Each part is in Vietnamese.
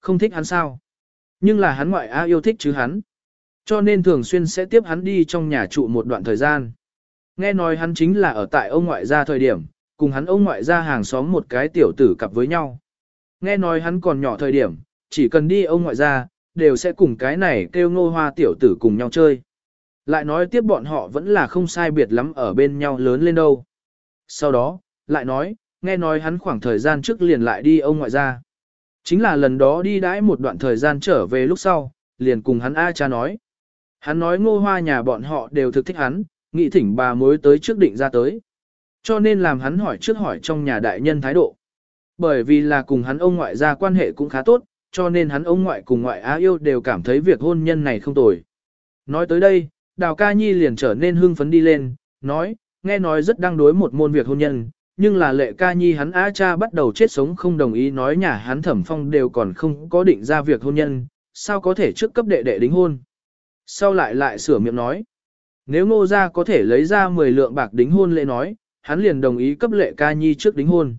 Không thích hắn sao? Nhưng là hắn ngoại A yêu thích chứ hắn. Cho nên thường xuyên sẽ tiếp hắn đi trong nhà trụ một đoạn thời gian. Nghe nói hắn chính là ở tại ông ngoại gia thời điểm, cùng hắn ông ngoại gia hàng xóm một cái tiểu tử cặp với nhau. Nghe nói hắn còn nhỏ thời điểm, chỉ cần đi ông ngoại gia, đều sẽ cùng cái này kêu ngô hoa tiểu tử cùng nhau chơi. Lại nói tiếp bọn họ vẫn là không sai biệt lắm ở bên nhau lớn lên đâu. Sau đó, lại nói, nghe nói hắn khoảng thời gian trước liền lại đi ông ngoại gia. Chính là lần đó đi đãi một đoạn thời gian trở về lúc sau, liền cùng hắn A cha nói. Hắn nói ngô hoa nhà bọn họ đều thực thích hắn, nghị thỉnh bà mối tới trước định ra tới. Cho nên làm hắn hỏi trước hỏi trong nhà đại nhân thái độ. Bởi vì là cùng hắn ông ngoại gia quan hệ cũng khá tốt, cho nên hắn ông ngoại cùng ngoại á yêu đều cảm thấy việc hôn nhân này không tồi. Nói tới đây, Đào Ca Nhi liền trở nên hưng phấn đi lên, nói, nghe nói rất đang đối một môn việc hôn nhân, nhưng là lệ ca nhi hắn á cha bắt đầu chết sống không đồng ý nói nhà hắn thẩm phong đều còn không có định ra việc hôn nhân, sao có thể trước cấp đệ đệ đính hôn. Sau lại lại sửa miệng nói, nếu ngô gia có thể lấy ra 10 lượng bạc đính hôn lệ nói, hắn liền đồng ý cấp lệ ca nhi trước đính hôn.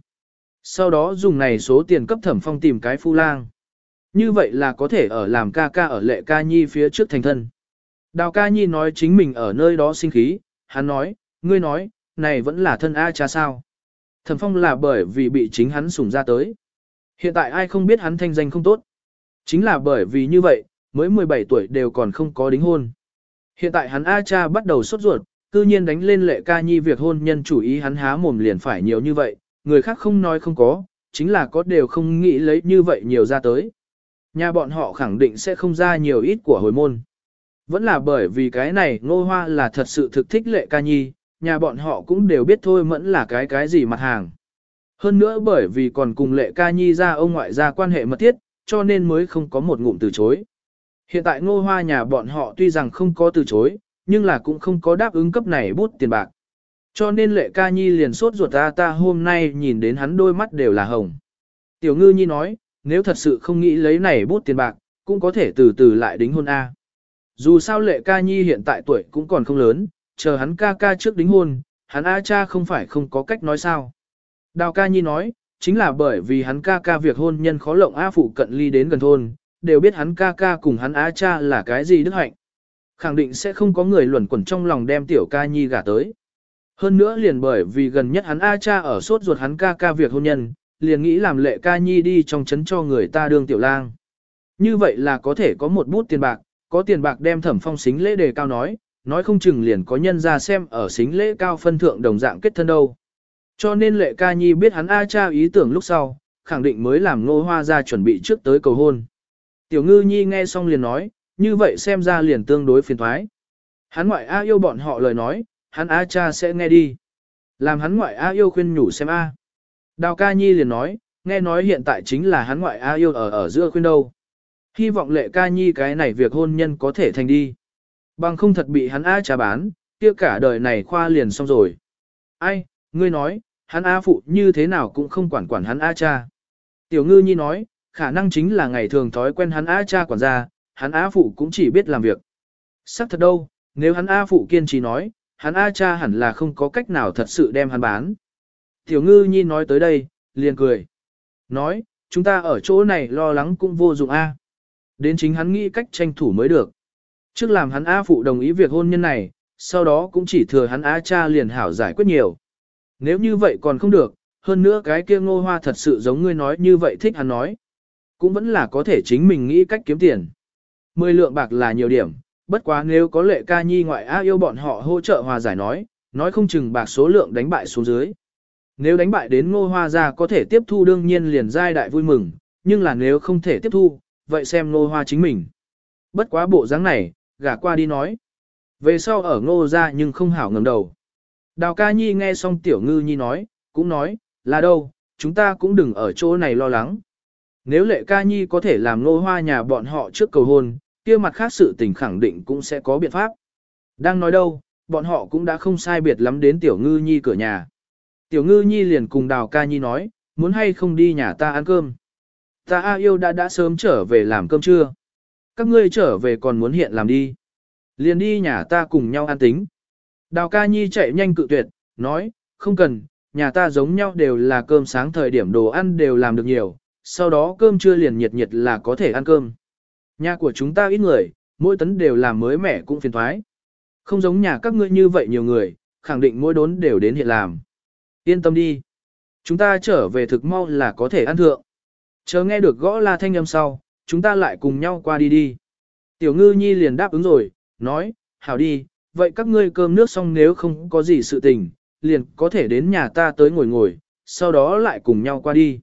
Sau đó dùng này số tiền cấp thẩm phong tìm cái phu lang. Như vậy là có thể ở làm ca ca ở lệ ca nhi phía trước thành thân. Đào ca nhi nói chính mình ở nơi đó sinh khí, hắn nói, ngươi nói, này vẫn là thân A cha sao. Thẩm phong là bởi vì bị chính hắn sủng ra tới. Hiện tại ai không biết hắn thanh danh không tốt. Chính là bởi vì như vậy, mới 17 tuổi đều còn không có đính hôn. Hiện tại hắn A cha bắt đầu sốt ruột, cư nhiên đánh lên lệ ca nhi việc hôn nhân chủ ý hắn há mồm liền phải nhiều như vậy, người khác không nói không có, chính là có đều không nghĩ lấy như vậy nhiều ra tới. Nhà bọn họ khẳng định sẽ không ra nhiều ít của hồi môn. Vẫn là bởi vì cái này ngô hoa là thật sự thực thích lệ ca nhi, nhà bọn họ cũng đều biết thôi mẫn là cái cái gì mặt hàng. Hơn nữa bởi vì còn cùng lệ ca nhi ra ông ngoại ra quan hệ mật thiết, cho nên mới không có một ngụm từ chối. Hiện tại ngô hoa nhà bọn họ tuy rằng không có từ chối, nhưng là cũng không có đáp ứng cấp này bút tiền bạc. Cho nên lệ ca nhi liền sốt ruột ta ta hôm nay nhìn đến hắn đôi mắt đều là hồng. Tiểu ngư nhi nói, nếu thật sự không nghĩ lấy này bút tiền bạc, cũng có thể từ từ lại đính hôn A. Dù sao lệ ca nhi hiện tại tuổi cũng còn không lớn, chờ hắn ca ca trước đính hôn, hắn A cha không phải không có cách nói sao. Đào ca nhi nói, chính là bởi vì hắn ca ca việc hôn nhân khó lộng A phụ cận ly đến gần thôn, đều biết hắn ca ca cùng hắn A cha là cái gì đức hạnh. Khẳng định sẽ không có người luẩn quẩn trong lòng đem tiểu ca nhi gả tới. Hơn nữa liền bởi vì gần nhất hắn A cha ở sốt ruột hắn ca ca việc hôn nhân, liền nghĩ làm lệ ca nhi đi trong chấn cho người ta đương tiểu lang. Như vậy là có thể có một bút tiền bạc, có tiền bạc đem thẩm phong xính lễ đề cao nói, nói không chừng liền có nhân ra xem ở xính lễ cao phân thượng đồng dạng kết thân đâu. Cho nên lệ ca nhi biết hắn A cha ý tưởng lúc sau, khẳng định mới làm ngô hoa ra chuẩn bị trước tới cầu hôn. Tiểu ngư nhi nghe xong liền nói, như vậy xem ra liền tương đối phiền thoái. Hắn ngoại A yêu bọn họ lời nói, hắn A cha sẽ nghe đi. Làm hắn ngoại A yêu khuyên nhủ xem A. Đào ca nhi liền nói, nghe nói hiện tại chính là hắn ngoại A yêu ở ở giữa khuyên đâu. Hy vọng lệ ca nhi cái này việc hôn nhân có thể thành đi. Bằng không thật bị hắn A trả bán, kia cả đời này khoa liền xong rồi. Ai, ngươi nói, hắn A phụ như thế nào cũng không quản quản hắn A cha. Tiểu ngư nhi nói, khả năng chính là ngày thường thói quen hắn A cha quản gia, hắn A phụ cũng chỉ biết làm việc. Sắc thật đâu, nếu hắn A phụ kiên trì nói, hắn A cha hẳn là không có cách nào thật sự đem hắn bán. Tiểu ngư nhi nói tới đây, liền cười. Nói, chúng ta ở chỗ này lo lắng cũng vô dụng A. Đến chính hắn nghĩ cách tranh thủ mới được. Trước làm hắn A phụ đồng ý việc hôn nhân này, sau đó cũng chỉ thừa hắn A cha liền hảo giải quyết nhiều. Nếu như vậy còn không được, hơn nữa cái kia ngô hoa thật sự giống ngươi nói như vậy thích hắn nói. Cũng vẫn là có thể chính mình nghĩ cách kiếm tiền. Mười lượng bạc là nhiều điểm, bất quá nếu có lệ ca nhi ngoại A yêu bọn họ hỗ trợ hòa giải nói, nói không chừng bạc số lượng đánh bại xuống dưới. Nếu đánh bại đến ngô hoa ra có thể tiếp thu đương nhiên liền giai đại vui mừng, nhưng là nếu không thể tiếp thu, vậy xem ngô hoa chính mình. Bất quá bộ dáng này, gả qua đi nói. Về sau ở ngô ra nhưng không hảo ngầm đầu. Đào ca nhi nghe xong tiểu ngư nhi nói, cũng nói, là đâu, chúng ta cũng đừng ở chỗ này lo lắng. Nếu lệ ca nhi có thể làm ngô hoa nhà bọn họ trước cầu hôn, kia mặt khác sự tình khẳng định cũng sẽ có biện pháp. Đang nói đâu, bọn họ cũng đã không sai biệt lắm đến tiểu ngư nhi cửa nhà. Tiểu ngư nhi liền cùng đào ca nhi nói, muốn hay không đi nhà ta ăn cơm. Ta A yêu đã đã sớm trở về làm cơm trưa. Các ngươi trở về còn muốn hiện làm đi. Liền đi nhà ta cùng nhau ăn tính. Đào ca nhi chạy nhanh cự tuyệt, nói, không cần, nhà ta giống nhau đều là cơm sáng thời điểm đồ ăn đều làm được nhiều, sau đó cơm trưa liền nhiệt nhiệt là có thể ăn cơm. Nhà của chúng ta ít người, mỗi tấn đều làm mới mẻ cũng phiền thoái. Không giống nhà các ngươi như vậy nhiều người, khẳng định mỗi đốn đều đến hiện làm. Yên tâm đi. Chúng ta trở về thực mau là có thể ăn thượng. Chờ nghe được gõ la thanh âm sau, chúng ta lại cùng nhau qua đi đi. Tiểu ngư nhi liền đáp ứng rồi, nói, hảo đi, vậy các ngươi cơm nước xong nếu không có gì sự tình, liền có thể đến nhà ta tới ngồi ngồi, sau đó lại cùng nhau qua đi.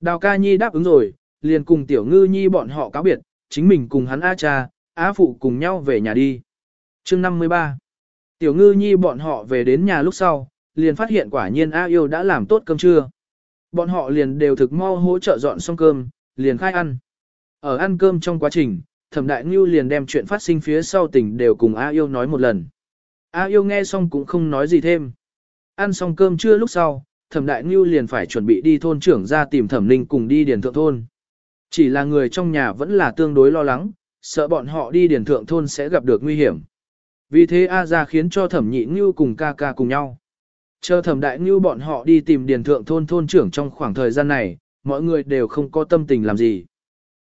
Đào ca nhi đáp ứng rồi, liền cùng tiểu ngư nhi bọn họ cáo biệt, chính mình cùng hắn A cha, A phụ cùng nhau về nhà đi. chương 53 Tiểu ngư nhi bọn họ về đến nhà lúc sau, liền phát hiện quả nhiên A yêu đã làm tốt cơm trưa. Bọn họ liền đều thực mau hỗ trợ dọn xong cơm, liền khai ăn. Ở ăn cơm trong quá trình, thẩm đại ngưu liền đem chuyện phát sinh phía sau tình đều cùng A yêu nói một lần. A yêu nghe xong cũng không nói gì thêm. Ăn xong cơm trưa lúc sau, thẩm đại ngưu liền phải chuẩn bị đi thôn trưởng ra tìm thẩm linh cùng đi điền thượng thôn. Chỉ là người trong nhà vẫn là tương đối lo lắng, sợ bọn họ đi điền thượng thôn sẽ gặp được nguy hiểm. Vì thế A ra khiến cho thẩm nhị ngưu cùng ca ca cùng nhau. Chờ thẩm đại ngưu bọn họ đi tìm điền thượng thôn thôn trưởng trong khoảng thời gian này, mọi người đều không có tâm tình làm gì.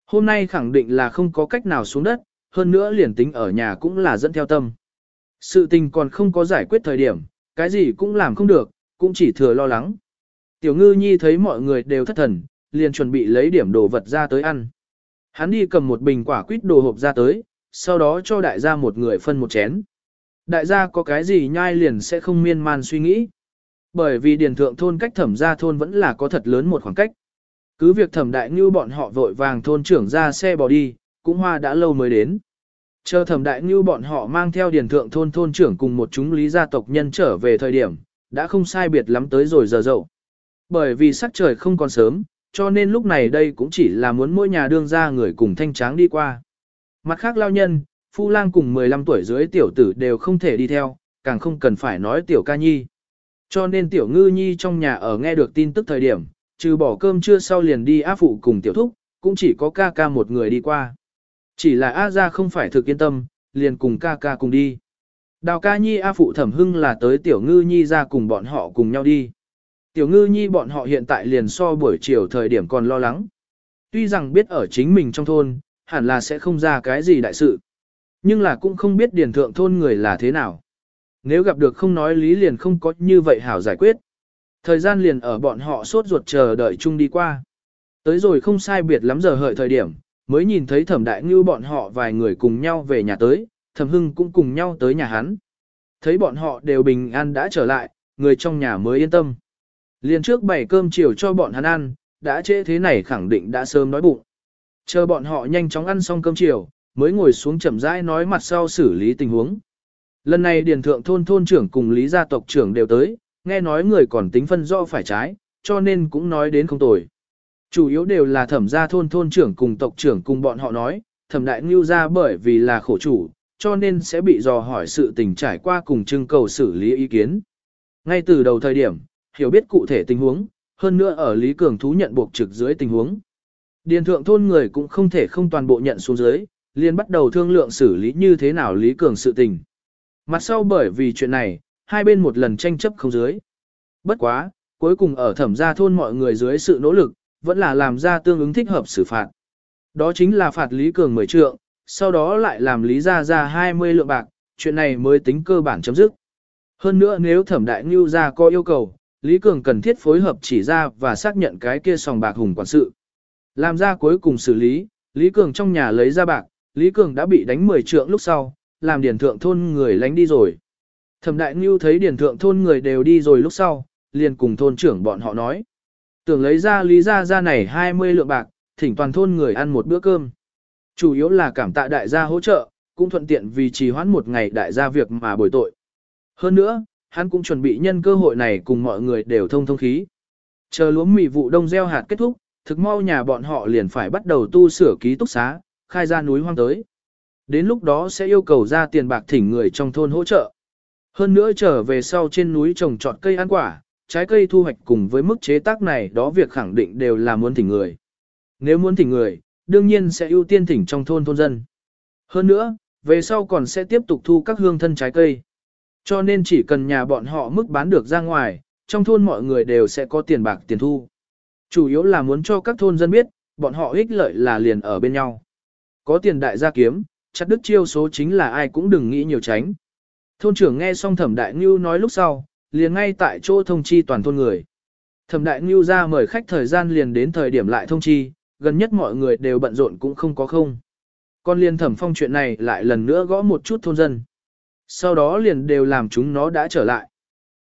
Hôm nay khẳng định là không có cách nào xuống đất, hơn nữa liền tính ở nhà cũng là dẫn theo tâm. Sự tình còn không có giải quyết thời điểm, cái gì cũng làm không được, cũng chỉ thừa lo lắng. Tiểu ngư nhi thấy mọi người đều thất thần, liền chuẩn bị lấy điểm đồ vật ra tới ăn. Hắn đi cầm một bình quả quýt đồ hộp ra tới, sau đó cho đại gia một người phân một chén. Đại gia có cái gì nhai liền sẽ không miên man suy nghĩ. Bởi vì điền thượng thôn cách thẩm ra thôn vẫn là có thật lớn một khoảng cách. Cứ việc thẩm đại ngưu bọn họ vội vàng thôn trưởng ra xe bỏ đi, cũng hoa đã lâu mới đến. Chờ thẩm đại ngưu bọn họ mang theo điền thượng thôn thôn trưởng cùng một chúng lý gia tộc nhân trở về thời điểm, đã không sai biệt lắm tới rồi giờ dậu. Bởi vì sắc trời không còn sớm, cho nên lúc này đây cũng chỉ là muốn mỗi nhà đương ra người cùng thanh tráng đi qua. Mặt khác lao nhân, phu lang cùng 15 tuổi dưới tiểu tử đều không thể đi theo, càng không cần phải nói tiểu ca nhi. Cho nên tiểu ngư nhi trong nhà ở nghe được tin tức thời điểm, trừ bỏ cơm trưa sau liền đi á phụ cùng tiểu thúc, cũng chỉ có ca ca một người đi qua. Chỉ là A ra không phải thực yên tâm, liền cùng ca ca cùng đi. Đào ca nhi A phụ thẩm hưng là tới tiểu ngư nhi ra cùng bọn họ cùng nhau đi. Tiểu ngư nhi bọn họ hiện tại liền so buổi chiều thời điểm còn lo lắng. Tuy rằng biết ở chính mình trong thôn, hẳn là sẽ không ra cái gì đại sự. Nhưng là cũng không biết điển thượng thôn người là thế nào. Nếu gặp được không nói lý liền không có như vậy hảo giải quyết. Thời gian liền ở bọn họ sốt ruột chờ đợi chung đi qua. Tới rồi không sai biệt lắm giờ hợi thời điểm, mới nhìn thấy thẩm đại ngưu bọn họ vài người cùng nhau về nhà tới, thẩm hưng cũng cùng nhau tới nhà hắn. Thấy bọn họ đều bình an đã trở lại, người trong nhà mới yên tâm. Liền trước bày cơm chiều cho bọn hắn ăn, đã trễ thế này khẳng định đã sớm nói bụng. Chờ bọn họ nhanh chóng ăn xong cơm chiều, mới ngồi xuống chậm rãi nói mặt sau xử lý tình huống. Lần này điền thượng thôn thôn trưởng cùng lý gia tộc trưởng đều tới, nghe nói người còn tính phân rõ phải trái, cho nên cũng nói đến không tồi. Chủ yếu đều là thẩm gia thôn thôn trưởng cùng tộc trưởng cùng bọn họ nói, thẩm đại ngưu ra bởi vì là khổ chủ, cho nên sẽ bị dò hỏi sự tình trải qua cùng trưng cầu xử lý ý kiến. Ngay từ đầu thời điểm, hiểu biết cụ thể tình huống, hơn nữa ở Lý Cường thú nhận buộc trực dưới tình huống. Điền thượng thôn người cũng không thể không toàn bộ nhận xuống dưới, liền bắt đầu thương lượng xử lý như thế nào Lý Cường sự tình. Mặt sau bởi vì chuyện này, hai bên một lần tranh chấp không dưới. Bất quá, cuối cùng ở thẩm gia thôn mọi người dưới sự nỗ lực, vẫn là làm ra tương ứng thích hợp xử phạt. Đó chính là phạt Lý Cường 10 trượng, sau đó lại làm Lý gia ra 20 lượng bạc, chuyện này mới tính cơ bản chấm dứt. Hơn nữa nếu thẩm đại ngưu gia có yêu cầu, Lý Cường cần thiết phối hợp chỉ ra và xác nhận cái kia sòng bạc hùng quản sự. Làm ra cuối cùng xử lý, Lý Cường trong nhà lấy ra bạc, Lý Cường đã bị đánh 10 trượng lúc sau, làm điển thượng thôn người lánh đi rồi. Thẩm đại ngưu thấy điển thượng thôn người đều đi rồi lúc sau, liền cùng thôn trưởng bọn họ nói. Tưởng lấy ra lý ra ra này 20 lượng bạc, thỉnh toàn thôn người ăn một bữa cơm. Chủ yếu là cảm tạ đại gia hỗ trợ, cũng thuận tiện vì trì hoãn một ngày đại gia việc mà bồi tội. Hơn nữa, hắn cũng chuẩn bị nhân cơ hội này cùng mọi người đều thông thông khí. Chờ lúa mì vụ đông gieo hạt kết thúc, thực mau nhà bọn họ liền phải bắt đầu tu sửa ký túc xá, khai ra núi hoang tới. Đến lúc đó sẽ yêu cầu ra tiền bạc thỉnh người trong thôn hỗ trợ. Hơn nữa trở về sau trên núi trồng trọt cây ăn quả, trái cây thu hoạch cùng với mức chế tác này đó việc khẳng định đều là muốn thỉnh người. Nếu muốn thỉnh người, đương nhiên sẽ ưu tiên thỉnh trong thôn thôn dân. Hơn nữa, về sau còn sẽ tiếp tục thu các hương thân trái cây. Cho nên chỉ cần nhà bọn họ mức bán được ra ngoài, trong thôn mọi người đều sẽ có tiền bạc tiền thu. Chủ yếu là muốn cho các thôn dân biết, bọn họ ích lợi là liền ở bên nhau. Có tiền đại gia kiếm, chặt đức chiêu số chính là ai cũng đừng nghĩ nhiều tránh. Thôn trưởng nghe xong thẩm đại ngưu nói lúc sau, liền ngay tại chỗ thông chi toàn thôn người. Thẩm đại ngưu ra mời khách thời gian liền đến thời điểm lại thông chi, gần nhất mọi người đều bận rộn cũng không có không. Con liên thẩm phong chuyện này lại lần nữa gõ một chút thôn dân. Sau đó liền đều làm chúng nó đã trở lại.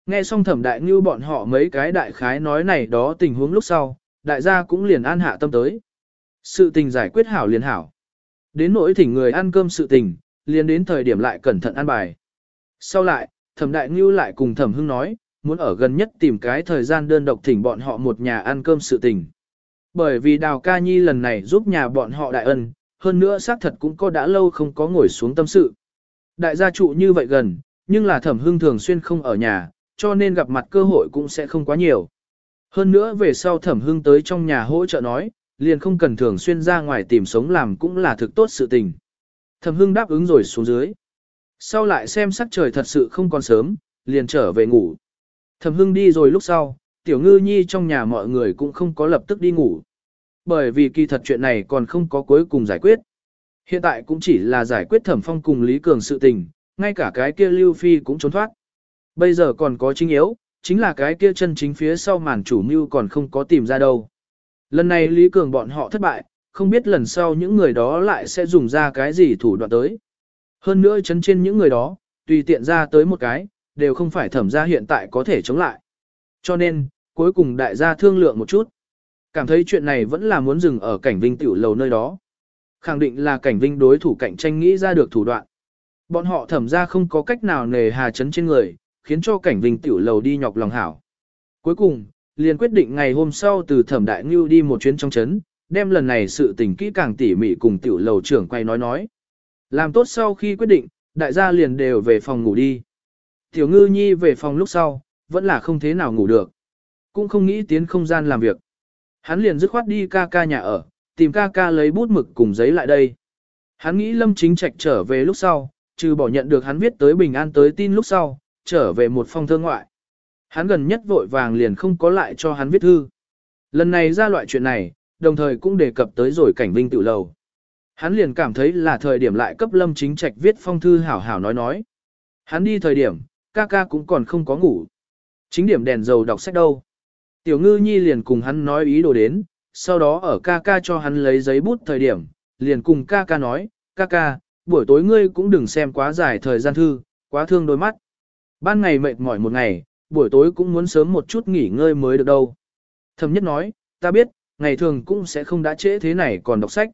Nghe xong thẩm đại ngưu bọn họ mấy cái đại khái nói này đó tình huống lúc sau, đại gia cũng liền an hạ tâm tới. Sự tình giải quyết hảo liền hảo. Đến nỗi thỉnh người ăn cơm sự tình, liền đến thời điểm lại cẩn thận ăn bài. Sau lại, thẩm đại ngưu lại cùng thẩm hưng nói, muốn ở gần nhất tìm cái thời gian đơn độc thỉnh bọn họ một nhà ăn cơm sự tình. Bởi vì đào ca nhi lần này giúp nhà bọn họ đại ân, hơn nữa xác thật cũng có đã lâu không có ngồi xuống tâm sự. Đại gia trụ như vậy gần, nhưng là thẩm hưng thường xuyên không ở nhà, cho nên gặp mặt cơ hội cũng sẽ không quá nhiều. Hơn nữa về sau thẩm hưng tới trong nhà hỗ trợ nói, liền không cần thường xuyên ra ngoài tìm sống làm cũng là thực tốt sự tình. Thẩm hưng đáp ứng rồi xuống dưới. Sau lại xem sắc trời thật sự không còn sớm, liền trở về ngủ. Thẩm hưng đi rồi lúc sau, tiểu ngư nhi trong nhà mọi người cũng không có lập tức đi ngủ. Bởi vì kỳ thật chuyện này còn không có cuối cùng giải quyết. Hiện tại cũng chỉ là giải quyết thẩm phong cùng Lý Cường sự tình, ngay cả cái kia Lưu Phi cũng trốn thoát. Bây giờ còn có chính yếu, chính là cái kia chân chính phía sau màn chủ mưu còn không có tìm ra đâu. Lần này Lý Cường bọn họ thất bại, không biết lần sau những người đó lại sẽ dùng ra cái gì thủ đoạn tới. Hơn nữa chấn trên những người đó, tùy tiện ra tới một cái, đều không phải thẩm gia hiện tại có thể chống lại. Cho nên, cuối cùng đại gia thương lượng một chút. Cảm thấy chuyện này vẫn là muốn dừng ở cảnh vinh tiểu lầu nơi đó. Khẳng định là cảnh vinh đối thủ cạnh tranh nghĩ ra được thủ đoạn. Bọn họ thẩm ra không có cách nào nề hà chấn trên người, khiến cho cảnh vinh tiểu lầu đi nhọc lòng hảo. Cuối cùng, liền quyết định ngày hôm sau từ thẩm đại ngưu đi một chuyến trong chấn, đem lần này sự tình kỹ càng tỉ mỉ cùng tiểu lầu trưởng quay nói nói. Làm tốt sau khi quyết định, đại gia liền đều về phòng ngủ đi. Tiểu ngư nhi về phòng lúc sau, vẫn là không thế nào ngủ được. Cũng không nghĩ tiến không gian làm việc. Hắn liền dứt khoát đi ca ca nhà ở, tìm ca ca lấy bút mực cùng giấy lại đây. Hắn nghĩ lâm chính trạch trở về lúc sau, trừ bỏ nhận được hắn viết tới bình an tới tin lúc sau, trở về một phong thơ ngoại. Hắn gần nhất vội vàng liền không có lại cho hắn viết thư. Lần này ra loại chuyện này, đồng thời cũng đề cập tới rồi cảnh vinh tự lầu. Hắn liền cảm thấy là thời điểm lại cấp lâm chính trạch viết phong thư hảo hảo nói nói. Hắn đi thời điểm, ca ca cũng còn không có ngủ. Chính điểm đèn dầu đọc sách đâu. Tiểu ngư nhi liền cùng hắn nói ý đồ đến, sau đó ở ca ca cho hắn lấy giấy bút thời điểm, liền cùng ca ca nói, ca ca, buổi tối ngươi cũng đừng xem quá dài thời gian thư, quá thương đôi mắt. Ban ngày mệt mỏi một ngày, buổi tối cũng muốn sớm một chút nghỉ ngơi mới được đâu. Thẩm nhất nói, ta biết, ngày thường cũng sẽ không đã trễ thế này còn đọc sách.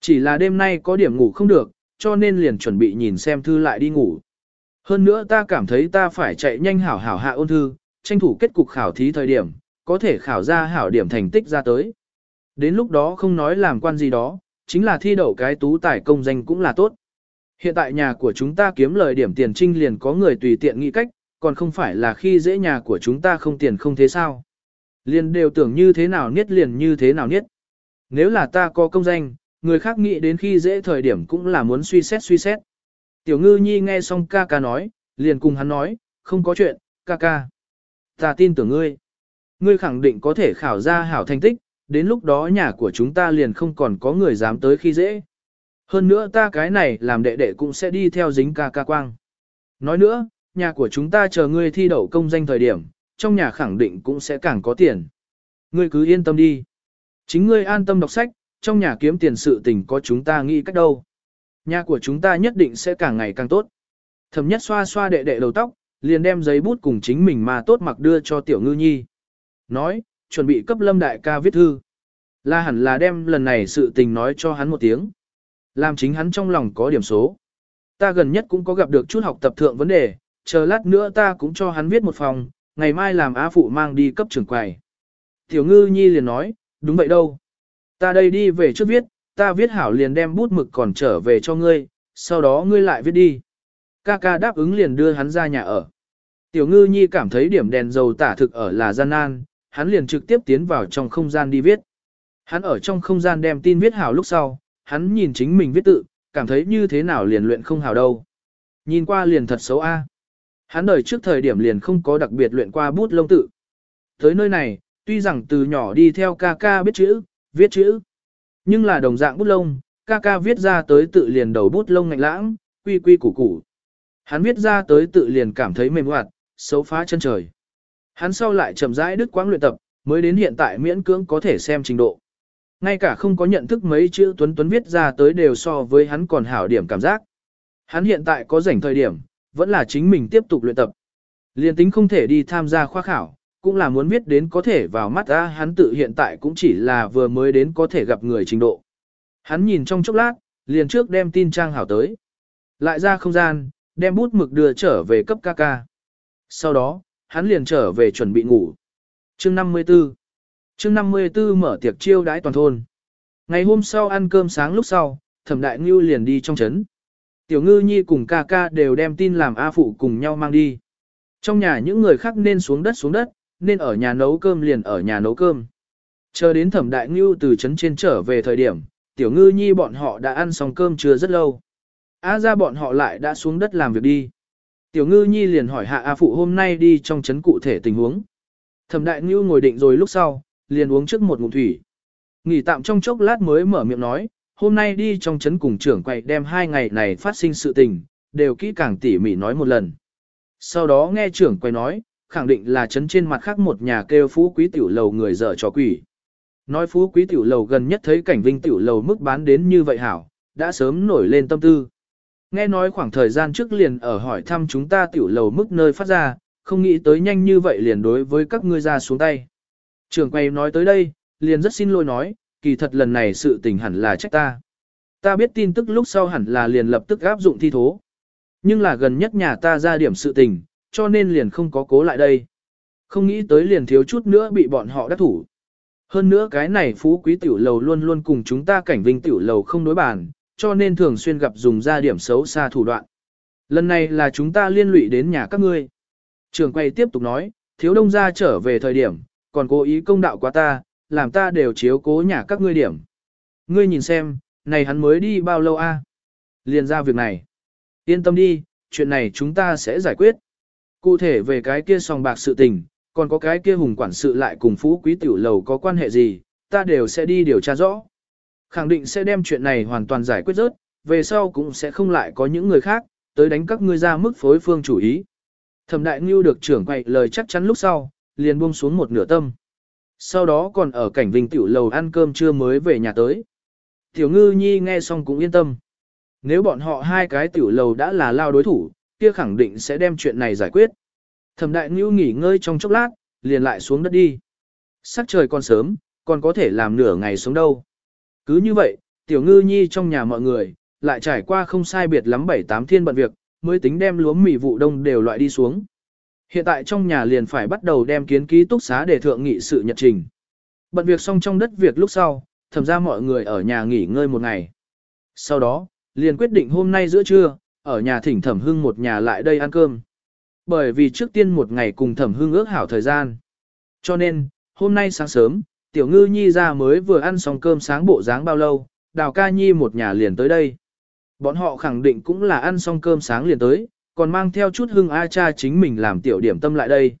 Chỉ là đêm nay có điểm ngủ không được, cho nên liền chuẩn bị nhìn xem thư lại đi ngủ. Hơn nữa ta cảm thấy ta phải chạy nhanh hảo hảo hạ ôn thư, tranh thủ kết cục khảo thí thời điểm, có thể khảo ra hảo điểm thành tích ra tới. Đến lúc đó không nói làm quan gì đó, chính là thi đậu cái tú tài công danh cũng là tốt. Hiện tại nhà của chúng ta kiếm lời điểm tiền trinh liền có người tùy tiện nghĩ cách, còn không phải là khi dễ nhà của chúng ta không tiền không thế sao. Liền đều tưởng như thế nào niết liền như thế nào niết. Nếu là ta có công danh, người khác nghĩ đến khi dễ thời điểm cũng là muốn suy xét suy xét. Tiểu ngư nhi nghe xong ca ca nói, liền cùng hắn nói, không có chuyện, ca ca. Ta tin tưởng ngươi. Ngươi khẳng định có thể khảo ra hảo thành tích, đến lúc đó nhà của chúng ta liền không còn có người dám tới khi dễ. Hơn nữa ta cái này làm đệ đệ cũng sẽ đi theo dính ca ca quang. Nói nữa, nhà của chúng ta chờ ngươi thi đậu công danh thời điểm, trong nhà khẳng định cũng sẽ càng có tiền. Ngươi cứ yên tâm đi. Chính ngươi an tâm đọc sách, trong nhà kiếm tiền sự tình có chúng ta nghĩ cách đâu. Nhà của chúng ta nhất định sẽ càng ngày càng tốt. Thẩm nhất xoa xoa đệ đệ đầu tóc, liền đem giấy bút cùng chính mình mà tốt mặc đưa cho tiểu ngư nhi. Nói, chuẩn bị cấp lâm đại ca viết thư. La hẳn là đem lần này sự tình nói cho hắn một tiếng. Làm chính hắn trong lòng có điểm số. Ta gần nhất cũng có gặp được chút học tập thượng vấn đề, chờ lát nữa ta cũng cho hắn viết một phòng, ngày mai làm á phụ mang đi cấp trưởng quầy. Tiểu ngư nhi liền nói, đúng vậy đâu. Ta đây đi về trước viết, ta viết hảo liền đem bút mực còn trở về cho ngươi, sau đó ngươi lại viết đi. Ca ca đáp ứng liền đưa hắn ra nhà ở. Tiểu ngư nhi cảm thấy điểm đèn dầu tả thực ở là gian nan, hắn liền trực tiếp tiến vào trong không gian đi viết. Hắn ở trong không gian đem tin viết hảo lúc sau, hắn nhìn chính mình viết tự, cảm thấy như thế nào liền luyện không hảo đâu. Nhìn qua liền thật xấu a. Hắn đời trước thời điểm liền không có đặc biệt luyện qua bút lông tự. Tới nơi này, Tuy rằng từ nhỏ đi theo ca ca biết chữ, viết chữ, nhưng là đồng dạng bút lông, ca ca viết ra tới tự liền đầu bút lông ngạnh lãng, quy quy củ củ. Hắn viết ra tới tự liền cảm thấy mềm hoạt, xấu phá chân trời. Hắn sau lại chậm rãi đứt quãng luyện tập, mới đến hiện tại miễn cưỡng có thể xem trình độ. Ngay cả không có nhận thức mấy chữ Tuấn Tuấn viết ra tới đều so với hắn còn hảo điểm cảm giác. Hắn hiện tại có rảnh thời điểm, vẫn là chính mình tiếp tục luyện tập. Liên tính không thể đi tham gia khoa khảo, cũng là muốn viết đến có thể vào mắt ra hắn tự hiện tại cũng chỉ là vừa mới đến có thể gặp người trình độ. Hắn nhìn trong chốc lát, liền trước đem tin trang hảo tới. Lại ra không gian, đem bút mực đưa trở về cấp ca ca. Sau đó, hắn liền trở về chuẩn bị ngủ. Chương 54 Chương 54 mở tiệc chiêu đãi toàn thôn. Ngày hôm sau ăn cơm sáng lúc sau, thẩm đại ngưu liền đi trong trấn. Tiểu ngư nhi cùng ca ca đều đem tin làm A phụ cùng nhau mang đi. Trong nhà những người khác nên xuống đất xuống đất, nên ở nhà nấu cơm liền ở nhà nấu cơm. Chờ đến thẩm đại ngưu từ trấn trên trở về thời điểm, tiểu ngư nhi bọn họ đã ăn xong cơm chưa rất lâu. A ra bọn họ lại đã xuống đất làm việc đi. Tiểu ngư nhi liền hỏi hạ A phụ hôm nay đi trong trấn cụ thể tình huống. Thẩm đại ngưu ngồi định rồi lúc sau, liền uống trước một ngụm thủy. Nghỉ tạm trong chốc lát mới mở miệng nói, hôm nay đi trong trấn cùng trưởng quầy đem hai ngày này phát sinh sự tình, đều kỹ càng tỉ mỉ nói một lần. Sau đó nghe trưởng quầy nói, khẳng định là chấn trên mặt khác một nhà kêu phú quý tiểu lầu người dở trò quỷ. Nói phú quý tiểu lầu gần nhất thấy cảnh vinh tiểu lầu mức bán đến như vậy hảo, đã sớm nổi lên tâm tư. Nghe nói khoảng thời gian trước liền ở hỏi thăm chúng ta tiểu lầu mức nơi phát ra, không nghĩ tới nhanh như vậy liền đối với các ngươi ra xuống tay. Trường quay nói tới đây, liền rất xin lỗi nói, kỳ thật lần này sự tình hẳn là trách ta. Ta biết tin tức lúc sau hẳn là liền lập tức áp dụng thi thố. Nhưng là gần nhất nhà ta ra điểm sự tình, cho nên liền không có cố lại đây. Không nghĩ tới liền thiếu chút nữa bị bọn họ đắc thủ. Hơn nữa cái này phú quý tiểu lầu luôn luôn cùng chúng ta cảnh vinh tiểu lầu không đối bàn, cho nên thường xuyên gặp dùng ra điểm xấu xa thủ đoạn. Lần này là chúng ta liên lụy đến nhà các ngươi. Trường quay tiếp tục nói, thiếu đông gia trở về thời điểm, còn cố ý công đạo quá ta, làm ta đều chiếu cố nhà các ngươi điểm. Ngươi nhìn xem, này hắn mới đi bao lâu a? Liền ra việc này. Yên tâm đi, chuyện này chúng ta sẽ giải quyết. Cụ thể về cái kia sòng bạc sự tình, còn có cái kia hùng quản sự lại cùng phú quý tiểu lầu có quan hệ gì, ta đều sẽ đi điều tra rõ. Khẳng định sẽ đem chuyện này hoàn toàn giải quyết rớt, về sau cũng sẽ không lại có những người khác, tới đánh các ngươi ra mức phối phương chủ ý. Thẩm đại ngưu được trưởng quậy lời chắc chắn lúc sau, liền buông xuống một nửa tâm. Sau đó còn ở cảnh vinh tiểu lầu ăn cơm trưa mới về nhà tới. Tiểu ngư nhi nghe xong cũng yên tâm. Nếu bọn họ hai cái tiểu lầu đã là lao đối thủ, kia khẳng định sẽ đem chuyện này giải quyết. Thẩm đại ngưu nghỉ ngơi trong chốc lát, liền lại xuống đất đi. Sắc trời còn sớm, còn có thể làm nửa ngày xuống đâu. Cứ như vậy, tiểu ngư nhi trong nhà mọi người, lại trải qua không sai biệt lắm bảy tám thiên bận việc, mới tính đem lúa mì vụ đông đều loại đi xuống. Hiện tại trong nhà liền phải bắt đầu đem kiến ký túc xá để thượng nghị sự nhật trình. Bận việc xong trong đất việc lúc sau, thầm ra mọi người ở nhà nghỉ ngơi một ngày. Sau đó, liền quyết định hôm nay giữa trưa, ở nhà thỉnh thẩm hưng một nhà lại đây ăn cơm. Bởi vì trước tiên một ngày cùng thẩm hưng ước hảo thời gian. Cho nên, hôm nay sáng sớm, tiểu ngư nhi ra mới vừa ăn xong cơm sáng bộ dáng bao lâu, đào ca nhi một nhà liền tới đây. Bọn họ khẳng định cũng là ăn xong cơm sáng liền tới, còn mang theo chút hưng A cha chính mình làm tiểu điểm tâm lại đây.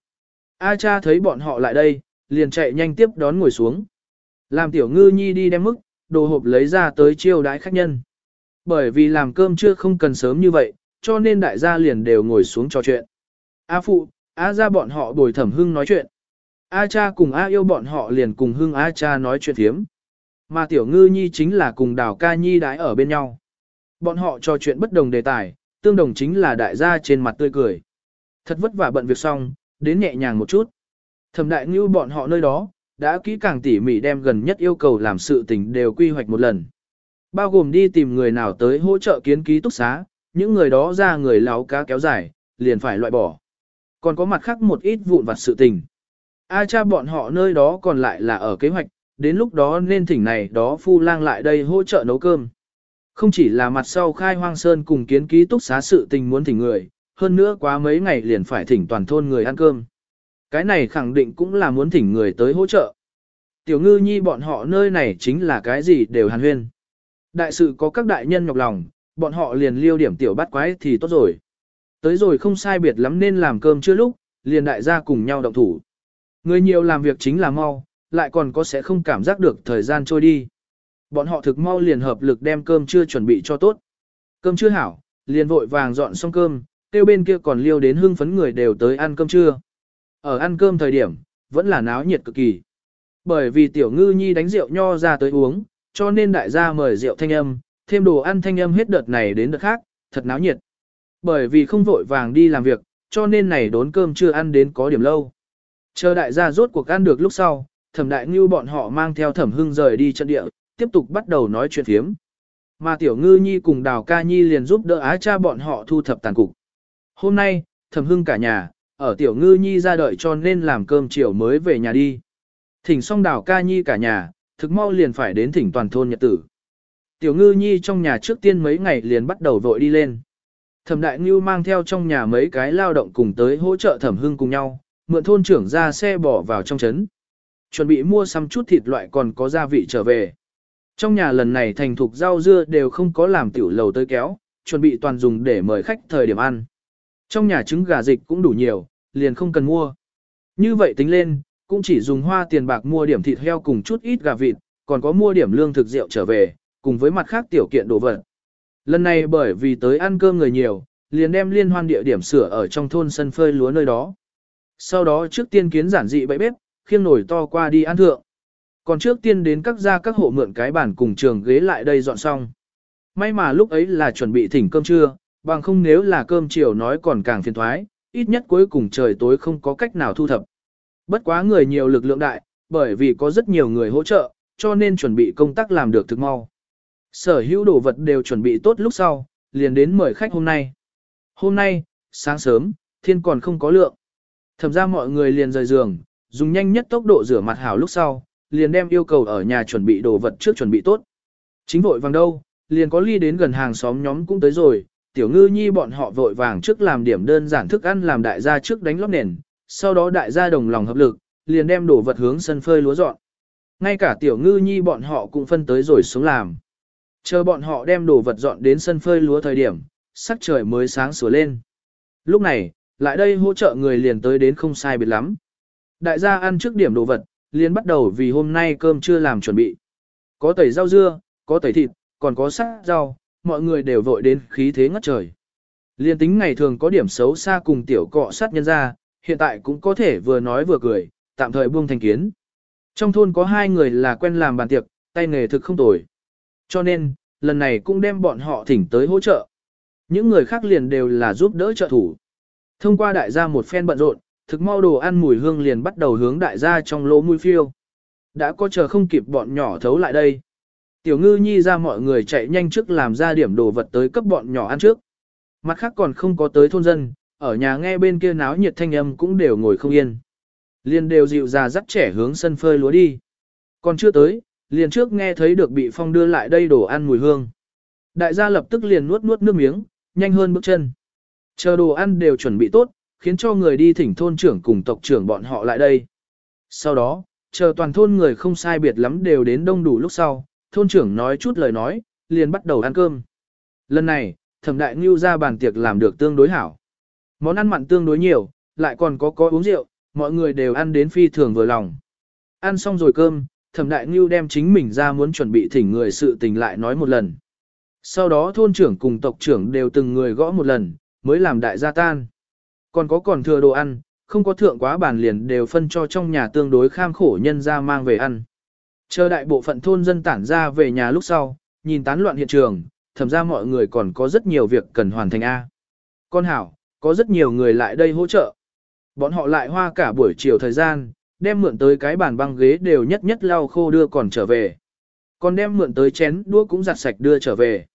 A cha thấy bọn họ lại đây, liền chạy nhanh tiếp đón ngồi xuống. Làm tiểu ngư nhi đi đem mức, đồ hộp lấy ra tới chiêu đãi khách nhân. Bởi vì làm cơm chưa không cần sớm như vậy, cho nên đại gia liền đều ngồi xuống trò chuyện. A phụ, A ra bọn họ bồi thẩm hưng nói chuyện. A cha cùng A yêu bọn họ liền cùng hưng A cha nói chuyện thiếm. Mà tiểu ngư nhi chính là cùng đào ca nhi đãi ở bên nhau. Bọn họ trò chuyện bất đồng đề tài, tương đồng chính là đại gia trên mặt tươi cười. Thật vất vả bận việc xong, đến nhẹ nhàng một chút. Thẩm đại ngưu bọn họ nơi đó, đã kỹ càng tỉ mỉ đem gần nhất yêu cầu làm sự tình đều quy hoạch một lần. Bao gồm đi tìm người nào tới hỗ trợ kiến ký túc xá, những người đó ra người láo cá kéo dài, liền phải loại bỏ. Còn có mặt khác một ít vụn vặt sự tình. A cha bọn họ nơi đó còn lại là ở kế hoạch, đến lúc đó nên thỉnh này đó phu lang lại đây hỗ trợ nấu cơm. Không chỉ là mặt sau khai hoang sơn cùng kiến ký túc xá sự tình muốn thỉnh người, hơn nữa quá mấy ngày liền phải thỉnh toàn thôn người ăn cơm. Cái này khẳng định cũng là muốn thỉnh người tới hỗ trợ. Tiểu ngư nhi bọn họ nơi này chính là cái gì đều hàn huyên. Đại sự có các đại nhân nhọc lòng, bọn họ liền liêu điểm tiểu bắt quái thì tốt rồi. Tới rồi không sai biệt lắm nên làm cơm chưa lúc, liền đại gia cùng nhau động thủ. Người nhiều làm việc chính là mau, lại còn có sẽ không cảm giác được thời gian trôi đi. Bọn họ thực mau liền hợp lực đem cơm chưa chuẩn bị cho tốt. Cơm chưa hảo, liền vội vàng dọn xong cơm, tiêu bên kia còn liêu đến hưng phấn người đều tới ăn cơm trưa. Ở ăn cơm thời điểm, vẫn là náo nhiệt cực kỳ. Bởi vì tiểu ngư nhi đánh rượu nho ra tới uống, cho nên đại gia mời rượu thanh âm, thêm đồ ăn thanh âm hết đợt này đến đợt khác, thật náo nhiệt. Bởi vì không vội vàng đi làm việc, cho nên này đốn cơm chưa ăn đến có điểm lâu. Chờ đại gia rốt cuộc ăn được lúc sau, thẩm đại ngưu bọn họ mang theo thẩm hưng rời đi trận địa, tiếp tục bắt đầu nói chuyện phiếm. Mà tiểu ngư nhi cùng đào ca nhi liền giúp đỡ á cha bọn họ thu thập tàn cục. Hôm nay, thẩm hưng cả nhà, ở tiểu ngư nhi ra đợi cho nên làm cơm chiều mới về nhà đi. Thỉnh xong đào ca nhi cả nhà, thực mau liền phải đến thỉnh toàn thôn nhật tử. Tiểu ngư nhi trong nhà trước tiên mấy ngày liền bắt đầu vội đi lên. Thẩm đại ngưu mang theo trong nhà mấy cái lao động cùng tới hỗ trợ thẩm hưng cùng nhau, mượn thôn trưởng ra xe bỏ vào trong trấn. Chuẩn bị mua xăm chút thịt loại còn có gia vị trở về. Trong nhà lần này thành thục rau dưa đều không có làm tiểu lầu tới kéo, chuẩn bị toàn dùng để mời khách thời điểm ăn. Trong nhà trứng gà dịch cũng đủ nhiều, liền không cần mua. Như vậy tính lên, cũng chỉ dùng hoa tiền bạc mua điểm thịt heo cùng chút ít gà vịt, còn có mua điểm lương thực rượu trở về, cùng với mặt khác tiểu kiện đồ vật. Lần này bởi vì tới ăn cơm người nhiều, liền đem liên hoan địa điểm sửa ở trong thôn sân phơi lúa nơi đó. Sau đó trước tiên kiến giản dị bậy bếp, khiêng nổi to qua đi ăn thượng. Còn trước tiên đến các gia các hộ mượn cái bàn cùng trường ghế lại đây dọn xong. May mà lúc ấy là chuẩn bị thỉnh cơm trưa, bằng không nếu là cơm chiều nói còn càng phiền thoái, ít nhất cuối cùng trời tối không có cách nào thu thập. Bất quá người nhiều lực lượng đại, bởi vì có rất nhiều người hỗ trợ, cho nên chuẩn bị công tác làm được thực mau. Sở hữu đồ vật đều chuẩn bị tốt lúc sau, liền đến mời khách hôm nay. Hôm nay, sáng sớm, thiên còn không có lượng. Thẩm ra mọi người liền rời giường, dùng nhanh nhất tốc độ rửa mặt hảo lúc sau, liền đem yêu cầu ở nhà chuẩn bị đồ vật trước chuẩn bị tốt. Chính vội vàng đâu, liền có ly đến gần hàng xóm nhóm cũng tới rồi, tiểu ngư nhi bọn họ vội vàng trước làm điểm đơn giản thức ăn làm đại gia trước đánh lót nền, sau đó đại gia đồng lòng hợp lực, liền đem đồ vật hướng sân phơi lúa dọn. Ngay cả tiểu ngư nhi bọn họ cũng phân tới rồi xuống làm. Chờ bọn họ đem đồ vật dọn đến sân phơi lúa thời điểm, sắc trời mới sáng sủa lên. Lúc này, lại đây hỗ trợ người liền tới đến không sai biệt lắm. Đại gia ăn trước điểm đồ vật, liền bắt đầu vì hôm nay cơm chưa làm chuẩn bị. Có tẩy rau dưa, có tẩy thịt, còn có sắc rau, mọi người đều vội đến khí thế ngất trời. Liên tính ngày thường có điểm xấu xa cùng tiểu cọ sát nhân ra, hiện tại cũng có thể vừa nói vừa cười, tạm thời buông thành kiến. Trong thôn có hai người là quen làm bàn tiệc, tay nghề thực không tồi. Cho nên, lần này cũng đem bọn họ thỉnh tới hỗ trợ. Những người khác liền đều là giúp đỡ trợ thủ. Thông qua đại gia một phen bận rộn, thực mau đồ ăn mùi hương liền bắt đầu hướng đại gia trong lỗ mũi phiêu. Đã có chờ không kịp bọn nhỏ thấu lại đây. Tiểu ngư nhi ra mọi người chạy nhanh trước làm ra điểm đồ vật tới cấp bọn nhỏ ăn trước. Mặt khác còn không có tới thôn dân, ở nhà nghe bên kia náo nhiệt thanh âm cũng đều ngồi không yên. Liền đều dịu ra dắt trẻ hướng sân phơi lúa đi. Còn chưa tới, liền trước nghe thấy được bị phong đưa lại đây đồ ăn mùi hương. Đại gia lập tức liền nuốt nuốt nước miếng, nhanh hơn bước chân. Chờ đồ ăn đều chuẩn bị tốt, khiến cho người đi thỉnh thôn trưởng cùng tộc trưởng bọn họ lại đây. Sau đó, chờ toàn thôn người không sai biệt lắm đều đến đông đủ lúc sau, thôn trưởng nói chút lời nói, liền bắt đầu ăn cơm. Lần này, thẩm đại ngưu ra bàn tiệc làm được tương đối hảo. Món ăn mặn tương đối nhiều, lại còn có có uống rượu, mọi người đều ăn đến phi thường vừa lòng. Ăn xong rồi cơm, thẩm đại ngưu đem chính mình ra muốn chuẩn bị thỉnh người sự tình lại nói một lần. Sau đó thôn trưởng cùng tộc trưởng đều từng người gõ một lần, mới làm đại gia tan. Còn có còn thừa đồ ăn, không có thượng quá bàn liền đều phân cho trong nhà tương đối kham khổ nhân ra mang về ăn. Chờ đại bộ phận thôn dân tản ra về nhà lúc sau, nhìn tán loạn hiện trường, thẩm ra mọi người còn có rất nhiều việc cần hoàn thành A. Con hảo, có rất nhiều người lại đây hỗ trợ. Bọn họ lại hoa cả buổi chiều thời gian, đem mượn tới cái bàn băng ghế đều nhất nhất lau khô đưa còn trở về. Còn đem mượn tới chén đũa cũng giặt sạch đưa trở về.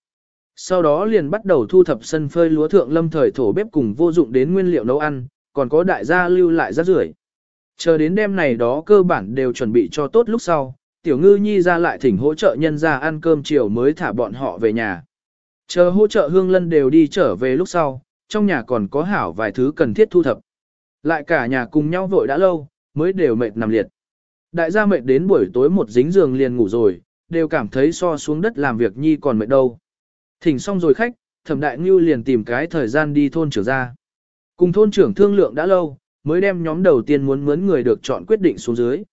Sau đó liền bắt đầu thu thập sân phơi lúa thượng lâm thời thổ bếp cùng vô dụng đến nguyên liệu nấu ăn, còn có đại gia lưu lại rác rưởi. Chờ đến đêm này đó cơ bản đều chuẩn bị cho tốt lúc sau, tiểu ngư nhi ra lại thỉnh hỗ trợ nhân ra ăn cơm chiều mới thả bọn họ về nhà. Chờ hỗ trợ hương lân đều đi trở về lúc sau, trong nhà còn có hảo vài thứ cần thiết thu thập. Lại cả nhà cùng nhau vội đã lâu, mới đều mệt nằm liệt. Đại gia mệt đến buổi tối một dính giường liền ngủ rồi, đều cảm thấy so xuống đất làm việc nhi còn mệt đâu. Thỉnh xong rồi khách, thẩm đại ngưu liền tìm cái thời gian đi thôn trưởng ra. Cùng thôn trưởng thương lượng đã lâu, mới đem nhóm đầu tiên muốn mướn người được chọn quyết định xuống dưới.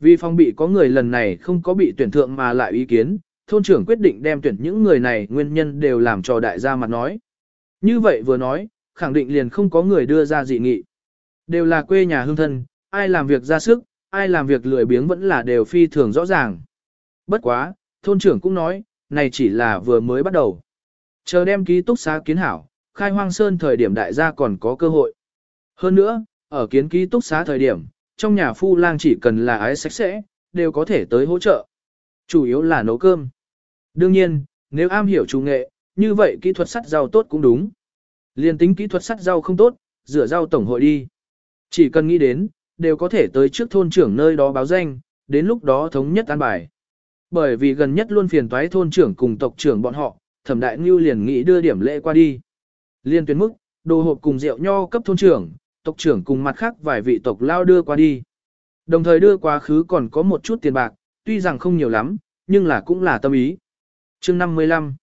Vì phong bị có người lần này không có bị tuyển thượng mà lại ý kiến, thôn trưởng quyết định đem tuyển những người này nguyên nhân đều làm cho đại gia mặt nói. Như vậy vừa nói, khẳng định liền không có người đưa ra dị nghị. Đều là quê nhà hương thân, ai làm việc ra sức, ai làm việc lười biếng vẫn là đều phi thường rõ ràng. Bất quá, thôn trưởng cũng nói, này chỉ là vừa mới bắt đầu. Chờ đem ký túc xá kiến hảo, khai hoang sơn thời điểm đại gia còn có cơ hội. Hơn nữa, ở kiến ký túc xá thời điểm, trong nhà phu lang chỉ cần là ái sạch sẽ, đều có thể tới hỗ trợ. Chủ yếu là nấu cơm. Đương nhiên, nếu am hiểu chủ nghệ, như vậy kỹ thuật sắt rau tốt cũng đúng. Liên tính kỹ thuật sắt rau không tốt, rửa rau tổng hội đi. Chỉ cần nghĩ đến, đều có thể tới trước thôn trưởng nơi đó báo danh, đến lúc đó thống nhất an bài. Bởi vì gần nhất luôn phiền toái thôn trưởng cùng tộc trưởng bọn họ, thẩm đại ngưu liền nghĩ đưa điểm lễ qua đi. Liên tuyến mức, đồ hộp cùng rượu nho cấp thôn trưởng, tộc trưởng cùng mặt khác vài vị tộc lao đưa qua đi. Đồng thời đưa quá khứ còn có một chút tiền bạc, tuy rằng không nhiều lắm, nhưng là cũng là tâm ý. Chương 55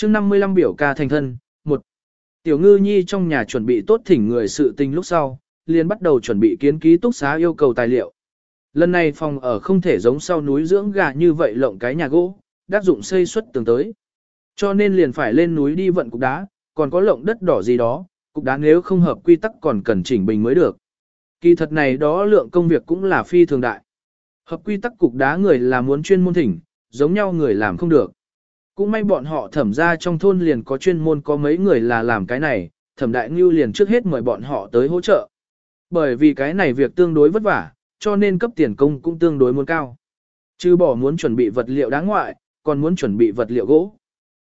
Chương 55 biểu ca thành thân, một Tiểu ngư nhi trong nhà chuẩn bị tốt thỉnh người sự tình lúc sau, liền bắt đầu chuẩn bị kiến ký túc xá yêu cầu tài liệu. Lần này phòng ở không thể giống sau núi dưỡng gà như vậy lộng cái nhà gỗ, đáp dụng xây xuất tường tới. Cho nên liền phải lên núi đi vận cục đá, còn có lộng đất đỏ gì đó, cục đá nếu không hợp quy tắc còn cần chỉnh bình mới được. Kỳ thật này đó lượng công việc cũng là phi thường đại. Hợp quy tắc cục đá người là muốn chuyên môn thỉnh, giống nhau người làm không được. Cũng may bọn họ thẩm ra trong thôn liền có chuyên môn có mấy người là làm cái này, thẩm đại ngưu liền trước hết mời bọn họ tới hỗ trợ. Bởi vì cái này việc tương đối vất vả, cho nên cấp tiền công cũng tương đối muốn cao. Chứ bỏ muốn chuẩn bị vật liệu đáng ngoại, còn muốn chuẩn bị vật liệu gỗ.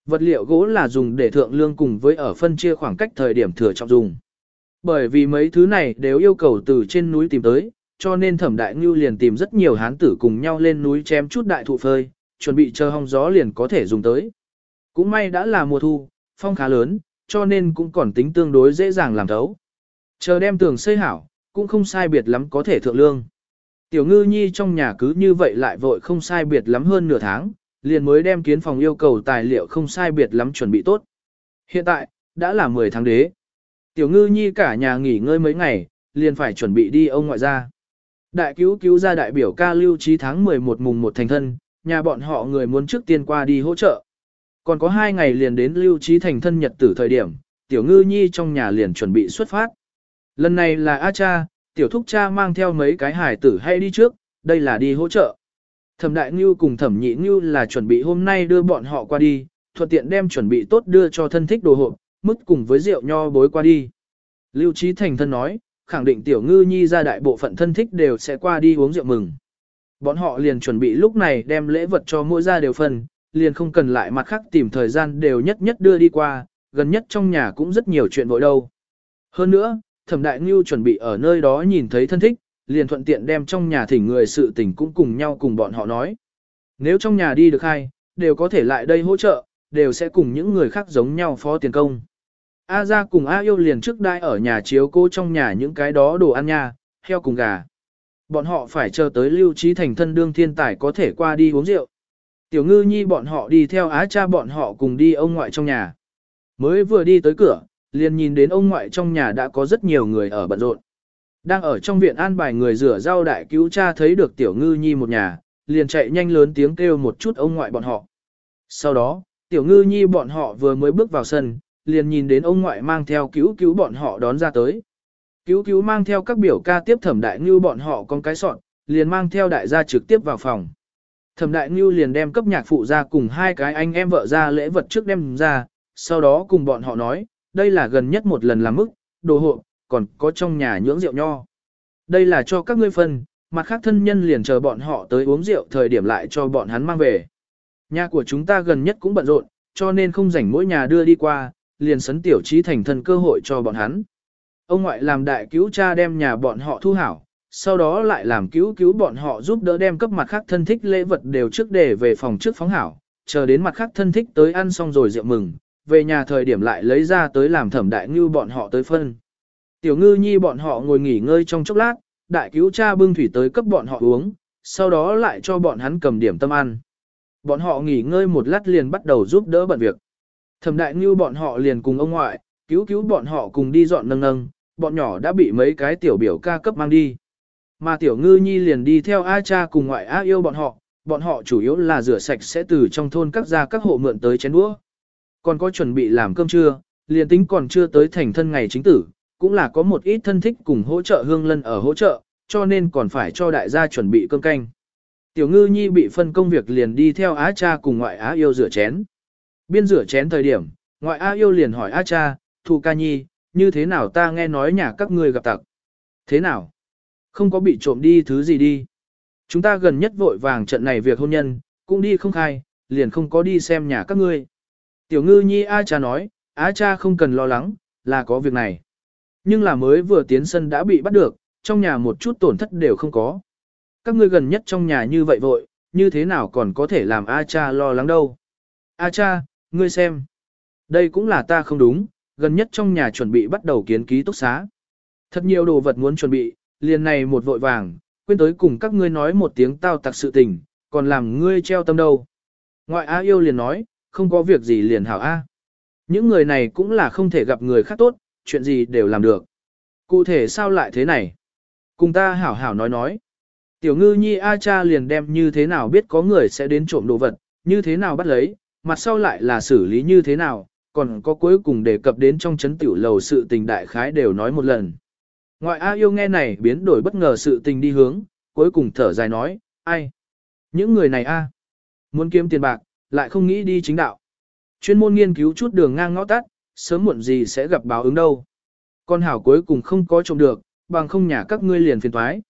Vật liệu gỗ là dùng để thượng lương cùng với ở phân chia khoảng cách thời điểm thừa trọng dùng. Bởi vì mấy thứ này đều yêu cầu từ trên núi tìm tới, cho nên thẩm đại ngưu liền tìm rất nhiều hán tử cùng nhau lên núi chém chút đại thụ phơi, chuẩn bị chờ hong gió liền có thể dùng tới. Cũng may đã là mùa thu, phong khá lớn, cho nên cũng còn tính tương đối dễ dàng làm thấu. Chờ đem tường xây hảo, cũng không sai biệt lắm có thể thượng lương. Tiểu ngư nhi trong nhà cứ như vậy lại vội không sai biệt lắm hơn nửa tháng, liền mới đem kiến phòng yêu cầu tài liệu không sai biệt lắm chuẩn bị tốt. Hiện tại, đã là 10 tháng đế. Tiểu ngư nhi cả nhà nghỉ ngơi mấy ngày, liền phải chuẩn bị đi ông ngoại gia. Đại cứu cứu gia đại biểu ca lưu trí tháng 11 mùng 1 thành thân, nhà bọn họ người muốn trước tiên qua đi hỗ trợ. Còn có hai ngày liền đến lưu trí thành thân nhật tử thời điểm, tiểu ngư nhi trong nhà liền chuẩn bị xuất phát. Lần này là A cha, tiểu thúc cha mang theo mấy cái hải tử hay đi trước, đây là đi hỗ trợ. Thẩm đại ngưu cùng thẩm nhị ngưu là chuẩn bị hôm nay đưa bọn họ qua đi, thuận tiện đem chuẩn bị tốt đưa cho thân thích đồ hộp, mức cùng với rượu nho bối qua đi. Lưu Trí Thành thân nói, khẳng định tiểu ngư nhi ra đại bộ phận thân thích đều sẽ qua đi uống rượu mừng. Bọn họ liền chuẩn bị lúc này đem lễ vật cho mỗi gia đều phần, liền không cần lại mặt khác tìm thời gian đều nhất nhất đưa đi qua, gần nhất trong nhà cũng rất nhiều chuyện vội đâu. Hơn nữa, thẩm đại ngưu chuẩn bị ở nơi đó nhìn thấy thân thích, liền thuận tiện đem trong nhà thỉnh người sự tình cũng cùng nhau cùng bọn họ nói. Nếu trong nhà đi được hay, đều có thể lại đây hỗ trợ, đều sẽ cùng những người khác giống nhau phó tiền công. A ra cùng A yêu liền trước đai ở nhà chiếu cô trong nhà những cái đó đồ ăn nha, heo cùng gà. Bọn họ phải chờ tới lưu trí thành thân đương thiên tài có thể qua đi uống rượu. Tiểu ngư nhi bọn họ đi theo á cha bọn họ cùng đi ông ngoại trong nhà. Mới vừa đi tới cửa, liền nhìn đến ông ngoại trong nhà đã có rất nhiều người ở bận rộn. Đang ở trong viện an bài người rửa rau đại cứu cha thấy được tiểu ngư nhi một nhà, liền chạy nhanh lớn tiếng kêu một chút ông ngoại bọn họ. Sau đó, tiểu ngư nhi bọn họ vừa mới bước vào sân, liền nhìn đến ông ngoại mang theo cứu cứu bọn họ đón ra tới. Cứu cứu mang theo các biểu ca tiếp thẩm đại ngưu bọn họ con cái sọn, liền mang theo đại gia trực tiếp vào phòng. Thẩm đại ngưu liền đem cấp nhạc phụ ra cùng hai cái anh em vợ ra lễ vật trước đem ra, sau đó cùng bọn họ nói, đây là gần nhất một lần làm mức, đồ hộ, còn có trong nhà nhưỡng rượu nho. Đây là cho các ngươi phân, mặt khác thân nhân liền chờ bọn họ tới uống rượu thời điểm lại cho bọn hắn mang về. Nhà của chúng ta gần nhất cũng bận rộn, cho nên không rảnh mỗi nhà đưa đi qua, liền sấn tiểu trí thành thân cơ hội cho bọn hắn. Ông ngoại làm đại cứu cha đem nhà bọn họ thu hảo, sau đó lại làm cứu cứu bọn họ giúp đỡ đem cấp mặt khác thân thích lễ vật đều trước để về phòng trước phóng hảo, chờ đến mặt khác thân thích tới ăn xong rồi rượu mừng, về nhà thời điểm lại lấy ra tới làm thẩm đại ngư bọn họ tới phân. Tiểu ngư nhi bọn họ ngồi nghỉ ngơi trong chốc lát, đại cứu cha bưng thủy tới cấp bọn họ uống, sau đó lại cho bọn hắn cầm điểm tâm ăn. Bọn họ nghỉ ngơi một lát liền bắt đầu giúp đỡ bận việc. Thẩm đại ngư bọn họ liền cùng ông ngoại, cứu cứu bọn họ cùng đi dọn nâng nâng, bọn nhỏ đã bị mấy cái tiểu biểu ca cấp mang đi. Mà tiểu ngư nhi liền đi theo A cha cùng ngoại A yêu bọn họ, bọn họ chủ yếu là rửa sạch sẽ từ trong thôn các gia các hộ mượn tới chén đũa. Còn có chuẩn bị làm cơm trưa, liền tính còn chưa tới thành thân ngày chính tử, cũng là có một ít thân thích cùng hỗ trợ hương lân ở hỗ trợ, cho nên còn phải cho đại gia chuẩn bị cơm canh. Tiểu ngư nhi bị phân công việc liền đi theo á cha cùng ngoại á yêu rửa chén. Biên rửa chén thời điểm, ngoại á yêu liền hỏi á cha, thù ca nhi, như thế nào ta nghe nói nhà các ngươi gặp tặc. Thế nào? Không có bị trộm đi thứ gì đi. Chúng ta gần nhất vội vàng trận này việc hôn nhân, cũng đi không khai, liền không có đi xem nhà các ngươi. Tiểu ngư nhi A cha nói, Á cha không cần lo lắng, là có việc này. Nhưng là mới vừa tiến sân đã bị bắt được, trong nhà một chút tổn thất đều không có. Các ngươi gần nhất trong nhà như vậy vội, như thế nào còn có thể làm A cha lo lắng đâu. A cha, ngươi xem. Đây cũng là ta không đúng, gần nhất trong nhà chuẩn bị bắt đầu kiến ký túc xá. Thật nhiều đồ vật muốn chuẩn bị, liền này một vội vàng, quên tới cùng các ngươi nói một tiếng tao tặc sự tình, còn làm ngươi treo tâm đâu. Ngoại A yêu liền nói, không có việc gì liền hảo A. Những người này cũng là không thể gặp người khác tốt, chuyện gì đều làm được. Cụ thể sao lại thế này? Cùng ta hảo hảo nói nói. Tiểu ngư nhi A cha liền đem như thế nào biết có người sẽ đến trộm đồ vật, như thế nào bắt lấy, mặt sau lại là xử lý như thế nào, còn có cuối cùng đề cập đến trong chấn tiểu lầu sự tình đại khái đều nói một lần. Ngoại A yêu nghe này biến đổi bất ngờ sự tình đi hướng, cuối cùng thở dài nói, ai? Những người này A. Muốn kiếm tiền bạc, lại không nghĩ đi chính đạo. Chuyên môn nghiên cứu chút đường ngang ngõ tắt, sớm muộn gì sẽ gặp báo ứng đâu. Con hảo cuối cùng không có trộm được, bằng không nhà các ngươi liền phiền thoái.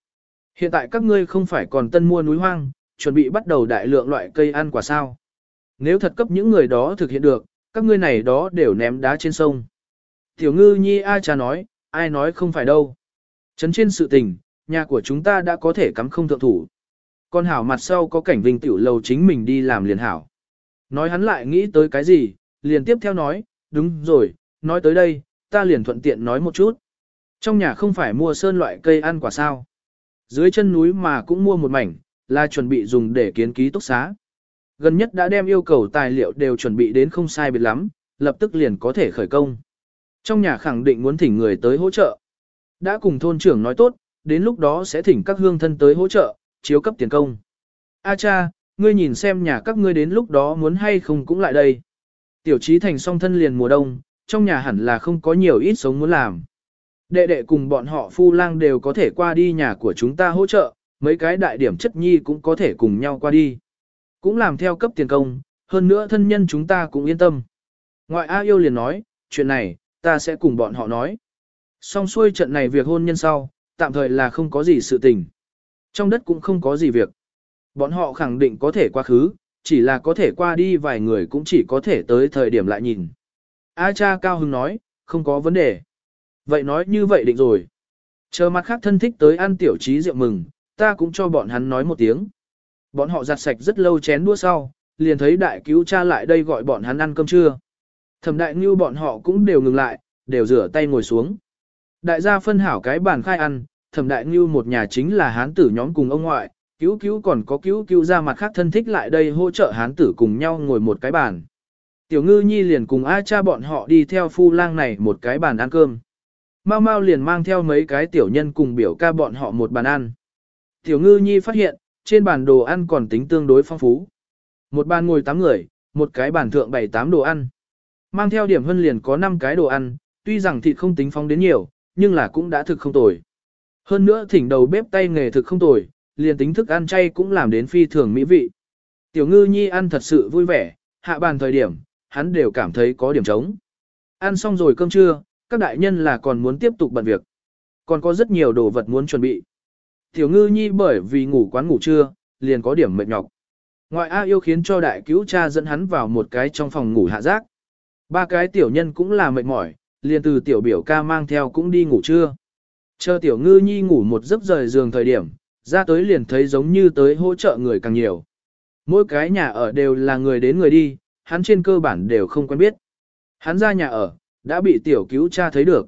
Hiện tại các ngươi không phải còn tân mua núi hoang, chuẩn bị bắt đầu đại lượng loại cây ăn quả sao. Nếu thật cấp những người đó thực hiện được, các ngươi này đó đều ném đá trên sông. Tiểu ngư nhi a cha nói, ai nói không phải đâu. Chấn trên sự tình, nhà của chúng ta đã có thể cắm không thượng thủ. Con hảo mặt sau có cảnh vinh tiểu lầu chính mình đi làm liền hảo. Nói hắn lại nghĩ tới cái gì, liền tiếp theo nói, đúng rồi, nói tới đây, ta liền thuận tiện nói một chút. Trong nhà không phải mua sơn loại cây ăn quả sao. Dưới chân núi mà cũng mua một mảnh, là chuẩn bị dùng để kiến ký túc xá. Gần nhất đã đem yêu cầu tài liệu đều chuẩn bị đến không sai biệt lắm, lập tức liền có thể khởi công. Trong nhà khẳng định muốn thỉnh người tới hỗ trợ. Đã cùng thôn trưởng nói tốt, đến lúc đó sẽ thỉnh các hương thân tới hỗ trợ, chiếu cấp tiền công. A cha, ngươi nhìn xem nhà các ngươi đến lúc đó muốn hay không cũng lại đây. Tiểu trí thành song thân liền mùa đông, trong nhà hẳn là không có nhiều ít sống muốn làm. Đệ đệ cùng bọn họ phu lang đều có thể qua đi nhà của chúng ta hỗ trợ, mấy cái đại điểm chất nhi cũng có thể cùng nhau qua đi. Cũng làm theo cấp tiền công, hơn nữa thân nhân chúng ta cũng yên tâm. Ngoại A yêu liền nói, chuyện này, ta sẽ cùng bọn họ nói. Xong xuôi trận này việc hôn nhân sau, tạm thời là không có gì sự tình. Trong đất cũng không có gì việc. Bọn họ khẳng định có thể qua khứ, chỉ là có thể qua đi vài người cũng chỉ có thể tới thời điểm lại nhìn. A cha cao hưng nói, không có vấn đề. Vậy nói như vậy định rồi. Chờ mặt khác thân thích tới ăn tiểu trí rượu mừng, ta cũng cho bọn hắn nói một tiếng. Bọn họ giặt sạch rất lâu chén đua sau, liền thấy đại cứu cha lại đây gọi bọn hắn ăn cơm trưa. Thẩm đại như bọn họ cũng đều ngừng lại, đều rửa tay ngồi xuống. Đại gia phân hảo cái bàn khai ăn, thẩm đại như một nhà chính là hán tử nhóm cùng ông ngoại, cứu cứu còn có cứu cứu ra mặt khác thân thích lại đây hỗ trợ hán tử cùng nhau ngồi một cái bàn. Tiểu ngư nhi liền cùng A cha bọn họ đi theo phu lang này một cái bàn ăn cơm. Mau mau liền mang theo mấy cái tiểu nhân cùng biểu ca bọn họ một bàn ăn. Tiểu ngư nhi phát hiện, trên bàn đồ ăn còn tính tương đối phong phú. Một bàn ngồi 8 người, một cái bàn thượng 7-8 đồ ăn. Mang theo điểm hơn liền có 5 cái đồ ăn, tuy rằng thịt không tính phong đến nhiều, nhưng là cũng đã thực không tồi. Hơn nữa thỉnh đầu bếp tay nghề thực không tồi, liền tính thức ăn chay cũng làm đến phi thường mỹ vị. Tiểu ngư nhi ăn thật sự vui vẻ, hạ bàn thời điểm, hắn đều cảm thấy có điểm trống. Ăn xong rồi cơm trưa, các đại nhân là còn muốn tiếp tục bận việc. Còn có rất nhiều đồ vật muốn chuẩn bị. Tiểu ngư nhi bởi vì ngủ quán ngủ trưa, liền có điểm mệt nhọc. Ngoại A yêu khiến cho đại cứu cha dẫn hắn vào một cái trong phòng ngủ hạ giác. Ba cái tiểu nhân cũng là mệt mỏi, liền từ tiểu biểu ca mang theo cũng đi ngủ trưa. Chờ tiểu ngư nhi ngủ một giấc rời giường thời điểm, ra tới liền thấy giống như tới hỗ trợ người càng nhiều. Mỗi cái nhà ở đều là người đến người đi, hắn trên cơ bản đều không quen biết. Hắn ra nhà ở, đã bị tiểu cứu cha thấy được.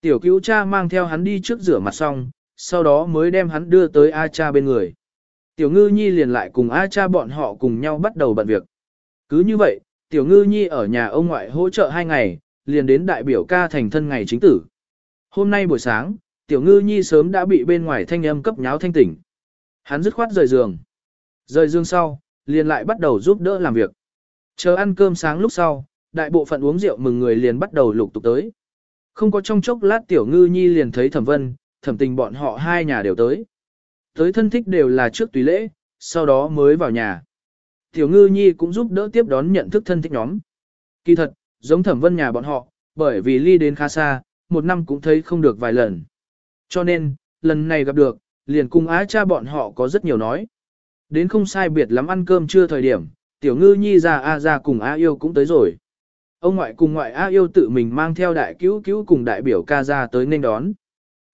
Tiểu cứu cha mang theo hắn đi trước rửa mặt xong, sau đó mới đem hắn đưa tới A cha bên người. Tiểu ngư nhi liền lại cùng A cha bọn họ cùng nhau bắt đầu bận việc. Cứ như vậy, tiểu ngư nhi ở nhà ông ngoại hỗ trợ hai ngày, liền đến đại biểu ca thành thân ngày chính tử. Hôm nay buổi sáng, tiểu ngư nhi sớm đã bị bên ngoài thanh âm cấp nháo thanh tỉnh. Hắn dứt khoát rời giường. Rời giường sau, liền lại bắt đầu giúp đỡ làm việc. Chờ ăn cơm sáng lúc sau, đại bộ phận uống rượu mừng người liền bắt đầu lục tục tới. Không có trong chốc lát tiểu ngư nhi liền thấy thẩm vân, thẩm tình bọn họ hai nhà đều tới. Tới thân thích đều là trước tùy lễ, sau đó mới vào nhà. Tiểu ngư nhi cũng giúp đỡ tiếp đón nhận thức thân thích nhóm. Kỳ thật, giống thẩm vân nhà bọn họ, bởi vì ly đến khá xa, một năm cũng thấy không được vài lần. Cho nên, lần này gặp được, liền cùng á cha bọn họ có rất nhiều nói. Đến không sai biệt lắm ăn cơm trưa thời điểm, tiểu ngư nhi ra A ra cùng A yêu cũng tới rồi. Ông ngoại cùng ngoại A yêu tự mình mang theo đại cứu cứu cùng đại biểu ca ra tới nên đón.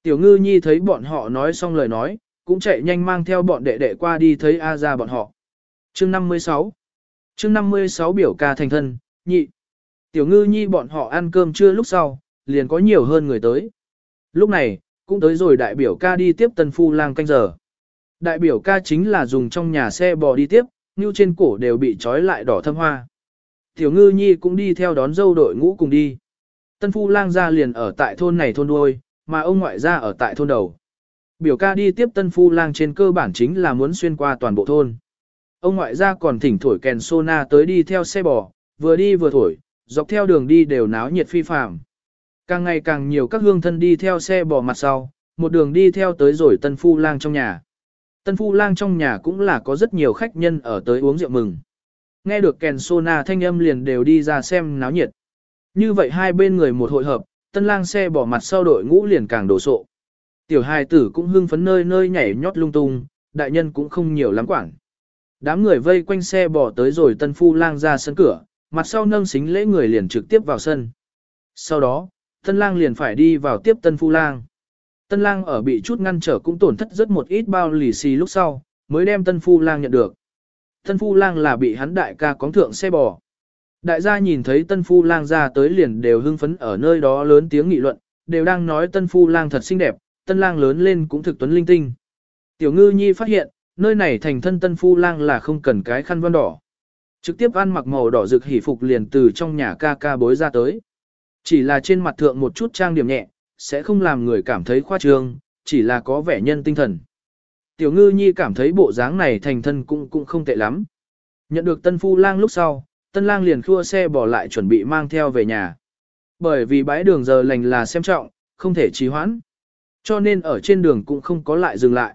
Tiểu ngư nhi thấy bọn họ nói xong lời nói, cũng chạy nhanh mang theo bọn đệ đệ qua đi thấy A ra bọn họ. Chương 56 Chương 56 biểu ca thành thân, nhị. Tiểu ngư nhi bọn họ ăn cơm trưa lúc sau, liền có nhiều hơn người tới. Lúc này, cũng tới rồi đại biểu ca đi tiếp tân phu lang canh giờ. Đại biểu ca chính là dùng trong nhà xe bò đi tiếp, như trên cổ đều bị trói lại đỏ thâm hoa. Tiểu ngư nhi cũng đi theo đón dâu đội ngũ cùng đi. Tân phu lang ra liền ở tại thôn này thôn đuôi, mà ông ngoại ra ở tại thôn đầu. Biểu ca đi tiếp tân phu lang trên cơ bản chính là muốn xuyên qua toàn bộ thôn. Ông ngoại ra còn thỉnh thổi kèn sona tới đi theo xe bò, vừa đi vừa thổi, dọc theo đường đi đều náo nhiệt phi phàm. Càng ngày càng nhiều các hương thân đi theo xe bò mặt sau, một đường đi theo tới rồi tân phu lang trong nhà. Tân phu lang trong nhà cũng là có rất nhiều khách nhân ở tới uống rượu mừng. Nghe được kèn sona thanh âm liền đều đi ra xem náo nhiệt. Như vậy hai bên người một hội hợp, tân lang xe bỏ mặt sau đội ngũ liền càng đổ sộ. Tiểu hài tử cũng hưng phấn nơi nơi nhảy nhót lung tung, đại nhân cũng không nhiều lắm quảng. Đám người vây quanh xe bỏ tới rồi tân phu lang ra sân cửa, mặt sau nâng xính lễ người liền trực tiếp vào sân. Sau đó, tân lang liền phải đi vào tiếp tân phu lang. Tân lang ở bị chút ngăn trở cũng tổn thất rất một ít bao lì xì lúc sau, mới đem tân phu lang nhận được. Tân phu lang là bị hắn đại ca cóng thượng xe bò. Đại gia nhìn thấy tân phu lang ra tới liền đều hưng phấn ở nơi đó lớn tiếng nghị luận, đều đang nói tân phu lang thật xinh đẹp, tân lang lớn lên cũng thực tuấn linh tinh. Tiểu ngư nhi phát hiện, nơi này thành thân tân phu lang là không cần cái khăn văn đỏ. Trực tiếp ăn mặc màu đỏ rực hỉ phục liền từ trong nhà ca ca bối ra tới. Chỉ là trên mặt thượng một chút trang điểm nhẹ, sẽ không làm người cảm thấy khoa trương, chỉ là có vẻ nhân tinh thần. Tiểu ngư nhi cảm thấy bộ dáng này thành thân cũng cũng không tệ lắm. Nhận được tân phu lang lúc sau, tân lang liền khua xe bỏ lại chuẩn bị mang theo về nhà. Bởi vì bãi đường giờ lành là xem trọng, không thể trì hoãn. Cho nên ở trên đường cũng không có lại dừng lại.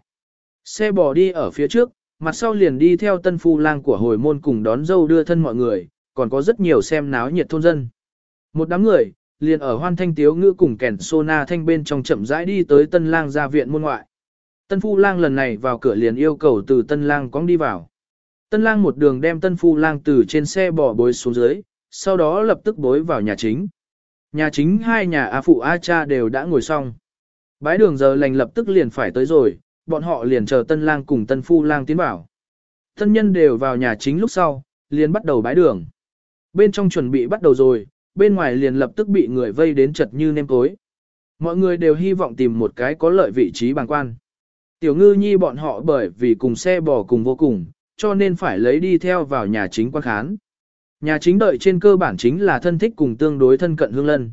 Xe bò đi ở phía trước, mặt sau liền đi theo tân phu lang của hồi môn cùng đón dâu đưa thân mọi người, còn có rất nhiều xem náo nhiệt thôn dân. Một đám người, liền ở hoan thanh tiếu ngữ cùng kèn Na thanh bên trong chậm rãi đi tới tân lang gia viện môn ngoại. Tân phu lang lần này vào cửa liền yêu cầu từ tân lang cong đi vào. Tân lang một đường đem tân phu lang từ trên xe bỏ bối xuống dưới, sau đó lập tức bối vào nhà chính. Nhà chính hai nhà A phụ A cha đều đã ngồi xong. Bái đường giờ lành lập tức liền phải tới rồi, bọn họ liền chờ tân lang cùng tân phu lang tiến vào. Tân nhân đều vào nhà chính lúc sau, liền bắt đầu bái đường. Bên trong chuẩn bị bắt đầu rồi, bên ngoài liền lập tức bị người vây đến chật như nêm cối. Mọi người đều hy vọng tìm một cái có lợi vị trí bằng quan. Tiểu ngư nhi bọn họ bởi vì cùng xe bò cùng vô cùng, cho nên phải lấy đi theo vào nhà chính quan khán. Nhà chính đợi trên cơ bản chính là thân thích cùng tương đối thân cận hương lân.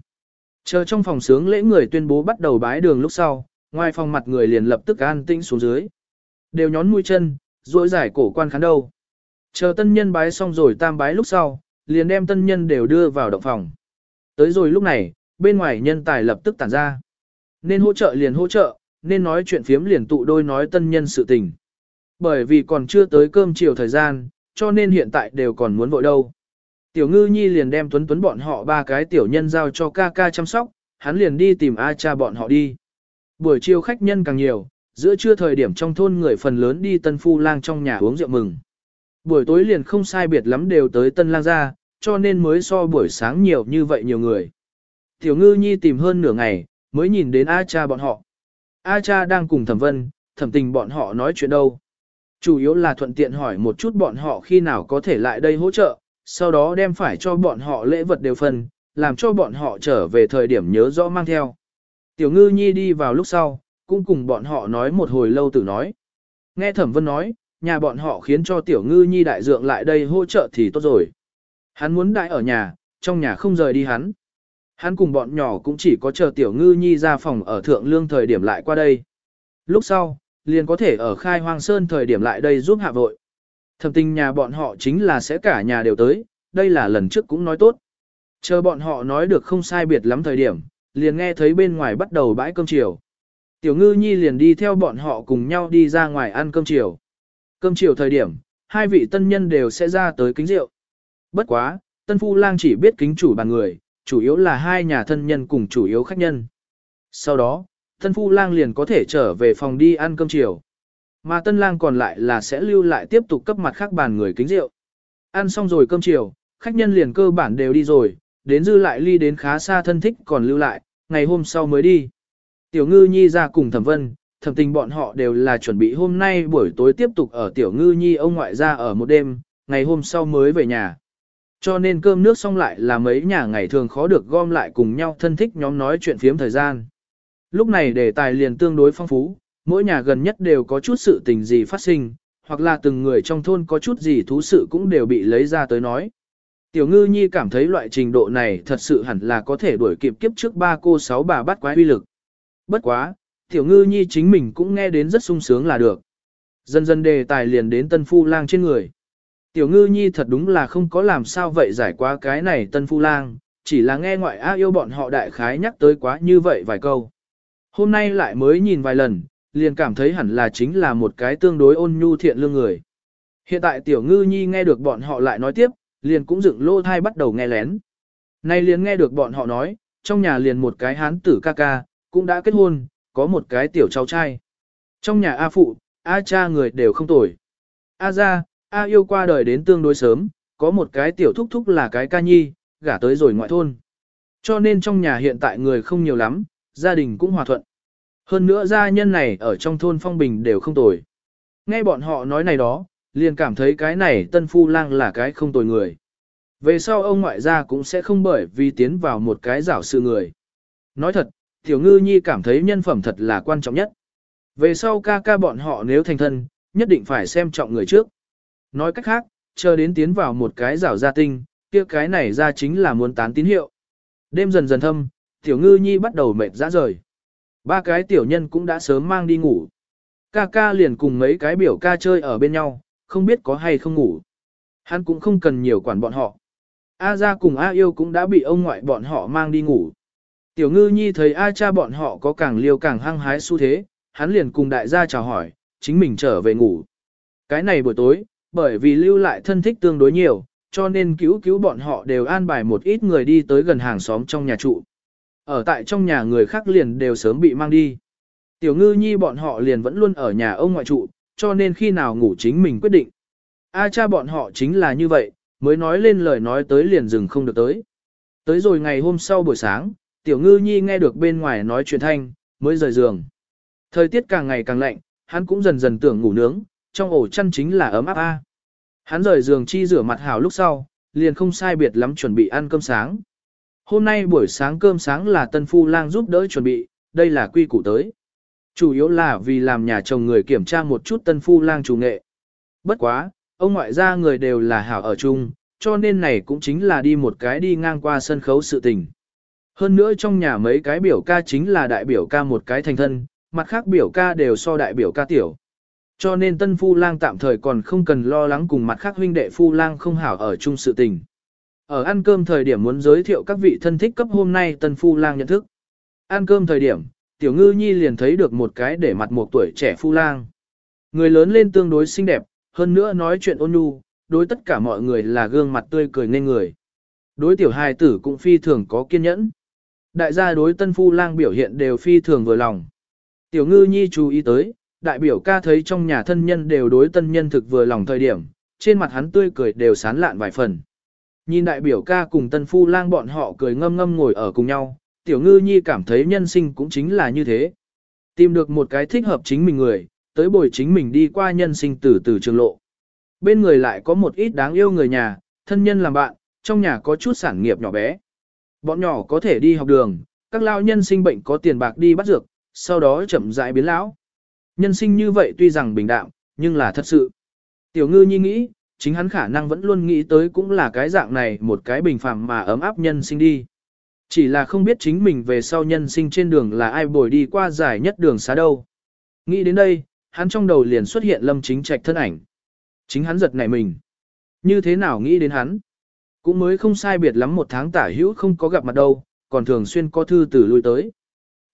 Chờ trong phòng sướng lễ người tuyên bố bắt đầu bái đường lúc sau, ngoài phòng mặt người liền lập tức an tĩnh xuống dưới. Đều nhón mũi chân, duỗi giải cổ quan khán đâu. Chờ tân nhân bái xong rồi tam bái lúc sau, liền đem tân nhân đều đưa vào động phòng. Tới rồi lúc này, bên ngoài nhân tài lập tức tản ra. Nên hỗ trợ liền hỗ trợ, nên nói chuyện phiếm liền tụ đôi nói tân nhân sự tình. Bởi vì còn chưa tới cơm chiều thời gian, cho nên hiện tại đều còn muốn vội đâu. Tiểu ngư nhi liền đem tuấn tuấn bọn họ ba cái tiểu nhân giao cho ca ca chăm sóc, hắn liền đi tìm A cha bọn họ đi. Buổi chiều khách nhân càng nhiều, giữa trưa thời điểm trong thôn người phần lớn đi tân phu lang trong nhà uống rượu mừng. Buổi tối liền không sai biệt lắm đều tới tân lang ra, cho nên mới so buổi sáng nhiều như vậy nhiều người. Tiểu ngư nhi tìm hơn nửa ngày, mới nhìn đến A cha bọn họ. A cha đang cùng thẩm vân, thẩm tình bọn họ nói chuyện đâu. Chủ yếu là thuận tiện hỏi một chút bọn họ khi nào có thể lại đây hỗ trợ, sau đó đem phải cho bọn họ lễ vật đều phân, làm cho bọn họ trở về thời điểm nhớ rõ mang theo. Tiểu ngư nhi đi vào lúc sau, cũng cùng bọn họ nói một hồi lâu tử nói. Nghe thẩm vân nói, nhà bọn họ khiến cho tiểu ngư nhi đại dượng lại đây hỗ trợ thì tốt rồi. Hắn muốn đại ở nhà, trong nhà không rời đi hắn. Hắn cùng bọn nhỏ cũng chỉ có chờ tiểu ngư nhi ra phòng ở thượng lương thời điểm lại qua đây. Lúc sau, liền có thể ở khai hoang sơn thời điểm lại đây giúp hạ vội. Thẩm tình nhà bọn họ chính là sẽ cả nhà đều tới, đây là lần trước cũng nói tốt. Chờ bọn họ nói được không sai biệt lắm thời điểm, liền nghe thấy bên ngoài bắt đầu bãi cơm chiều. Tiểu ngư nhi liền đi theo bọn họ cùng nhau đi ra ngoài ăn cơm chiều. Cơm chiều thời điểm, hai vị tân nhân đều sẽ ra tới kính rượu. Bất quá, tân phu lang chỉ biết kính chủ bàn người, chủ yếu là hai nhà thân nhân cùng chủ yếu khách nhân. Sau đó, tân phu lang liền có thể trở về phòng đi ăn cơm chiều. Mà tân lang còn lại là sẽ lưu lại tiếp tục cấp mặt khác bàn người kính rượu. Ăn xong rồi cơm chiều, khách nhân liền cơ bản đều đi rồi, đến dư lại ly đến khá xa thân thích còn lưu lại, ngày hôm sau mới đi. Tiểu ngư nhi ra cùng thẩm vân, thẩm tình bọn họ đều là chuẩn bị hôm nay buổi tối tiếp tục ở tiểu ngư nhi ông ngoại ra ở một đêm, ngày hôm sau mới về nhà. Cho nên cơm nước xong lại là mấy nhà ngày thường khó được gom lại cùng nhau thân thích nhóm nói chuyện phiếm thời gian. Lúc này đề tài liền tương đối phong phú, mỗi nhà gần nhất đều có chút sự tình gì phát sinh, hoặc là từng người trong thôn có chút gì thú sự cũng đều bị lấy ra tới nói. Tiểu ngư nhi cảm thấy loại trình độ này thật sự hẳn là có thể đuổi kịp kiếp trước ba cô sáu bà bắt quái uy lực. Bất quá, tiểu ngư nhi chính mình cũng nghe đến rất sung sướng là được. Dần dần đề tài liền đến tân phu lang trên người. Tiểu ngư nhi thật đúng là không có làm sao vậy giải quá cái này tân phu lang, chỉ là nghe ngoại á yêu bọn họ đại khái nhắc tới quá như vậy vài câu. Hôm nay lại mới nhìn vài lần, liền cảm thấy hẳn là chính là một cái tương đối ôn nhu thiện lương người. Hiện tại tiểu ngư nhi nghe được bọn họ lại nói tiếp, liền cũng dựng lô thai bắt đầu nghe lén. Nay liền nghe được bọn họ nói, trong nhà liền một cái hán tử ca ca, cũng đã kết hôn, có một cái tiểu cháu trai. Trong nhà A phụ, A cha người đều không tồi. A ra, A yêu qua đời đến tương đối sớm, có một cái tiểu thúc thúc là cái ca nhi, gả tới rồi ngoại thôn. Cho nên trong nhà hiện tại người không nhiều lắm, gia đình cũng hòa thuận. Hơn nữa gia nhân này ở trong thôn phong bình đều không tồi. Nghe bọn họ nói này đó, liền cảm thấy cái này tân phu lang là cái không tồi người. Về sau ông ngoại gia cũng sẽ không bởi vì tiến vào một cái giảo sự người. Nói thật, tiểu ngư nhi cảm thấy nhân phẩm thật là quan trọng nhất. Về sau ca ca bọn họ nếu thành thân, nhất định phải xem trọng người trước. Nói cách khác, chờ đến tiến vào một cái rảo gia tinh, kia cái này ra chính là muốn tán tín hiệu. Đêm dần dần thâm, tiểu ngư nhi bắt đầu mệt rã rời. Ba cái tiểu nhân cũng đã sớm mang đi ngủ. Ca ca liền cùng mấy cái biểu ca chơi ở bên nhau, không biết có hay không ngủ. Hắn cũng không cần nhiều quản bọn họ. A gia cùng A yêu cũng đã bị ông ngoại bọn họ mang đi ngủ. Tiểu ngư nhi thấy A cha bọn họ có càng liều càng hăng hái xu thế, hắn liền cùng đại gia chào hỏi, chính mình trở về ngủ. Cái này buổi tối, bởi vì lưu lại thân thích tương đối nhiều, cho nên cứu cứu bọn họ đều an bài một ít người đi tới gần hàng xóm trong nhà trụ. Ở tại trong nhà người khác liền đều sớm bị mang đi. Tiểu ngư nhi bọn họ liền vẫn luôn ở nhà ông ngoại trụ, cho nên khi nào ngủ chính mình quyết định. A cha bọn họ chính là như vậy, mới nói lên lời nói tới liền dừng không được tới. Tới rồi ngày hôm sau buổi sáng, tiểu ngư nhi nghe được bên ngoài nói chuyện thanh, mới rời giường. Thời tiết càng ngày càng lạnh, hắn cũng dần dần tưởng ngủ nướng, trong ổ chăn chính là ấm áp a. Hắn rời giường chi rửa mặt hảo lúc sau, liền không sai biệt lắm chuẩn bị ăn cơm sáng. Hôm nay buổi sáng cơm sáng là tân phu lang giúp đỡ chuẩn bị, đây là quy củ tới. Chủ yếu là vì làm nhà chồng người kiểm tra một chút tân phu lang chủ nghệ. Bất quá, ông ngoại gia người đều là hảo ở chung, cho nên này cũng chính là đi một cái đi ngang qua sân khấu sự tình. Hơn nữa trong nhà mấy cái biểu ca chính là đại biểu ca một cái thành thân, mặt khác biểu ca đều so đại biểu ca tiểu. Cho nên tân phu lang tạm thời còn không cần lo lắng cùng mặt khác huynh đệ phu lang không hảo ở chung sự tình. Ở ăn cơm thời điểm muốn giới thiệu các vị thân thích cấp hôm nay tân phu lang nhận thức. Ăn cơm thời điểm, tiểu ngư nhi liền thấy được một cái để mặt một tuổi trẻ phu lang. Người lớn lên tương đối xinh đẹp, hơn nữa nói chuyện ôn nhu, đối tất cả mọi người là gương mặt tươi cười nên người. Đối tiểu hài tử cũng phi thường có kiên nhẫn. Đại gia đối tân phu lang biểu hiện đều phi thường vừa lòng. Tiểu ngư nhi chú ý tới, đại biểu ca thấy trong nhà thân nhân đều đối tân nhân thực vừa lòng thời điểm, trên mặt hắn tươi cười đều sán lạn vài phần. Nhìn đại biểu ca cùng tân phu lang bọn họ cười ngâm ngâm ngồi ở cùng nhau, tiểu ngư nhi cảm thấy nhân sinh cũng chính là như thế. Tìm được một cái thích hợp chính mình người, tới bồi chính mình đi qua nhân sinh từ từ trường lộ. Bên người lại có một ít đáng yêu người nhà, thân nhân làm bạn, trong nhà có chút sản nghiệp nhỏ bé. Bọn nhỏ có thể đi học đường, các lao nhân sinh bệnh có tiền bạc đi bắt dược, sau đó chậm rãi biến lão. Nhân sinh như vậy tuy rằng bình đạm, nhưng là thật sự. Tiểu ngư nhi nghĩ, chính hắn khả năng vẫn luôn nghĩ tới cũng là cái dạng này một cái bình phàm mà ấm áp nhân sinh đi. Chỉ là không biết chính mình về sau nhân sinh trên đường là ai bồi đi qua dài nhất đường xá đâu. Nghĩ đến đây, hắn trong đầu liền xuất hiện lâm chính trạch thân ảnh. Chính hắn giật nảy mình. Như thế nào nghĩ đến hắn? Cũng mới không sai biệt lắm một tháng tả hữu không có gặp mặt đâu, còn thường xuyên có thư từ lui tới.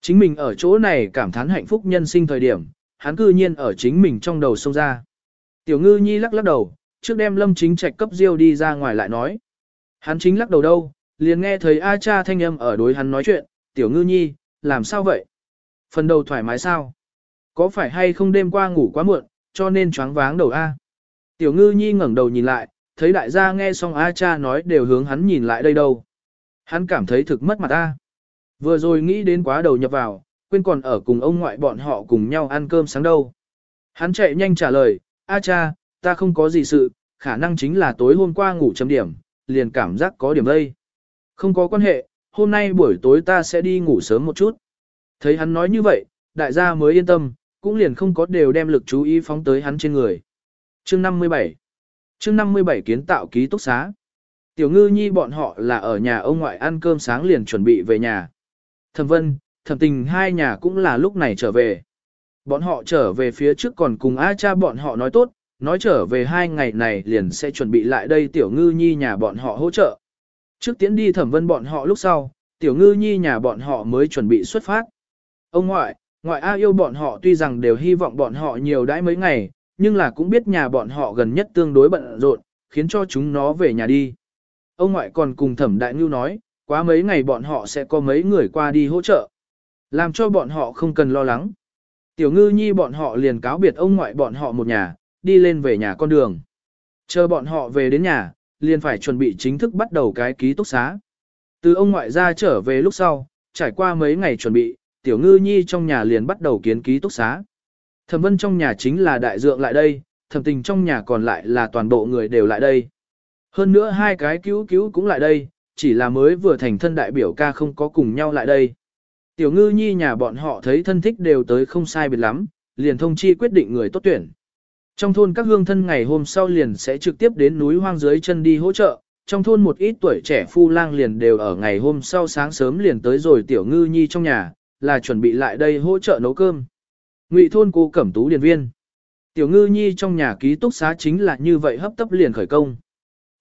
Chính mình ở chỗ này cảm thán hạnh phúc nhân sinh thời điểm, hắn cư nhiên ở chính mình trong đầu sông ra. Tiểu ngư nhi lắc lắc đầu, trước đem lâm chính trạch cấp diêu đi ra ngoài lại nói. Hắn chính lắc đầu đâu, liền nghe thấy A cha thanh âm ở đối hắn nói chuyện, tiểu ngư nhi, làm sao vậy? Phần đầu thoải mái sao? Có phải hay không đêm qua ngủ quá muộn, cho nên choáng váng đầu A? Tiểu ngư nhi ngẩng đầu nhìn lại, thấy đại gia nghe xong A cha nói đều hướng hắn nhìn lại đây đâu. Hắn cảm thấy thực mất mặt A. Vừa rồi nghĩ đến quá đầu nhập vào, quên còn ở cùng ông ngoại bọn họ cùng nhau ăn cơm sáng đâu. Hắn chạy nhanh trả lời, A cha, ta không có gì sự, khả năng chính là tối hôm qua ngủ chấm điểm, liền cảm giác có điểm lây. Không có quan hệ, hôm nay buổi tối ta sẽ đi ngủ sớm một chút. Thấy hắn nói như vậy, đại gia mới yên tâm, cũng liền không có đều đem lực chú ý phóng tới hắn trên người. Chương 57 Chương 57 kiến tạo ký túc xá. Tiểu ngư nhi bọn họ là ở nhà ông ngoại ăn cơm sáng liền chuẩn bị về nhà. Thẩm vân, thẩm tình hai nhà cũng là lúc này trở về. Bọn họ trở về phía trước còn cùng A cha bọn họ nói tốt, nói trở về hai ngày này liền sẽ chuẩn bị lại đây tiểu ngư nhi nhà bọn họ hỗ trợ. Trước tiến đi thẩm vân bọn họ lúc sau, tiểu ngư nhi nhà bọn họ mới chuẩn bị xuất phát. Ông ngoại, ngoại A yêu bọn họ tuy rằng đều hy vọng bọn họ nhiều đãi mấy ngày, nhưng là cũng biết nhà bọn họ gần nhất tương đối bận rộn, khiến cho chúng nó về nhà đi. Ông ngoại còn cùng thẩm đại ngưu nói, quá mấy ngày bọn họ sẽ có mấy người qua đi hỗ trợ. Làm cho bọn họ không cần lo lắng. Tiểu ngư nhi bọn họ liền cáo biệt ông ngoại bọn họ một nhà, đi lên về nhà con đường. Chờ bọn họ về đến nhà, liền phải chuẩn bị chính thức bắt đầu cái ký túc xá. Từ ông ngoại ra trở về lúc sau, trải qua mấy ngày chuẩn bị, tiểu ngư nhi trong nhà liền bắt đầu kiến ký túc xá. Thẩm vân trong nhà chính là đại dượng lại đây, thẩm tình trong nhà còn lại là toàn bộ người đều lại đây. Hơn nữa hai cái cứu cứu cũng lại đây, chỉ là mới vừa thành thân đại biểu ca không có cùng nhau lại đây. Tiểu ngư nhi nhà bọn họ thấy thân thích đều tới không sai biệt lắm, liền thông chi quyết định người tốt tuyển. Trong thôn các hương thân ngày hôm sau liền sẽ trực tiếp đến núi hoang dưới chân đi hỗ trợ, trong thôn một ít tuổi trẻ phu lang liền đều ở ngày hôm sau sáng sớm liền tới rồi tiểu ngư nhi trong nhà, là chuẩn bị lại đây hỗ trợ nấu cơm. Ngụy thôn cô cẩm tú điền viên. Tiểu ngư nhi trong nhà ký túc xá chính là như vậy hấp tấp liền khởi công.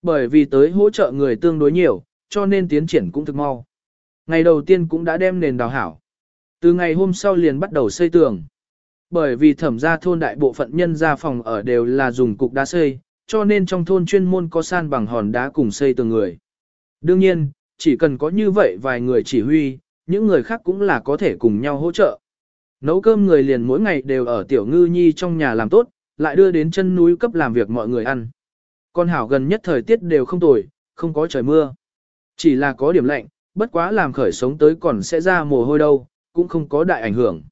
Bởi vì tới hỗ trợ người tương đối nhiều, cho nên tiến triển cũng thực mau. Ngày đầu tiên cũng đã đem nền đào hảo. Từ ngày hôm sau liền bắt đầu xây tường. Bởi vì thẩm gia thôn đại bộ phận nhân gia phòng ở đều là dùng cục đá xây, cho nên trong thôn chuyên môn có san bằng hòn đá cùng xây từng người. Đương nhiên, chỉ cần có như vậy vài người chỉ huy, những người khác cũng là có thể cùng nhau hỗ trợ. Nấu cơm người liền mỗi ngày đều ở tiểu ngư nhi trong nhà làm tốt, lại đưa đến chân núi cấp làm việc mọi người ăn. Con hảo gần nhất thời tiết đều không tồi, không có trời mưa. Chỉ là có điểm lạnh, bất quá làm khởi sống tới còn sẽ ra mồ hôi đâu, cũng không có đại ảnh hưởng.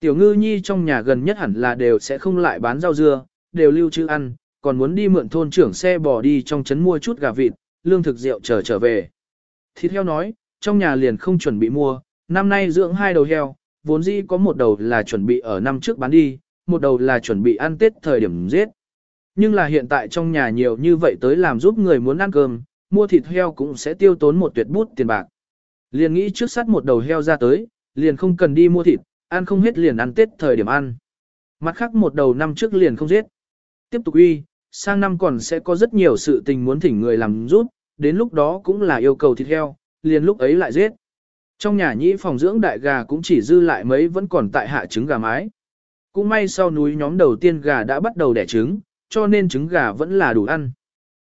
Tiểu ngư nhi trong nhà gần nhất hẳn là đều sẽ không lại bán rau dưa, đều lưu trữ ăn, còn muốn đi mượn thôn trưởng xe bò đi trong trấn mua chút gà vịt, lương thực rượu chờ trở, trở về. Thịt heo nói, trong nhà liền không chuẩn bị mua, năm nay dưỡng hai đầu heo, vốn dĩ có một đầu là chuẩn bị ở năm trước bán đi, một đầu là chuẩn bị ăn Tết thời điểm giết. Nhưng là hiện tại trong nhà nhiều như vậy tới làm giúp người muốn ăn cơm, mua thịt heo cũng sẽ tiêu tốn một tuyệt bút tiền bạc. Liền nghĩ trước sắt một đầu heo ra tới, liền không cần đi mua thịt, ăn không hết liền ăn Tết thời điểm ăn. Mặt khác một đầu năm trước liền không giết. Tiếp tục uy, sang năm còn sẽ có rất nhiều sự tình muốn thỉnh người làm rút, đến lúc đó cũng là yêu cầu thịt heo, liền lúc ấy lại giết. Trong nhà nhĩ phòng dưỡng đại gà cũng chỉ dư lại mấy vẫn còn tại hạ trứng gà mái. Cũng may sau núi nhóm đầu tiên gà đã bắt đầu đẻ trứng, cho nên trứng gà vẫn là đủ ăn.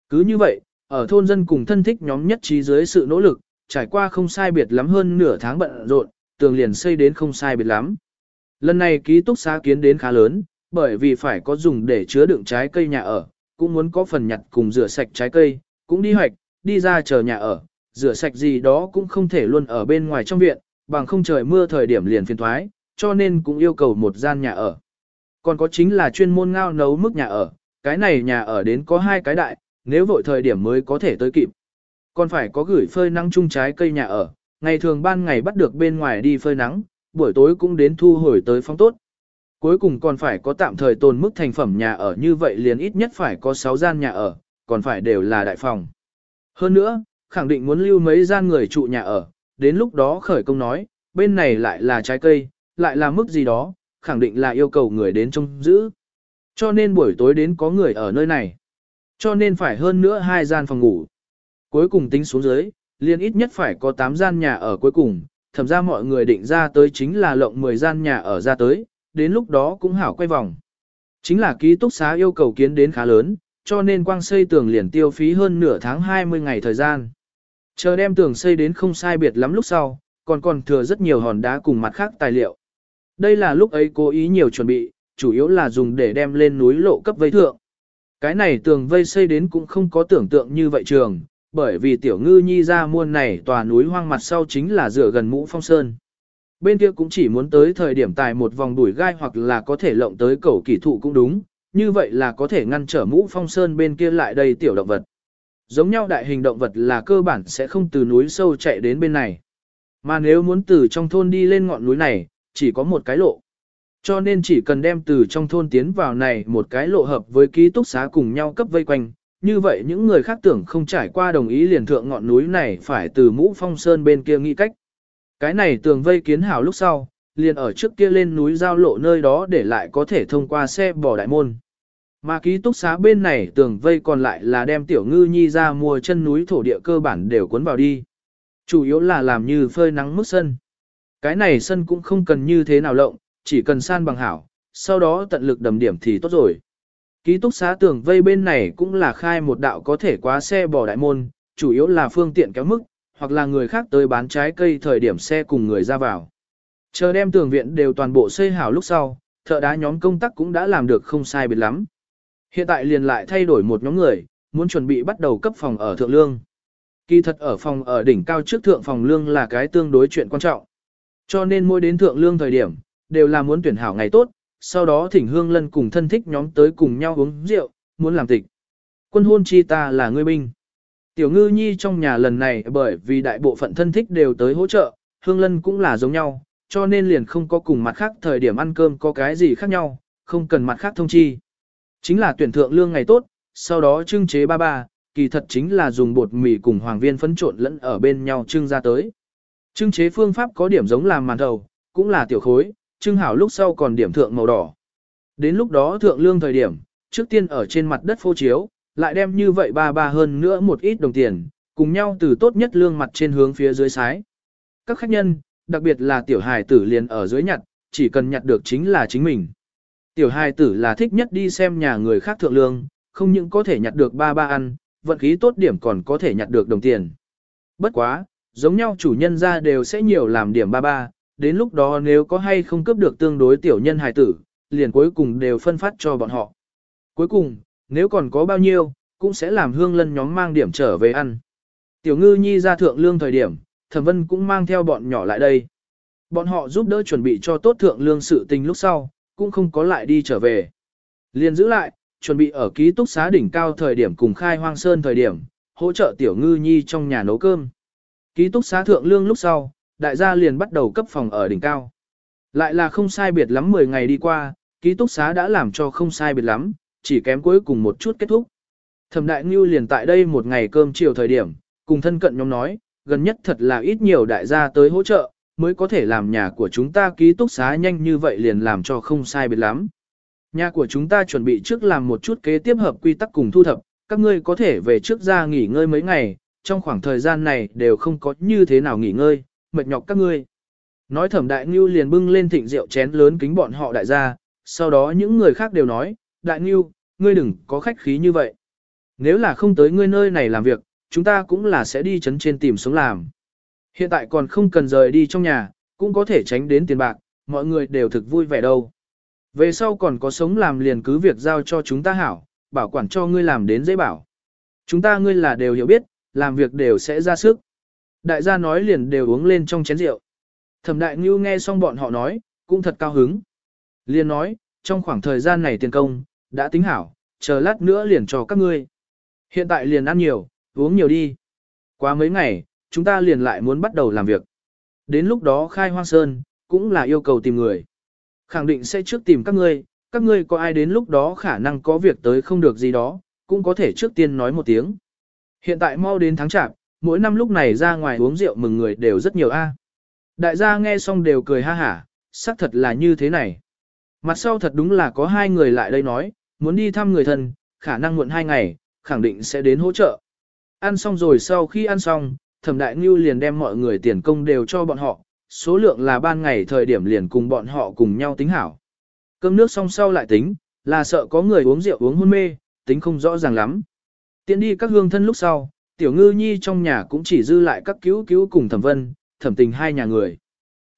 Cứ như vậy, ở thôn dân cùng thân thích nhóm nhất trí dưới sự nỗ lực, trải qua không sai biệt lắm hơn nửa tháng bận rộn, tường liền xây đến không sai biệt lắm. Lần này ký túc xá kiến đến khá lớn, bởi vì phải có dùng để chứa đựng trái cây nhà ở, cũng muốn có phần nhặt cùng rửa sạch trái cây, cũng đi hoạch, đi ra chờ nhà ở, rửa sạch gì đó cũng không thể luôn ở bên ngoài trong viện, bằng không trời mưa thời điểm liền phiền thoái, cho nên cũng yêu cầu một gian nhà ở. Còn có chính là chuyên môn ngao nấu mức nhà ở, cái này nhà ở đến có hai cái đại, nếu vội thời điểm mới có thể tới kịp. Còn phải có gửi phơi nắng chung trái cây nhà ở, ngày thường ban ngày bắt được bên ngoài đi phơi nắng, buổi tối cũng đến thu hồi tới phong tốt. Cuối cùng còn phải có tạm thời tồn mức thành phẩm nhà ở như vậy liền ít nhất phải có 6 gian nhà ở, còn phải đều là đại phòng. Hơn nữa, khẳng định muốn lưu mấy gian người trụ nhà ở, đến lúc đó khởi công nói, bên này lại là trái cây, lại là mức gì đó, khẳng định là yêu cầu người đến trông giữ. Cho nên buổi tối đến có người ở nơi này. Cho nên phải hơn nữa hai gian phòng ngủ. Cuối cùng tính xuống dưới, liền ít nhất phải có 8 gian nhà ở cuối cùng, thậm ra mọi người định ra tới chính là lộng 10 gian nhà ở ra tới, đến lúc đó cũng hảo quay vòng. Chính là ký túc xá yêu cầu kiến đến khá lớn, cho nên quang xây tường liền tiêu phí hơn nửa tháng 20 ngày thời gian. Chờ đem tường xây đến không sai biệt lắm lúc sau, còn còn thừa rất nhiều hòn đá cùng mặt khác tài liệu. Đây là lúc ấy cố ý nhiều chuẩn bị, chủ yếu là dùng để đem lên núi lộ cấp vây thượng. Cái này tường vây xây đến cũng không có tưởng tượng như vậy trường, bởi vì tiểu ngư nhi ra muôn này tòa núi hoang mặt sau chính là dựa gần mũ phong sơn. Bên kia cũng chỉ muốn tới thời điểm tài một vòng đuổi gai hoặc là có thể lộng tới cầu kỳ thụ cũng đúng, như vậy là có thể ngăn trở mũ phong sơn bên kia lại đây tiểu động vật. Giống nhau đại hình động vật là cơ bản sẽ không từ núi sâu chạy đến bên này. Mà nếu muốn từ trong thôn đi lên ngọn núi này, chỉ có một cái lộ. Cho nên chỉ cần đem từ trong thôn tiến vào này một cái lộ hợp với ký túc xá cùng nhau cấp vây quanh, như vậy những người khác tưởng không trải qua đồng ý liền thượng ngọn núi này phải từ mũ phong sơn bên kia nghĩ cách. Cái này tường vây kiến hảo lúc sau, liền ở trước kia lên núi giao lộ nơi đó để lại có thể thông qua xe bò đại môn. Mà ký túc xá bên này tường vây còn lại là đem tiểu ngư nhi ra mua chân núi thổ địa cơ bản đều cuốn vào đi. Chủ yếu là làm như phơi nắng mức sân. Cái này sân cũng không cần như thế nào lộng, chỉ cần san bằng hảo, sau đó tận lực đầm điểm thì tốt rồi. Ký túc xá tường vây bên này cũng là khai một đạo có thể quá xe bỏ đại môn, chủ yếu là phương tiện kéo mức, hoặc là người khác tới bán trái cây thời điểm xe cùng người ra vào. Chờ đem tường viện đều toàn bộ xây hảo lúc sau, thợ đá nhóm công tác cũng đã làm được không sai biệt lắm. Hiện tại liền lại thay đổi một nhóm người, muốn chuẩn bị bắt đầu cấp phòng ở thượng lương. Kỳ thật ở phòng ở đỉnh cao trước thượng phòng lương là cái tương đối chuyện quan trọng. Cho nên mỗi đến thượng lương thời điểm, đều là muốn tuyển hảo ngày tốt, sau đó thỉnh hương lân cùng thân thích nhóm tới cùng nhau uống rượu, muốn làm tịch. Quân hôn chi ta là người binh. Tiểu ngư nhi trong nhà lần này bởi vì đại bộ phận thân thích đều tới hỗ trợ, hương lân cũng là giống nhau, cho nên liền không có cùng mặt khác thời điểm ăn cơm có cái gì khác nhau, không cần mặt khác thông chi. Chính là tuyển thượng lương ngày tốt, sau đó trưng chế ba ba, kỳ thật chính là dùng bột mì cùng hoàng viên phấn trộn lẫn ở bên nhau trưng ra tới. Trưng chế phương pháp có điểm giống làm màn đầu cũng là tiểu khối, trưng hảo lúc sau còn điểm thượng màu đỏ. Đến lúc đó thượng lương thời điểm, trước tiên ở trên mặt đất phô chiếu, lại đem như vậy ba ba hơn nữa một ít đồng tiền, cùng nhau từ tốt nhất lương mặt trên hướng phía dưới sái. Các khách nhân, đặc biệt là tiểu hài tử liền ở dưới nhặt, chỉ cần nhặt được chính là chính mình. Tiểu hài tử là thích nhất đi xem nhà người khác thượng lương, không những có thể nhặt được ba ba ăn, vận khí tốt điểm còn có thể nhặt được đồng tiền. Bất quá, giống nhau chủ nhân ra đều sẽ nhiều làm điểm ba ba, đến lúc đó nếu có hay không cướp được tương đối tiểu nhân hài tử, liền cuối cùng đều phân phát cho bọn họ. Cuối cùng, nếu còn có bao nhiêu, cũng sẽ làm hương lân nhóm mang điểm trở về ăn. Tiểu ngư nhi ra thượng lương thời điểm, thẩm vân cũng mang theo bọn nhỏ lại đây. Bọn họ giúp đỡ chuẩn bị cho tốt thượng lương sự tình lúc sau, cũng không có lại đi trở về. Liền giữ lại, chuẩn bị ở ký túc xá đỉnh cao thời điểm cùng khai hoang sơn thời điểm, hỗ trợ tiểu ngư nhi trong nhà nấu cơm. Ký túc xá thượng lương lúc sau, đại gia liền bắt đầu cấp phòng ở đỉnh cao. Lại là không sai biệt lắm 10 ngày đi qua, ký túc xá đã làm cho không sai biệt lắm, chỉ kém cuối cùng một chút kết thúc. Thẩm đại ngưu liền tại đây một ngày cơm chiều thời điểm, cùng thân cận nhóm nói, gần nhất thật là ít nhiều đại gia tới hỗ trợ, mới có thể làm nhà của chúng ta ký túc xá nhanh như vậy liền làm cho không sai biệt lắm. Nhà của chúng ta chuẩn bị trước làm một chút kế tiếp hợp quy tắc cùng thu thập, các ngươi có thể về trước ra nghỉ ngơi mấy ngày, trong khoảng thời gian này đều không có như thế nào nghỉ ngơi, mệt nhọc các ngươi. Nói thẩm đại ngưu liền bưng lên thịnh rượu chén lớn kính bọn họ đại gia, sau đó những người khác đều nói, đại ngưu, ngươi đừng có khách khí như vậy. Nếu là không tới ngươi nơi này làm việc, chúng ta cũng là sẽ đi chấn trên tìm sống làm. Hiện tại còn không cần rời đi trong nhà, cũng có thể tránh đến tiền bạc, mọi người đều thực vui vẻ đâu. Về sau còn có sống làm liền cứ việc giao cho chúng ta hảo, bảo quản cho ngươi làm đến dễ bảo. Chúng ta ngươi là đều hiểu biết, làm việc đều sẽ ra sức. Đại gia nói liền đều uống lên trong chén rượu. Thẩm đại ngưu nghe xong bọn họ nói, cũng thật cao hứng. Liền nói, trong khoảng thời gian này tiền công, đã tính hảo, chờ lát nữa liền cho các ngươi. Hiện tại liền ăn nhiều, uống nhiều đi. Qua mấy ngày, chúng ta liền lại muốn bắt đầu làm việc. Đến lúc đó khai hoang sơn, cũng là yêu cầu tìm người. Khẳng định sẽ trước tìm các ngươi, các ngươi có ai đến lúc đó khả năng có việc tới không được gì đó, cũng có thể trước tiên nói một tiếng. Hiện tại mau đến tháng chạp, mỗi năm lúc này ra ngoài uống rượu mừng người đều rất nhiều a. À. Đại gia nghe xong đều cười ha hả, xác thật là như thế này. Mặt sau thật đúng là có hai người lại đây nói, muốn đi thăm người thân, khả năng muộn hai ngày, khẳng định sẽ đến hỗ trợ. Ăn xong rồi sau khi ăn xong, thẩm đại ngưu liền đem mọi người tiền công đều cho bọn họ, số lượng là ban ngày thời điểm liền cùng bọn họ cùng nhau tính hảo. Cơm nước xong sau lại tính, là sợ có người uống rượu uống hôn mê, tính không rõ ràng lắm. Tiến đi các hương thân lúc sau, tiểu ngư nhi trong nhà cũng chỉ dư lại các cứu cứu cùng thẩm vân, thẩm tình hai nhà người.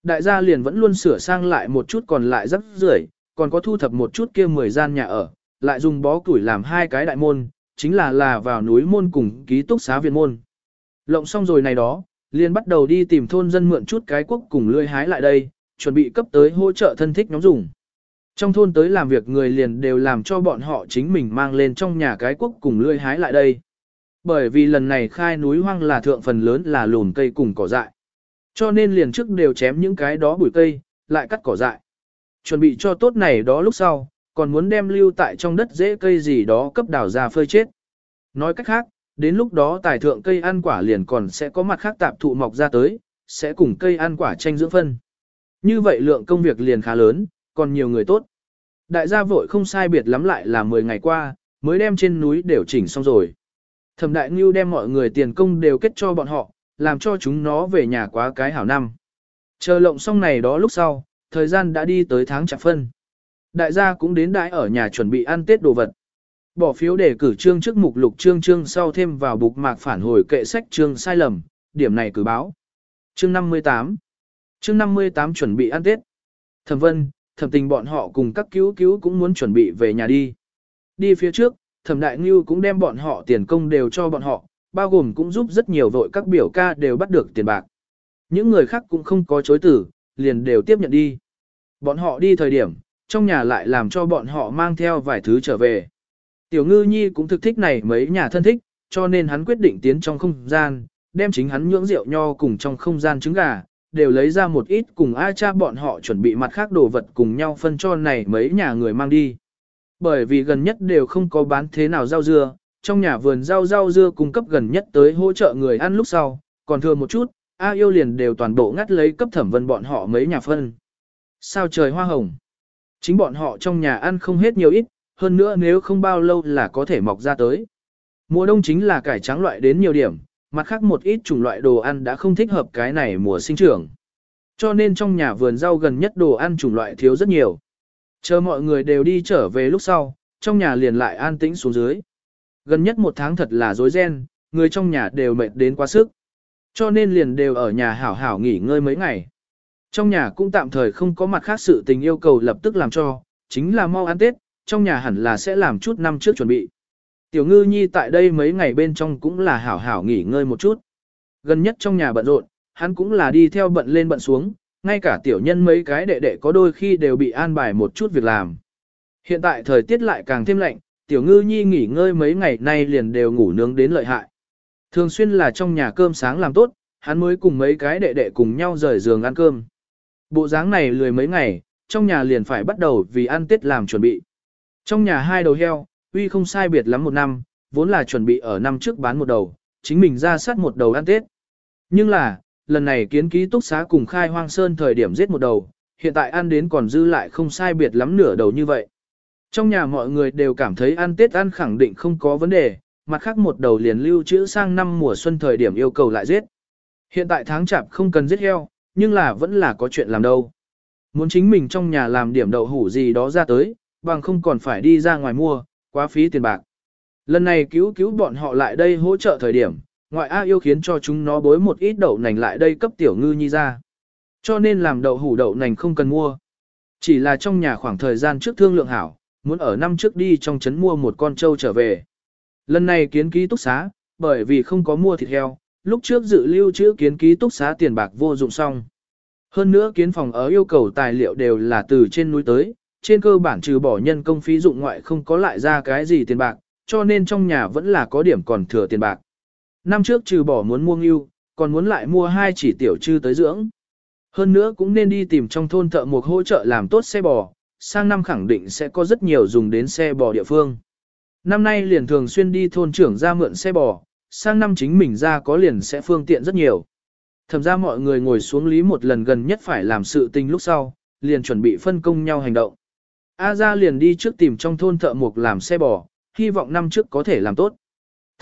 Đại gia liền vẫn luôn sửa sang lại một chút còn lại rất rưởi, còn có thu thập một chút kia mười gian nhà ở, lại dùng bó củi làm hai cái đại môn, chính là là vào núi môn cùng ký túc xá viện môn. Lộng xong rồi này đó, liền bắt đầu đi tìm thôn dân mượn chút cái quốc cùng lươi hái lại đây, chuẩn bị cấp tới hỗ trợ thân thích nhóm dùng. Trong thôn tới làm việc người liền đều làm cho bọn họ chính mình mang lên trong nhà cái quốc cùng lươi hái lại đây. Bởi vì lần này khai núi hoang là thượng phần lớn là lùn cây cùng cỏ dại. Cho nên liền trước đều chém những cái đó bụi cây, lại cắt cỏ dại. Chuẩn bị cho tốt này đó lúc sau, còn muốn đem lưu tại trong đất dễ cây gì đó cấp đào ra phơi chết. Nói cách khác, đến lúc đó tài thượng cây ăn quả liền còn sẽ có mặt khác tạp thụ mọc ra tới, sẽ cùng cây ăn quả tranh dưỡng phân. Như vậy lượng công việc liền khá lớn, còn nhiều người tốt. Đại gia vội không sai biệt lắm lại là 10 ngày qua, mới đem trên núi đều chỉnh xong rồi. Thẩm đại ngưu đem mọi người tiền công đều kết cho bọn họ, làm cho chúng nó về nhà quá cái hảo năm. Chờ lộng xong này đó lúc sau, thời gian đã đi tới tháng chạp phân. Đại gia cũng đến đãi ở nhà chuẩn bị ăn Tết đồ vật. Bỏ phiếu để cử trương trước mục lục trương trương sau thêm vào bục mạc phản hồi kệ sách trương sai lầm, điểm này cử báo. Chương 58 Chương 58 chuẩn bị ăn Tết. Thẩm vân, thẩm tình bọn họ cùng các cứu cứu cũng muốn chuẩn bị về nhà đi. Đi phía trước, thẩm đại ngưu cũng đem bọn họ tiền công đều cho bọn họ, bao gồm cũng giúp rất nhiều vội các biểu ca đều bắt được tiền bạc. Những người khác cũng không có chối tử, liền đều tiếp nhận đi. Bọn họ đi thời điểm, trong nhà lại làm cho bọn họ mang theo vài thứ trở về. Tiểu ngư nhi cũng thực thích này mấy nhà thân thích, cho nên hắn quyết định tiến trong không gian, đem chính hắn nhưỡng rượu nho cùng trong không gian trứng gà, đều lấy ra một ít cùng a cha bọn họ chuẩn bị mặt khác đồ vật cùng nhau phân cho này mấy nhà người mang đi. Bởi vì gần nhất đều không có bán thế nào rau dưa, trong nhà vườn rau rau dưa cung cấp gần nhất tới hỗ trợ người ăn lúc sau, còn thừa một chút, A yêu liền đều toàn bộ ngắt lấy cấp thẩm vân bọn họ mấy nhà phân. Sao trời hoa hồng? Chính bọn họ trong nhà ăn không hết nhiều ít, hơn nữa nếu không bao lâu là có thể mọc ra tới. Mùa đông chính là cải trắng loại đến nhiều điểm, mặt khác một ít chủng loại đồ ăn đã không thích hợp cái này mùa sinh trưởng. Cho nên trong nhà vườn rau gần nhất đồ ăn chủng loại thiếu rất nhiều. Chờ mọi người đều đi trở về lúc sau, trong nhà liền lại an tĩnh xuống dưới. Gần nhất một tháng thật là rối ren, người trong nhà đều mệt đến quá sức. Cho nên liền đều ở nhà hảo hảo nghỉ ngơi mấy ngày. Trong nhà cũng tạm thời không có mặt khác sự tình yêu cầu lập tức làm cho, chính là mau ăn Tết, trong nhà hẳn là sẽ làm chút năm trước chuẩn bị. Tiểu ngư nhi tại đây mấy ngày bên trong cũng là hảo hảo nghỉ ngơi một chút. Gần nhất trong nhà bận rộn, hắn cũng là đi theo bận lên bận xuống, ngay cả tiểu nhân mấy cái đệ đệ có đôi khi đều bị an bài một chút việc làm. Hiện tại thời tiết lại càng thêm lạnh, tiểu ngư nhi nghỉ ngơi mấy ngày nay liền đều ngủ nướng đến lợi hại. Thường xuyên là trong nhà cơm sáng làm tốt, hắn mới cùng mấy cái đệ đệ cùng nhau rời giường ăn cơm. Bộ dáng này lười mấy ngày, trong nhà liền phải bắt đầu vì ăn Tết làm chuẩn bị. Trong nhà hai đầu heo, uy không sai biệt lắm một năm, vốn là chuẩn bị ở năm trước bán một đầu, chính mình ra sát một đầu ăn Tết. Nhưng là, lần này kiến ký túc xá cùng khai hoang sơn thời điểm giết một đầu, hiện tại ăn đến còn dư lại không sai biệt lắm nửa đầu như vậy. Trong nhà mọi người đều cảm thấy ăn Tết ăn khẳng định không có vấn đề, mặt khác một đầu liền lưu trữ sang năm mùa xuân thời điểm yêu cầu lại giết. Hiện tại tháng chạp không cần giết heo, nhưng là vẫn là có chuyện làm đâu. Muốn chính mình trong nhà làm điểm đậu hủ gì đó ra tới, bằng không còn phải đi ra ngoài mua, quá phí tiền bạc. Lần này cứu cứu bọn họ lại đây hỗ trợ thời điểm, ngoại A yêu khiến cho chúng nó bối một ít đậu nành lại đây cấp tiểu ngư nhi ra. Cho nên làm đậu hủ đậu nành không cần mua. Chỉ là trong nhà khoảng thời gian trước thương lượng hảo, muốn ở năm trước đi trong trấn mua một con trâu trở về. Lần này kiến ký túc xá, bởi vì không có mua thịt heo, lúc trước dự lưu trữ kiến ký túc xá tiền bạc vô dụng xong. Hơn nữa kiến phòng ở yêu cầu tài liệu đều là từ trên núi tới, trên cơ bản trừ bỏ nhân công phí dụng ngoại không có lại ra cái gì tiền bạc, cho nên trong nhà vẫn là có điểm còn thừa tiền bạc. Năm trước trừ bỏ muốn mua ngưu, còn muốn lại mua hai chỉ tiểu trư tới dưỡng. Hơn nữa cũng nên đi tìm trong thôn thợ một hỗ trợ làm tốt xe bò, sang năm khẳng định sẽ có rất nhiều dùng đến xe bò địa phương. Năm nay liền thường xuyên đi thôn trưởng ra mượn xe bò, sang năm chính mình ra có liền sẽ phương tiện rất nhiều. Thẩm ra mọi người ngồi xuống lý một lần gần nhất phải làm sự tình lúc sau, liền chuẩn bị phân công nhau hành động. A ra liền đi trước tìm trong thôn thợ mộc làm xe bò, hy vọng năm trước có thể làm tốt.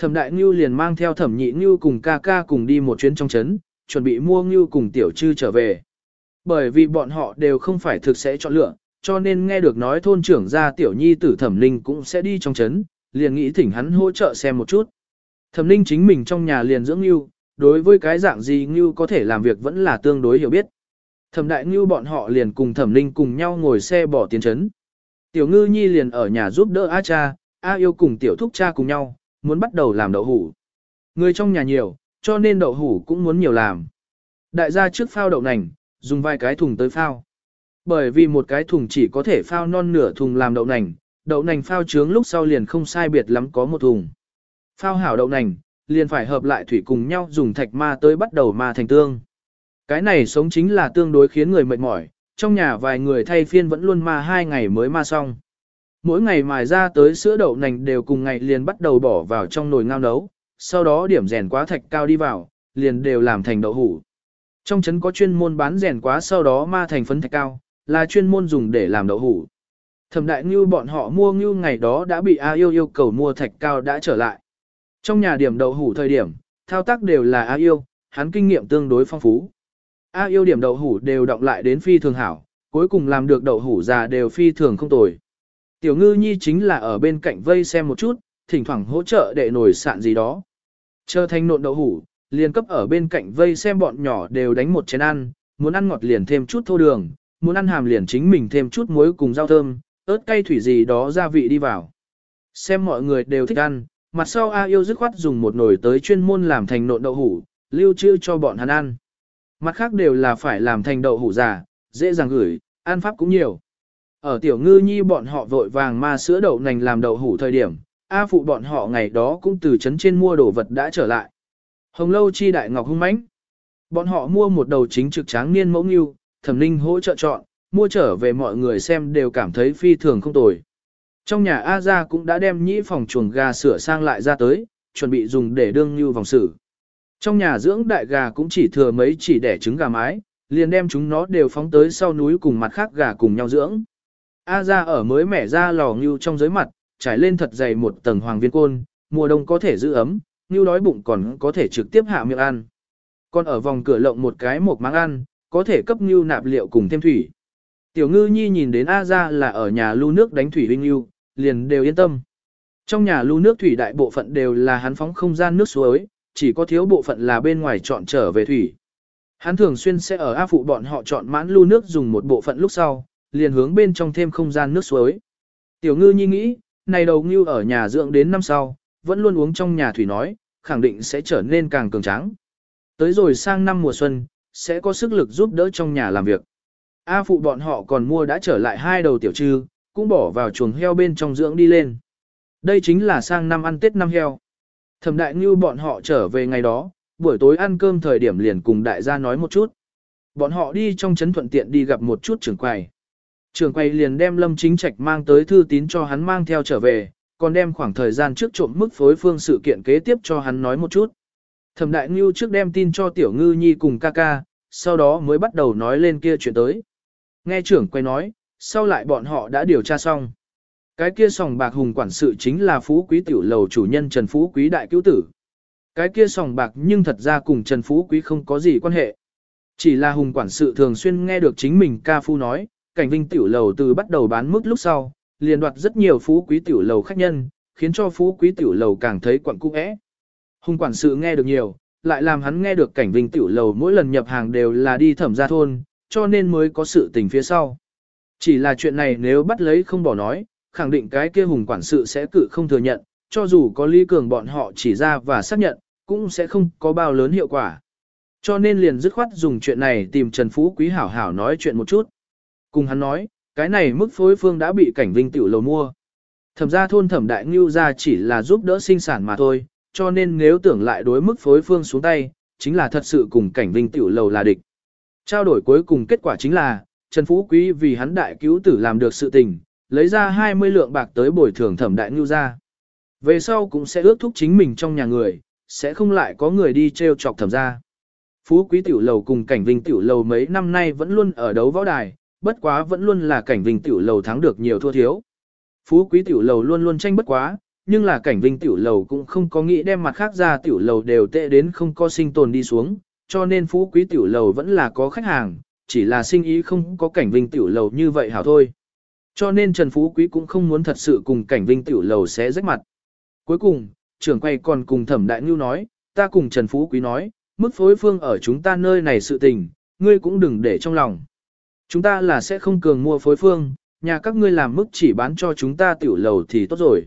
Thẩm đại ngưu liền mang theo thẩm nhị ngưu cùng ca ca cùng đi một chuyến trong trấn, chuẩn bị mua ngưu cùng tiểu trư trở về. Bởi vì bọn họ đều không phải thực sẽ chọn lựa, cho nên nghe được nói thôn trưởng gia tiểu nhi tử thẩm linh cũng sẽ đi trong trấn, liền nghĩ thỉnh hắn hỗ trợ xem một chút. Thẩm linh chính mình trong nhà liền dưỡng ngưu, đối với cái dạng gì ngưu có thể làm việc vẫn là tương đối hiểu biết. Thẩm đại ngưu bọn họ liền cùng thẩm linh cùng nhau ngồi xe bỏ tiến trấn. Tiểu ngư nhi liền ở nhà giúp đỡ A cha, A yêu cùng tiểu thúc cha cùng nhau, muốn bắt đầu làm đậu hủ. Người trong nhà nhiều, cho nên đậu hủ cũng muốn nhiều làm. Đại gia trước phao đậu nành, dùng vài cái thùng tới phao. Bởi vì một cái thùng chỉ có thể phao non nửa thùng làm đậu nành, đậu nành phao trướng lúc sau liền không sai biệt lắm có một thùng. Phao hảo đậu nành, liền phải hợp lại thủy cùng nhau dùng thạch ma tới bắt đầu ma thành tương. Cái này sống chính là tương đối khiến người mệt mỏi, trong nhà vài người thay phiên vẫn luôn ma hai ngày mới ma xong. Mỗi ngày mài ra tới sữa đậu nành đều cùng ngày liền bắt đầu bỏ vào trong nồi ngao nấu, sau đó điểm rèn quá thạch cao đi vào, liền đều làm thành đậu hủ. Trong trấn có chuyên môn bán rèn quá sau đó ma thành phấn thạch cao, là chuyên môn dùng để làm đậu hủ. Thẩm đại ngưu bọn họ mua ngưu ngày đó đã bị A yêu yêu cầu mua thạch cao đã trở lại. Trong nhà điểm đậu hủ thời điểm, thao tác đều là A yêu, hắn kinh nghiệm tương đối phong phú. A yêu điểm đậu hủ đều động lại đến phi thường hảo, cuối cùng làm được đậu hủ già đều phi thường không tồi. Tiểu ngư nhi chính là ở bên cạnh vây xem một chút, thỉnh thoảng hỗ trợ để nổi sạn gì đó. Chờ thành nộn đậu hủ, liền cấp ở bên cạnh vây xem bọn nhỏ đều đánh một chén ăn, muốn ăn ngọt liền thêm chút thô đường, muốn ăn hàm liền chính mình thêm chút muối cùng rau thơm, ớt cay thủy gì đó gia vị đi vào. Xem mọi người đều thích ăn, mặt sau A yêu dứt khoát dùng một nồi tới chuyên môn làm thành nộn đậu hủ, lưu trữ cho bọn hắn ăn. Mặt khác đều là phải làm thành đậu hủ già, dễ dàng gửi, ăn pháp cũng nhiều. Ở tiểu ngư nhi bọn họ vội vàng ma sữa đậu nành làm đậu hủ thời điểm, A phụ bọn họ ngày đó cũng từ trấn trên mua đồ vật đã trở lại. Hồng lâu chi đại ngọc hung mãnh. Bọn họ mua một đầu chính trực tráng niên mẫu nghiêu, thẩm ninh hỗ trợ chọn, mua trở về mọi người xem đều cảm thấy phi thường không tồi. Trong nhà A gia cũng đã đem nhĩ phòng chuồng gà sửa sang lại ra tới, chuẩn bị dùng để đương như vòng sử. Trong nhà dưỡng đại gà cũng chỉ thừa mấy chỉ đẻ trứng gà mái, liền đem chúng nó đều phóng tới sau núi cùng mặt khác gà cùng nhau dưỡng. A ra ở mới mẻ ra lò ngưu trong dưới mặt, trải lên thật dày một tầng hoàng viên côn, mùa đông có thể giữ ấm, ngưu đói bụng còn có thể trực tiếp hạ miệng ăn. Còn ở vòng cửa lộng một cái một máng ăn, có thể cấp ngưu nạp liệu cùng thêm thủy. Tiểu ngư nhi nhìn đến A ra là ở nhà lưu nước đánh thủy linh ngưu, liền đều yên tâm. Trong nhà lưu nước thủy đại bộ phận đều là hắn phóng không gian nước suối, chỉ có thiếu bộ phận là bên ngoài chọn trở về thủy. Hắn thường xuyên sẽ ở A phụ bọn họ chọn mãn lưu nước dùng một bộ phận lúc sau, liền hướng bên trong thêm không gian nước suối. Tiểu ngư nhi nghĩ, này đầu ngưu ở nhà dưỡng đến năm sau, vẫn luôn uống trong nhà thủy nói, khẳng định sẽ trở nên càng cường tráng. Tới rồi sang năm mùa xuân, sẽ có sức lực giúp đỡ trong nhà làm việc. A phụ bọn họ còn mua đã trở lại hai đầu tiểu trư, cũng bỏ vào chuồng heo bên trong dưỡng đi lên. Đây chính là sang năm ăn Tết năm heo. Thẩm đại ngưu bọn họ trở về ngày đó, buổi tối ăn cơm thời điểm liền cùng đại gia nói một chút. Bọn họ đi trong trấn thuận tiện đi gặp một chút trưởng quầy. Trưởng quay liền đem Lâm Chính Trạch mang tới thư tín cho hắn mang theo trở về, còn đem khoảng thời gian trước trộm mức phối phương sự kiện kế tiếp cho hắn nói một chút. Thẩm Đại Ngưu trước đem tin cho Tiểu Ngư Nhi cùng ca ca, sau đó mới bắt đầu nói lên kia chuyện tới. Nghe trưởng quay nói, sau lại bọn họ đã điều tra xong. Cái kia sòng bạc hùng quản sự chính là Phú Quý Tiểu Lầu chủ nhân Trần Phú Quý Đại Cứu Tử. Cái kia sòng bạc nhưng thật ra cùng Trần Phú Quý không có gì quan hệ. Chỉ là hùng quản sự thường xuyên nghe được chính mình ca phu nói, cảnh vinh tiểu lầu từ bắt đầu bán mức lúc sau, liền đoạt rất nhiều phú quý tiểu lầu khách nhân, khiến cho phú quý tiểu lầu càng thấy quặng cung ẽ. Hùng quản sự nghe được nhiều, lại làm hắn nghe được cảnh vinh tiểu lầu mỗi lần nhập hàng đều là đi thẩm gia thôn, cho nên mới có sự tình phía sau. Chỉ là chuyện này nếu bắt lấy không bỏ nói, khẳng định cái kia hùng quản sự sẽ cự không thừa nhận, cho dù có lý cường bọn họ chỉ ra và xác nhận, cũng sẽ không có bao lớn hiệu quả. Cho nên liền dứt khoát dùng chuyện này tìm Trần Phú Quý hảo hảo nói chuyện một chút. Cùng hắn nói, cái này mức phối phương đã bị cảnh vinh tiểu lầu mua. Thẩm ra thôn thẩm đại ngưu ra chỉ là giúp đỡ sinh sản mà thôi, cho nên nếu tưởng lại đối mức phối phương xuống tay, chính là thật sự cùng cảnh vinh tiểu lầu là địch. Trao đổi cuối cùng kết quả chính là, Trần Phú Quý vì hắn đại cứu tử làm được sự tình, lấy ra 20 lượng bạc tới bồi thường thẩm đại ngưu ra. Về sau cũng sẽ ước thúc chính mình trong nhà người, sẽ không lại có người đi treo chọc thẩm ra. Phú quý tiểu lầu cùng cảnh vinh tiểu lầu mấy năm nay vẫn luôn ở đấu võ đài, bất quá vẫn luôn là cảnh vinh tiểu lầu thắng được nhiều thua thiếu. Phú quý tiểu lầu luôn luôn tranh bất quá, nhưng là cảnh vinh tiểu lầu cũng không có nghĩ đem mặt khác ra tiểu lầu đều tệ đến không có sinh tồn đi xuống, cho nên phú quý tiểu lầu vẫn là có khách hàng, chỉ là sinh ý không có cảnh vinh tiểu lầu như vậy hảo thôi. Cho nên Trần Phú Quý cũng không muốn thật sự cùng cảnh vinh tiểu lầu sẽ rách mặt. Cuối cùng, trưởng quay còn cùng thẩm đại ngưu nói, ta cùng Trần Phú Quý nói, mức phối phương ở chúng ta nơi này sự tình, ngươi cũng đừng để trong lòng. Chúng ta là sẽ không cường mua phối phương, nhà các ngươi làm mức chỉ bán cho chúng ta tiểu lầu thì tốt rồi.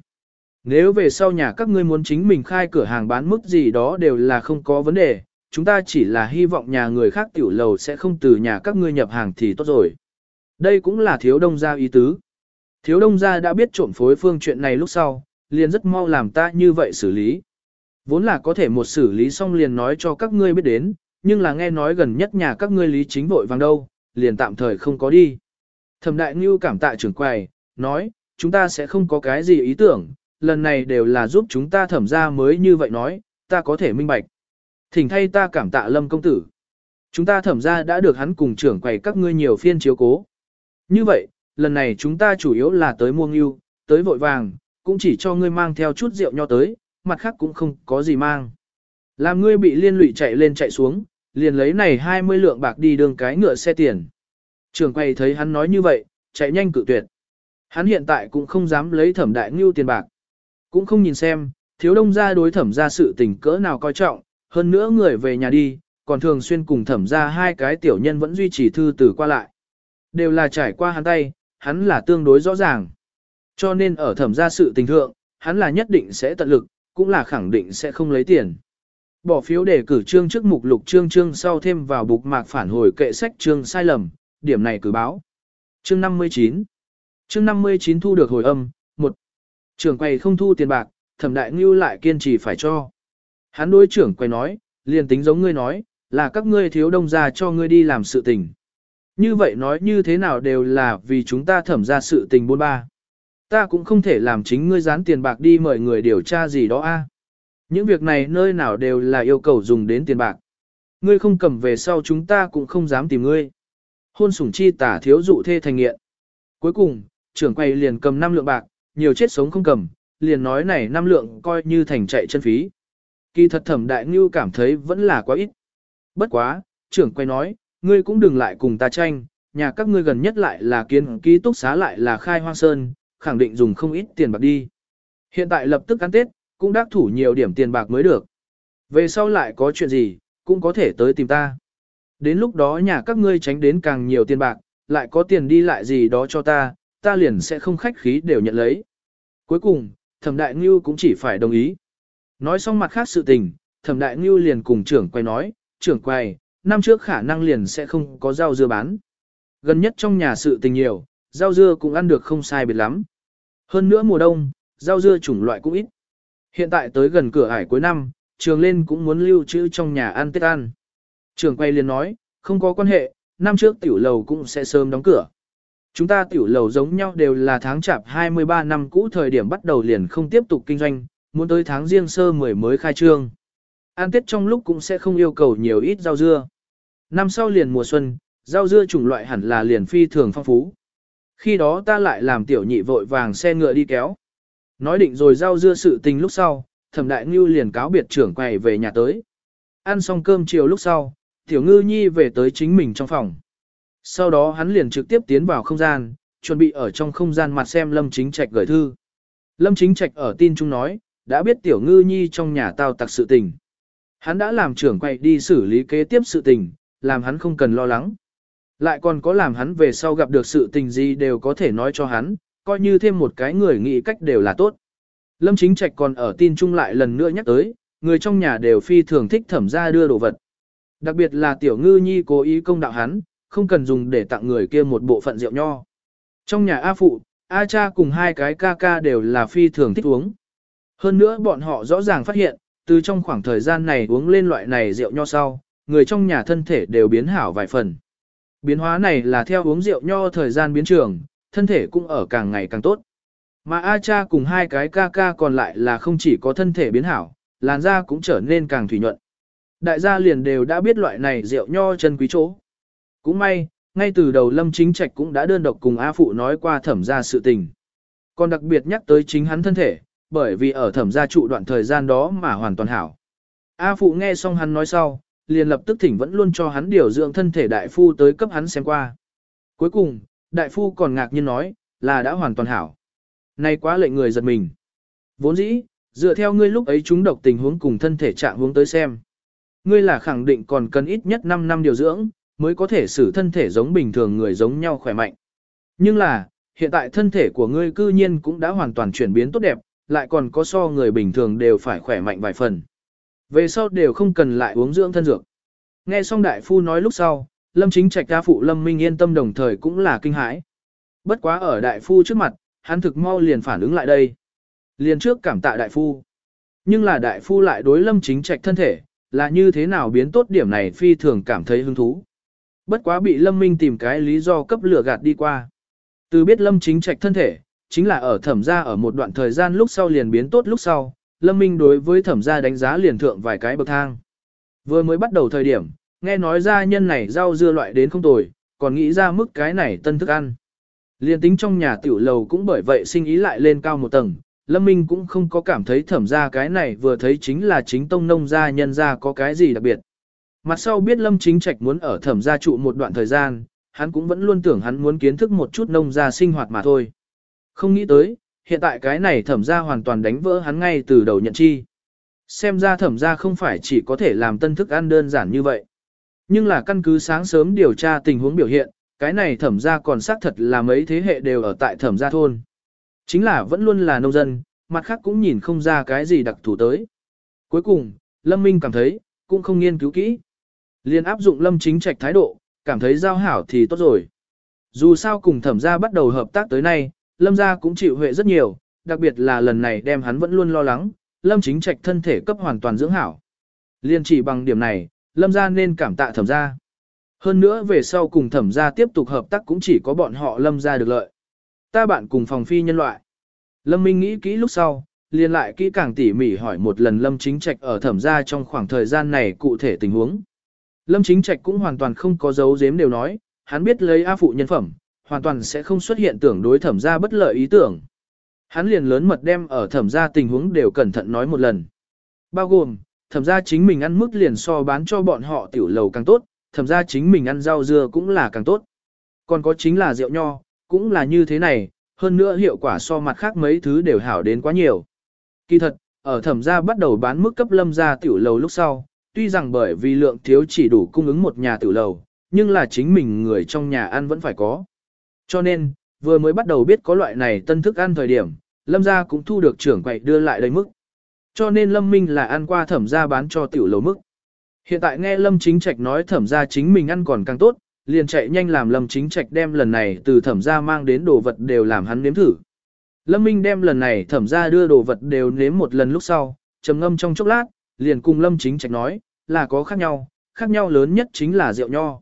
Nếu về sau nhà các ngươi muốn chính mình khai cửa hàng bán mức gì đó đều là không có vấn đề, chúng ta chỉ là hy vọng nhà người khác tiểu lầu sẽ không từ nhà các ngươi nhập hàng thì tốt rồi. Đây cũng là thiếu đông gia ý tứ. Thiếu đông gia đã biết trộm phối phương chuyện này lúc sau, liền rất mau làm ta như vậy xử lý. Vốn là có thể một xử lý xong liền nói cho các ngươi biết đến, nhưng là nghe nói gần nhất nhà các ngươi lý chính vội vàng đâu, liền tạm thời không có đi. Thẩm đại ngưu cảm tạ trưởng quầy, nói, chúng ta sẽ không có cái gì ý tưởng, lần này đều là giúp chúng ta thẩm ra mới như vậy nói, ta có thể minh bạch. Thỉnh thay ta cảm tạ lâm công tử. Chúng ta thẩm ra đã được hắn cùng trưởng quầy các ngươi nhiều phiên chiếu cố. Như vậy, lần này chúng ta chủ yếu là tới mua ngưu, tới vội vàng, cũng chỉ cho ngươi mang theo chút rượu nho tới, mặt khác cũng không có gì mang. Làm ngươi bị liên lụy chạy lên chạy xuống, liền lấy này 20 lượng bạc đi đường cái ngựa xe tiền. Trường quay thấy hắn nói như vậy, chạy nhanh cự tuyệt. Hắn hiện tại cũng không dám lấy thẩm đại ngưu tiền bạc. Cũng không nhìn xem, thiếu đông gia đối thẩm gia sự tình cỡ nào coi trọng, hơn nữa người về nhà đi, còn thường xuyên cùng thẩm gia hai cái tiểu nhân vẫn duy trì thư từ qua lại. Đều là trải qua hắn tay, hắn là tương đối rõ ràng. Cho nên ở thẩm gia sự tình thượng, hắn là nhất định sẽ tận lực, cũng là khẳng định sẽ không lấy tiền. Bỏ phiếu để cử trương trước mục lục trương trương sau thêm vào bục mạc phản hồi kệ sách trương sai lầm, điểm này cử báo. Chương 59 Chương 59 thu được hồi âm, một Trưởng quầy không thu tiền bạc, thẩm đại ngưu lại kiên trì phải cho. Hắn đối trưởng quầy nói, liền tính giống ngươi nói, là các ngươi thiếu đông ra cho ngươi đi làm sự tình. Như vậy nói như thế nào đều là vì chúng ta thẩm ra sự tình buôn ba. Ta cũng không thể làm chính ngươi dán tiền bạc đi mời người điều tra gì đó a. Những việc này nơi nào đều là yêu cầu dùng đến tiền bạc. Ngươi không cầm về sau chúng ta cũng không dám tìm ngươi. Hôn sủng chi tả thiếu dụ thê thành nghiện. Cuối cùng, trưởng quầy liền cầm 5 lượng bạc, nhiều chết sống không cầm, liền nói này 5 lượng coi như thành chạy chân phí. Kỳ thật thẩm đại ngưu cảm thấy vẫn là quá ít. Bất quá, trưởng quay nói, ngươi cũng đừng lại cùng ta tranh, nhà các ngươi gần nhất lại là kiến ký túc xá lại là khai hoang sơn, khẳng định dùng không ít tiền bạc đi. Hiện tại lập tức ăn Tết, cũng đắc thủ nhiều điểm tiền bạc mới được. Về sau lại có chuyện gì, cũng có thể tới tìm ta. Đến lúc đó nhà các ngươi tránh đến càng nhiều tiền bạc, lại có tiền đi lại gì đó cho ta, ta liền sẽ không khách khí đều nhận lấy. Cuối cùng, thẩm đại ngưu cũng chỉ phải đồng ý. Nói xong mặt khác sự tình, thẩm đại ngưu liền cùng trưởng quay nói, trưởng quay, năm trước khả năng liền sẽ không có rau dưa bán. Gần nhất trong nhà sự tình nhiều, rau dưa cũng ăn được không sai biệt lắm. Hơn nữa mùa đông, rau dưa chủng loại cũng ít. Hiện tại tới gần cửa ải cuối năm, trường lên cũng muốn lưu trữ trong nhà ăn tết ăn. Trường quay liền nói, không có quan hệ, năm trước tiểu lầu cũng sẽ sớm đóng cửa. Chúng ta tiểu lầu giống nhau đều là tháng chạp 23 năm cũ thời điểm bắt đầu liền không tiếp tục kinh doanh, muốn tới tháng riêng sơ mười mới khai trương. Ăn tết trong lúc cũng sẽ không yêu cầu nhiều ít rau dưa. Năm sau liền mùa xuân, rau dưa chủng loại hẳn là liền phi thường phong phú. Khi đó ta lại làm tiểu nhị vội vàng xe ngựa đi kéo. Nói định rồi giao dưa sự tình lúc sau, thẩm đại ngưu liền cáo biệt trưởng quầy về nhà tới. Ăn xong cơm chiều lúc sau, tiểu ngư nhi về tới chính mình trong phòng. Sau đó hắn liền trực tiếp tiến vào không gian, chuẩn bị ở trong không gian mặt xem Lâm Chính Trạch gửi thư. Lâm Chính Trạch ở tin chung nói, đã biết tiểu ngư nhi trong nhà tao tặc sự tình. Hắn đã làm trưởng quay đi xử lý kế tiếp sự tình, làm hắn không cần lo lắng. Lại còn có làm hắn về sau gặp được sự tình gì đều có thể nói cho hắn, coi như thêm một cái người nghĩ cách đều là tốt. Lâm Chính Trạch còn ở tin chung lại lần nữa nhắc tới, người trong nhà đều phi thường thích thẩm ra đưa đồ vật. Đặc biệt là tiểu ngư nhi cố ý công đạo hắn, không cần dùng để tặng người kia một bộ phận rượu nho. Trong nhà A Phụ, A Cha cùng hai cái ca ca đều là phi thường thích uống. Hơn nữa bọn họ rõ ràng phát hiện, từ trong khoảng thời gian này uống lên loại này rượu nho sau, người trong nhà thân thể đều biến hảo vài phần. Biến hóa này là theo uống rượu nho thời gian biến trường, thân thể cũng ở càng ngày càng tốt. Mà A cha cùng hai cái ca ca còn lại là không chỉ có thân thể biến hảo, làn da cũng trở nên càng thủy nhuận. Đại gia liền đều đã biết loại này rượu nho chân quý chỗ. Cũng may, ngay từ đầu Lâm Chính Trạch cũng đã đơn độc cùng A Phụ nói qua thẩm gia sự tình. Còn đặc biệt nhắc tới chính hắn thân thể, bởi vì ở thẩm gia trụ đoạn thời gian đó mà hoàn toàn hảo. A Phụ nghe xong hắn nói sau, liền lập tức thỉnh vẫn luôn cho hắn điều dưỡng thân thể đại phu tới cấp hắn xem qua. Cuối cùng, đại phu còn ngạc nhiên nói, là đã hoàn toàn hảo. Này quá lệnh người giật mình. Vốn dĩ, dựa theo ngươi lúc ấy chúng độc tình huống cùng thân thể trạng huống tới xem. Ngươi là khẳng định còn cần ít nhất 5 năm điều dưỡng, mới có thể xử thân thể giống bình thường người giống nhau khỏe mạnh. Nhưng là, hiện tại thân thể của ngươi cư nhiên cũng đã hoàn toàn chuyển biến tốt đẹp, lại còn có so người bình thường đều phải khỏe mạnh vài phần. Về sau đều không cần lại uống dưỡng thân dược. Nghe xong đại phu nói lúc sau, Lâm Chính Trạch ca phụ Lâm Minh yên tâm đồng thời cũng là kinh hãi. Bất quá ở đại phu trước mặt, hắn thực mau liền phản ứng lại đây. Liền trước cảm tạ đại phu. Nhưng là đại phu lại đối Lâm Chính Trạch thân thể, là như thế nào biến tốt điểm này phi thường cảm thấy hứng thú. Bất quá bị Lâm Minh tìm cái lý do cấp lửa gạt đi qua. Từ biết Lâm Chính Trạch thân thể, chính là ở thẩm gia ở một đoạn thời gian lúc sau liền biến tốt lúc sau, Lâm Minh đối với thẩm gia đánh giá liền thượng vài cái bậc thang. Vừa mới bắt đầu thời điểm, nghe nói ra nhân này rau dưa loại đến không tồi, còn nghĩ ra mức cái này tân thức ăn. Liên tính trong nhà tiểu lầu cũng bởi vậy sinh ý lại lên cao một tầng, Lâm Minh cũng không có cảm thấy thẩm ra cái này vừa thấy chính là chính tông nông gia nhân gia có cái gì đặc biệt. Mặt sau biết Lâm Chính Trạch muốn ở thẩm gia trụ một đoạn thời gian, hắn cũng vẫn luôn tưởng hắn muốn kiến thức một chút nông gia sinh hoạt mà thôi. Không nghĩ tới, hiện tại cái này thẩm gia hoàn toàn đánh vỡ hắn ngay từ đầu nhận chi. Xem ra thẩm gia không phải chỉ có thể làm tân thức ăn đơn giản như vậy. Nhưng là căn cứ sáng sớm điều tra tình huống biểu hiện, cái này thẩm gia còn xác thật là mấy thế hệ đều ở tại thẩm gia thôn. Chính là vẫn luôn là nông dân, mặt khác cũng nhìn không ra cái gì đặc thù tới. Cuối cùng, Lâm Minh cảm thấy, cũng không nghiên cứu kỹ. liền áp dụng Lâm chính trạch thái độ, cảm thấy giao hảo thì tốt rồi. Dù sao cùng thẩm gia bắt đầu hợp tác tới nay, Lâm gia cũng chịu huệ rất nhiều, đặc biệt là lần này đem hắn vẫn luôn lo lắng, Lâm chính trạch thân thể cấp hoàn toàn dưỡng hảo. Liên chỉ bằng điểm này, Lâm gia nên cảm tạ thẩm gia. Hơn nữa về sau cùng thẩm gia tiếp tục hợp tác cũng chỉ có bọn họ Lâm gia được lợi. Ta bạn cùng phòng phi nhân loại. Lâm Minh nghĩ kỹ lúc sau, liền lại kỹ càng tỉ mỉ hỏi một lần Lâm Chính Trạch ở thẩm gia trong khoảng thời gian này cụ thể tình huống. Lâm Chính Trạch cũng hoàn toàn không có dấu giếm đều nói, hắn biết lấy A phụ nhân phẩm, hoàn toàn sẽ không xuất hiện tưởng đối thẩm gia bất lợi ý tưởng. Hắn liền lớn mật đem ở thẩm gia tình huống đều cẩn thận nói một lần. Bao gồm, thẩm gia chính mình ăn mức liền so bán cho bọn họ tiểu lầu càng tốt, thẩm gia chính mình ăn rau dưa cũng là càng tốt. Còn có chính là rượu nho, cũng là như thế này, hơn nữa hiệu quả so mặt khác mấy thứ đều hảo đến quá nhiều. Kỳ thật, ở thẩm gia bắt đầu bán mức cấp lâm gia tiểu lầu lúc sau, tuy rằng bởi vì lượng thiếu chỉ đủ cung ứng một nhà tiểu lầu, nhưng là chính mình người trong nhà ăn vẫn phải có. Cho nên, vừa mới bắt đầu biết có loại này tân thức ăn thời điểm, lâm gia cũng thu được trưởng quậy đưa lại đầy mức. Cho nên lâm minh là ăn qua thẩm gia bán cho tiểu lầu mức. Hiện tại nghe lâm chính trạch nói thẩm gia chính mình ăn còn càng tốt, liền chạy nhanh làm Lâm Chính Trạch đem lần này từ thẩm gia mang đến đồ vật đều làm hắn nếm thử. Lâm Minh đem lần này thẩm gia đưa đồ vật đều nếm một lần lúc sau, trầm ngâm trong chốc lát, liền cùng Lâm Chính Trạch nói, là có khác nhau, khác nhau lớn nhất chính là rượu nho.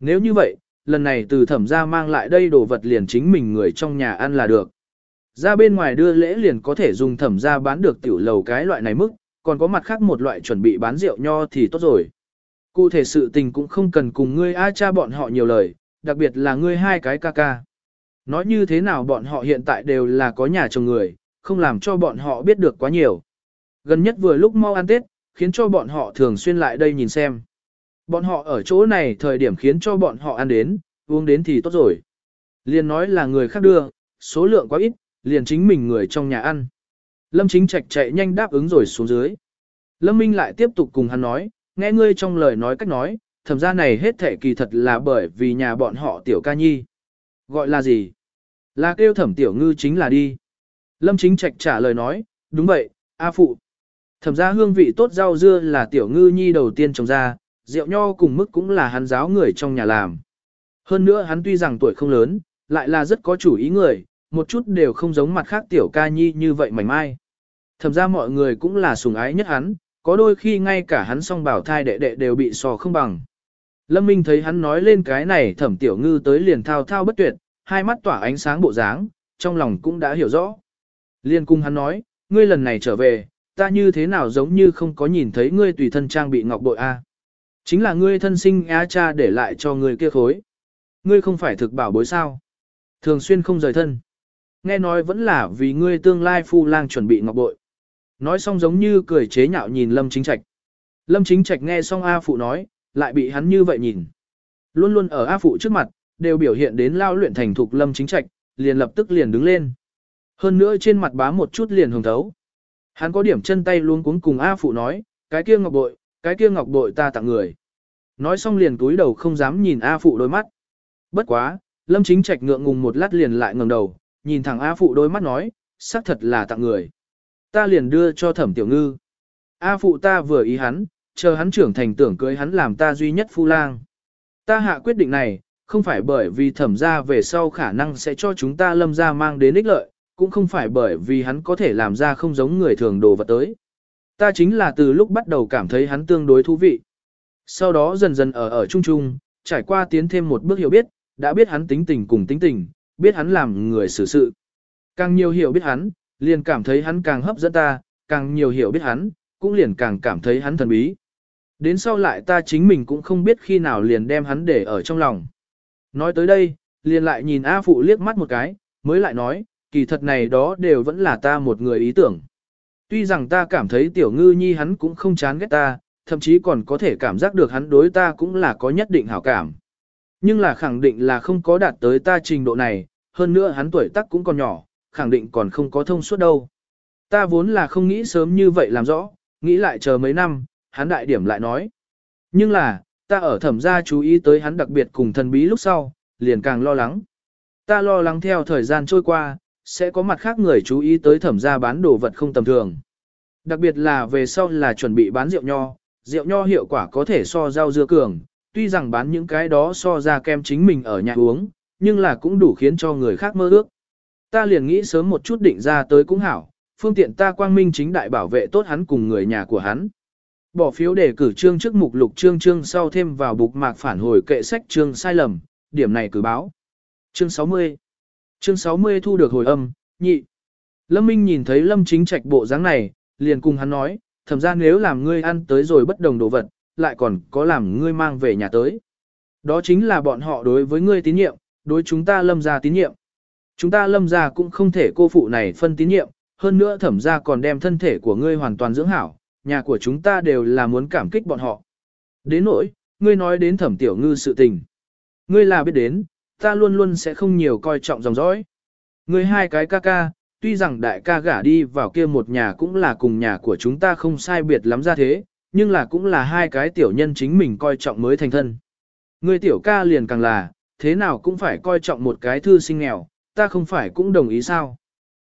Nếu như vậy, lần này từ thẩm gia mang lại đây đồ vật liền chính mình người trong nhà ăn là được. Ra bên ngoài đưa lễ liền có thể dùng thẩm gia bán được tiểu lầu cái loại này mức, còn có mặt khác một loại chuẩn bị bán rượu nho thì tốt rồi. Cụ thể sự tình cũng không cần cùng ngươi A cha bọn họ nhiều lời, đặc biệt là ngươi hai cái ca ca. Nói như thế nào bọn họ hiện tại đều là có nhà chồng người, không làm cho bọn họ biết được quá nhiều. Gần nhất vừa lúc mau ăn Tết, khiến cho bọn họ thường xuyên lại đây nhìn xem. Bọn họ ở chỗ này thời điểm khiến cho bọn họ ăn đến, uống đến thì tốt rồi. Liền nói là người khác đưa, số lượng quá ít, liền chính mình người trong nhà ăn. Lâm chính trạch chạy nhanh đáp ứng rồi xuống dưới. Lâm Minh lại tiếp tục cùng hắn nói, nghe ngươi trong lời nói cách nói, thẩm ra này hết thể kỳ thật là bởi vì nhà bọn họ tiểu ca nhi. Gọi là gì? Là kêu thẩm tiểu ngư chính là đi. Lâm chính trạch trả lời nói, đúng vậy, A phụ. Thẩm ra hương vị tốt rau dưa là tiểu ngư nhi đầu tiên trồng ra, rượu nho cùng mức cũng là hắn giáo người trong nhà làm. Hơn nữa hắn tuy rằng tuổi không lớn, lại là rất có chủ ý người, một chút đều không giống mặt khác tiểu ca nhi như vậy mảnh mai. Thẩm ra mọi người cũng là sùng ái nhất hắn, có đôi khi ngay cả hắn song bảo thai đệ đệ đều bị sò không bằng. Lâm Minh thấy hắn nói lên cái này thẩm tiểu ngư tới liền thao thao bất tuyệt, hai mắt tỏa ánh sáng bộ dáng, trong lòng cũng đã hiểu rõ. Liên cung hắn nói, ngươi lần này trở về, ta như thế nào giống như không có nhìn thấy ngươi tùy thân trang bị ngọc bội a. Chính là ngươi thân sinh á cha để lại cho ngươi kia khối. Ngươi không phải thực bảo bối sao. Thường xuyên không rời thân. Nghe nói vẫn là vì ngươi tương lai phu lang chuẩn bị ngọc bội. Nói xong giống như cười chế nhạo nhìn Lâm Chính Trạch. Lâm Chính Trạch nghe xong A Phụ nói, lại bị hắn như vậy nhìn. Luôn luôn ở A Phụ trước mặt, đều biểu hiện đến lao luyện thành thục Lâm Chính Trạch, liền lập tức liền đứng lên. Hơn nữa trên mặt bá một chút liền hồng thấu. Hắn có điểm chân tay luôn cuống cùng A Phụ nói, cái kia ngọc bội, cái kia ngọc bội ta tặng người. Nói xong liền túi đầu không dám nhìn A Phụ đôi mắt. Bất quá, Lâm Chính Trạch ngượng ngùng một lát liền lại ngẩng đầu, nhìn thẳng A Phụ đôi mắt nói, xác thật là tặng người. Ta liền đưa cho thẩm tiểu ngư. A Phụ ta vừa ý hắn, chờ hắn trưởng thành tưởng cưới hắn làm ta duy nhất phu lang. Ta hạ quyết định này, không phải bởi vì thẩm ra về sau khả năng sẽ cho chúng ta lâm ra mang đến ích lợi, cũng không phải bởi vì hắn có thể làm ra không giống người thường đồ vật tới. Ta chính là từ lúc bắt đầu cảm thấy hắn tương đối thú vị. Sau đó dần dần ở ở chung chung, trải qua tiến thêm một bước hiểu biết, đã biết hắn tính tình cùng tính tình, biết hắn làm người xử sự. Càng nhiều hiểu biết hắn, liền cảm thấy hắn càng hấp dẫn ta, càng nhiều hiểu biết hắn, cũng liền càng cảm thấy hắn thần bí. Đến sau lại ta chính mình cũng không biết khi nào liền đem hắn để ở trong lòng. Nói tới đây, liền lại nhìn A Phụ liếc mắt một cái, mới lại nói, kỳ thật này đó đều vẫn là ta một người ý tưởng. Tuy rằng ta cảm thấy tiểu ngư nhi hắn cũng không chán ghét ta, thậm chí còn có thể cảm giác được hắn đối ta cũng là có nhất định hảo cảm. Nhưng là khẳng định là không có đạt tới ta trình độ này, hơn nữa hắn tuổi tác cũng còn nhỏ, khẳng định còn không có thông suốt đâu. Ta vốn là không nghĩ sớm như vậy làm rõ, nghĩ lại chờ mấy năm, hắn đại điểm lại nói. Nhưng là, ta ở thẩm gia chú ý tới hắn đặc biệt cùng thần bí lúc sau, liền càng lo lắng. Ta lo lắng theo thời gian trôi qua, sẽ có mặt khác người chú ý tới thẩm gia bán đồ vật không tầm thường. Đặc biệt là về sau là chuẩn bị bán rượu nho, rượu nho hiệu quả có thể so rau dưa cường, tuy rằng bán những cái đó so ra kem chính mình ở nhà uống, nhưng là cũng đủ khiến cho người khác mơ ước. Ta liền nghĩ sớm một chút định ra tới cũng hảo, phương tiện ta quang minh chính đại bảo vệ tốt hắn cùng người nhà của hắn. Bỏ phiếu để cử trương trước mục lục trương trương sau thêm vào bục mạc phản hồi kệ sách trương sai lầm, điểm này cử báo. Chương 60 Chương 60 thu được hồi âm, nhị. Lâm Minh nhìn thấy Lâm Chính Trạch bộ dáng này, liền cùng hắn nói, thầm ra nếu làm ngươi ăn tới rồi bất đồng đồ vật, lại còn có làm ngươi mang về nhà tới. Đó chính là bọn họ đối với ngươi tín nhiệm, đối chúng ta lâm ra tín nhiệm. Chúng ta lâm ra cũng không thể cô phụ này phân tín nhiệm, hơn nữa thẩm ra còn đem thân thể của ngươi hoàn toàn dưỡng hảo, nhà của chúng ta đều là muốn cảm kích bọn họ. Đến nỗi, ngươi nói đến thẩm tiểu ngư sự tình. Ngươi là biết đến, ta luôn luôn sẽ không nhiều coi trọng dòng dõi. Ngươi hai cái ca ca, tuy rằng đại ca gả đi vào kia một nhà cũng là cùng nhà của chúng ta không sai biệt lắm ra thế, nhưng là cũng là hai cái tiểu nhân chính mình coi trọng mới thành thân. Ngươi tiểu ca liền càng là, thế nào cũng phải coi trọng một cái thư sinh nghèo, ta không phải cũng đồng ý sao.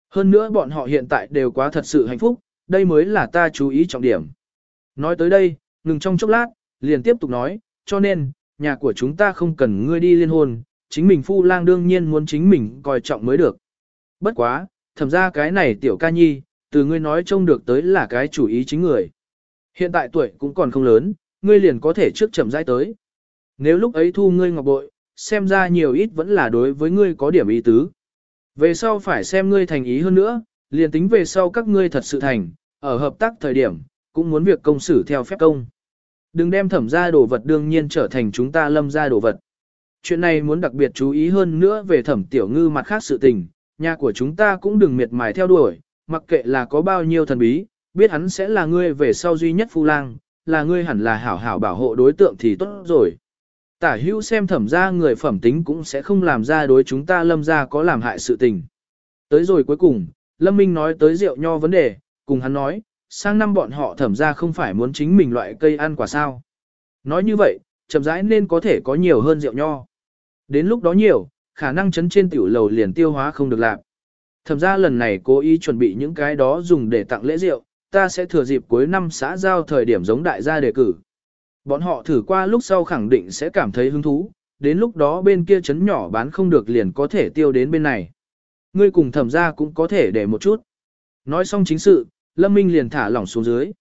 Hơn nữa bọn họ hiện tại đều quá thật sự hạnh phúc, đây mới là ta chú ý trọng điểm. Nói tới đây, ngừng trong chốc lát, liền tiếp tục nói, cho nên, nhà của chúng ta không cần ngươi đi liên hôn, chính mình phu lang đương nhiên muốn chính mình coi trọng mới được. Bất quá, thầm ra cái này tiểu ca nhi, từ ngươi nói trông được tới là cái chủ ý chính người. Hiện tại tuổi cũng còn không lớn, ngươi liền có thể trước chậm rãi tới. Nếu lúc ấy thu ngươi ngọc bội, xem ra nhiều ít vẫn là đối với ngươi có điểm ý tứ. Về sau phải xem ngươi thành ý hơn nữa, liền tính về sau các ngươi thật sự thành, ở hợp tác thời điểm, cũng muốn việc công xử theo phép công. Đừng đem thẩm ra đồ vật đương nhiên trở thành chúng ta lâm ra đồ vật. Chuyện này muốn đặc biệt chú ý hơn nữa về thẩm tiểu ngư mặt khác sự tình, nhà của chúng ta cũng đừng miệt mài theo đuổi, mặc kệ là có bao nhiêu thần bí, biết hắn sẽ là ngươi về sau duy nhất phu lang, là ngươi hẳn là hảo hảo bảo hộ đối tượng thì tốt rồi. Tả hữu xem thẩm ra người phẩm tính cũng sẽ không làm ra đối chúng ta lâm ra có làm hại sự tình. Tới rồi cuối cùng, Lâm Minh nói tới rượu nho vấn đề, cùng hắn nói, sang năm bọn họ thẩm ra không phải muốn chính mình loại cây ăn quả sao. Nói như vậy, chậm rãi nên có thể có nhiều hơn rượu nho. Đến lúc đó nhiều, khả năng chấn trên tiểu lầu liền tiêu hóa không được làm. Thẩm ra lần này cố ý chuẩn bị những cái đó dùng để tặng lễ rượu, ta sẽ thừa dịp cuối năm xã giao thời điểm giống đại gia đề cử. Bọn họ thử qua lúc sau khẳng định sẽ cảm thấy hứng thú, đến lúc đó bên kia chấn nhỏ bán không được liền có thể tiêu đến bên này. Ngươi cùng thẩm ra cũng có thể để một chút. Nói xong chính sự, Lâm Minh liền thả lỏng xuống dưới.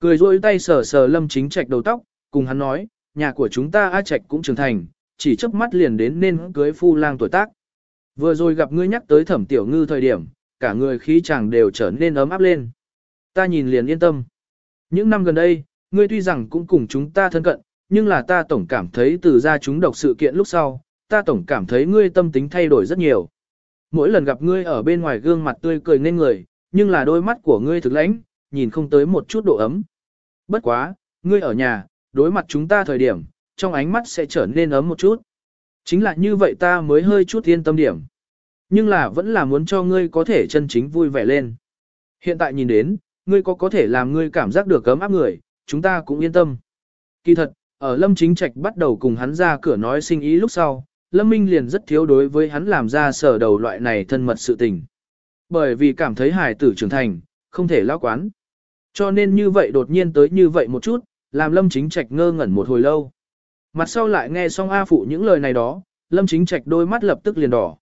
Cười rôi tay sờ sờ Lâm chính trạch đầu tóc, cùng hắn nói, nhà của chúng ta A Trạch cũng trưởng thành, chỉ chớp mắt liền đến nên cưới phu lang tuổi tác. Vừa rồi gặp ngươi nhắc tới thẩm tiểu ngư thời điểm, cả người khí chàng đều trở nên ấm áp lên. Ta nhìn liền yên tâm. Những năm gần đây, ngươi tuy rằng cũng cùng chúng ta thân cận, nhưng là ta tổng cảm thấy từ ra chúng độc sự kiện lúc sau, ta tổng cảm thấy ngươi tâm tính thay đổi rất nhiều. Mỗi lần gặp ngươi ở bên ngoài gương mặt tươi cười nên người, nhưng là đôi mắt của ngươi thực lãnh, nhìn không tới một chút độ ấm. Bất quá, ngươi ở nhà, đối mặt chúng ta thời điểm, trong ánh mắt sẽ trở nên ấm một chút. Chính là như vậy ta mới hơi chút yên tâm điểm. Nhưng là vẫn là muốn cho ngươi có thể chân chính vui vẻ lên. Hiện tại nhìn đến, ngươi có có thể làm ngươi cảm giác được cấm áp người, chúng ta cũng yên tâm. Kỳ thật, ở Lâm Chính Trạch bắt đầu cùng hắn ra cửa nói sinh ý lúc sau, Lâm Minh liền rất thiếu đối với hắn làm ra sở đầu loại này thân mật sự tình. Bởi vì cảm thấy hài tử trưởng thành, không thể lao quán. Cho nên như vậy đột nhiên tới như vậy một chút, làm Lâm Chính Trạch ngơ ngẩn một hồi lâu. Mặt sau lại nghe xong A Phụ những lời này đó, Lâm Chính Trạch đôi mắt lập tức liền đỏ.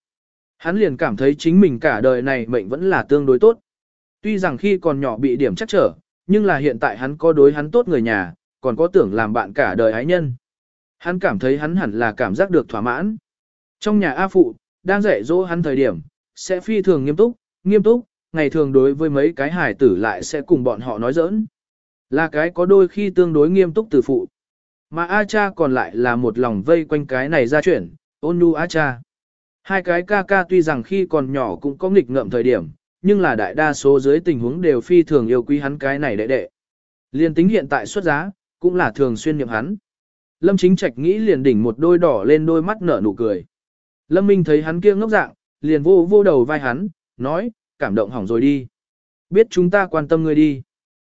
Hắn liền cảm thấy chính mình cả đời này mệnh vẫn là tương đối tốt. Tuy rằng khi còn nhỏ bị điểm chắc trở, nhưng là hiện tại hắn có đối hắn tốt người nhà, còn có tưởng làm bạn cả đời ái nhân. Hắn cảm thấy hắn hẳn là cảm giác được thỏa mãn. Trong nhà A Phụ, đang dạy dỗ hắn thời điểm, sẽ phi thường nghiêm túc, nghiêm túc, ngày thường đối với mấy cái hài tử lại sẽ cùng bọn họ nói giỡn. Là cái có đôi khi tương đối nghiêm túc từ phụ. Mà A cha còn lại là một lòng vây quanh cái này ra chuyển, ôn nhu A cha. Hai cái ca ca tuy rằng khi còn nhỏ cũng có nghịch ngợm thời điểm, nhưng là đại đa số dưới tình huống đều phi thường yêu quý hắn cái này đệ đệ. Liên tính hiện tại xuất giá, cũng là thường xuyên niệm hắn. Lâm Chính Trạch nghĩ liền đỉnh một đôi đỏ lên đôi mắt nở nụ cười. Lâm Minh thấy hắn kia ngốc dạng, liền vô vô đầu vai hắn, nói, cảm động hỏng rồi đi. Biết chúng ta quan tâm ngươi đi.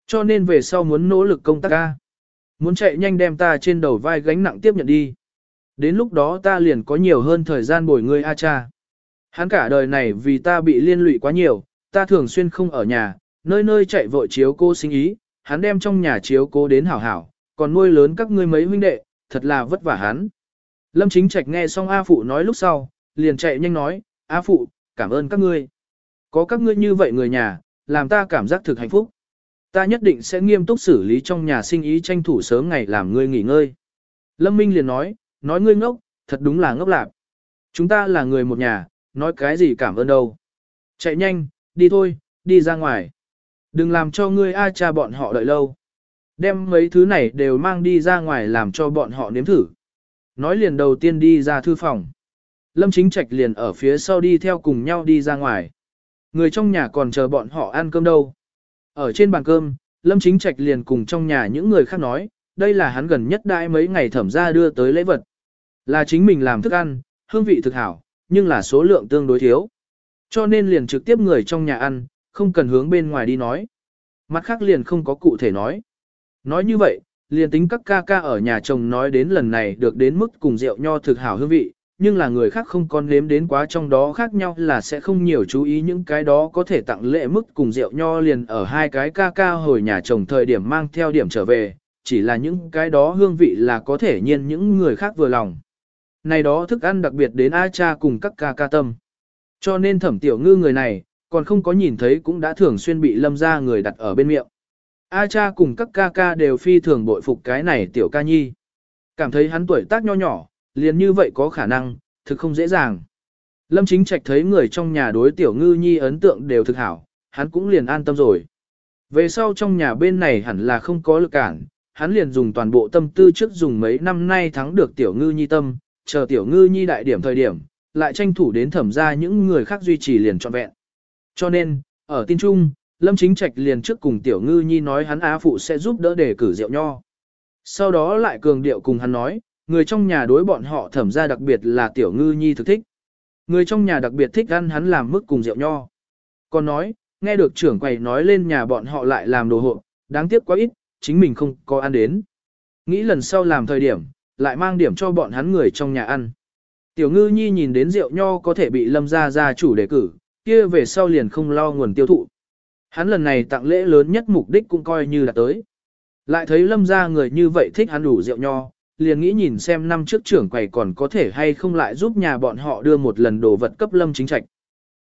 Cho nên về sau muốn nỗ lực công tác ca. Muốn chạy nhanh đem ta trên đầu vai gánh nặng tiếp nhận đi. Đến lúc đó ta liền có nhiều hơn thời gian bồi ngươi a cha. Hắn cả đời này vì ta bị liên lụy quá nhiều, ta thường xuyên không ở nhà, nơi nơi chạy vội chiếu cô sinh ý, hắn đem trong nhà chiếu cô đến hảo hảo, còn nuôi lớn các ngươi mấy huynh đệ, thật là vất vả hắn. Lâm Chính Trạch nghe xong A Phụ nói lúc sau, liền chạy nhanh nói, A Phụ, cảm ơn các ngươi. Có các ngươi như vậy người nhà, làm ta cảm giác thực hạnh phúc. Ta nhất định sẽ nghiêm túc xử lý trong nhà sinh ý tranh thủ sớm ngày làm ngươi nghỉ ngơi. Lâm Minh liền nói, nói ngươi ngốc, thật đúng là ngốc lạc. Chúng ta là người một nhà, nói cái gì cảm ơn đâu. Chạy nhanh, đi thôi, đi ra ngoài. Đừng làm cho ngươi A cha bọn họ đợi lâu. Đem mấy thứ này đều mang đi ra ngoài làm cho bọn họ nếm thử. Nói liền đầu tiên đi ra thư phòng. Lâm Chính Trạch liền ở phía sau đi theo cùng nhau đi ra ngoài. Người trong nhà còn chờ bọn họ ăn cơm đâu. Ở trên bàn cơm, Lâm Chính Trạch liền cùng trong nhà những người khác nói, đây là hắn gần nhất đãi mấy ngày thẩm ra đưa tới lễ vật. Là chính mình làm thức ăn, hương vị thực hảo, nhưng là số lượng tương đối thiếu. Cho nên liền trực tiếp người trong nhà ăn, không cần hướng bên ngoài đi nói. Mặt khác liền không có cụ thể nói. Nói như vậy, liền tính các ca ca ở nhà chồng nói đến lần này được đến mức cùng rượu nho thực hảo hương vị, nhưng là người khác không còn nếm đến quá trong đó khác nhau là sẽ không nhiều chú ý những cái đó có thể tặng lễ mức cùng rượu nho liền ở hai cái ca ca hồi nhà chồng thời điểm mang theo điểm trở về, chỉ là những cái đó hương vị là có thể nhiên những người khác vừa lòng. Này đó thức ăn đặc biệt đến A cha cùng các ca ca tâm. Cho nên thẩm tiểu ngư người này, còn không có nhìn thấy cũng đã thường xuyên bị lâm ra người đặt ở bên miệng. A cha cùng các ca ca đều phi thường bội phục cái này tiểu ca nhi. Cảm thấy hắn tuổi tác nho nhỏ, liền như vậy có khả năng, thực không dễ dàng. Lâm chính trạch thấy người trong nhà đối tiểu ngư nhi ấn tượng đều thực hảo, hắn cũng liền an tâm rồi. Về sau trong nhà bên này hẳn là không có lực cản, hắn liền dùng toàn bộ tâm tư trước dùng mấy năm nay thắng được tiểu ngư nhi tâm, chờ tiểu ngư nhi đại điểm thời điểm, lại tranh thủ đến thẩm ra những người khác duy trì liền trọn vẹn. Cho nên, ở tin trung, Lâm Chính Trạch liền trước cùng tiểu ngư nhi nói hắn á phụ sẽ giúp đỡ để cử rượu nho. Sau đó lại cường điệu cùng hắn nói, người trong nhà đối bọn họ thẩm ra đặc biệt là tiểu ngư nhi thực thích. Người trong nhà đặc biệt thích ăn hắn làm mức cùng rượu nho. Còn nói, nghe được trưởng quầy nói lên nhà bọn họ lại làm đồ hộ, đáng tiếc quá ít, chính mình không có ăn đến. Nghĩ lần sau làm thời điểm, lại mang điểm cho bọn hắn người trong nhà ăn. Tiểu ngư nhi nhìn đến rượu nho có thể bị lâm Gia gia chủ đề cử, kia về sau liền không lo nguồn tiêu thụ. Hắn lần này tặng lễ lớn nhất mục đích cũng coi như là tới. Lại thấy lâm Gia người như vậy thích ăn đủ rượu nho, liền nghĩ nhìn xem năm trước trưởng quầy còn có thể hay không lại giúp nhà bọn họ đưa một lần đồ vật cấp lâm chính trạch.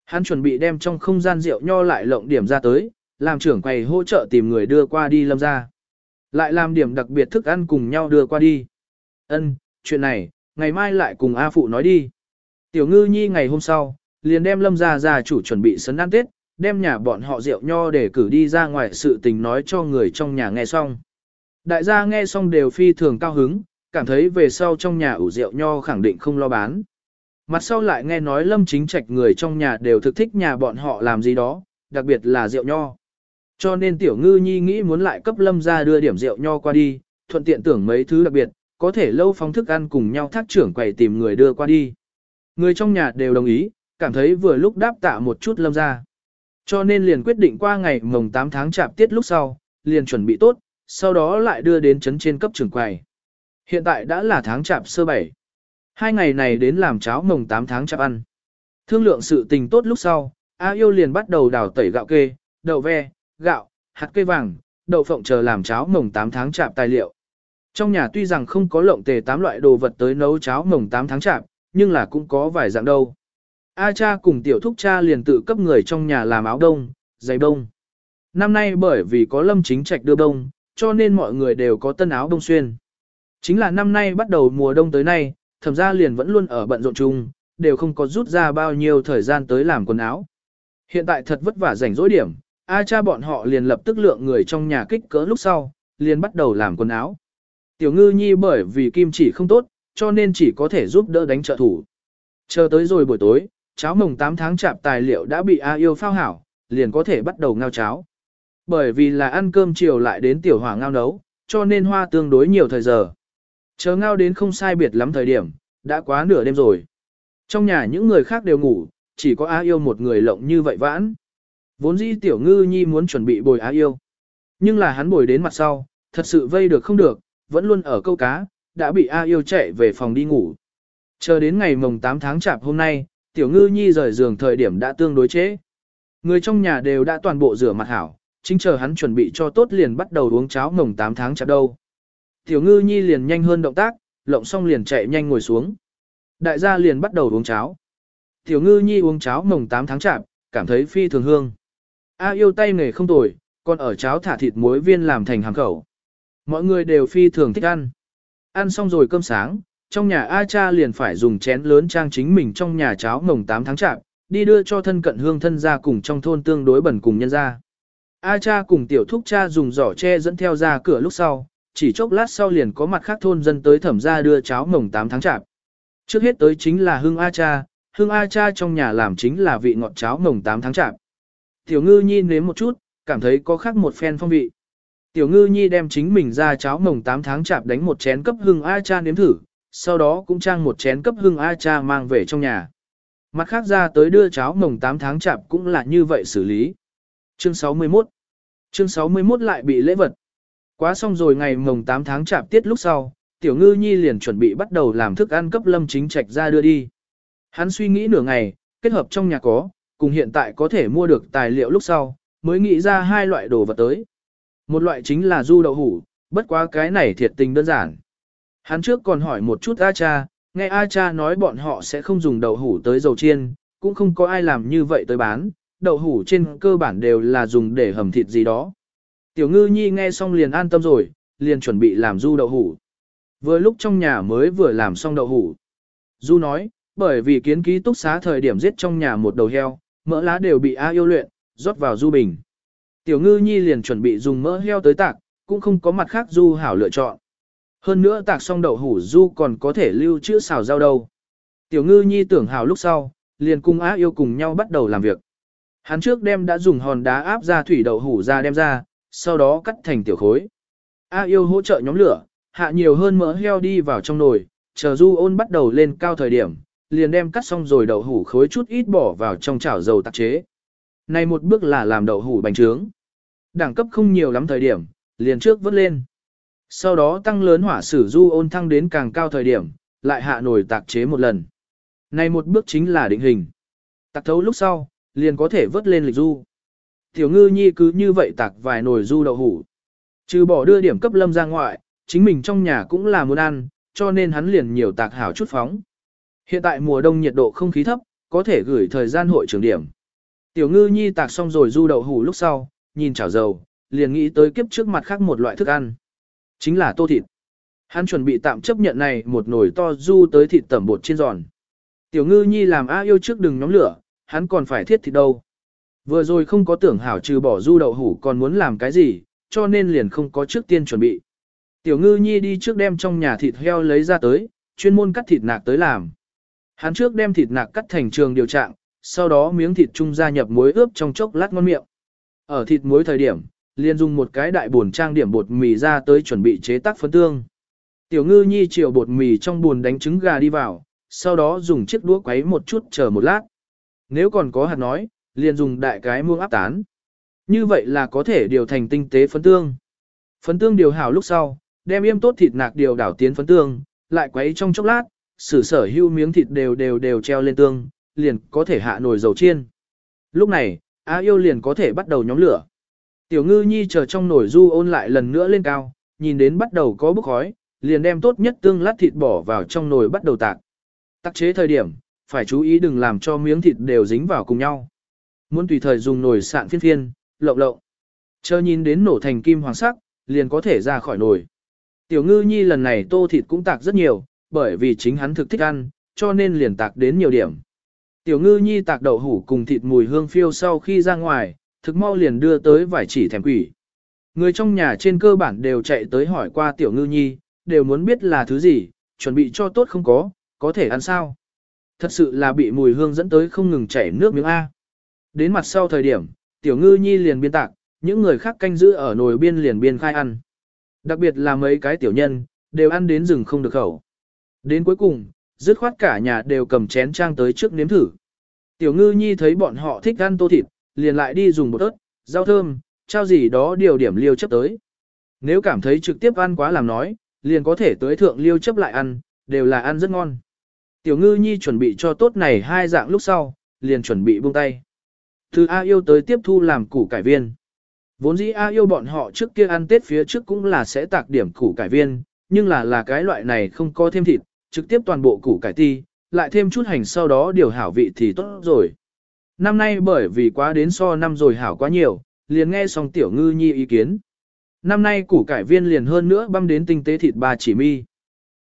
Hắn chuẩn bị đem trong không gian rượu nho lại lộng điểm ra tới, làm trưởng quầy hỗ trợ tìm người đưa qua đi lâm Gia, Lại làm điểm đặc biệt thức ăn cùng nhau đưa qua đi. Ân, chuyện này, ngày mai lại cùng A Phụ nói đi. Tiểu ngư nhi ngày hôm sau, liền đem lâm Gia gia chủ chuẩn bị sấn ăn Tết, đem nhà bọn họ rượu nho để cử đi ra ngoài sự tình nói cho người trong nhà nghe xong. Đại gia nghe xong đều phi thường cao hứng, cảm thấy về sau trong nhà ủ rượu nho khẳng định không lo bán. Mặt sau lại nghe nói lâm chính trạch người trong nhà đều thực thích nhà bọn họ làm gì đó, đặc biệt là rượu nho. Cho nên tiểu ngư nhi nghĩ muốn lại cấp lâm ra đưa điểm rượu nho qua đi, thuận tiện tưởng mấy thứ đặc biệt, có thể lâu phóng thức ăn cùng nhau thác trưởng quầy tìm người đưa qua đi. Người trong nhà đều đồng ý, cảm thấy vừa lúc đáp tạ một chút lâm ra. Cho nên liền quyết định qua ngày mồng 8 tháng chạp tiết lúc sau, liền chuẩn bị tốt, sau đó lại đưa đến chấn trên cấp trưởng quầy. Hiện tại đã là tháng chạp sơ bảy. Hai ngày này đến làm cháo mồng 8 tháng chạp ăn. Thương lượng sự tình tốt lúc sau, A yêu liền bắt đầu đào tẩy gạo kê, đậu ve, gạo, hạt cây vàng, đậu phộng chờ làm cháo mồng 8 tháng chạp tài liệu. Trong nhà tuy rằng không có lộng tề tám loại đồ vật tới nấu cháo mồng 8 tháng chạp, nhưng là cũng có vài dạng đâu. A cha cùng tiểu thúc cha liền tự cấp người trong nhà làm áo đông, giày đông. Năm nay bởi vì có lâm chính trạch đưa đông, cho nên mọi người đều có tân áo đông xuyên. Chính là năm nay bắt đầu mùa đông tới nay, thẩm ra liền vẫn luôn ở bận rộn chung, đều không có rút ra bao nhiêu thời gian tới làm quần áo. Hiện tại thật vất vả rảnh rỗi điểm, A cha bọn họ liền lập tức lượng người trong nhà kích cỡ lúc sau, liền bắt đầu làm quần áo. Tiểu ngư nhi bởi vì kim chỉ không tốt, cho nên chỉ có thể giúp đỡ đánh trợ thủ. Chờ tới rồi buổi tối, cháo mồng 8 tháng chạp tài liệu đã bị A yêu phao hảo, liền có thể bắt đầu ngao cháo. Bởi vì là ăn cơm chiều lại đến tiểu hỏa ngao nấu, cho nên hoa tương đối nhiều thời giờ. Chờ ngao đến không sai biệt lắm thời điểm, đã quá nửa đêm rồi. Trong nhà những người khác đều ngủ, chỉ có A yêu một người lộng như vậy vãn. Vốn dĩ tiểu ngư nhi muốn chuẩn bị bồi A yêu. Nhưng là hắn bồi đến mặt sau, thật sự vây được không được, vẫn luôn ở câu cá, đã bị A yêu chạy về phòng đi ngủ. Chờ đến ngày mồng 8 tháng chạp hôm nay, tiểu ngư nhi rời giường thời điểm đã tương đối chế. Người trong nhà đều đã toàn bộ rửa mặt hảo, chính chờ hắn chuẩn bị cho tốt liền bắt đầu uống cháo mồng 8 tháng chạp đâu. Tiểu ngư nhi liền nhanh hơn động tác, lộng xong liền chạy nhanh ngồi xuống. Đại gia liền bắt đầu uống cháo. Tiểu ngư nhi uống cháo mồng 8 tháng chạp, cảm thấy phi thường hương. A yêu tay nghề không tồi, còn ở cháo thả thịt muối viên làm thành hàng khẩu. Mọi người đều phi thường thích ăn. Ăn xong rồi cơm sáng, trong nhà A cha liền phải dùng chén lớn trang chính mình trong nhà cháo mồng 8 tháng chạp, đi đưa cho thân cận hương thân ra cùng trong thôn tương đối bẩn cùng nhân ra. A cha cùng tiểu thúc cha dùng giỏ tre dẫn theo ra cửa lúc sau, chỉ chốc lát sau liền có mặt khác thôn dân tới thẩm ra đưa cháo mồng 8 tháng chạp. Trước hết tới chính là hương A cha, hương A cha trong nhà làm chính là vị ngọt cháo mồng 8 tháng chạp. Tiểu ngư nhi nếm một chút, cảm thấy có khác một phen phong vị. Tiểu ngư nhi đem chính mình ra cháo mồng 8 tháng chạp đánh một chén cấp hương A cha nếm thử, sau đó cũng trang một chén cấp hương A cha mang về trong nhà. Mặt khác ra tới đưa cháo mồng 8 tháng chạp cũng là như vậy xử lý. Chương 61 Chương 61 lại bị lễ vật. Quá xong rồi ngày mồng 8 tháng chạp tiết lúc sau, tiểu ngư nhi liền chuẩn bị bắt đầu làm thức ăn cấp lâm chính trạch ra đưa đi. Hắn suy nghĩ nửa ngày, kết hợp trong nhà có, cùng hiện tại có thể mua được tài liệu lúc sau, mới nghĩ ra hai loại đồ vật tới. Một loại chính là du đậu hủ, bất quá cái này thiệt tình đơn giản. Hắn trước còn hỏi một chút A cha, nghe A cha nói bọn họ sẽ không dùng đậu hủ tới dầu chiên, cũng không có ai làm như vậy tới bán, đậu hủ trên cơ bản đều là dùng để hầm thịt gì đó. Tiểu ngư nhi nghe xong liền an tâm rồi, liền chuẩn bị làm du đậu hủ. Vừa lúc trong nhà mới vừa làm xong đậu hủ. Du nói, bởi vì kiến ký túc xá thời điểm giết trong nhà một đầu heo, mỡ lá đều bị A yêu luyện, rót vào du bình. Tiểu ngư nhi liền chuẩn bị dùng mỡ heo tới tạc, cũng không có mặt khác du hảo lựa chọn. Hơn nữa tạc xong đậu hủ du còn có thể lưu trữ xào rau đâu. Tiểu ngư nhi tưởng hảo lúc sau, liền cùng á yêu cùng nhau bắt đầu làm việc. Hắn trước đem đã dùng hòn đá áp ra thủy đậu hủ ra đem ra, sau đó cắt thành tiểu khối. A yêu hỗ trợ nhóm lửa, hạ nhiều hơn mỡ heo đi vào trong nồi, chờ du ôn bắt đầu lên cao thời điểm, liền đem cắt xong rồi đậu hủ khối chút ít bỏ vào trong chảo dầu tạc chế. Này một bước là làm đậu hủ bánh trướng. Đẳng cấp không nhiều lắm thời điểm, liền trước vớt lên. Sau đó tăng lớn hỏa sử du ôn thăng đến càng cao thời điểm, lại hạ nồi tạc chế một lần. Này một bước chính là định hình. Tạc thấu lúc sau, liền có thể vớt lên lịch du. Tiểu ngư nhi cứ như vậy tạc vài nồi du đậu hủ. Trừ bỏ đưa điểm cấp lâm ra ngoại, chính mình trong nhà cũng là muốn ăn, cho nên hắn liền nhiều tạc hảo chút phóng. Hiện tại mùa đông nhiệt độ không khí thấp, có thể gửi thời gian hội trường điểm. Tiểu ngư nhi tạc xong rồi du đậu hủ lúc sau, nhìn chảo dầu, liền nghĩ tới kiếp trước mặt khác một loại thức ăn. Chính là tô thịt. Hắn chuẩn bị tạm chấp nhận này một nồi to du tới thịt tẩm bột chiên giòn. Tiểu ngư nhi làm A yêu trước đừng nhóm lửa, hắn còn phải thiết thịt đâu. Vừa rồi không có tưởng hảo trừ bỏ du đậu hủ còn muốn làm cái gì, cho nên liền không có trước tiên chuẩn bị. Tiểu ngư nhi đi trước đem trong nhà thịt heo lấy ra tới, chuyên môn cắt thịt nạc tới làm. Hắn trước đem thịt nạc cắt thành trường điều trạng, sau đó miếng thịt trung gia nhập muối ướp trong chốc lát ngon miệng. Ở thịt muối thời điểm, liền dùng một cái đại buồn trang điểm bột mì ra tới chuẩn bị chế tác phấn tương. Tiểu ngư nhi chiều bột mì trong buồn đánh trứng gà đi vào, sau đó dùng chiếc đũa quấy một chút chờ một lát. Nếu còn có hạt nói, liền dùng đại cái muông áp tán. Như vậy là có thể điều thành tinh tế phấn tương. Phấn tương điều hảo lúc sau, đem yêm tốt thịt nạc điều đảo tiến phấn tương, lại quấy trong chốc lát, sử sở hưu miếng thịt đều đều đều treo lên tương, liền có thể hạ nồi dầu chiên. Lúc này, Á yêu liền có thể bắt đầu nhóm lửa. Tiểu ngư nhi chờ trong nồi du ôn lại lần nữa lên cao, nhìn đến bắt đầu có bức khói, liền đem tốt nhất tương lát thịt bỏ vào trong nồi bắt đầu tạc. Tắc chế thời điểm, phải chú ý đừng làm cho miếng thịt đều dính vào cùng nhau. Muốn tùy thời dùng nồi sạn phiên phiên, lộng lộng. Chờ nhìn đến nổ thành kim hoàng sắc, liền có thể ra khỏi nồi. Tiểu ngư nhi lần này tô thịt cũng tạc rất nhiều, bởi vì chính hắn thực thích ăn, cho nên liền tạc đến nhiều điểm. Tiểu ngư nhi tạc đậu hủ cùng thịt mùi hương phiêu sau khi ra ngoài, thực mau liền đưa tới vài chỉ thèm quỷ. Người trong nhà trên cơ bản đều chạy tới hỏi qua tiểu ngư nhi, đều muốn biết là thứ gì, chuẩn bị cho tốt không có, có thể ăn sao. Thật sự là bị mùi hương dẫn tới không ngừng chảy nước miếng A. Đến mặt sau thời điểm, tiểu ngư nhi liền biên tạc, những người khác canh giữ ở nồi biên liền biên khai ăn. Đặc biệt là mấy cái tiểu nhân, đều ăn đến rừng không được khẩu. Đến cuối cùng, dứt khoát cả nhà đều cầm chén trang tới trước nếm thử. Tiểu ngư nhi thấy bọn họ thích ăn tô thịt, liền lại đi dùng bột ớt, rau thơm, trao gì đó điều điểm liêu chấp tới. Nếu cảm thấy trực tiếp ăn quá làm nói, liền có thể tới thượng liêu chấp lại ăn, đều là ăn rất ngon. Tiểu ngư nhi chuẩn bị cho tốt này hai dạng lúc sau, liền chuẩn bị buông tay. Từ A yêu tới tiếp thu làm củ cải viên. Vốn dĩ A yêu bọn họ trước kia ăn Tết phía trước cũng là sẽ tạc điểm củ cải viên, nhưng là là cái loại này không có thêm thịt, trực tiếp toàn bộ củ cải ti, lại thêm chút hành sau đó điều hảo vị thì tốt rồi. Năm nay bởi vì quá đến so năm rồi hảo quá nhiều, liền nghe xong tiểu ngư nhi ý kiến. Năm nay củ cải viên liền hơn nữa băm đến tinh tế thịt ba chỉ mi.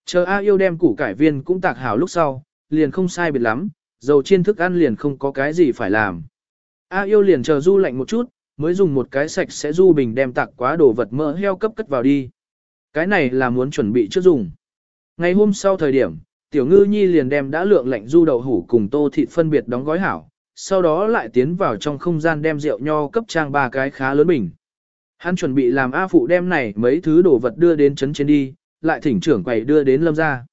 Chờ A yêu đem củ cải viên cũng tạc hảo lúc sau, liền không sai biệt lắm, dầu chiên thức ăn liền không có cái gì phải làm. A yêu liền chờ du lạnh một chút, mới dùng một cái sạch sẽ du bình đem tạc quá đồ vật mỡ heo cấp cất vào đi. Cái này là muốn chuẩn bị trước dùng. Ngày hôm sau thời điểm, tiểu ngư nhi liền đem đã lượng lạnh du đậu hủ cùng tô thịt phân biệt đóng gói hảo, sau đó lại tiến vào trong không gian đem rượu nho cấp trang ba cái khá lớn bình. Hắn chuẩn bị làm A phụ đem này mấy thứ đồ vật đưa đến chấn trên đi, lại thỉnh trưởng quầy đưa đến lâm ra.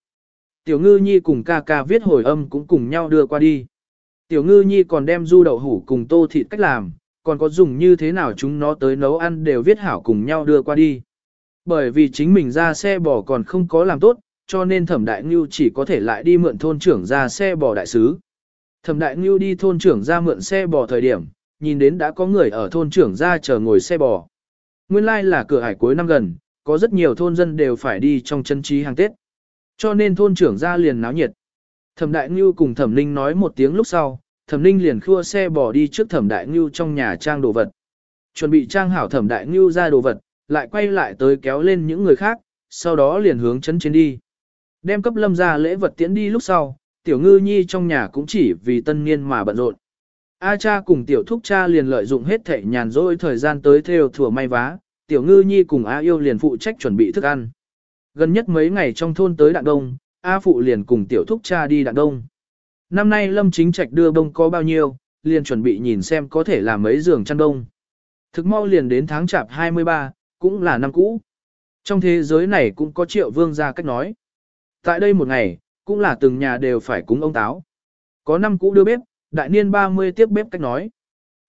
Tiểu ngư nhi cùng ca ca viết hồi âm cũng cùng nhau đưa qua đi. Tiểu ngư nhi còn đem du đậu hủ cùng tô thịt cách làm, còn có dùng như thế nào chúng nó tới nấu ăn đều viết hảo cùng nhau đưa qua đi. Bởi vì chính mình ra xe bò còn không có làm tốt, cho nên thẩm đại ngưu chỉ có thể lại đi mượn thôn trưởng ra xe bò đại sứ. Thẩm đại ngưu đi thôn trưởng ra mượn xe bò thời điểm, nhìn đến đã có người ở thôn trưởng ra chờ ngồi xe bò. Nguyên lai like là cửa hải cuối năm gần, có rất nhiều thôn dân đều phải đi trong chân trí hàng Tết. Cho nên thôn trưởng ra liền náo nhiệt. Thẩm Đại Ngưu cùng Thẩm Ninh nói một tiếng lúc sau, Thẩm Ninh liền khua xe bỏ đi trước Thẩm Đại Ngưu trong nhà trang đồ vật. Chuẩn bị trang hảo Thẩm Đại Ngưu ra đồ vật, lại quay lại tới kéo lên những người khác, sau đó liền hướng chân trên đi. Đem cấp lâm ra lễ vật tiễn đi lúc sau, Tiểu Ngư Nhi trong nhà cũng chỉ vì tân niên mà bận rộn. A cha cùng Tiểu Thúc cha liền lợi dụng hết thể nhàn rỗi thời gian tới theo thừa may vá, Tiểu Ngư Nhi cùng A Yêu liền phụ trách chuẩn bị thức ăn. Gần nhất mấy ngày trong thôn tới đạn Đông, A Phụ liền cùng Tiểu Thúc cha đi đạn Đông. Năm nay Lâm Chính Trạch đưa bông có bao nhiêu, liền chuẩn bị nhìn xem có thể làm mấy giường chăn đông. Thực mau liền đến tháng chạp 23, cũng là năm cũ. Trong thế giới này cũng có triệu vương ra cách nói. Tại đây một ngày, cũng là từng nhà đều phải cúng ông táo. Có năm cũ đưa bếp, đại niên 30 tiếp bếp cách nói.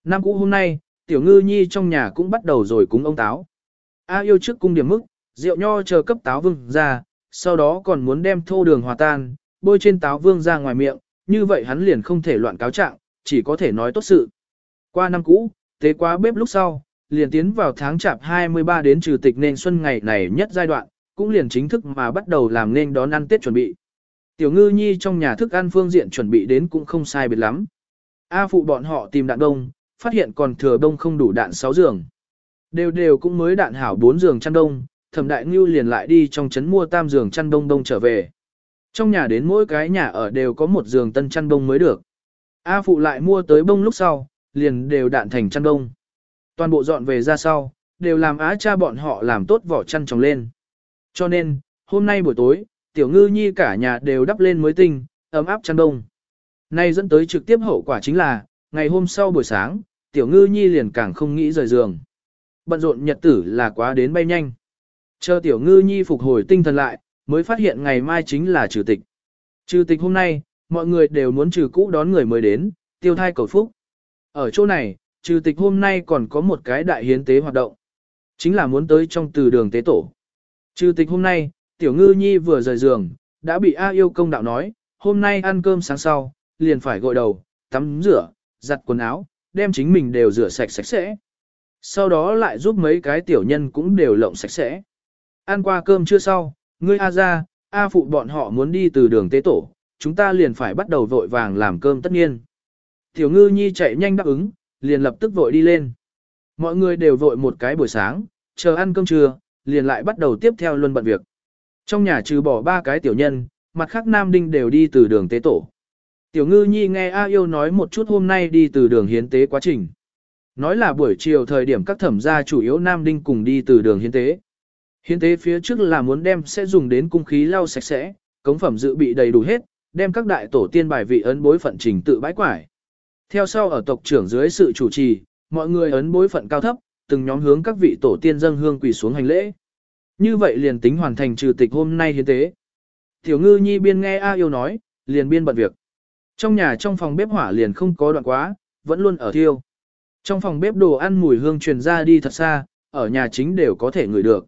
Năm cũ hôm nay, tiểu ngư nhi trong nhà cũng bắt đầu rồi cúng ông táo. A yêu trước cung điểm mức, rượu nho chờ cấp táo vương ra, sau đó còn muốn đem thô đường hòa tan, bôi trên táo vương ra ngoài miệng, như vậy hắn liền không thể loạn cáo trạng, chỉ có thể nói tốt sự. Qua năm cũ, tế quá bếp lúc sau, liền tiến vào tháng chạp 23 đến trừ tịch nên xuân ngày này nhất giai đoạn, cũng liền chính thức mà bắt đầu làm nên đón ăn Tết chuẩn bị. Tiểu ngư nhi trong nhà thức ăn phương diện chuẩn bị đến cũng không sai biệt lắm. A phụ bọn họ tìm đạn đông, phát hiện còn thừa đông không đủ đạn 6 giường. Đều đều cũng mới đạn hảo 4 giường chăn đông, thẩm đại ngưu liền lại đi trong trấn mua tam giường chăn đông đông trở về. Trong nhà đến mỗi cái nhà ở đều có một giường tân chăn đông mới được. A phụ lại mua tới bông lúc sau, liền đều đạn thành chăn đông. Toàn bộ dọn về ra sau, đều làm á cha bọn họ làm tốt vỏ chăn trồng lên. Cho nên, hôm nay buổi tối, tiểu ngư nhi cả nhà đều đắp lên mới tinh, ấm áp chăn đông. Nay dẫn tới trực tiếp hậu quả chính là, ngày hôm sau buổi sáng, tiểu ngư nhi liền càng không nghĩ rời giường. Bận rộn nhật tử là quá đến bay nhanh. Chờ tiểu ngư nhi phục hồi tinh thần lại, mới phát hiện ngày mai chính là trừ tịch. Trừ tịch hôm nay, mọi người đều muốn trừ cũ đón người mới đến, tiêu thai cầu phúc. Ở chỗ này, trừ tịch hôm nay còn có một cái đại hiến tế hoạt động. Chính là muốn tới trong từ đường tế tổ. Trừ tịch hôm nay, tiểu ngư nhi vừa rời giường, đã bị A yêu công đạo nói, hôm nay ăn cơm sáng sau, liền phải gội đầu, tắm rửa, giặt quần áo, đem chính mình đều rửa sạch sạch sẽ. Sau đó lại giúp mấy cái tiểu nhân cũng đều lộng sạch sẽ. Ăn qua cơm chưa sau, ngươi A ra, A phụ bọn họ muốn đi từ đường tế tổ, chúng ta liền phải bắt đầu vội vàng làm cơm tất nhiên. Tiểu ngư nhi chạy nhanh đáp ứng, liền lập tức vội đi lên. Mọi người đều vội một cái buổi sáng, chờ ăn cơm trưa, liền lại bắt đầu tiếp theo luân bận việc. Trong nhà trừ bỏ ba cái tiểu nhân, mặt khác nam đinh đều đi từ đường tế tổ. Tiểu ngư nhi nghe A yêu nói một chút hôm nay đi từ đường hiến tế quá trình. Nói là buổi chiều thời điểm các thẩm gia chủ yếu nam đinh cùng đi từ đường hiến tế. Hiến tế phía trước là muốn đem sẽ dùng đến cung khí lau sạch sẽ, cống phẩm dự bị đầy đủ hết, đem các đại tổ tiên bài vị ấn bối phận trình tự bãi quải. Theo sau ở tộc trưởng dưới sự chủ trì, mọi người ấn bối phận cao thấp, từng nhóm hướng các vị tổ tiên dâng hương quỳ xuống hành lễ. Như vậy liền tính hoàn thành trừ tịch hôm nay hiến tế. Tiểu ngư nhi biên nghe A yêu nói, liền biên bận việc. Trong nhà trong phòng bếp hỏa liền không có đoạn quá, vẫn luôn ở thiêu. Trong phòng bếp đồ ăn mùi hương truyền ra đi thật xa, ở nhà chính đều có thể ngửi được.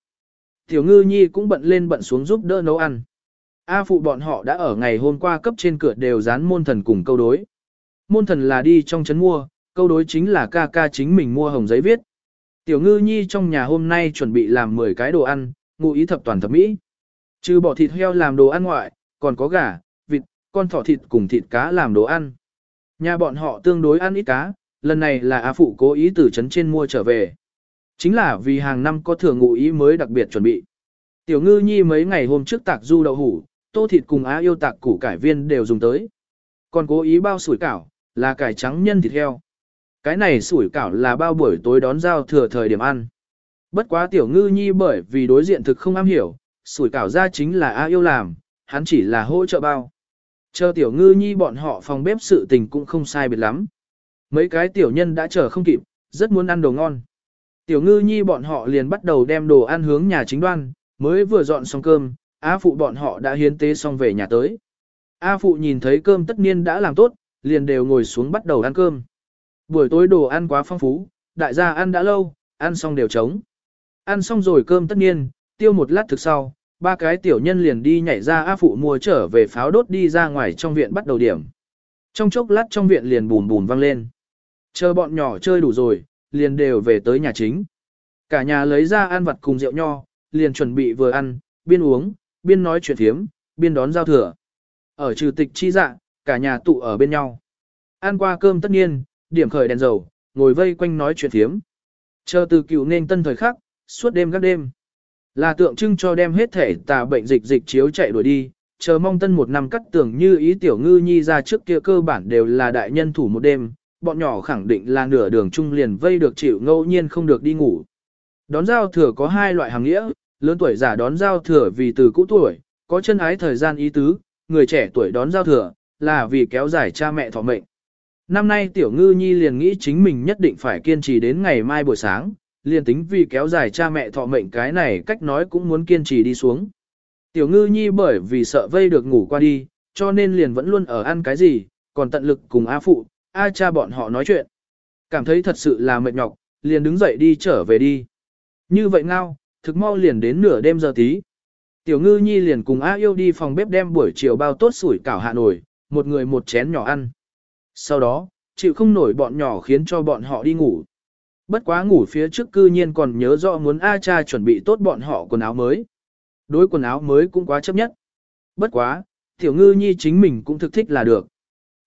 Tiểu ngư nhi cũng bận lên bận xuống giúp đỡ nấu ăn. A phụ bọn họ đã ở ngày hôm qua cấp trên cửa đều dán môn thần cùng câu đối. Môn thần là đi trong trấn mua, câu đối chính là ca ca chính mình mua hồng giấy viết. Tiểu ngư nhi trong nhà hôm nay chuẩn bị làm 10 cái đồ ăn, ngụ ý thập toàn thập mỹ. Trừ bỏ thịt heo làm đồ ăn ngoại, còn có gà, vịt, con thỏ thịt cùng thịt cá làm đồ ăn. Nhà bọn họ tương đối ăn ít cá, lần này là A Phụ cố ý từ trấn trên mua trở về. Chính là vì hàng năm có thường ngụ ý mới đặc biệt chuẩn bị. Tiểu ngư nhi mấy ngày hôm trước tạc du đậu hủ, tô thịt cùng á yêu tạc củ cải viên đều dùng tới. Còn cố ý bao sủi cảo, là cải trắng nhân thịt heo. Cái này sủi cảo là bao buổi tối đón giao thừa thời điểm ăn. Bất quá tiểu ngư nhi bởi vì đối diện thực không am hiểu, sủi cảo ra chính là A yêu làm, hắn chỉ là hỗ trợ bao. Chờ tiểu ngư nhi bọn họ phòng bếp sự tình cũng không sai biệt lắm. Mấy cái tiểu nhân đã chờ không kịp, rất muốn ăn đồ ngon. Tiểu ngư nhi bọn họ liền bắt đầu đem đồ ăn hướng nhà chính đoan, mới vừa dọn xong cơm, A phụ bọn họ đã hiến tế xong về nhà tới. A phụ nhìn thấy cơm tất nhiên đã làm tốt, liền đều ngồi xuống bắt đầu ăn cơm. Buổi tối đồ ăn quá phong phú, đại gia ăn đã lâu, ăn xong đều trống. Ăn xong rồi cơm tất nhiên, tiêu một lát thực sau, ba cái tiểu nhân liền đi nhảy ra A phụ mua trở về pháo đốt đi ra ngoài trong viện bắt đầu điểm. Trong chốc lát trong viện liền bùn bùn vang lên. Chờ bọn nhỏ chơi đủ rồi, liền đều về tới nhà chính. Cả nhà lấy ra ăn vặt cùng rượu nho, liền chuẩn bị vừa ăn, biên uống, biên nói chuyện thiếm, biên đón giao thừa. Ở trừ tịch chi dạ, cả nhà tụ ở bên nhau. Ăn qua cơm tất nhiên, điểm khởi đèn dầu, ngồi vây quanh nói chuyện thiếm. Chờ từ cựu nên tân thời khắc, suốt đêm các đêm. Là tượng trưng cho đem hết thể tà bệnh dịch dịch chiếu chạy đuổi đi, chờ mong tân một năm cắt tưởng như ý tiểu ngư nhi ra trước kia cơ bản đều là đại nhân thủ một đêm, bọn nhỏ khẳng định là nửa đường trung liền vây được chịu ngẫu nhiên không được đi ngủ. Đón giao thừa có hai loại hàng nghĩa, lớn tuổi giả đón giao thừa vì từ cũ tuổi, có chân ái thời gian ý tứ, người trẻ tuổi đón giao thừa, là vì kéo dài cha mẹ thọ mệnh. Năm nay tiểu ngư nhi liền nghĩ chính mình nhất định phải kiên trì đến ngày mai buổi sáng, liền tính vì kéo dài cha mẹ thọ mệnh cái này cách nói cũng muốn kiên trì đi xuống. Tiểu ngư nhi bởi vì sợ vây được ngủ qua đi, cho nên liền vẫn luôn ở ăn cái gì, còn tận lực cùng A phụ, A cha bọn họ nói chuyện. Cảm thấy thật sự là mệt nhọc, liền đứng dậy đi trở về đi. Như vậy ngao, thực mau liền đến nửa đêm giờ tí. Tiểu ngư nhi liền cùng A yêu đi phòng bếp đem buổi chiều bao tốt sủi cảo hạ nổi, một người một chén nhỏ ăn. Sau đó, chịu không nổi bọn nhỏ khiến cho bọn họ đi ngủ. Bất quá ngủ phía trước cư nhiên còn nhớ rõ muốn A cha chuẩn bị tốt bọn họ quần áo mới. Đối quần áo mới cũng quá chấp nhất. Bất quá, tiểu ngư nhi chính mình cũng thực thích là được.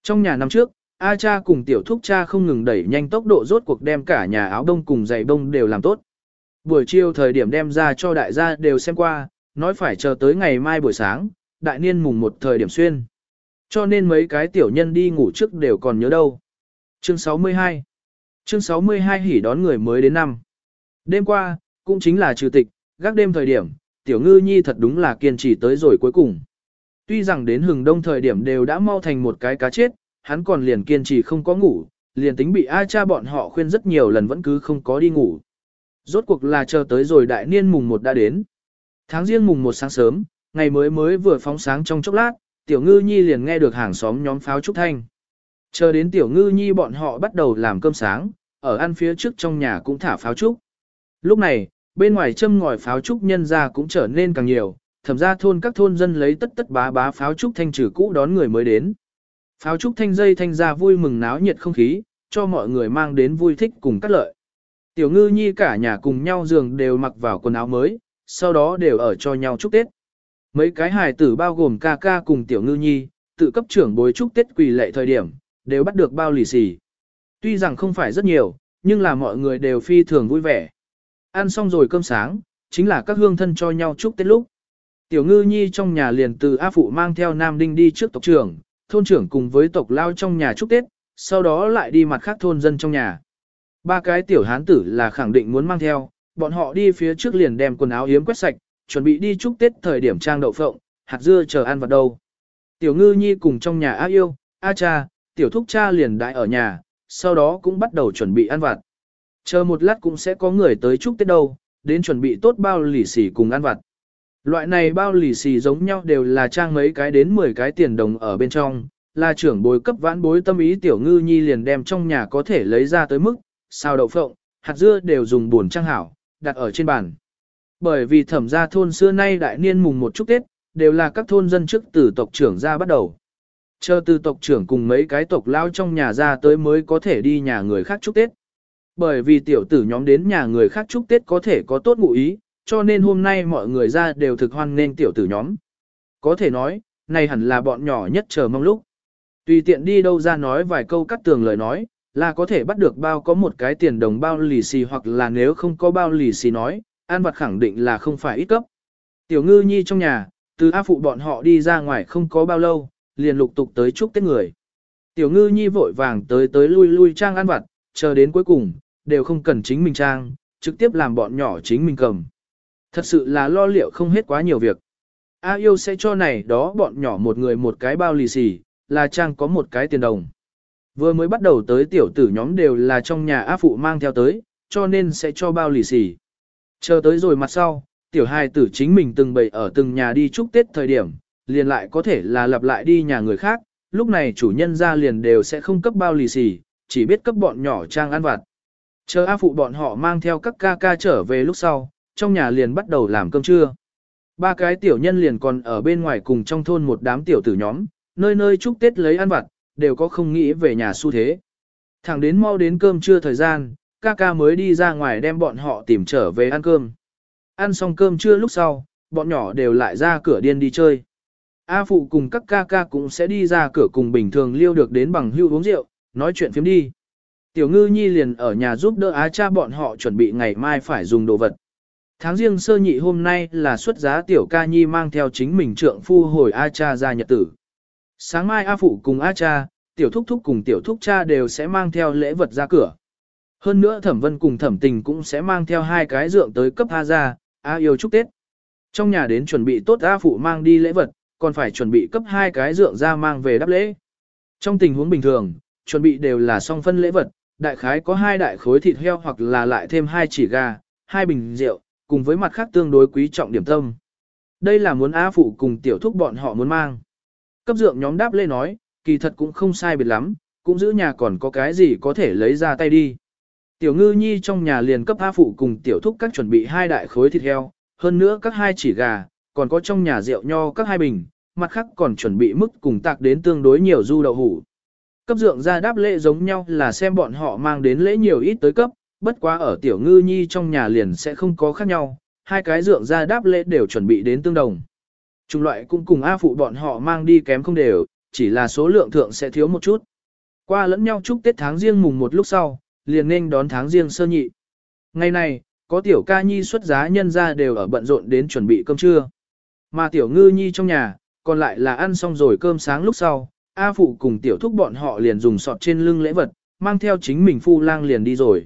Trong nhà năm trước, A cha cùng tiểu thúc cha không ngừng đẩy nhanh tốc độ rốt cuộc đem cả nhà áo đông cùng giày đông đều làm tốt. Buổi chiều thời điểm đem ra cho đại gia đều xem qua, nói phải chờ tới ngày mai buổi sáng, đại niên mùng một thời điểm xuyên. Cho nên mấy cái tiểu nhân đi ngủ trước đều còn nhớ đâu. Chương 62 Chương 62 hỉ đón người mới đến năm. Đêm qua, cũng chính là trừ tịch, gác đêm thời điểm, tiểu ngư nhi thật đúng là kiên trì tới rồi cuối cùng. Tuy rằng đến hừng đông thời điểm đều đã mau thành một cái cá chết, hắn còn liền kiên trì không có ngủ, liền tính bị A cha bọn họ khuyên rất nhiều lần vẫn cứ không có đi ngủ. Rốt cuộc là chờ tới rồi đại niên mùng 1 đã đến. Tháng riêng mùng 1 sáng sớm, ngày mới mới vừa phóng sáng trong chốc lát, tiểu ngư nhi liền nghe được hàng xóm nhóm pháo trúc thanh. Chờ đến tiểu ngư nhi bọn họ bắt đầu làm cơm sáng, ở ăn phía trước trong nhà cũng thả pháo trúc. Lúc này, bên ngoài châm ngòi pháo trúc nhân ra cũng trở nên càng nhiều, thẩm ra thôn các thôn dân lấy tất tất bá bá pháo trúc thanh trừ cũ đón người mới đến. Pháo trúc thanh dây thanh ra vui mừng náo nhiệt không khí, cho mọi người mang đến vui thích cùng các lợi. Tiểu ngư nhi cả nhà cùng nhau giường đều mặc vào quần áo mới, sau đó đều ở cho nhau chúc Tết. Mấy cái hài tử bao gồm ca ca cùng tiểu ngư nhi, tự cấp trưởng bối chúc Tết quỳ lệ thời điểm, đều bắt được bao lì xì. Tuy rằng không phải rất nhiều, nhưng là mọi người đều phi thường vui vẻ. Ăn xong rồi cơm sáng, chính là các hương thân cho nhau chúc Tết lúc. Tiểu ngư nhi trong nhà liền từ A Phụ mang theo Nam Đinh đi trước tộc trưởng, thôn trưởng cùng với tộc lao trong nhà chúc Tết, sau đó lại đi mặt khác thôn dân trong nhà. Ba cái tiểu hán tử là khẳng định muốn mang theo, bọn họ đi phía trước liền đem quần áo yếm quét sạch, chuẩn bị đi chúc Tết thời điểm trang đậu phộng, hạt dưa chờ ăn vào đâu. Tiểu ngư nhi cùng trong nhà A yêu, A cha, tiểu thúc cha liền đại ở nhà, sau đó cũng bắt đầu chuẩn bị ăn vặt. Chờ một lát cũng sẽ có người tới chúc Tết đâu, đến chuẩn bị tốt bao lì xì cùng ăn vặt. Loại này bao lì xì giống nhau đều là trang mấy cái đến 10 cái tiền đồng ở bên trong, là trưởng bối cấp vãn bối tâm ý tiểu ngư nhi liền đem trong nhà có thể lấy ra tới mức, sao đậu phộng, hạt dưa đều dùng buồn trang hảo, đặt ở trên bàn. Bởi vì thẩm gia thôn xưa nay đại niên mùng một chút Tết, đều là các thôn dân trước từ tộc trưởng ra bắt đầu. Chờ từ tộc trưởng cùng mấy cái tộc lao trong nhà ra tới mới có thể đi nhà người khác chúc Tết. Bởi vì tiểu tử nhóm đến nhà người khác chúc Tết có thể có tốt ngụ ý, cho nên hôm nay mọi người ra đều thực hoan nên tiểu tử nhóm. Có thể nói, này hẳn là bọn nhỏ nhất chờ mong lúc. Tùy tiện đi đâu ra nói vài câu cắt tường lời nói, là có thể bắt được bao có một cái tiền đồng bao lì xì hoặc là nếu không có bao lì xì nói, an vật khẳng định là không phải ít cấp. Tiểu ngư nhi trong nhà, từ A phụ bọn họ đi ra ngoài không có bao lâu, liền lục tục tới chúc Tết người. Tiểu ngư nhi vội vàng tới tới lui lui trang ăn vặt, chờ đến cuối cùng, đều không cần chính mình trang, trực tiếp làm bọn nhỏ chính mình cầm. Thật sự là lo liệu không hết quá nhiều việc. A yêu sẽ cho này đó bọn nhỏ một người một cái bao lì xì, là trang có một cái tiền đồng. Vừa mới bắt đầu tới tiểu tử nhóm đều là trong nhà A phụ mang theo tới, cho nên sẽ cho bao lì xì. Chờ tới rồi mặt sau, tiểu hài tử chính mình từng bày ở từng nhà đi chúc Tết thời điểm, liền lại có thể là lặp lại đi nhà người khác, lúc này chủ nhân ra liền đều sẽ không cấp bao lì xì, chỉ biết cấp bọn nhỏ trang ăn vặt. Chờ A phụ bọn họ mang theo các ca ca trở về lúc sau, trong nhà liền bắt đầu làm cơm trưa. Ba cái tiểu nhân liền còn ở bên ngoài cùng trong thôn một đám tiểu tử nhóm, nơi nơi chúc Tết lấy ăn vặt, đều có không nghĩ về nhà xu thế. Thẳng đến mau đến cơm trưa thời gian, ca ca mới đi ra ngoài đem bọn họ tìm trở về ăn cơm. Ăn xong cơm trưa lúc sau, bọn nhỏ đều lại ra cửa điên đi chơi. A phụ cùng các ca ca cũng sẽ đi ra cửa cùng bình thường liêu được đến bằng hưu uống rượu, nói chuyện phiếm đi. Tiểu ngư nhi liền ở nhà giúp đỡ á cha bọn họ chuẩn bị ngày mai phải dùng đồ vật. Tháng riêng sơ nhị hôm nay là xuất giá tiểu ca nhi mang theo chính mình trượng phu hồi A cha ra nhật tử. Sáng mai A phụ cùng A cha, tiểu thúc thúc cùng tiểu thúc cha đều sẽ mang theo lễ vật ra cửa. Hơn nữa thẩm vân cùng thẩm tình cũng sẽ mang theo hai cái dượng tới cấp A ra, A yêu chúc Tết. Trong nhà đến chuẩn bị tốt A phụ mang đi lễ vật, còn phải chuẩn bị cấp hai cái dượng ra mang về đáp lễ. Trong tình huống bình thường, chuẩn bị đều là song phân lễ vật, đại khái có hai đại khối thịt heo hoặc là lại thêm hai chỉ gà, hai bình rượu, cùng với mặt khác tương đối quý trọng điểm tâm. Đây là muốn A phụ cùng tiểu thúc bọn họ muốn mang. Cấp dượng nhóm đáp lê nói, kỳ thật cũng không sai biệt lắm, cũng giữ nhà còn có cái gì có thể lấy ra tay đi. Tiểu ngư nhi trong nhà liền cấp A phụ cùng tiểu thúc các chuẩn bị hai đại khối thịt heo, hơn nữa các hai chỉ gà, còn có trong nhà rượu nho các hai bình, mặt khác còn chuẩn bị mức cùng tạc đến tương đối nhiều du đậu hủ. Cấp dượng ra đáp lễ giống nhau là xem bọn họ mang đến lễ nhiều ít tới cấp, bất quá ở tiểu ngư nhi trong nhà liền sẽ không có khác nhau, hai cái dượng ra đáp lễ đều chuẩn bị đến tương đồng. Trung loại cũng cùng A phụ bọn họ mang đi kém không đều, chỉ là số lượng thượng sẽ thiếu một chút. Qua lẫn nhau chúc Tết tháng riêng mùng một lúc sau, liền nên đón tháng riêng sơ nhị. Ngày này, có tiểu ca nhi xuất giá nhân ra đều ở bận rộn đến chuẩn bị cơm trưa. Mà tiểu ngư nhi trong nhà, còn lại là ăn xong rồi cơm sáng lúc sau, A phụ cùng tiểu thúc bọn họ liền dùng sọt trên lưng lễ vật, mang theo chính mình phu lang liền đi rồi.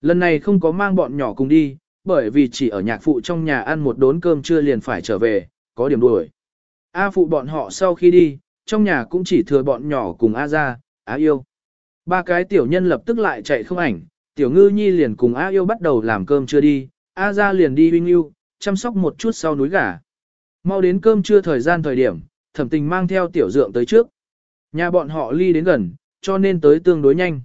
Lần này không có mang bọn nhỏ cùng đi, bởi vì chỉ ở nhạc phụ trong nhà ăn một đốn cơm trưa liền phải trở về, có điểm đuổi. A phụ bọn họ sau khi đi, trong nhà cũng chỉ thừa bọn nhỏ cùng A ra, A yêu. Ba cái tiểu nhân lập tức lại chạy không ảnh, tiểu ngư nhi liền cùng A yêu bắt đầu làm cơm trưa đi, A ra liền đi huynh yêu, chăm sóc một chút sau núi gà. Mau đến cơm trưa thời gian thời điểm, thẩm tình mang theo tiểu dượng tới trước. Nhà bọn họ ly đến gần, cho nên tới tương đối nhanh.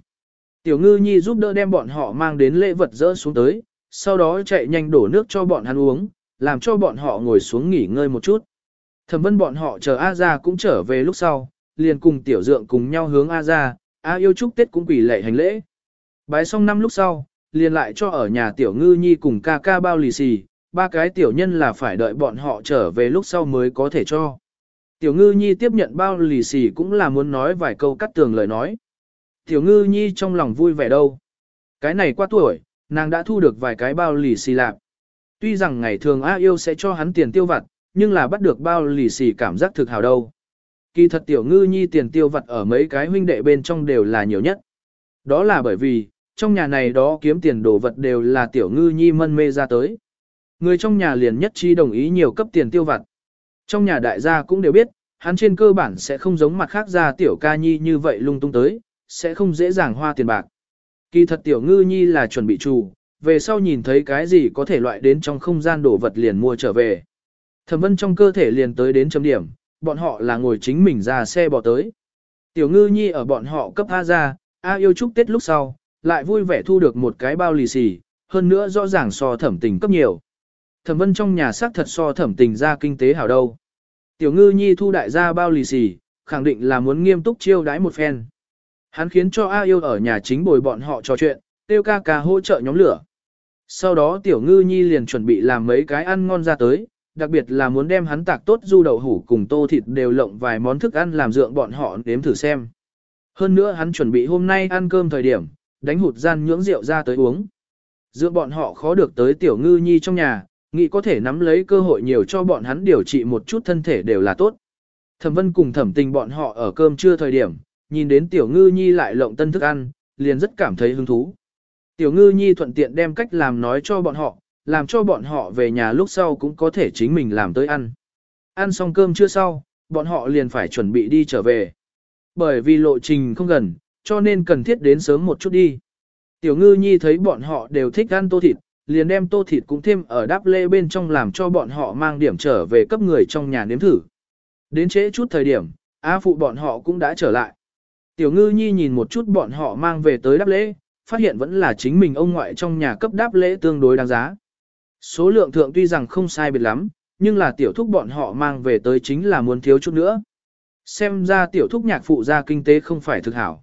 Tiểu ngư nhi giúp đỡ đem bọn họ mang đến lễ vật dỡ xuống tới, sau đó chạy nhanh đổ nước cho bọn hắn uống, làm cho bọn họ ngồi xuống nghỉ ngơi một chút. Thẩm vân bọn họ chờ A ra cũng trở về lúc sau, liền cùng tiểu dượng cùng nhau hướng A ra, A yêu chúc Tết cũng quỷ lệ hành lễ. Bái xong năm lúc sau, liền lại cho ở nhà tiểu ngư nhi cùng ca ca bao lì xì, ba cái tiểu nhân là phải đợi bọn họ trở về lúc sau mới có thể cho. Tiểu ngư nhi tiếp nhận bao lì xì cũng là muốn nói vài câu cắt tường lời nói. Tiểu ngư nhi trong lòng vui vẻ đâu. Cái này qua tuổi, nàng đã thu được vài cái bao lì xì lạc. Tuy rằng ngày thường A yêu sẽ cho hắn tiền tiêu vặt, nhưng là bắt được bao lì xì cảm giác thực hào đâu. Kỳ thật tiểu ngư nhi tiền tiêu vặt ở mấy cái huynh đệ bên trong đều là nhiều nhất. Đó là bởi vì, trong nhà này đó kiếm tiền đồ vật đều là tiểu ngư nhi mân mê ra tới. Người trong nhà liền nhất chi đồng ý nhiều cấp tiền tiêu vặt. Trong nhà đại gia cũng đều biết, hắn trên cơ bản sẽ không giống mặt khác ra tiểu ca nhi như vậy lung tung tới, sẽ không dễ dàng hoa tiền bạc. Kỳ thật tiểu ngư nhi là chuẩn bị chủ, về sau nhìn thấy cái gì có thể loại đến trong không gian đồ vật liền mua trở về. Thẩm vân trong cơ thể liền tới đến chấm điểm, bọn họ là ngồi chính mình ra xe bỏ tới. Tiểu ngư nhi ở bọn họ cấp A ra, A yêu chúc Tết lúc sau, lại vui vẻ thu được một cái bao lì xì, hơn nữa rõ ràng so thẩm tình cấp nhiều. Thẩm vân trong nhà xác thật so thẩm tình ra kinh tế hảo đâu. Tiểu ngư nhi thu đại gia bao lì xì, khẳng định là muốn nghiêm túc chiêu đãi một phen. Hắn khiến cho A yêu ở nhà chính bồi bọn họ trò chuyện, tiêu ca ca hỗ trợ nhóm lửa. Sau đó tiểu ngư nhi liền chuẩn bị làm mấy cái ăn ngon ra tới, đặc biệt là muốn đem hắn tạc tốt du đậu hủ cùng tô thịt đều lộng vài món thức ăn làm dượng bọn họ nếm thử xem. Hơn nữa hắn chuẩn bị hôm nay ăn cơm thời điểm, đánh hụt gian nhưỡng rượu ra tới uống. Dượng bọn họ khó được tới tiểu ngư nhi trong nhà, nghĩ có thể nắm lấy cơ hội nhiều cho bọn hắn điều trị một chút thân thể đều là tốt. Thẩm vân cùng thẩm tình bọn họ ở cơm trưa thời điểm, nhìn đến tiểu ngư nhi lại lộng tân thức ăn, liền rất cảm thấy hứng thú. Tiểu ngư nhi thuận tiện đem cách làm nói cho bọn họ, làm cho bọn họ về nhà lúc sau cũng có thể chính mình làm tới ăn. Ăn xong cơm chưa sau, bọn họ liền phải chuẩn bị đi trở về. Bởi vì lộ trình không gần, cho nên cần thiết đến sớm một chút đi. Tiểu ngư nhi thấy bọn họ đều thích ăn tô thịt, liền đem tô thịt cũng thêm ở đáp lê bên trong làm cho bọn họ mang điểm trở về cấp người trong nhà nếm thử. Đến trễ chút thời điểm, A phụ bọn họ cũng đã trở lại. Tiểu ngư nhi nhìn một chút bọn họ mang về tới đáp lễ, phát hiện vẫn là chính mình ông ngoại trong nhà cấp đáp lễ tương đối đáng giá. Số lượng thượng tuy rằng không sai biệt lắm, nhưng là tiểu thúc bọn họ mang về tới chính là muốn thiếu chút nữa. Xem ra tiểu thúc nhạc phụ gia kinh tế không phải thực hảo.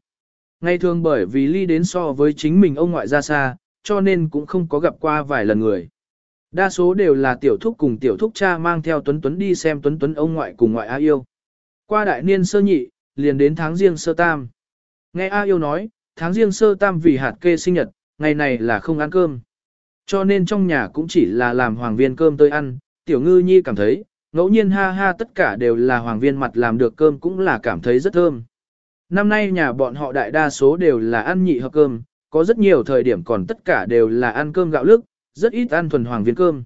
Ngày thường bởi vì ly đến so với chính mình ông ngoại ra xa, cho nên cũng không có gặp qua vài lần người. Đa số đều là tiểu thúc cùng tiểu thúc cha mang theo Tuấn Tuấn đi xem Tuấn Tuấn ông ngoại cùng ngoại A yêu. Qua đại niên sơ nhị, liền đến tháng riêng sơ tam. Nghe A yêu nói, tháng riêng sơ tam vì hạt kê sinh nhật, ngày này là không ăn cơm. Cho nên trong nhà cũng chỉ là làm hoàng viên cơm tới ăn, tiểu ngư nhi cảm thấy, ngẫu nhiên ha ha tất cả đều là hoàng viên mặt làm được cơm cũng là cảm thấy rất thơm. Năm nay nhà bọn họ đại đa số đều là ăn nhị hợp cơm, có rất nhiều thời điểm còn tất cả đều là ăn cơm gạo lức, rất ít ăn thuần hoàng viên cơm.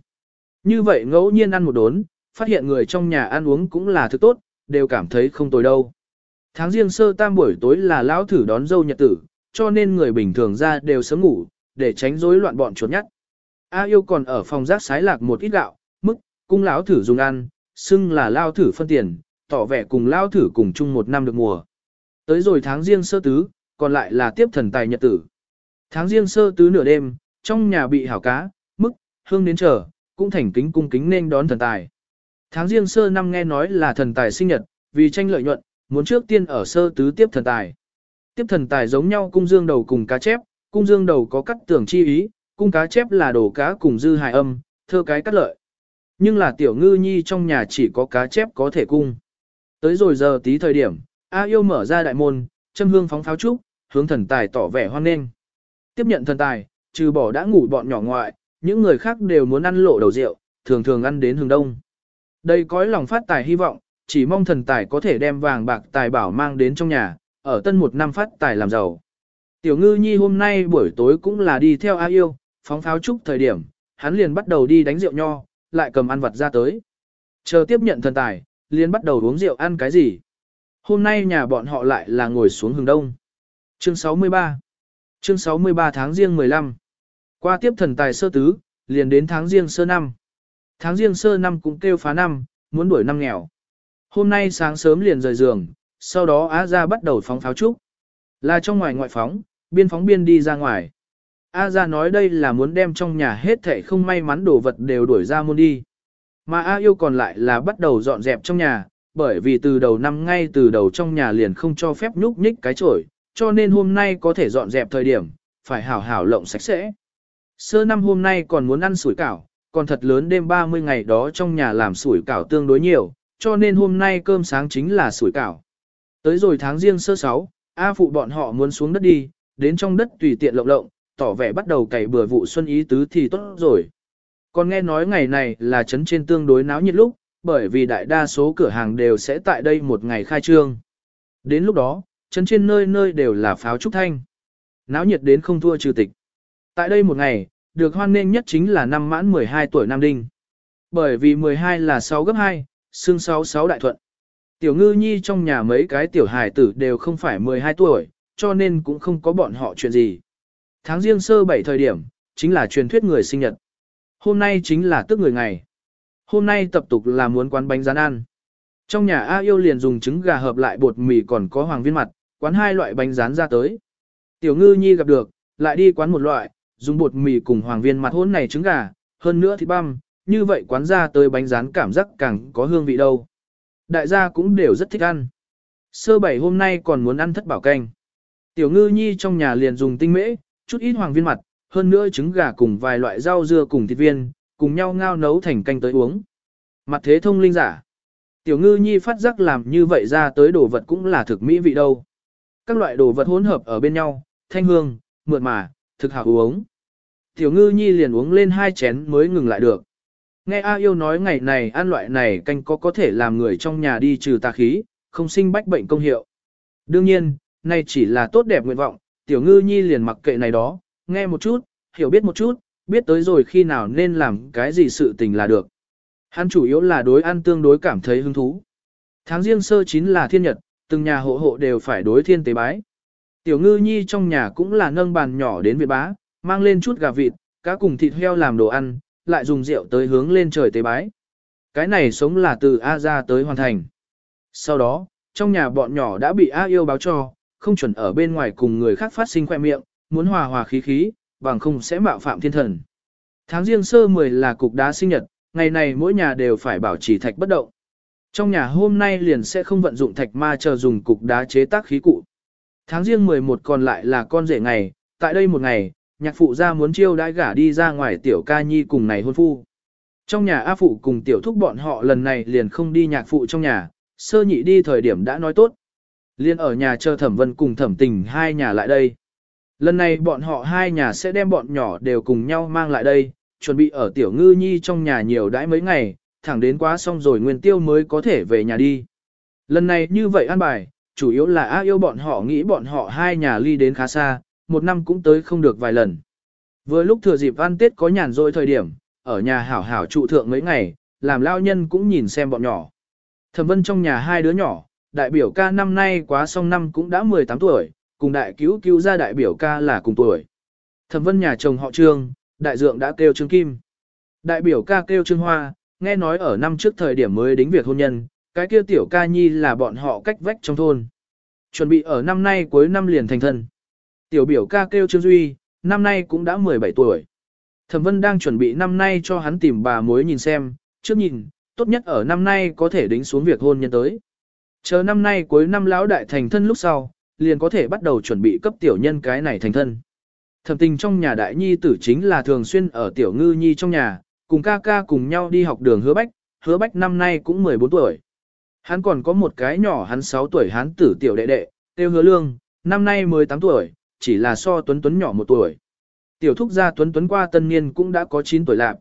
Như vậy ngẫu nhiên ăn một đốn, phát hiện người trong nhà ăn uống cũng là thứ tốt, đều cảm thấy không tồi đâu. Tháng riêng sơ tam buổi tối là lão thử đón dâu nhật tử, cho nên người bình thường ra đều sớm ngủ, để tránh rối loạn bọn chuột nhắt. A yêu còn ở phòng rác sái lạc một ít gạo, mức, cung lão thử dùng ăn, xưng là lao thử phân tiền, tỏ vẻ cùng lao thử cùng chung một năm được mùa. Tới rồi tháng riêng sơ tứ, còn lại là tiếp thần tài nhật tử. Tháng riêng sơ tứ nửa đêm, trong nhà bị hảo cá, mức, hương đến chờ, cũng thành kính cung kính nên đón thần tài. Tháng riêng sơ năm nghe nói là thần tài sinh nhật, vì tranh lợi nhuận, muốn trước tiên ở sơ tứ tiếp thần tài. Tiếp thần tài giống nhau cung dương đầu cùng cá chép, cung dương đầu có cắt tưởng chi ý, cung cá chép là đồ cá cùng dư hài âm, thơ cái cắt lợi. Nhưng là tiểu ngư nhi trong nhà chỉ có cá chép có thể cung. Tới rồi giờ tí thời điểm, A yêu mở ra đại môn, châm hương phóng pháo trúc, hướng thần tài tỏ vẻ hoan nghênh. Tiếp nhận thần tài, trừ bỏ đã ngủ bọn nhỏ ngoại, những người khác đều muốn ăn lộ đầu rượu, thường thường ăn đến hướng đông. Đây cõi lòng phát tài hy vọng, chỉ mong thần tài có thể đem vàng bạc tài bảo mang đến trong nhà, ở tân một năm phát tài làm giàu. Tiểu ngư nhi hôm nay buổi tối cũng là đi theo A yêu, phóng pháo trúc thời điểm, hắn liền bắt đầu đi đánh rượu nho, lại cầm ăn vật ra tới. Chờ tiếp nhận thần tài, liền bắt đầu uống rượu ăn cái gì. Hôm nay nhà bọn họ lại là ngồi xuống hừng đông. Chương 63 Chương 63 tháng riêng 15 Qua tiếp thần tài sơ tứ, liền đến tháng riêng sơ năm. Tháng riêng sơ năm cũng kêu phá năm, muốn đuổi năm nghèo. Hôm nay sáng sớm liền rời giường, sau đó Á ra bắt đầu phóng pháo trúc. Là trong ngoài ngoại phóng, biên phóng biên đi ra ngoài. A ra nói đây là muốn đem trong nhà hết thảy không may mắn đồ vật đều đuổi ra môn đi. Mà A yêu còn lại là bắt đầu dọn dẹp trong nhà, bởi vì từ đầu năm ngay từ đầu trong nhà liền không cho phép nhúc nhích cái chổi, cho nên hôm nay có thể dọn dẹp thời điểm, phải hảo hảo lộng sạch sẽ. Sơ năm hôm nay còn muốn ăn sủi cảo, còn thật lớn đêm 30 ngày đó trong nhà làm sủi cảo tương đối nhiều, cho nên hôm nay cơm sáng chính là sủi cảo. Tới rồi tháng riêng sơ sáu, A phụ bọn họ muốn xuống đất đi, đến trong đất tùy tiện lộng lộng, tỏ vẻ bắt đầu cày bừa vụ xuân ý tứ thì tốt rồi. Còn nghe nói ngày này là trấn trên tương đối náo nhiệt lúc, bởi vì đại đa số cửa hàng đều sẽ tại đây một ngày khai trương. Đến lúc đó, trấn trên nơi nơi đều là pháo trúc thanh. Náo nhiệt đến không thua trừ tịch. Tại đây một ngày, được hoan nghênh nhất chính là năm mãn 12 tuổi Nam Đinh. Bởi vì 12 là 6 gấp 2, xương 6 6 đại thuận. Tiểu ngư nhi trong nhà mấy cái tiểu hài tử đều không phải 12 tuổi, cho nên cũng không có bọn họ chuyện gì. Tháng riêng sơ bảy thời điểm, chính là truyền thuyết người sinh nhật. Hôm nay chính là tức người ngày. Hôm nay tập tục là muốn quán bánh rán ăn. Trong nhà A yêu liền dùng trứng gà hợp lại bột mì còn có hoàng viên mặt, quán hai loại bánh rán ra tới. Tiểu ngư nhi gặp được, lại đi quán một loại, dùng bột mì cùng hoàng viên mặt hôn này trứng gà, hơn nữa thịt băm, như vậy quán ra tới bánh rán cảm giác càng có hương vị đâu. Đại gia cũng đều rất thích ăn. Sơ bảy hôm nay còn muốn ăn thất bảo canh. Tiểu ngư nhi trong nhà liền dùng tinh mễ, chút ít hoàng viên mặt, hơn nữa trứng gà cùng vài loại rau dưa cùng thịt viên, cùng nhau ngao nấu thành canh tới uống. Mặt thế thông linh giả. Tiểu ngư nhi phát giác làm như vậy ra tới đồ vật cũng là thực mỹ vị đâu. Các loại đồ vật hỗn hợp ở bên nhau, thanh hương, mượt mà, thực hảo uống. Tiểu ngư nhi liền uống lên hai chén mới ngừng lại được. Nghe A yêu nói ngày này ăn loại này canh có có thể làm người trong nhà đi trừ tà khí, không sinh bách bệnh công hiệu. Đương nhiên, này chỉ là tốt đẹp nguyện vọng, tiểu ngư nhi liền mặc kệ này đó, nghe một chút, hiểu biết một chút, biết tới rồi khi nào nên làm cái gì sự tình là được. Hắn chủ yếu là đối ăn tương đối cảm thấy hứng thú. Tháng riêng sơ chín là thiên nhật, từng nhà hộ hộ đều phải đối thiên tế bái. Tiểu ngư nhi trong nhà cũng là nâng bàn nhỏ đến viện bá, mang lên chút gà vịt, cá cùng thịt heo làm đồ ăn, lại dùng rượu tới hướng lên trời tế bái. Cái này sống là từ A ra tới hoàn thành. Sau đó, trong nhà bọn nhỏ đã bị A yêu báo cho, không chuẩn ở bên ngoài cùng người khác phát sinh khoe miệng, muốn hòa hòa khí khí, bằng không sẽ mạo phạm thiên thần. Tháng riêng sơ 10 là cục đá sinh nhật, ngày này mỗi nhà đều phải bảo trì thạch bất động. Trong nhà hôm nay liền sẽ không vận dụng thạch ma chờ dùng cục đá chế tác khí cụ. Tháng riêng 11 còn lại là con rể ngày, tại đây một ngày, nhạc phụ ra muốn chiêu đãi gả đi ra ngoài tiểu ca nhi cùng này hôn phu. Trong nhà A phụ cùng tiểu thúc bọn họ lần này liền không đi nhạc phụ trong nhà, sơ nhị đi thời điểm đã nói tốt. Liên ở nhà chờ thẩm vân cùng thẩm tình hai nhà lại đây. Lần này bọn họ hai nhà sẽ đem bọn nhỏ đều cùng nhau mang lại đây, chuẩn bị ở tiểu ngư nhi trong nhà nhiều đãi mấy ngày, thẳng đến quá xong rồi nguyên tiêu mới có thể về nhà đi. Lần này như vậy an bài, chủ yếu là A yêu bọn họ nghĩ bọn họ hai nhà ly đến khá xa, một năm cũng tới không được vài lần. Vừa lúc thừa dịp ăn Tết có nhàn rỗi thời điểm, ở nhà hảo hảo trụ thượng mấy ngày, làm lao nhân cũng nhìn xem bọn nhỏ. Thẩm vân trong nhà hai đứa nhỏ, đại biểu ca năm nay quá xong năm cũng đã 18 tuổi, cùng đại cứu cứu ra đại biểu ca là cùng tuổi. Thẩm vân nhà chồng họ Trương, đại dượng đã kêu Trương Kim. Đại biểu ca kêu Trương Hoa, nghe nói ở năm trước thời điểm mới đính việc hôn nhân, cái kia tiểu ca nhi là bọn họ cách vách trong thôn. Chuẩn bị ở năm nay cuối năm liền thành thân. Tiểu biểu ca kêu Trương Duy, năm nay cũng đã 17 tuổi. Thẩm Vân đang chuẩn bị năm nay cho hắn tìm bà mối nhìn xem, trước nhìn, tốt nhất ở năm nay có thể đính xuống việc hôn nhân tới. Chờ năm nay cuối năm lão đại thành thân lúc sau, liền có thể bắt đầu chuẩn bị cấp tiểu nhân cái này thành thân. Thẩm tình trong nhà đại nhi tử chính là thường xuyên ở tiểu ngư nhi trong nhà, cùng ca ca cùng nhau đi học đường hứa bách, hứa bách năm nay cũng 14 tuổi. Hắn còn có một cái nhỏ hắn 6 tuổi hắn tử tiểu đệ đệ, tiêu hứa lương, năm nay 18 tuổi, chỉ là so tuấn tuấn nhỏ một tuổi. Tiểu thúc gia tuấn tuấn qua tân niên cũng đã có 9 tuổi lạc.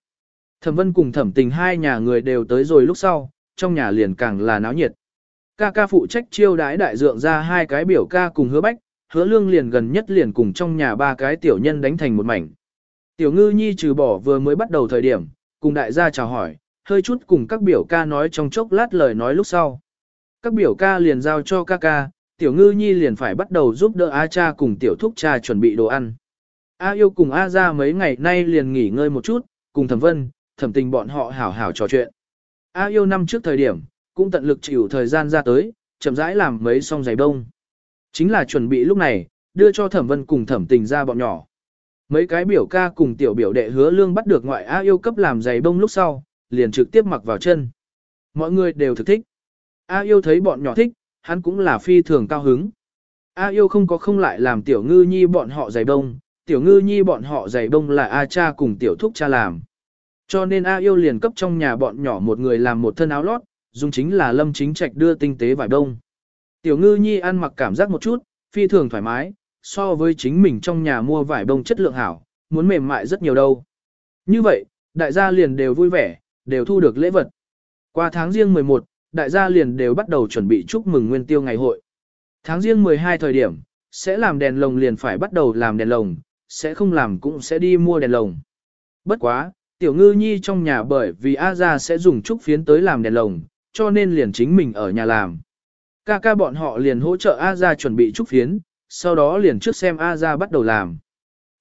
Thẩm vân cùng thẩm tình hai nhà người đều tới rồi lúc sau, trong nhà liền càng là náo nhiệt. Ca ca phụ trách chiêu đái đại dượng ra hai cái biểu ca cùng hứa bách, hứa lương liền gần nhất liền cùng trong nhà ba cái tiểu nhân đánh thành một mảnh. Tiểu ngư nhi trừ bỏ vừa mới bắt đầu thời điểm, cùng đại gia chào hỏi, hơi chút cùng các biểu ca nói trong chốc lát lời nói lúc sau. Các biểu ca liền giao cho ca ca, tiểu ngư nhi liền phải bắt đầu giúp đỡ A cha cùng tiểu thúc cha chuẩn bị đồ ăn. A yêu cùng A ra mấy ngày nay liền nghỉ ngơi một chút, cùng thẩm vân, thẩm tình bọn họ hảo hảo trò chuyện. A yêu năm trước thời điểm, cũng tận lực chịu thời gian ra tới, chậm rãi làm mấy song giày đông. Chính là chuẩn bị lúc này, đưa cho thẩm vân cùng thẩm tình ra bọn nhỏ. Mấy cái biểu ca cùng tiểu biểu đệ hứa lương bắt được ngoại A yêu cấp làm giày bông lúc sau, liền trực tiếp mặc vào chân. Mọi người đều thực thích. A yêu thấy bọn nhỏ thích, hắn cũng là phi thường cao hứng. A yêu không có không lại làm tiểu ngư nhi bọn họ giày bông, tiểu ngư nhi bọn họ giày bông là A cha cùng tiểu thúc cha làm. Cho nên A yêu liền cấp trong nhà bọn nhỏ một người làm một thân áo lót, dùng chính là lâm chính trạch đưa tinh tế vải đông. Tiểu ngư nhi ăn mặc cảm giác một chút, phi thường thoải mái, so với chính mình trong nhà mua vải đông chất lượng hảo, muốn mềm mại rất nhiều đâu. Như vậy, đại gia liền đều vui vẻ, đều thu được lễ vật. Qua tháng riêng 11, đại gia liền đều bắt đầu chuẩn bị chúc mừng nguyên tiêu ngày hội. Tháng riêng 12 thời điểm, sẽ làm đèn lồng liền phải bắt đầu làm đèn lồng, sẽ không làm cũng sẽ đi mua đèn lồng. Bất quá, tiểu ngư nhi trong nhà bởi vì A gia sẽ dùng trúc phiến tới làm đèn lồng, cho nên liền chính mình ở nhà làm. Ca ca bọn họ liền hỗ trợ A gia chuẩn bị trúc phiến, sau đó liền trước xem A gia bắt đầu làm.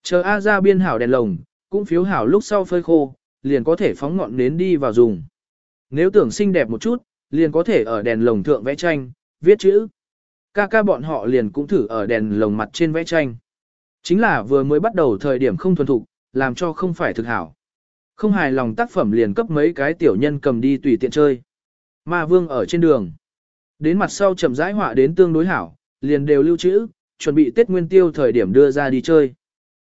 Chờ A gia biên hảo đèn lồng, cũng phiếu hảo lúc sau phơi khô, liền có thể phóng ngọn nến đi vào dùng. Nếu tưởng xinh đẹp một chút, liền có thể ở đèn lồng thượng vẽ tranh, viết chữ. Ca ca bọn họ liền cũng thử ở đèn lồng mặt trên vẽ tranh. Chính là vừa mới bắt đầu thời điểm không thuần thục, làm cho không phải thực hảo. Không hài lòng tác phẩm liền cấp mấy cái tiểu nhân cầm đi tùy tiện chơi. Ma vương ở trên đường. Đến mặt sau chậm rãi họa đến tương đối hảo, liền đều lưu trữ, chuẩn bị Tết Nguyên Tiêu thời điểm đưa ra đi chơi.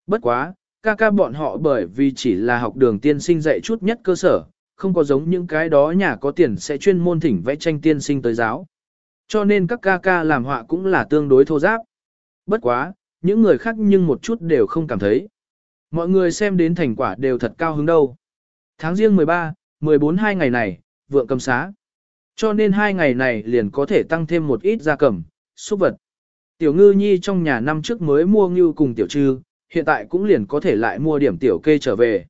Bất quá, ca ca bọn họ bởi vì chỉ là học đường tiên sinh dạy chút nhất cơ sở, không có giống những cái đó nhà có tiền sẽ chuyên môn thỉnh vẽ tranh tiên sinh tới giáo. Cho nên các ca ca làm họa cũng là tương đối thô giáp. Bất quá, những người khác nhưng một chút đều không cảm thấy. Mọi người xem đến thành quả đều thật cao hứng đâu. Tháng riêng 13, 14 hai ngày này, vượng cầm xá. Cho nên hai ngày này liền có thể tăng thêm một ít gia cầm, súc vật. Tiểu ngư nhi trong nhà năm trước mới mua ngưu cùng tiểu trư, hiện tại cũng liền có thể lại mua điểm tiểu kê trở về.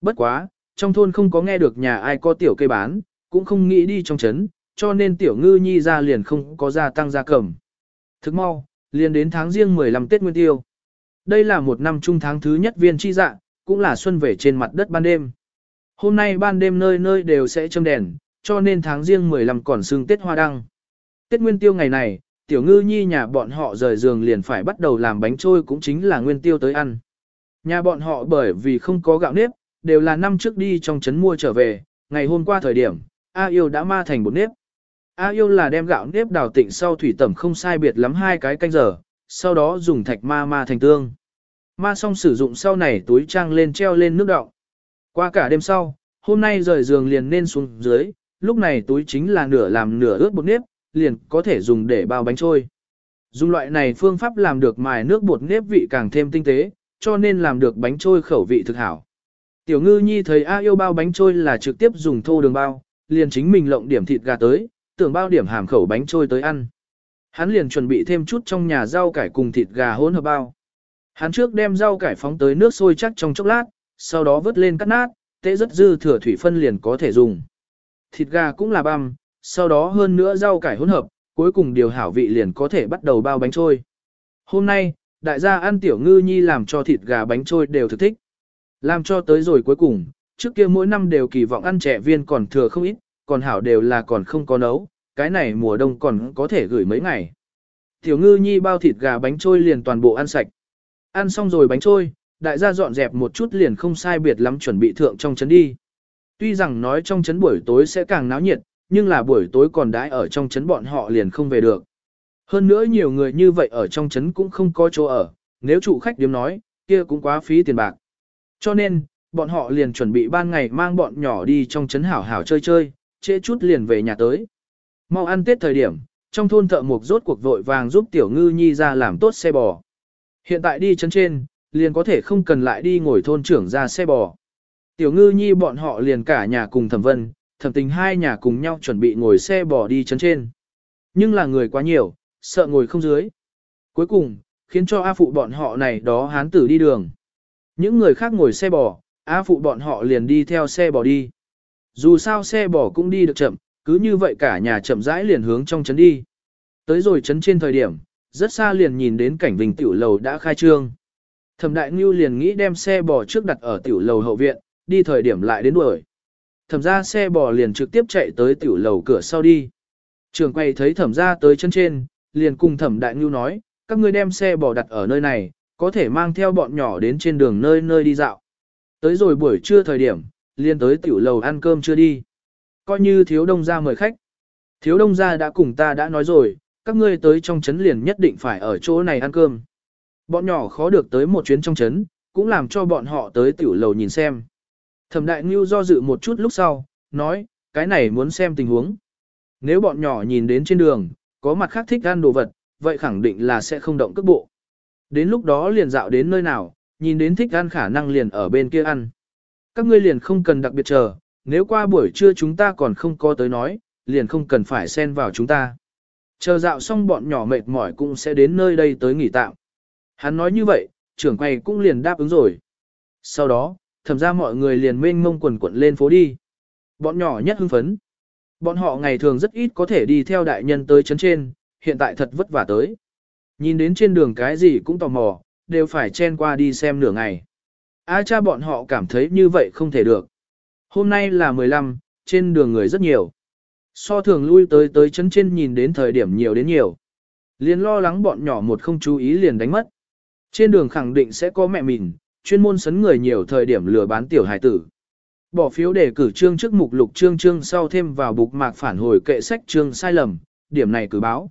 Bất quá, trong thôn không có nghe được nhà ai có tiểu kê bán, cũng không nghĩ đi trong trấn, cho nên tiểu ngư nhi ra liền không có gia tăng gia cầm. Thức mau, liền đến tháng riêng 15 Tết Nguyên Tiêu. Đây là một năm trung tháng thứ nhất viên chi dạ, cũng là xuân về trên mặt đất ban đêm. Hôm nay ban đêm nơi nơi đều sẽ châm đèn, cho nên tháng riêng 15 còn xương Tết Hoa Đăng. Tết Nguyên Tiêu ngày này, tiểu ngư nhi nhà bọn họ rời giường liền phải bắt đầu làm bánh trôi cũng chính là Nguyên Tiêu tới ăn. Nhà bọn họ bởi vì không có gạo nếp, đều là năm trước đi trong trấn mua trở về, ngày hôm qua thời điểm, A yêu đã ma thành bột nếp. A yêu là đem gạo nếp đào tịnh sau thủy tẩm không sai biệt lắm hai cái canh giờ, sau đó dùng thạch ma ma thành tương. Ma xong sử dụng sau này túi trang lên treo lên nước đọng. Qua cả đêm sau, hôm nay rời giường liền nên xuống dưới, lúc này túi chính là nửa làm nửa ướt bột nếp, liền có thể dùng để bao bánh trôi. Dùng loại này phương pháp làm được mài nước bột nếp vị càng thêm tinh tế, cho nên làm được bánh trôi khẩu vị thực hảo. Tiểu ngư nhi thấy A yêu bao bánh trôi là trực tiếp dùng thô đường bao, liền chính mình lộng điểm thịt gà tới, tưởng bao điểm hàm khẩu bánh trôi tới ăn. Hắn liền chuẩn bị thêm chút trong nhà rau cải cùng thịt gà hỗn hợp bao. Hắn trước đem rau cải phóng tới nước sôi chắc trong chốc lát, sau đó vớt lên cắt nát, tế rất dư thừa thủy phân liền có thể dùng. Thịt gà cũng là băm, sau đó hơn nữa rau cải hỗn hợp, cuối cùng điều hảo vị liền có thể bắt đầu bao bánh trôi. Hôm nay, đại gia ăn tiểu ngư nhi làm cho thịt gà bánh trôi đều thực thích. Làm cho tới rồi cuối cùng, trước kia mỗi năm đều kỳ vọng ăn trẻ viên còn thừa không ít, còn hảo đều là còn không có nấu, cái này mùa đông còn có thể gửi mấy ngày. Tiểu ngư nhi bao thịt gà bánh trôi liền toàn bộ ăn sạch. Ăn xong rồi bánh trôi, đại gia dọn dẹp một chút liền không sai biệt lắm chuẩn bị thượng trong trấn đi. Tuy rằng nói trong chấn buổi tối sẽ càng náo nhiệt, nhưng là buổi tối còn đãi ở trong chấn bọn họ liền không về được. Hơn nữa nhiều người như vậy ở trong chấn cũng không có chỗ ở, nếu chủ khách điếm nói, kia cũng quá phí tiền bạc. Cho nên, bọn họ liền chuẩn bị ban ngày mang bọn nhỏ đi trong chấn hảo hảo chơi chơi, trễ chút liền về nhà tới. Mau ăn Tết thời điểm, trong thôn thợ mộc rốt cuộc vội vàng giúp tiểu ngư nhi ra làm tốt xe bò. Hiện tại đi chấn trên, liền có thể không cần lại đi ngồi thôn trưởng ra xe bò. Tiểu ngư nhi bọn họ liền cả nhà cùng thẩm vân, thẩm tình hai nhà cùng nhau chuẩn bị ngồi xe bò đi chấn trên. Nhưng là người quá nhiều, sợ ngồi không dưới. Cuối cùng, khiến cho A phụ bọn họ này đó hán tử đi đường. Những người khác ngồi xe bò, A phụ bọn họ liền đi theo xe bò đi. Dù sao xe bò cũng đi được chậm, cứ như vậy cả nhà chậm rãi liền hướng trong trấn đi. Tới rồi trấn trên thời điểm, rất xa liền nhìn đến cảnh vinh tiểu lầu đã khai trương. Thẩm đại ngưu liền nghĩ đem xe bò trước đặt ở tiểu lầu hậu viện, đi thời điểm lại đến đuổi. Thẩm ra xe bò liền trực tiếp chạy tới tiểu lầu cửa sau đi. Trường quay thấy thẩm ra tới chân trên, liền cùng thẩm đại ngưu nói, các ngươi đem xe bò đặt ở nơi này, có thể mang theo bọn nhỏ đến trên đường nơi nơi đi dạo. Tới rồi buổi trưa thời điểm, liền tới tiểu lầu ăn cơm chưa đi. Coi như thiếu đông ra mời khách. Thiếu đông ra đã cùng ta đã nói rồi, các ngươi tới trong trấn liền nhất định phải ở chỗ này ăn cơm. Bọn nhỏ khó được tới một chuyến trong trấn, cũng làm cho bọn họ tới tiểu lầu nhìn xem. Thẩm đại ngưu do dự một chút lúc sau, nói, cái này muốn xem tình huống. Nếu bọn nhỏ nhìn đến trên đường, có mặt khác thích ăn đồ vật, vậy khẳng định là sẽ không động cước bộ. Đến lúc đó liền dạo đến nơi nào, nhìn đến thích ăn khả năng liền ở bên kia ăn. Các ngươi liền không cần đặc biệt chờ, nếu qua buổi trưa chúng ta còn không có tới nói, liền không cần phải xen vào chúng ta. Chờ dạo xong bọn nhỏ mệt mỏi cũng sẽ đến nơi đây tới nghỉ tạm. Hắn nói như vậy, trưởng quầy cũng liền đáp ứng rồi. Sau đó, thầm ra mọi người liền mênh mông quần quận lên phố đi. Bọn nhỏ nhất hưng phấn. Bọn họ ngày thường rất ít có thể đi theo đại nhân tới chấn trên, hiện tại thật vất vả tới. Nhìn đến trên đường cái gì cũng tò mò, đều phải chen qua đi xem nửa ngày. A cha bọn họ cảm thấy như vậy không thể được. Hôm nay là 15, trên đường người rất nhiều. So thường lui tới tới chấn trên nhìn đến thời điểm nhiều đến nhiều. Liền lo lắng bọn nhỏ một không chú ý liền đánh mất. Trên đường khẳng định sẽ có mẹ mình, chuyên môn sấn người nhiều thời điểm lừa bán tiểu hài tử. Bỏ phiếu để cử trương trước mục lục trương trương sau thêm vào bục mạc phản hồi kệ sách trương sai lầm, điểm này cử báo.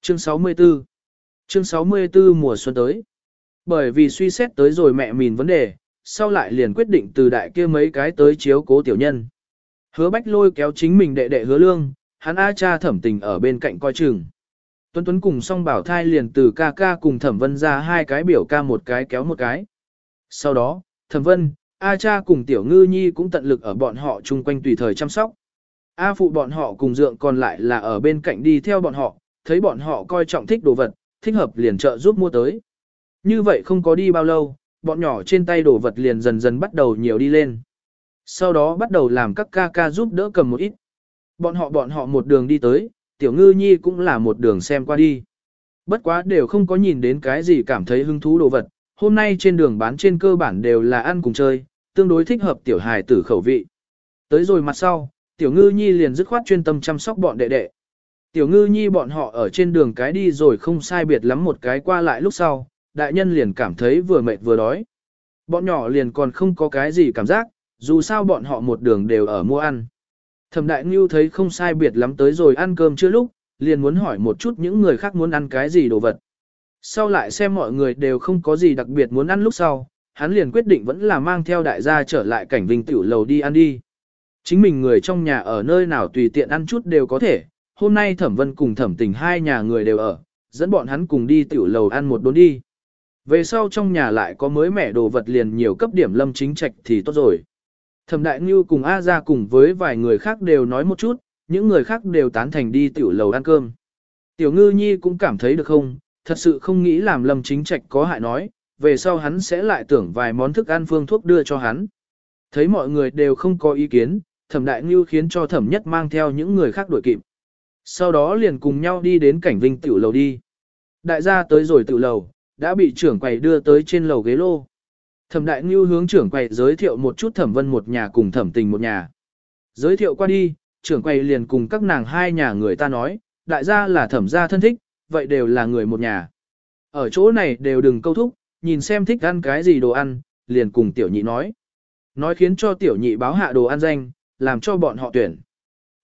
Chương 64 Chương 64 mùa xuân tới. Bởi vì suy xét tới rồi mẹ mình vấn đề, sau lại liền quyết định từ đại kia mấy cái tới chiếu cố tiểu nhân. Hứa bách lôi kéo chính mình đệ đệ hứa lương, hắn A cha thẩm tình ở bên cạnh coi chừng. Tuấn Tuấn cùng song bảo thai liền từ ca ca cùng thẩm vân ra hai cái biểu ca một cái kéo một cái. Sau đó, thẩm vân, A cha cùng tiểu ngư nhi cũng tận lực ở bọn họ chung quanh tùy thời chăm sóc. A phụ bọn họ cùng dượng còn lại là ở bên cạnh đi theo bọn họ, thấy bọn họ coi trọng thích đồ vật, thích hợp liền trợ giúp mua tới. Như vậy không có đi bao lâu, bọn nhỏ trên tay đồ vật liền dần dần bắt đầu nhiều đi lên. Sau đó bắt đầu làm các ca ca giúp đỡ cầm một ít. Bọn họ bọn họ một đường đi tới, tiểu ngư nhi cũng là một đường xem qua đi. Bất quá đều không có nhìn đến cái gì cảm thấy hứng thú đồ vật, hôm nay trên đường bán trên cơ bản đều là ăn cùng chơi, tương đối thích hợp tiểu hài tử khẩu vị. Tới rồi mặt sau, tiểu ngư nhi liền dứt khoát chuyên tâm chăm sóc bọn đệ đệ. Tiểu ngư nhi bọn họ ở trên đường cái đi rồi không sai biệt lắm một cái qua lại lúc sau, đại nhân liền cảm thấy vừa mệt vừa đói. Bọn nhỏ liền còn không có cái gì cảm giác, dù sao bọn họ một đường đều ở mua ăn. Thẩm đại ngưu thấy không sai biệt lắm tới rồi ăn cơm chưa lúc, liền muốn hỏi một chút những người khác muốn ăn cái gì đồ vật. Sau lại xem mọi người đều không có gì đặc biệt muốn ăn lúc sau, hắn liền quyết định vẫn là mang theo đại gia trở lại cảnh vinh tiểu lầu đi ăn đi. Chính mình người trong nhà ở nơi nào tùy tiện ăn chút đều có thể, hôm nay thẩm vân cùng thẩm tình hai nhà người đều ở, dẫn bọn hắn cùng đi tiểu lầu ăn một đốn đi. Về sau trong nhà lại có mới mẻ đồ vật liền nhiều cấp điểm lâm chính trạch thì tốt rồi. Thẩm đại ngưu cùng A ra cùng với vài người khác đều nói một chút, những người khác đều tán thành đi tiểu lầu ăn cơm. Tiểu ngư nhi cũng cảm thấy được không, thật sự không nghĩ làm lâm chính trạch có hại nói, về sau hắn sẽ lại tưởng vài món thức ăn phương thuốc đưa cho hắn. Thấy mọi người đều không có ý kiến, thẩm đại ngưu khiến cho thẩm nhất mang theo những người khác đuổi kịp. Sau đó liền cùng nhau đi đến cảnh vinh tiểu lầu đi. Đại gia tới rồi tiểu lầu, đã bị trưởng quầy đưa tới trên lầu ghế lô. Thẩm đại ngưu hướng trưởng quầy giới thiệu một chút thẩm vân một nhà cùng thẩm tình một nhà. Giới thiệu qua đi, trưởng quầy liền cùng các nàng hai nhà người ta nói, đại gia là thẩm gia thân thích, vậy đều là người một nhà. Ở chỗ này đều đừng câu thúc, nhìn xem thích ăn cái gì đồ ăn, liền cùng tiểu nhị nói. Nói khiến cho tiểu nhị báo hạ đồ ăn danh, làm cho bọn họ tuyển.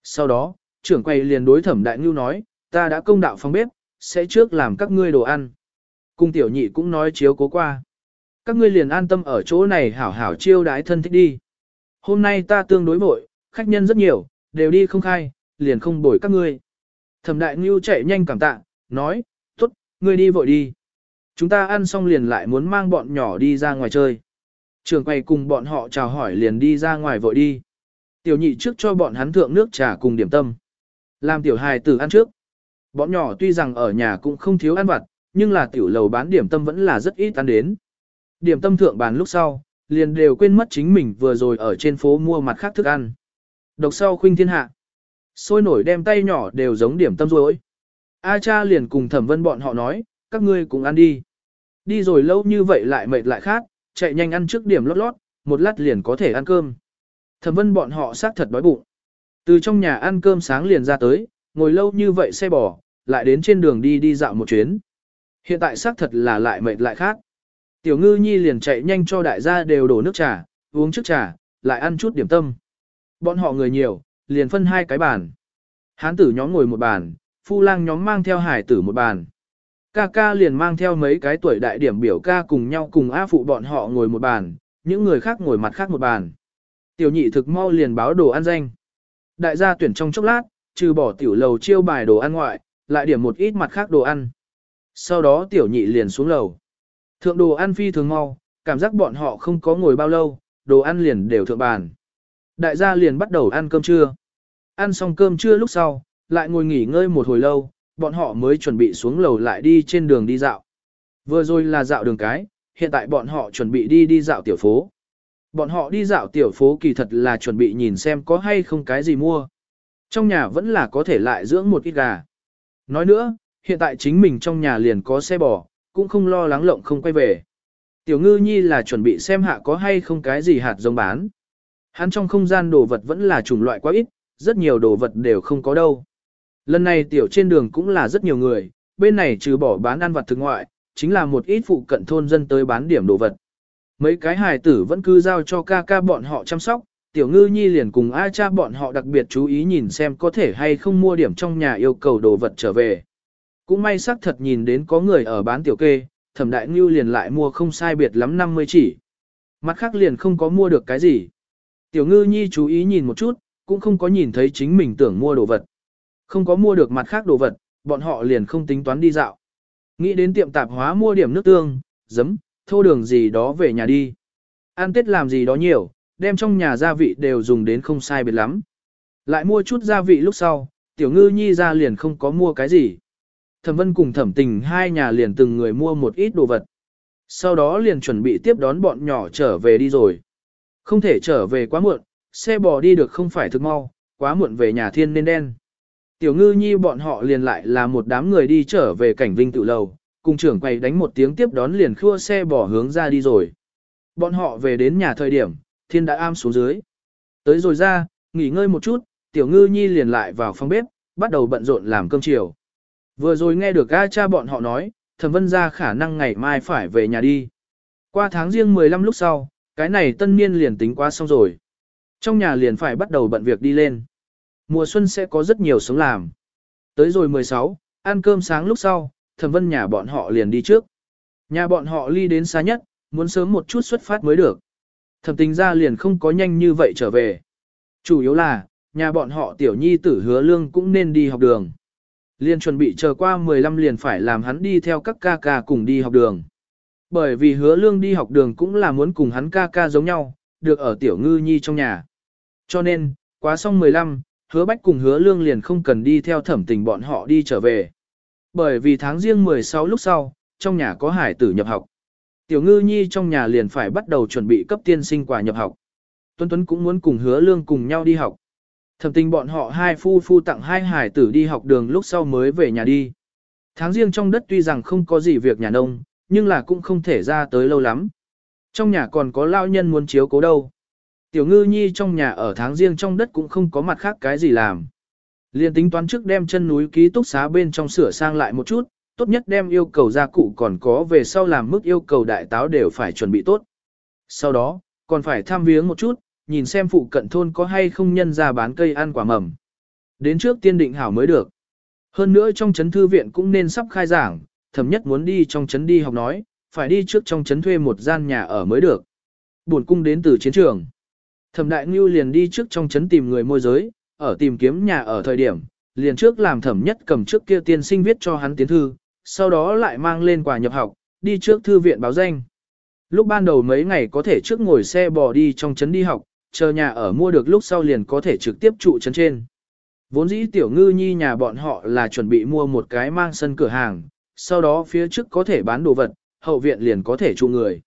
Sau đó, trưởng quầy liền đối thẩm đại ngưu nói, ta đã công đạo phòng bếp, sẽ trước làm các ngươi đồ ăn. Cung tiểu nhị cũng nói chiếu cố qua. Các ngươi liền an tâm ở chỗ này hảo hảo chiêu đái thân thích đi. Hôm nay ta tương đối vội, khách nhân rất nhiều, đều đi không khai, liền không bồi các ngươi. Thẩm đại ngưu chạy nhanh cảm tạ, nói, tốt, ngươi đi vội đi. Chúng ta ăn xong liền lại muốn mang bọn nhỏ đi ra ngoài chơi. Trường quay cùng bọn họ chào hỏi liền đi ra ngoài vội đi. Tiểu nhị trước cho bọn hắn thượng nước trà cùng điểm tâm. Làm tiểu hài tử ăn trước. Bọn nhỏ tuy rằng ở nhà cũng không thiếu ăn vặt, nhưng là tiểu lầu bán điểm tâm vẫn là rất ít ăn đến. Điểm tâm thượng bán lúc sau, liền đều quên mất chính mình vừa rồi ở trên phố mua mặt khác thức ăn. Độc sau khuynh thiên hạ. Sôi nổi đem tay nhỏ đều giống điểm tâm rồi. A cha liền cùng thẩm vân bọn họ nói, các ngươi cùng ăn đi. Đi rồi lâu như vậy lại mệt lại khát, chạy nhanh ăn trước điểm lót lót, một lát liền có thể ăn cơm. Thẩm vân bọn họ xác thật đói bụng. Từ trong nhà ăn cơm sáng liền ra tới, ngồi lâu như vậy xe bò, lại đến trên đường đi đi dạo một chuyến. Hiện tại xác thật là lại mệt lại khác. Tiểu ngư nhi liền chạy nhanh cho đại gia đều đổ nước trà, uống trước trà, lại ăn chút điểm tâm. Bọn họ người nhiều, liền phân hai cái bàn. Hán tử nhóm ngồi một bàn, phu lang nhóm mang theo hải tử một bàn. Ca ca liền mang theo mấy cái tuổi đại điểm biểu ca cùng nhau cùng A phụ bọn họ ngồi một bàn, những người khác ngồi mặt khác một bàn. Tiểu nhị thực mau liền báo đồ ăn danh. Đại gia tuyển trong chốc lát, trừ bỏ tiểu lầu chiêu bài đồ ăn ngoại, lại điểm một ít mặt khác đồ ăn. Sau đó tiểu nhị liền xuống lầu. Thượng đồ ăn phi thường mau, cảm giác bọn họ không có ngồi bao lâu, đồ ăn liền đều thượng bàn. Đại gia liền bắt đầu ăn cơm trưa. Ăn xong cơm trưa lúc sau, lại ngồi nghỉ ngơi một hồi lâu, bọn họ mới chuẩn bị xuống lầu lại đi trên đường đi dạo. Vừa rồi là dạo đường cái, hiện tại bọn họ chuẩn bị đi đi dạo tiểu phố. Bọn họ đi dạo tiểu phố kỳ thật là chuẩn bị nhìn xem có hay không cái gì mua. Trong nhà vẫn là có thể lại dưỡng một ít gà. Nói nữa, hiện tại chính mình trong nhà liền có xe bò, cũng không lo lắng lộng không quay về. Tiểu ngư nhi là chuẩn bị xem hạ có hay không cái gì hạt giống bán. Hắn trong không gian đồ vật vẫn là chủng loại quá ít, rất nhiều đồ vật đều không có đâu. Lần này tiểu trên đường cũng là rất nhiều người, bên này trừ bỏ bán ăn vặt thực ngoại, chính là một ít phụ cận thôn dân tới bán điểm đồ vật. Mấy cái hài tử vẫn cứ giao cho ca ca bọn họ chăm sóc, tiểu ngư nhi liền cùng A cha bọn họ đặc biệt chú ý nhìn xem có thể hay không mua điểm trong nhà yêu cầu đồ vật trở về. Cũng may sắc thật nhìn đến có người ở bán tiểu kê, thẩm đại ngư liền lại mua không sai biệt lắm 50 chỉ. Mặt khác liền không có mua được cái gì. Tiểu ngư nhi chú ý nhìn một chút, cũng không có nhìn thấy chính mình tưởng mua đồ vật. Không có mua được mặt khác đồ vật, bọn họ liền không tính toán đi dạo. Nghĩ đến tiệm tạp hóa mua điểm nước tương, giấm, thô đường gì đó về nhà đi. Ăn tết làm gì đó nhiều, đem trong nhà gia vị đều dùng đến không sai biệt lắm. Lại mua chút gia vị lúc sau, tiểu ngư nhi ra liền không có mua cái gì. Thẩm vân cùng thẩm tình hai nhà liền từng người mua một ít đồ vật. Sau đó liền chuẩn bị tiếp đón bọn nhỏ trở về đi rồi. Không thể trở về quá muộn, xe bò đi được không phải thực mau, quá muộn về nhà thiên nên đen. Tiểu ngư nhi bọn họ liền lại là một đám người đi trở về cảnh vinh tự lầu, cùng trưởng quầy đánh một tiếng tiếp đón liền khua xe bỏ hướng ra đi rồi. Bọn họ về đến nhà thời điểm, thiên đã am xuống dưới. Tới rồi ra, nghỉ ngơi một chút, tiểu ngư nhi liền lại vào phòng bếp, bắt đầu bận rộn làm cơm chiều. Vừa rồi nghe được A cha bọn họ nói, thẩm vân ra khả năng ngày mai phải về nhà đi. Qua tháng riêng 15 lúc sau, cái này tân niên liền tính qua xong rồi. Trong nhà liền phải bắt đầu bận việc đi lên. Mùa xuân sẽ có rất nhiều sống làm. Tới rồi 16, ăn cơm sáng lúc sau, thẩm vân nhà bọn họ liền đi trước. Nhà bọn họ ly đến xa nhất, muốn sớm một chút xuất phát mới được. Thẩm tình ra liền không có nhanh như vậy trở về. Chủ yếu là, nhà bọn họ tiểu nhi tử hứa lương cũng nên đi học đường. Liền chuẩn bị chờ qua 15 liền phải làm hắn đi theo các ca ca cùng đi học đường. Bởi vì hứa lương đi học đường cũng là muốn cùng hắn ca ca giống nhau, được ở tiểu ngư nhi trong nhà. Cho nên, quá xong 15, hứa bách cùng hứa lương liền không cần đi theo thẩm tình bọn họ đi trở về. Bởi vì tháng riêng 16 lúc sau, trong nhà có hải tử nhập học. Tiểu ngư nhi trong nhà liền phải bắt đầu chuẩn bị cấp tiên sinh quà nhập học. Tuấn Tuấn cũng muốn cùng hứa lương cùng nhau đi học. Thẩm tình bọn họ hai phu phu tặng hai hải tử đi học đường lúc sau mới về nhà đi. Tháng riêng trong đất tuy rằng không có gì việc nhà nông, nhưng là cũng không thể ra tới lâu lắm. Trong nhà còn có lao nhân muốn chiếu cố đâu. Tiểu ngư nhi trong nhà ở tháng riêng trong đất cũng không có mặt khác cái gì làm. Liên tính toán trước đem chân núi ký túc xá bên trong sửa sang lại một chút, tốt nhất đem yêu cầu gia cụ còn có về sau làm mức yêu cầu đại táo đều phải chuẩn bị tốt. Sau đó, còn phải tham viếng một chút, nhìn xem phụ cận thôn có hay không nhân ra bán cây ăn quả mầm. Đến trước tiên định hảo mới được. Hơn nữa trong chấn thư viện cũng nên sắp khai giảng, thầm nhất muốn đi trong chấn đi học nói, phải đi trước trong chấn thuê một gian nhà ở mới được. Buồn cung đến từ chiến trường. Thẩm đại ngưu liền đi trước trong chấn tìm người môi giới, ở tìm kiếm nhà ở thời điểm, liền trước làm thẩm nhất cầm trước kia tiên sinh viết cho hắn tiến thư, sau đó lại mang lên quà nhập học, đi trước thư viện báo danh. Lúc ban đầu mấy ngày có thể trước ngồi xe bò đi trong trấn đi học, chờ nhà ở mua được lúc sau liền có thể trực tiếp trụ trấn trên. Vốn dĩ tiểu ngư nhi nhà bọn họ là chuẩn bị mua một cái mang sân cửa hàng, sau đó phía trước có thể bán đồ vật, hậu viện liền có thể trụ người.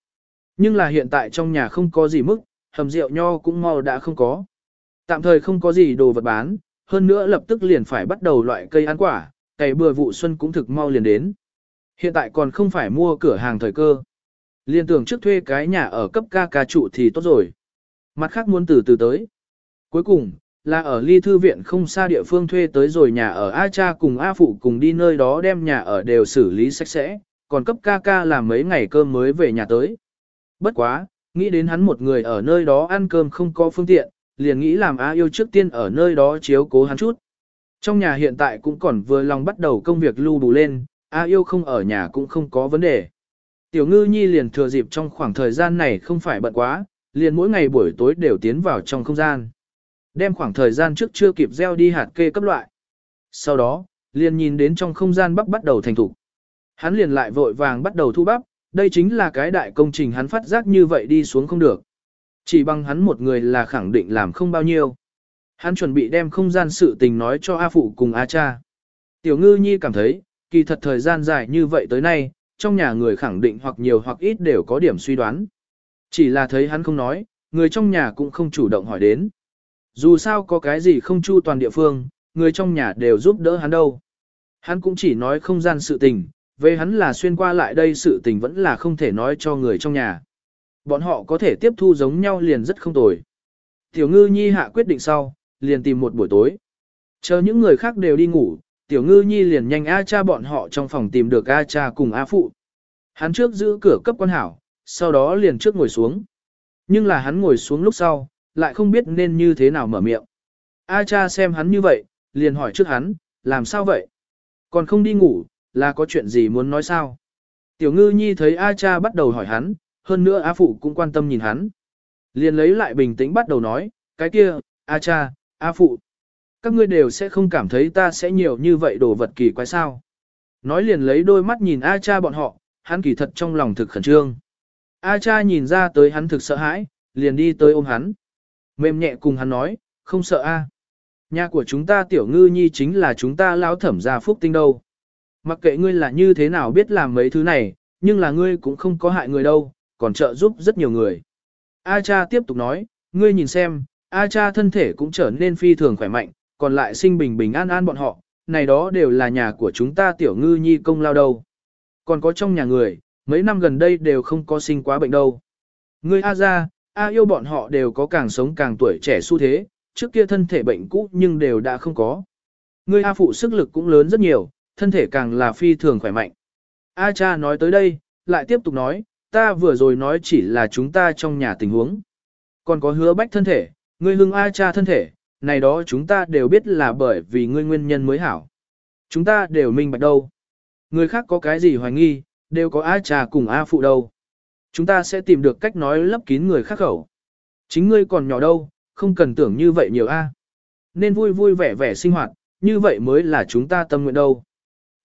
Nhưng là hiện tại trong nhà không có gì mức, hầm rượu nho cũng mau đã không có. Tạm thời không có gì đồ vật bán, hơn nữa lập tức liền phải bắt đầu loại cây ăn quả, cày bừa vụ xuân cũng thực mau liền đến. Hiện tại còn không phải mua cửa hàng thời cơ. Liên tưởng trước thuê cái nhà ở cấp ca ca trụ thì tốt rồi. Mặt khác muốn từ từ tới. Cuối cùng, là ở ly thư viện không xa địa phương thuê tới rồi nhà ở A cha cùng A phụ cùng đi nơi đó đem nhà ở đều xử lý sạch sẽ, còn cấp ca ca làm mấy ngày cơm mới về nhà tới. Bất quá, nghĩ đến hắn một người ở nơi đó ăn cơm không có phương tiện, liền nghĩ làm A yêu trước tiên ở nơi đó chiếu cố hắn chút. Trong nhà hiện tại cũng còn vừa lòng bắt đầu công việc lưu đủ lên, A yêu không ở nhà cũng không có vấn đề. Tiểu ngư nhi liền thừa dịp trong khoảng thời gian này không phải bận quá, liền mỗi ngày buổi tối đều tiến vào trong không gian. Đem khoảng thời gian trước chưa kịp gieo đi hạt kê cấp loại. Sau đó, liền nhìn đến trong không gian bắp bắt đầu thành thủ. Hắn liền lại vội vàng bắt đầu thu bắp, đây chính là cái đại công trình hắn phát giác như vậy đi xuống không được. Chỉ bằng hắn một người là khẳng định làm không bao nhiêu. Hắn chuẩn bị đem không gian sự tình nói cho A Phụ cùng A Cha. Tiểu ngư nhi cảm thấy, kỳ thật thời gian dài như vậy tới nay, trong nhà người khẳng định hoặc nhiều hoặc ít đều có điểm suy đoán. Chỉ là thấy hắn không nói, người trong nhà cũng không chủ động hỏi đến. Dù sao có cái gì không chu toàn địa phương, người trong nhà đều giúp đỡ hắn đâu. Hắn cũng chỉ nói không gian sự tình, về hắn là xuyên qua lại đây sự tình vẫn là không thể nói cho người trong nhà. Bọn họ có thể tiếp thu giống nhau liền rất không tồi. Tiểu ngư nhi hạ quyết định sau, liền tìm một buổi tối. Chờ những người khác đều đi ngủ, tiểu ngư nhi liền nhanh A cha bọn họ trong phòng tìm được A cha cùng A phụ. Hắn trước giữ cửa cấp quan hảo, sau đó liền trước ngồi xuống. Nhưng là hắn ngồi xuống lúc sau, lại không biết nên như thế nào mở miệng. A cha xem hắn như vậy, liền hỏi trước hắn, làm sao vậy? Còn không đi ngủ, là có chuyện gì muốn nói sao? Tiểu ngư nhi thấy A cha bắt đầu hỏi hắn, hơn nữa A phụ cũng quan tâm nhìn hắn. Liền lấy lại bình tĩnh bắt đầu nói, cái kia, A cha, A phụ. Các ngươi đều sẽ không cảm thấy ta sẽ nhiều như vậy đồ vật kỳ quái sao. Nói liền lấy đôi mắt nhìn A cha bọn họ, hắn kỳ thật trong lòng thực khẩn trương. A cha nhìn ra tới hắn thực sợ hãi, liền đi tới ôm hắn. Mềm nhẹ cùng hắn nói, không sợ A. Nhà của chúng ta tiểu ngư nhi chính là chúng ta lão thẩm gia phúc tinh đâu. Mặc kệ ngươi là như thế nào biết làm mấy thứ này, nhưng là ngươi cũng không có hại người đâu, còn trợ giúp rất nhiều người. A cha tiếp tục nói, ngươi nhìn xem, A cha thân thể cũng trở nên phi thường khỏe mạnh, còn lại sinh bình bình an an bọn họ, này đó đều là nhà của chúng ta tiểu ngư nhi công lao đâu. Còn có trong nhà người, mấy năm gần đây đều không có sinh quá bệnh đâu. Ngươi A ra, A yêu bọn họ đều có càng sống càng tuổi trẻ xu thế, trước kia thân thể bệnh cũ nhưng đều đã không có. Ngươi A phụ sức lực cũng lớn rất nhiều, thân thể càng là phi thường khỏe mạnh. A cha nói tới đây, lại tiếp tục nói, ta vừa rồi nói chỉ là chúng ta trong nhà tình huống. Còn có hứa bách thân thể, ngươi hưng A cha thân thể, này đó chúng ta đều biết là bởi vì ngươi nguyên nhân mới hảo. Chúng ta đều minh bạch đâu. Người khác có cái gì hoài nghi, đều có A cha cùng A phụ đâu. Chúng ta sẽ tìm được cách nói lấp kín người khác khẩu. Chính ngươi còn nhỏ đâu, không cần tưởng như vậy nhiều A. Nên vui vui vẻ vẻ sinh hoạt, như vậy mới là chúng ta tâm nguyện đâu.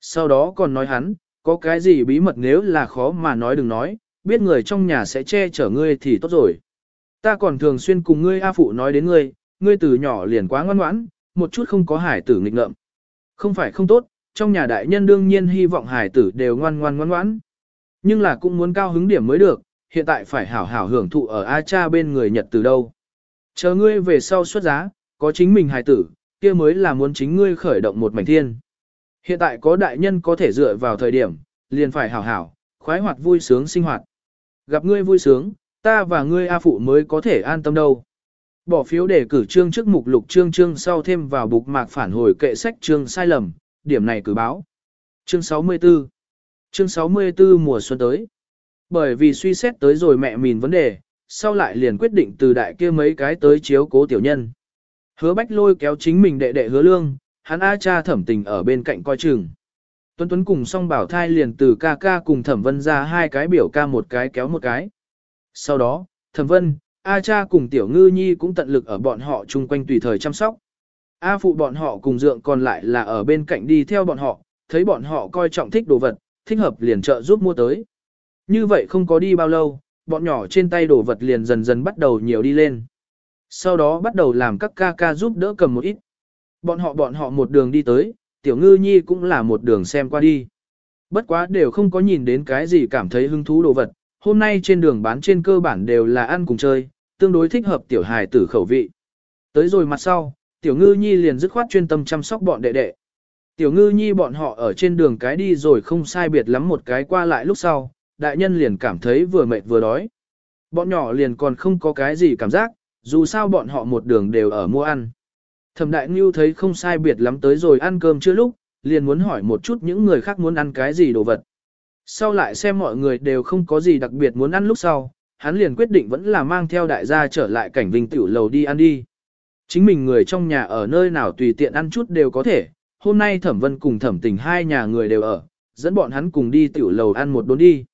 Sau đó còn nói hắn, có cái gì bí mật nếu là khó mà nói đừng nói, biết người trong nhà sẽ che chở ngươi thì tốt rồi. Ta còn thường xuyên cùng ngươi A Phụ nói đến ngươi, ngươi từ nhỏ liền quá ngoan ngoãn, một chút không có hải tử nghịch ngợm. Không phải không tốt, trong nhà đại nhân đương nhiên hy vọng hải tử đều ngoan ngoan ngoan ngoãn. Nhưng là cũng muốn cao hứng điểm mới được, hiện tại phải hảo hảo hưởng thụ ở A cha bên người Nhật từ đâu. Chờ ngươi về sau xuất giá, có chính mình hải tử, kia mới là muốn chính ngươi khởi động một mảnh thiên. Hiện tại có đại nhân có thể dựa vào thời điểm, liền phải hảo hảo, khoái hoạt vui sướng sinh hoạt. Gặp ngươi vui sướng, ta và ngươi A Phụ mới có thể an tâm đâu. Bỏ phiếu để cử trương trước mục lục trương trương sau thêm vào bục mạc phản hồi kệ sách trương sai lầm, điểm này cử báo. Chương 64 Chương 64 mùa xuân tới. Bởi vì suy xét tới rồi mẹ mìn vấn đề, sau lại liền quyết định từ đại kia mấy cái tới chiếu cố tiểu nhân. Hứa bách lôi kéo chính mình đệ đệ hứa lương, hắn A cha thẩm tình ở bên cạnh coi chừng. Tuấn Tuấn cùng song bảo thai liền từ ca ca cùng thẩm vân ra hai cái biểu ca một cái kéo một cái. Sau đó, thẩm vân, A cha cùng tiểu ngư nhi cũng tận lực ở bọn họ chung quanh tùy thời chăm sóc. A phụ bọn họ cùng dượng còn lại là ở bên cạnh đi theo bọn họ, thấy bọn họ coi trọng thích đồ vật, thích hợp liền trợ giúp mua tới. Như vậy không có đi bao lâu, bọn nhỏ trên tay đồ vật liền dần dần bắt đầu nhiều đi lên. Sau đó bắt đầu làm các ca ca giúp đỡ cầm một ít. Bọn họ bọn họ một đường đi tới, tiểu ngư nhi cũng là một đường xem qua đi. Bất quá đều không có nhìn đến cái gì cảm thấy hứng thú đồ vật, hôm nay trên đường bán trên cơ bản đều là ăn cùng chơi, tương đối thích hợp tiểu hài tử khẩu vị. Tới rồi mặt sau, tiểu ngư nhi liền dứt khoát chuyên tâm chăm sóc bọn đệ đệ. Tiểu ngư nhi bọn họ ở trên đường cái đi rồi không sai biệt lắm một cái qua lại lúc sau, đại nhân liền cảm thấy vừa mệt vừa đói. Bọn nhỏ liền còn không có cái gì cảm giác, dù sao bọn họ một đường đều ở mua ăn. Thẩm đại ngưu thấy không sai biệt lắm tới rồi ăn cơm chưa lúc, liền muốn hỏi một chút những người khác muốn ăn cái gì đồ vật. Sau lại xem mọi người đều không có gì đặc biệt muốn ăn lúc sau, hắn liền quyết định vẫn là mang theo đại gia trở lại cảnh vinh tiểu lầu đi ăn đi. Chính mình người trong nhà ở nơi nào tùy tiện ăn chút đều có thể, hôm nay thẩm vân cùng thẩm tình hai nhà người đều ở, dẫn bọn hắn cùng đi tiểu lầu ăn một đốn đi.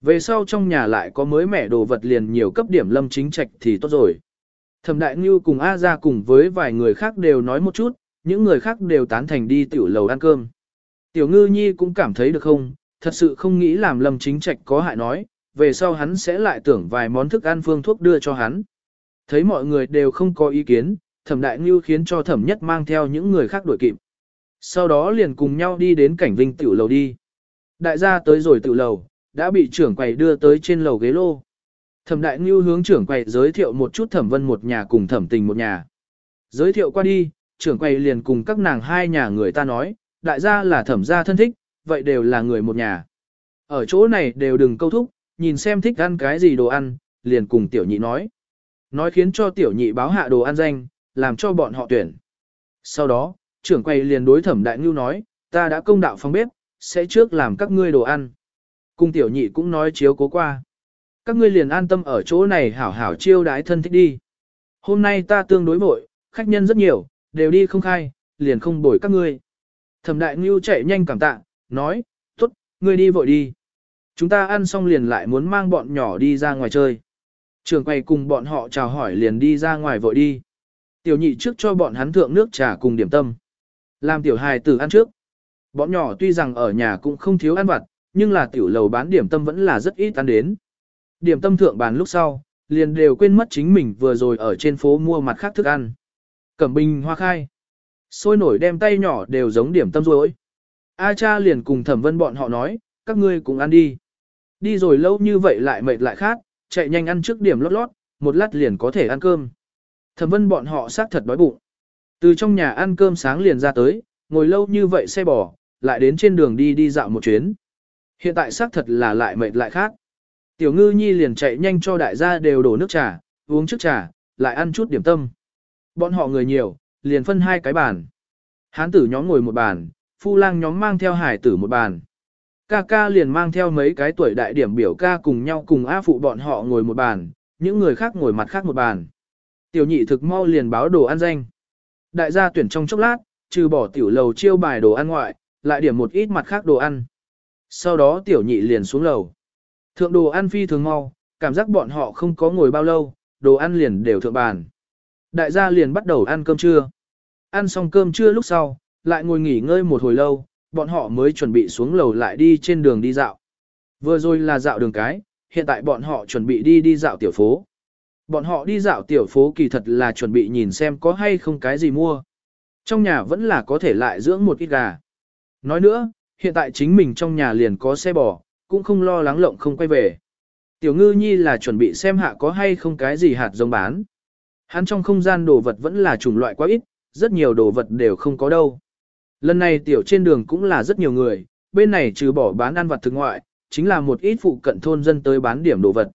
Về sau trong nhà lại có mới mẻ đồ vật liền nhiều cấp điểm lâm chính trạch thì tốt rồi. Thẩm đại ngưu cùng A ra cùng với vài người khác đều nói một chút, những người khác đều tán thành đi tiểu lầu ăn cơm. Tiểu ngư nhi cũng cảm thấy được không, thật sự không nghĩ làm lâm chính trạch có hại nói, về sau hắn sẽ lại tưởng vài món thức ăn phương thuốc đưa cho hắn. Thấy mọi người đều không có ý kiến, thẩm đại ngưu khiến cho thẩm nhất mang theo những người khác đuổi kịp. Sau đó liền cùng nhau đi đến cảnh vinh tiểu lầu đi. Đại gia tới rồi tiểu lầu, đã bị trưởng quầy đưa tới trên lầu ghế lô. Thẩm đại ngưu hướng trưởng quầy giới thiệu một chút thẩm vân một nhà cùng thẩm tình một nhà. Giới thiệu qua đi, trưởng quầy liền cùng các nàng hai nhà người ta nói, đại gia là thẩm gia thân thích, vậy đều là người một nhà. Ở chỗ này đều đừng câu thúc, nhìn xem thích ăn cái gì đồ ăn, liền cùng tiểu nhị nói. Nói khiến cho tiểu nhị báo hạ đồ ăn danh, làm cho bọn họ tuyển. Sau đó, trưởng quầy liền đối thẩm đại ngưu nói, ta đã công đạo phòng bếp, sẽ trước làm các ngươi đồ ăn. Cung tiểu nhị cũng nói chiếu cố qua. Các ngươi liền an tâm ở chỗ này hảo hảo chiêu đái thân thích đi. Hôm nay ta tương đối vội, khách nhân rất nhiều, đều đi không khai, liền không bồi các ngươi. Thẩm đại ngưu chạy nhanh cảm tạ, nói, tốt, ngươi đi vội đi. Chúng ta ăn xong liền lại muốn mang bọn nhỏ đi ra ngoài chơi. Trường quay cùng bọn họ chào hỏi liền đi ra ngoài vội đi. Tiểu nhị trước cho bọn hắn thượng nước trà cùng điểm tâm. Làm tiểu hài tử ăn trước. Bọn nhỏ tuy rằng ở nhà cũng không thiếu ăn vặt, nhưng là tiểu lầu bán điểm tâm vẫn là rất ít ăn đến. Điểm tâm thượng bàn lúc sau, liền đều quên mất chính mình vừa rồi ở trên phố mua mặt khác thức ăn. Cẩm bình hoa khai. Sôi nổi đem tay nhỏ đều giống điểm tâm rồi. A cha liền cùng thẩm vân bọn họ nói, các ngươi cùng ăn đi. Đi rồi lâu như vậy lại mệt lại khát, chạy nhanh ăn trước điểm lót lót, một lát liền có thể ăn cơm. Thẩm vân bọn họ xác thật đói bụng. Từ trong nhà ăn cơm sáng liền ra tới, ngồi lâu như vậy xe bò, lại đến trên đường đi đi dạo một chuyến. Hiện tại xác thật là lại mệt lại khác. Tiểu ngư nhi liền chạy nhanh cho đại gia đều đổ nước trà, uống trước trà, lại ăn chút điểm tâm. Bọn họ người nhiều, liền phân hai cái bàn. Hán tử nhóm ngồi một bàn, phu lang nhóm mang theo hải tử một bàn. Ca ca liền mang theo mấy cái tuổi đại điểm biểu ca cùng nhau cùng A phụ bọn họ ngồi một bàn, những người khác ngồi mặt khác một bàn. Tiểu nhị thực mau liền báo đồ ăn danh. Đại gia tuyển trong chốc lát, trừ bỏ tiểu lầu chiêu bài đồ ăn ngoại, lại điểm một ít mặt khác đồ ăn. Sau đó tiểu nhị liền xuống lầu. Thượng đồ ăn phi thường mau, cảm giác bọn họ không có ngồi bao lâu, đồ ăn liền đều thượng bàn. Đại gia liền bắt đầu ăn cơm trưa. Ăn xong cơm trưa lúc sau, lại ngồi nghỉ ngơi một hồi lâu, bọn họ mới chuẩn bị xuống lầu lại đi trên đường đi dạo. Vừa rồi là dạo đường cái, hiện tại bọn họ chuẩn bị đi đi dạo tiểu phố. Bọn họ đi dạo tiểu phố kỳ thật là chuẩn bị nhìn xem có hay không cái gì mua. Trong nhà vẫn là có thể lại dưỡng một ít gà. Nói nữa, hiện tại chính mình trong nhà liền có xe bò, cũng không lo lắng lộng không quay về. Tiểu ngư nhi là chuẩn bị xem hạ có hay không cái gì hạt giống bán. Hắn trong không gian đồ vật vẫn là chủng loại quá ít, rất nhiều đồ vật đều không có đâu. Lần này tiểu trên đường cũng là rất nhiều người, bên này trừ bỏ bán ăn vật thực ngoại, chính là một ít phụ cận thôn dân tới bán điểm đồ vật.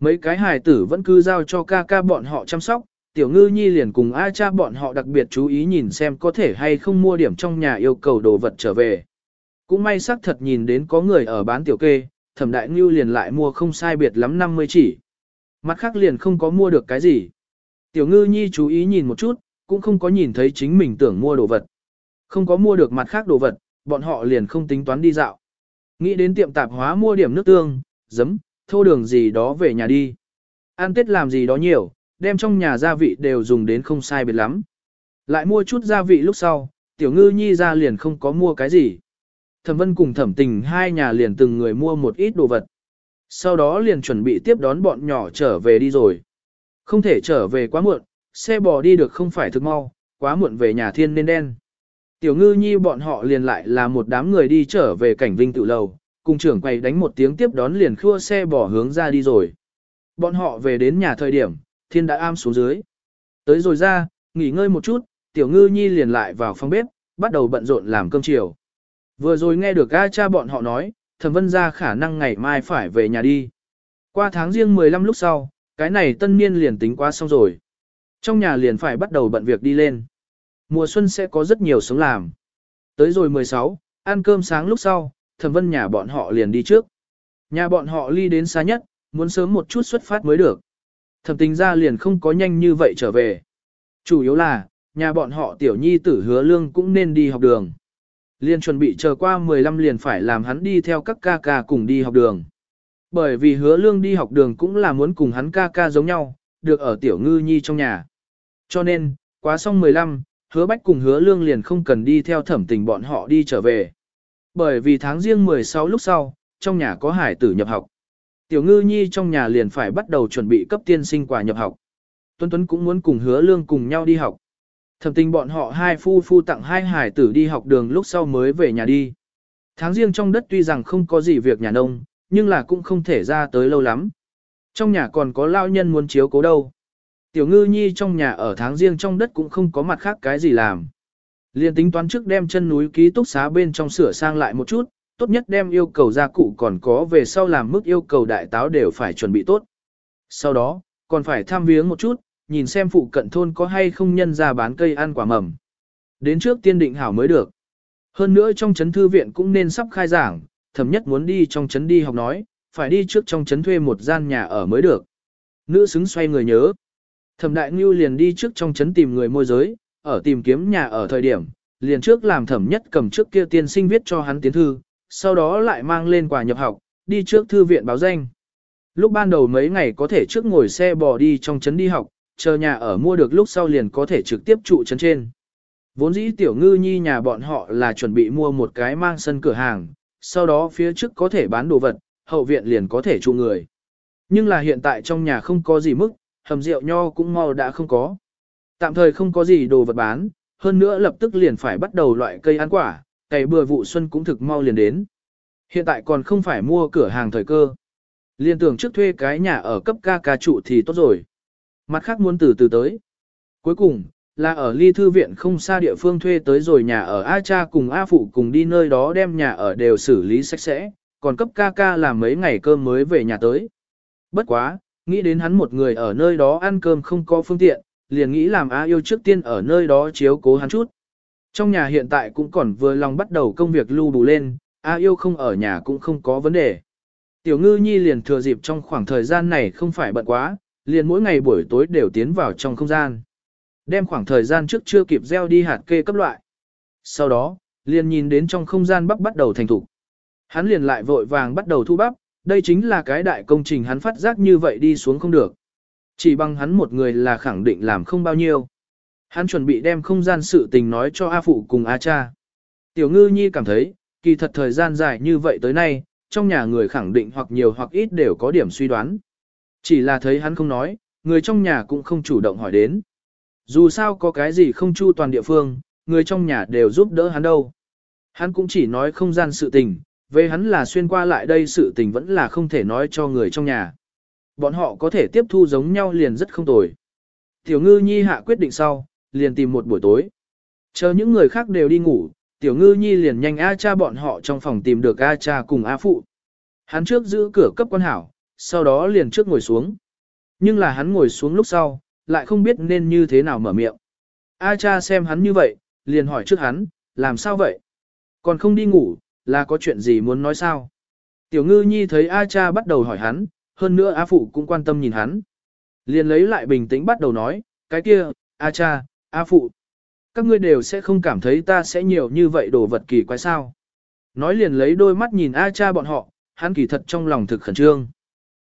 Mấy cái hài tử vẫn cứ giao cho ca ca bọn họ chăm sóc, tiểu ngư nhi liền cùng A cha bọn họ đặc biệt chú ý nhìn xem có thể hay không mua điểm trong nhà yêu cầu đồ vật trở về. Cũng may sắc thật nhìn đến có người ở bán tiểu kê, thẩm đại ngưu liền lại mua không sai biệt lắm 50 chỉ. Mặt khác liền không có mua được cái gì. Tiểu ngư nhi chú ý nhìn một chút, cũng không có nhìn thấy chính mình tưởng mua đồ vật. Không có mua được mặt khác đồ vật, bọn họ liền không tính toán đi dạo. Nghĩ đến tiệm tạp hóa mua điểm nước tương, giấm, thô đường gì đó về nhà đi. Ăn tết làm gì đó nhiều, đem trong nhà gia vị đều dùng đến không sai biệt lắm. Lại mua chút gia vị lúc sau, tiểu ngư nhi ra liền không có mua cái gì. Thẩm vân cùng thẩm tình hai nhà liền từng người mua một ít đồ vật. Sau đó liền chuẩn bị tiếp đón bọn nhỏ trở về đi rồi. Không thể trở về quá muộn, xe bò đi được không phải thực mau, quá muộn về nhà thiên nên đen. Tiểu ngư nhi bọn họ liền lại là một đám người đi trở về cảnh vinh tự lầu, cùng trưởng quầy đánh một tiếng tiếp đón liền khua xe bỏ hướng ra đi rồi. Bọn họ về đến nhà thời điểm, thiên đã am xuống dưới. Tới rồi ra, nghỉ ngơi một chút, tiểu ngư nhi liền lại vào phòng bếp, bắt đầu bận rộn làm cơm chiều. Vừa rồi nghe được A cha bọn họ nói, thẩm vân ra khả năng ngày mai phải về nhà đi. Qua tháng riêng 15 lúc sau, cái này tân niên liền tính qua xong rồi. Trong nhà liền phải bắt đầu bận việc đi lên. Mùa xuân sẽ có rất nhiều sống làm. Tới rồi 16, ăn cơm sáng lúc sau, thẩm vân nhà bọn họ liền đi trước. Nhà bọn họ ly đến xa nhất, muốn sớm một chút xuất phát mới được. Thẩm tình ra liền không có nhanh như vậy trở về. Chủ yếu là, nhà bọn họ tiểu nhi tử hứa lương cũng nên đi học đường. Liền chuẩn bị chờ qua 15 liền phải làm hắn đi theo các ca ca cùng đi học đường. Bởi vì hứa lương đi học đường cũng là muốn cùng hắn ca ca giống nhau, được ở tiểu ngư nhi trong nhà. Cho nên, quá xong 15, hứa bách cùng hứa lương liền không cần đi theo thẩm tình bọn họ đi trở về. Bởi vì tháng riêng 16 lúc sau, trong nhà có hải tử nhập học. Tiểu ngư nhi trong nhà liền phải bắt đầu chuẩn bị cấp tiên sinh quà nhập học. Tuấn Tuấn cũng muốn cùng hứa lương cùng nhau đi học. Thẩm tình bọn họ hai phu phu tặng hai hải tử đi học đường lúc sau mới về nhà đi. Tháng riêng trong đất tuy rằng không có gì việc nhà nông, nhưng là cũng không thể ra tới lâu lắm. Trong nhà còn có lao nhân muốn chiếu cố đâu. Tiểu ngư nhi trong nhà ở tháng riêng trong đất cũng không có mặt khác cái gì làm. Liên tính toán trước đem chân núi ký túc xá bên trong sửa sang lại một chút, tốt nhất đem yêu cầu gia cụ còn có về sau làm mức yêu cầu đại táo đều phải chuẩn bị tốt. Sau đó, còn phải tham viếng một chút, nhìn xem phụ cận thôn có hay không nhân ra bán cây ăn quả mầm. Đến trước tiên định hảo mới được. Hơn nữa trong chấn thư viện cũng nên sắp khai giảng, thầm nhất muốn đi trong chấn đi học nói, phải đi trước trong chấn thuê một gian nhà ở mới được. Nữ xứng xoay người nhớ. Thẩm đại ngưu liền đi trước trong chấn tìm người môi giới, ở tìm kiếm nhà ở thời điểm, liền trước làm thẩm nhất cầm trước kia tiên sinh viết cho hắn tiến thư, sau đó lại mang lên quà nhập học, đi trước thư viện báo danh. Lúc ban đầu mấy ngày có thể trước ngồi xe bò đi trong chấn đi học, chờ nhà ở mua được lúc sau liền có thể trực tiếp trụ trấn trên. Vốn dĩ tiểu ngư nhi nhà bọn họ là chuẩn bị mua một cái mang sân cửa hàng, sau đó phía trước có thể bán đồ vật, hậu viện liền có thể trụ người. Nhưng là hiện tại trong nhà không có gì mức, hầm rượu nho cũng mau đã không có. Tạm thời không có gì đồ vật bán, hơn nữa lập tức liền phải bắt đầu loại cây ăn quả, cày bừa vụ xuân cũng thực mau liền đến. Hiện tại còn không phải mua cửa hàng thời cơ. Liên tưởng trước thuê cái nhà ở cấp ca ca trụ thì tốt rồi. Mặt khác muốn từ từ tới. Cuối cùng, là ở ly thư viện không xa địa phương thuê tới rồi nhà ở A cha cùng A phụ cùng đi nơi đó đem nhà ở đều xử lý sạch sẽ, còn cấp ca ca làm mấy ngày cơm mới về nhà tới. Bất quá, nghĩ đến hắn một người ở nơi đó ăn cơm không có phương tiện, liền nghĩ làm A yêu trước tiên ở nơi đó chiếu cố hắn chút. Trong nhà hiện tại cũng còn vừa lòng bắt đầu công việc lưu đủ lên, A yêu không ở nhà cũng không có vấn đề. Tiểu ngư nhi liền thừa dịp trong khoảng thời gian này không phải bận quá, liền mỗi ngày buổi tối đều tiến vào trong không gian. Đem khoảng thời gian trước chưa kịp gieo đi hạt kê cấp loại. Sau đó, liền nhìn đến trong không gian bắp bắt đầu thành thủ. Hắn liền lại vội vàng bắt đầu thu bắp, đây chính là cái đại công trình hắn phát giác như vậy đi xuống không được. Chỉ bằng hắn một người là khẳng định làm không bao nhiêu. Hắn chuẩn bị đem không gian sự tình nói cho A Phụ cùng A Cha. Tiểu ngư nhi cảm thấy, kỳ thật thời gian dài như vậy tới nay, trong nhà người khẳng định hoặc nhiều hoặc ít đều có điểm suy đoán. Chỉ là thấy hắn không nói, người trong nhà cũng không chủ động hỏi đến. Dù sao có cái gì không chu toàn địa phương, người trong nhà đều giúp đỡ hắn đâu. Hắn cũng chỉ nói không gian sự tình, về hắn là xuyên qua lại đây sự tình vẫn là không thể nói cho người trong nhà. Bọn họ có thể tiếp thu giống nhau liền rất không tồi. Tiểu ngư nhi hạ quyết định sau, liền tìm một buổi tối. Chờ những người khác đều đi ngủ, tiểu ngư nhi liền nhanh A cha bọn họ trong phòng tìm được A cha cùng A phụ. Hắn trước giữ cửa cấp quan hảo, sau đó liền trước ngồi xuống. Nhưng là hắn ngồi xuống lúc sau, lại không biết nên như thế nào mở miệng. A cha xem hắn như vậy, liền hỏi trước hắn, làm sao vậy? Còn không đi ngủ, là có chuyện gì muốn nói sao? Tiểu ngư nhi thấy A cha bắt đầu hỏi hắn, hơn nữa A phụ cũng quan tâm nhìn hắn. Liền lấy lại bình tĩnh bắt đầu nói, cái kia, A cha, A phụ. Các ngươi đều sẽ không cảm thấy ta sẽ nhiều như vậy đồ vật kỳ quái sao. Nói liền lấy đôi mắt nhìn A cha bọn họ, hắn kỳ thật trong lòng thực khẩn trương.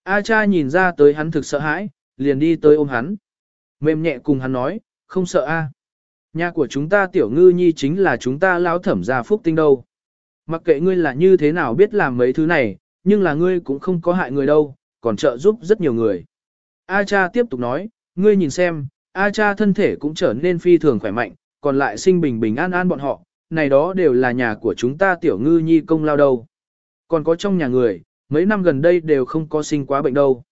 A cha nhìn ra tới hắn thực sợ hãi, liền đi tới ôm hắn. Mềm nhẹ cùng hắn nói, không sợ A. Nhà của chúng ta tiểu ngư nhi chính là chúng ta lão thẩm gia phúc tinh đâu. Mặc kệ ngươi là như thế nào biết làm mấy thứ này, nhưng là ngươi cũng không có hại người đâu, còn trợ giúp rất nhiều người. A cha tiếp tục nói, ngươi nhìn xem, A cha thân thể cũng trở nên phi thường khỏe mạnh, còn lại sinh bình bình an an bọn họ, này đó đều là nhà của chúng ta tiểu ngư nhi công lao đâu. Còn có trong nhà người, mấy năm gần đây đều không có sinh quá bệnh đâu.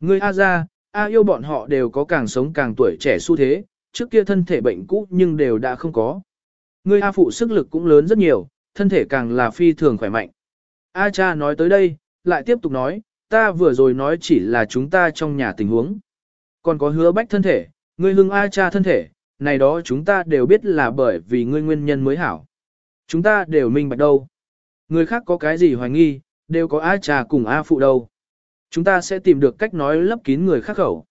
Ngươi A ra, A yêu bọn họ đều có càng sống càng tuổi trẻ xu thế, trước kia thân thể bệnh cũ nhưng đều đã không có. Ngươi A phụ sức lực cũng lớn rất nhiều, thân thể càng là phi thường khỏe mạnh. A cha nói tới đây, lại tiếp tục nói, ta vừa rồi nói chỉ là chúng ta trong nhà tình huống. Còn có hứa bách thân thể, ngươi hưng A cha thân thể, này đó chúng ta đều biết là bởi vì ngươi nguyên nhân mới hảo. Chúng ta đều minh bạch đâu. Người khác có cái gì hoài nghi, đều có A cha cùng A phụ đâu. Chúng ta sẽ tìm được cách nói lấp kín người khác khẩu.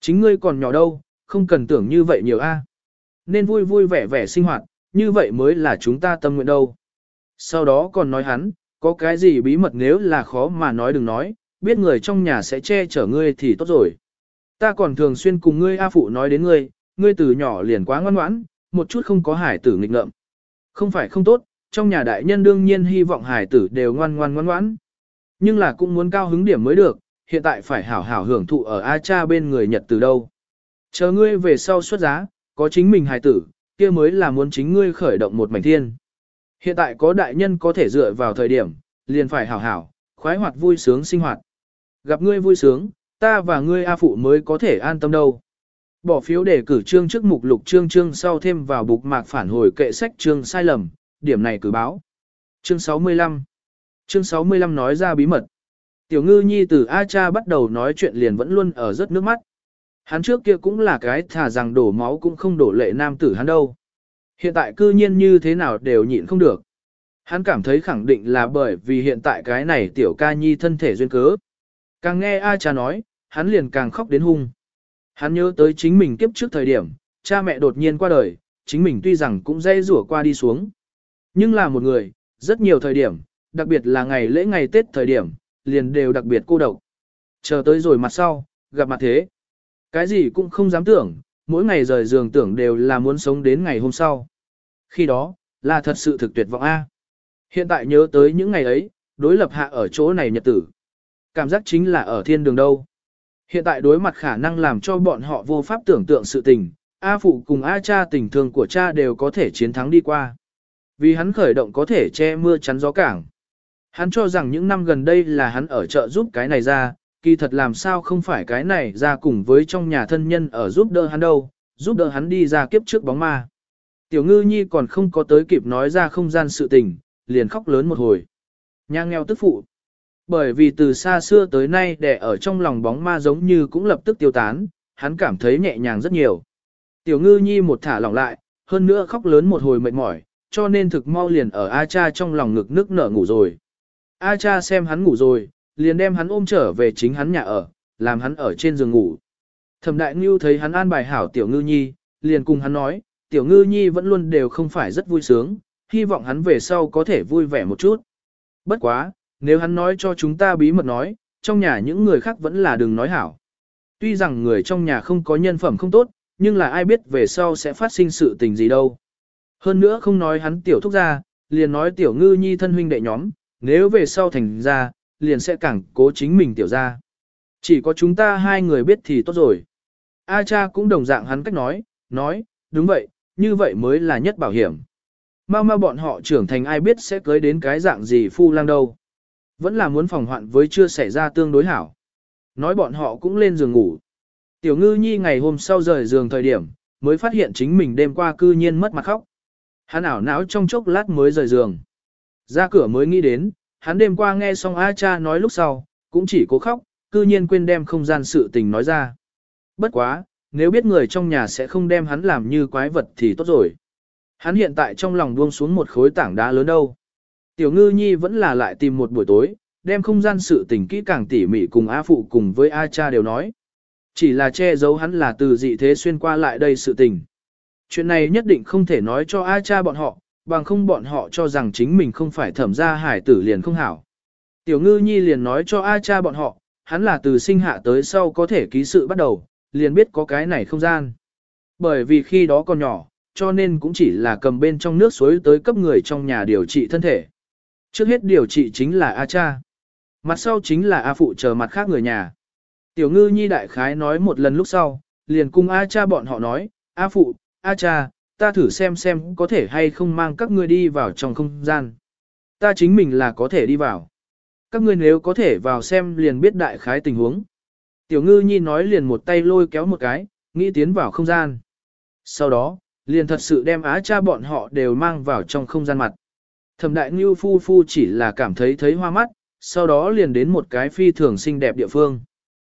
Chính ngươi còn nhỏ đâu, không cần tưởng như vậy nhiều A. Nên vui vui vẻ vẻ sinh hoạt, như vậy mới là chúng ta tâm nguyện đâu. Sau đó còn nói hắn, có cái gì bí mật nếu là khó mà nói đừng nói, biết người trong nhà sẽ che chở ngươi thì tốt rồi. Ta còn thường xuyên cùng ngươi A Phụ nói đến ngươi, ngươi từ nhỏ liền quá ngoan ngoãn, một chút không có hải tử nghịch ngợm. Không phải không tốt, trong nhà đại nhân đương nhiên hy vọng hải tử đều ngoan ngoan ngoan ngoãn. Nhưng là cũng muốn cao hứng điểm mới được, hiện tại phải hảo hảo hưởng thụ ở A cha bên người Nhật từ đâu. Chờ ngươi về sau xuất giá, có chính mình hải tử, kia mới là muốn chính ngươi khởi động một mảnh thiên. Hiện tại có đại nhân có thể dựa vào thời điểm, liền phải hảo hảo, khoái hoạt vui sướng sinh hoạt. Gặp ngươi vui sướng, ta và ngươi A Phụ mới có thể an tâm đâu. Bỏ phiếu để cử chương trước mục lục chương chương sau thêm vào bục mạc phản hồi kệ sách chương sai lầm, điểm này cử báo. Chương 65 Chương 65 nói ra bí mật. Tiểu ngư nhi từ A cha bắt đầu nói chuyện liền vẫn luôn ở rất nước mắt. Hắn trước kia cũng là cái thà rằng đổ máu cũng không đổ lệ nam tử hắn đâu. Hiện tại cư nhiên như thế nào đều nhịn không được. Hắn cảm thấy khẳng định là bởi vì hiện tại cái này tiểu ca nhi thân thể duyên cớ. Càng nghe A cha nói, hắn liền càng khóc đến hung. Hắn nhớ tới chính mình kiếp trước thời điểm, cha mẹ đột nhiên qua đời, chính mình tuy rằng cũng dây rủa qua đi xuống. Nhưng là một người, rất nhiều thời điểm, đặc biệt là ngày lễ ngày Tết thời điểm, liền đều đặc biệt cô độc. Chờ tới rồi mặt sau, gặp mặt thế. Cái gì cũng không dám tưởng, mỗi ngày rời giường tưởng đều là muốn sống đến ngày hôm sau. Khi đó, là thật sự thực tuyệt vọng A. Hiện tại nhớ tới những ngày ấy, đối lập hạ ở chỗ này nhật tử. Cảm giác chính là ở thiên đường đâu. Hiện tại đối mặt khả năng làm cho bọn họ vô pháp tưởng tượng sự tình, A phụ cùng A cha tình thương của cha đều có thể chiến thắng đi qua. Vì hắn khởi động có thể che mưa chắn gió cảng. Hắn cho rằng những năm gần đây là hắn ở chợ giúp cái này ra, kỳ thật làm sao không phải cái này ra cùng với trong nhà thân nhân ở giúp đỡ hắn đâu, giúp đỡ hắn đi ra kiếp trước bóng ma. Tiểu ngư nhi còn không có tới kịp nói ra không gian sự tình, liền khóc lớn một hồi. Nhang nghèo tức phụ. Bởi vì từ xa xưa tới nay đẻ ở trong lòng bóng ma giống như cũng lập tức tiêu tán, hắn cảm thấy nhẹ nhàng rất nhiều. Tiểu ngư nhi một thả lỏng lại, hơn nữa khóc lớn một hồi mệt mỏi, cho nên thực mau liền ở A cha trong lòng ngực nước nở ngủ rồi. A cha xem hắn ngủ rồi, liền đem hắn ôm trở về chính hắn nhà ở, làm hắn ở trên giường ngủ. Thẩm đại ngưu thấy hắn an bài hảo tiểu ngư nhi, liền cùng hắn nói, tiểu ngư nhi vẫn luôn đều không phải rất vui sướng, hy vọng hắn về sau có thể vui vẻ một chút. Bất quá, nếu hắn nói cho chúng ta bí mật nói, trong nhà những người khác vẫn là đừng nói hảo. Tuy rằng người trong nhà không có nhân phẩm không tốt, nhưng là ai biết về sau sẽ phát sinh sự tình gì đâu. Hơn nữa không nói hắn tiểu thúc ra, liền nói tiểu ngư nhi thân huynh đệ nhóm, nếu về sau thành ra, liền sẽ càng cố chính mình tiểu ra. Chỉ có chúng ta hai người biết thì tốt rồi. A cha cũng đồng dạng hắn cách nói, nói, đúng vậy, như vậy mới là nhất bảo hiểm. Mau mau bọn họ trưởng thành ai biết sẽ cưới đến cái dạng gì phu lang đâu. Vẫn là muốn phòng hoạn với chưa xảy ra tương đối hảo. Nói bọn họ cũng lên giường ngủ. Tiểu ngư nhi ngày hôm sau rời giường thời điểm, mới phát hiện chính mình đêm qua cư nhiên mất mặt khóc. Hắn ảo não trong chốc lát mới rời giường. Ra cửa mới nghĩ đến, hắn đêm qua nghe xong A cha nói lúc sau, cũng chỉ cố khóc, cư nhiên quên đem không gian sự tình nói ra. Bất quá, nếu biết người trong nhà sẽ không đem hắn làm như quái vật thì tốt rồi. Hắn hiện tại trong lòng buông xuống một khối tảng đá lớn đâu. Tiểu ngư nhi vẫn là lại tìm một buổi tối, đem không gian sự tình kỹ càng tỉ mỉ cùng A phụ cùng với A cha đều nói. Chỉ là che giấu hắn là từ dị thế xuyên qua lại đây sự tình. Chuyện này nhất định không thể nói cho A cha bọn họ, bằng không bọn họ cho rằng chính mình không phải thẩm gia hải tử liền không hảo. Tiểu ngư nhi liền nói cho A cha bọn họ, hắn là từ sinh hạ tới sau có thể ký sự bắt đầu, liền biết có cái này không gian. Bởi vì khi đó còn nhỏ, cho nên cũng chỉ là cầm bên trong nước suối tới cấp người trong nhà điều trị thân thể. Trước hết điều trị chính là A cha. Mặt sau chính là A phụ chờ mặt khác người nhà. Tiểu ngư nhi đại khái nói một lần lúc sau, liền cùng A cha bọn họ nói, A phụ, A cha, ta thử xem xem có thể hay không mang các ngươi đi vào trong không gian. Ta chính mình là có thể đi vào. Các ngươi nếu có thể vào xem liền biết đại khái tình huống. Tiểu ngư nhi nói liền một tay lôi kéo một cái, nghĩ tiến vào không gian. Sau đó, liền thật sự đem á cha bọn họ đều mang vào trong không gian mặt. Thẩm đại ngưu phu phu chỉ là cảm thấy thấy hoa mắt, sau đó liền đến một cái phi thường xinh đẹp địa phương.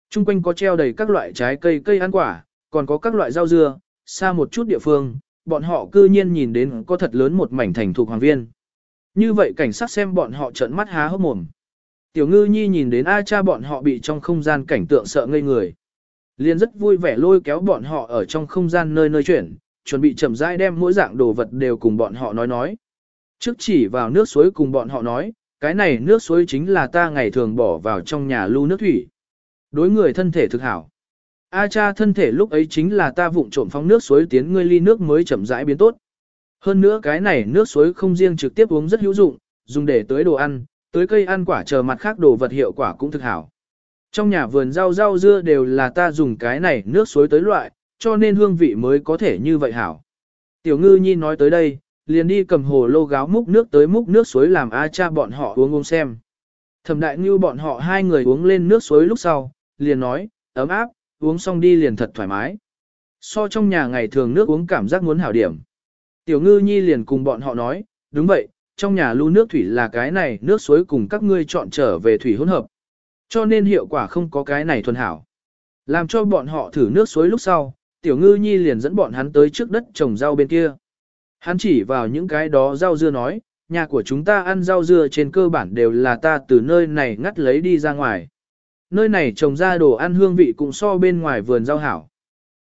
Trung quanh có treo đầy các loại trái cây cây ăn quả, còn có các loại rau dưa, xa một chút địa phương, bọn họ cư nhiên nhìn đến có thật lớn một mảnh thành thuộc hoàng viên. Như vậy cảnh sát xem bọn họ trợn mắt há hốc mồm. Tiểu ngư nhi nhìn đến A cha bọn họ bị trong không gian cảnh tượng sợ ngây người. Liền rất vui vẻ lôi kéo bọn họ ở trong không gian nơi nơi chuyển, chuẩn bị chậm rãi đem mỗi dạng đồ vật đều cùng bọn họ nói nói. Trước chỉ vào nước suối cùng bọn họ nói, cái này nước suối chính là ta ngày thường bỏ vào trong nhà lưu nước thủy. Đối người thân thể thực hảo. A cha thân thể lúc ấy chính là ta vụng trộm phóng nước suối tiến ngươi ly nước mới chậm rãi biến tốt. Hơn nữa cái này nước suối không riêng trực tiếp uống rất hữu dụng, dùng để tưới đồ ăn, tưới cây ăn quả chờ mặt khác đồ vật hiệu quả cũng thực hảo. Trong nhà vườn rau rau dưa đều là ta dùng cái này nước suối tới loại, cho nên hương vị mới có thể như vậy hảo. Tiểu ngư nhi nói tới đây, liền đi cầm hồ lô gáo múc nước tới múc nước suối làm A cha bọn họ uống uống xem. Thẩm đại ngư bọn họ hai người uống lên nước suối lúc sau, liền nói, ấm áp, uống xong đi liền thật thoải mái. So trong nhà ngày thường nước uống cảm giác muốn hảo điểm. Tiểu ngư nhi liền cùng bọn họ nói, đúng vậy, trong nhà lưu nước thủy là cái này nước suối cùng các ngươi chọn trở về thủy hỗn hợp. Cho nên hiệu quả không có cái này thuần hảo. Làm cho bọn họ thử nước suối lúc sau, tiểu ngư nhi liền dẫn bọn hắn tới trước đất trồng rau bên kia. Hắn chỉ vào những cái đó rau dưa nói, nhà của chúng ta ăn rau dưa trên cơ bản đều là ta từ nơi này ngắt lấy đi ra ngoài. Nơi này trồng ra đồ ăn hương vị cũng so bên ngoài vườn rau hảo.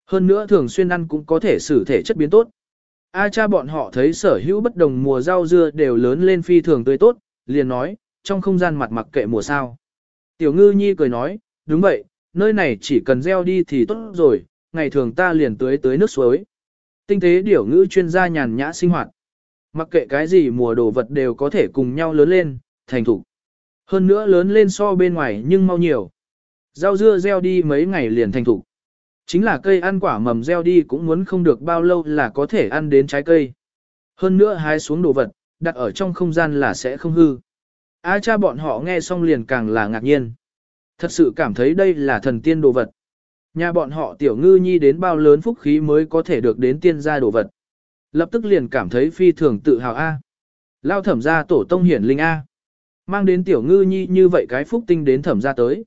Hơn nữa thường xuyên ăn cũng có thể xử thể chất biến tốt. A cha bọn họ thấy sở hữu bất đồng mùa rau dưa đều lớn lên phi thường tươi tốt, liền nói, trong không gian mặt mặc kệ mùa sao. Tiểu ngư nhi cười nói, đúng vậy, nơi này chỉ cần gieo đi thì tốt rồi, ngày thường ta liền tưới tới nước suối. Tinh tế điểu ngữ chuyên gia nhàn nhã sinh hoạt. Mặc kệ cái gì mùa đồ vật đều có thể cùng nhau lớn lên, thành thủ. Hơn nữa lớn lên so bên ngoài nhưng mau nhiều. Rau dưa gieo đi mấy ngày liền thành thủ. Chính là cây ăn quả mầm gieo đi cũng muốn không được bao lâu là có thể ăn đến trái cây. Hơn nữa hái xuống đồ vật, đặt ở trong không gian là sẽ không hư. A cha bọn họ nghe xong liền càng là ngạc nhiên. Thật sự cảm thấy đây là thần tiên đồ vật. Nhà bọn họ tiểu ngư nhi đến bao lớn phúc khí mới có thể được đến tiên gia đồ vật. Lập tức liền cảm thấy phi thường tự hào A. Lao thẩm gia tổ tông hiển linh A. Mang đến tiểu ngư nhi như vậy cái phúc tinh đến thẩm gia tới.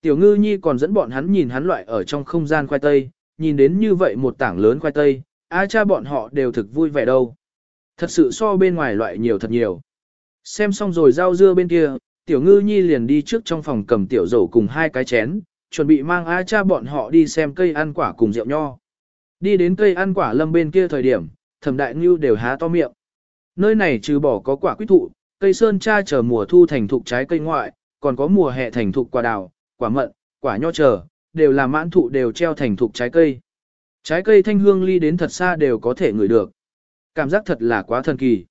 Tiểu ngư nhi còn dẫn bọn hắn nhìn hắn loại ở trong không gian khoai tây, nhìn đến như vậy một tảng lớn khoai tây, a cha bọn họ đều thực vui vẻ đâu. Thật sự so bên ngoài loại nhiều thật nhiều. Xem xong rồi rau dưa bên kia, tiểu ngư nhi liền đi trước trong phòng cầm tiểu dầu cùng hai cái chén, chuẩn bị mang a cha bọn họ đi xem cây ăn quả cùng rượu nho. Đi đến cây ăn quả lâm bên kia thời điểm, thẩm đại ngưu đều há to miệng. Nơi này trừ bỏ có quả quyết thụ, cây sơn cha chờ mùa thu thành thục trái cây ngoại, còn có mùa hè thành thục quả đào, quả mận, quả nho chờ, đều là mãn thụ đều treo thành thục trái cây. Trái cây thanh hương ly đến thật xa đều có thể ngửi được. Cảm giác thật là quá thần kỳ.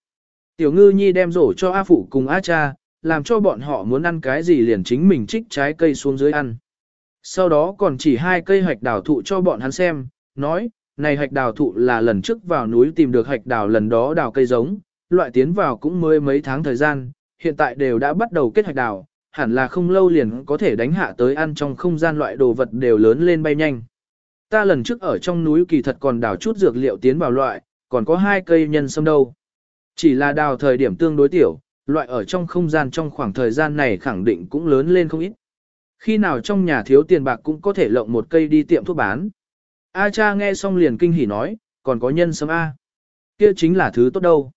Tiểu ngư nhi đem rổ cho A Phụ cùng A Cha, làm cho bọn họ muốn ăn cái gì liền chính mình trích trái cây xuống dưới ăn. Sau đó còn chỉ hai cây hạch đào thụ cho bọn hắn xem, nói, này hạch đào thụ là lần trước vào núi tìm được hạch đào lần đó đào cây giống, loại tiến vào cũng mới mấy tháng thời gian, hiện tại đều đã bắt đầu kết hạch đào, hẳn là không lâu liền có thể đánh hạ tới ăn trong không gian loại đồ vật đều lớn lên bay nhanh. Ta lần trước ở trong núi kỳ thật còn đào chút dược liệu tiến vào loại, còn có hai cây nhân sâm đâu. Chỉ là đào thời điểm tương đối tiểu, loại ở trong không gian trong khoảng thời gian này khẳng định cũng lớn lên không ít. Khi nào trong nhà thiếu tiền bạc cũng có thể lộng một cây đi tiệm thuốc bán. A cha nghe xong liền kinh hỉ nói, còn có nhân sâm A. Kia chính là thứ tốt đâu.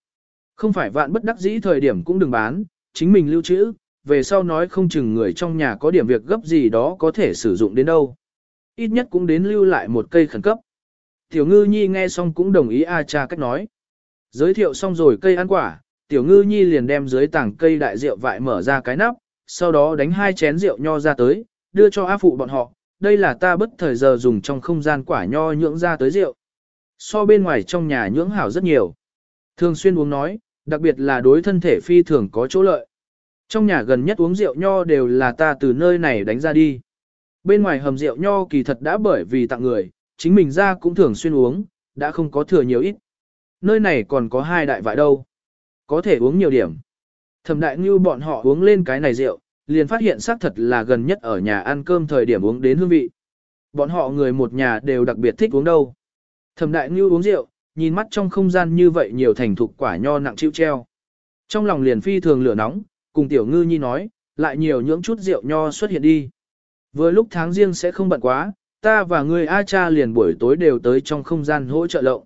Không phải vạn bất đắc dĩ thời điểm cũng đừng bán, chính mình lưu trữ, về sau nói không chừng người trong nhà có điểm việc gấp gì đó có thể sử dụng đến đâu. Ít nhất cũng đến lưu lại một cây khẩn cấp. Tiểu ngư nhi nghe xong cũng đồng ý A cha cách nói. Giới thiệu xong rồi cây ăn quả, tiểu ngư nhi liền đem dưới tảng cây đại rượu vại mở ra cái nắp, sau đó đánh hai chén rượu nho ra tới, đưa cho A phụ bọn họ, đây là ta bất thời giờ dùng trong không gian quả nho nhưỡng ra tới rượu. So bên ngoài trong nhà nhưỡng hảo rất nhiều. Thường xuyên uống nói, đặc biệt là đối thân thể phi thường có chỗ lợi. Trong nhà gần nhất uống rượu nho đều là ta từ nơi này đánh ra đi. Bên ngoài hầm rượu nho kỳ thật đã bởi vì tặng người, chính mình ra cũng thường xuyên uống, đã không có thừa nhiều ít. nơi này còn có hai đại vại đâu. Có thể uống nhiều điểm. Thẩm đại như bọn họ uống lên cái này rượu, liền phát hiện xác thật là gần nhất ở nhà ăn cơm thời điểm uống đến hương vị. Bọn họ người một nhà đều đặc biệt thích uống đâu. Thẩm đại như uống rượu, nhìn mắt trong không gian như vậy nhiều thành thục quả nho nặng chịu treo. Trong lòng liền phi thường lửa nóng, cùng tiểu ngư nhi nói, lại nhiều những chút rượu nho xuất hiện đi. Vừa lúc tháng riêng sẽ không bận quá, ta và ngươi A cha liền buổi tối đều tới trong không gian hỗ trợ lộng.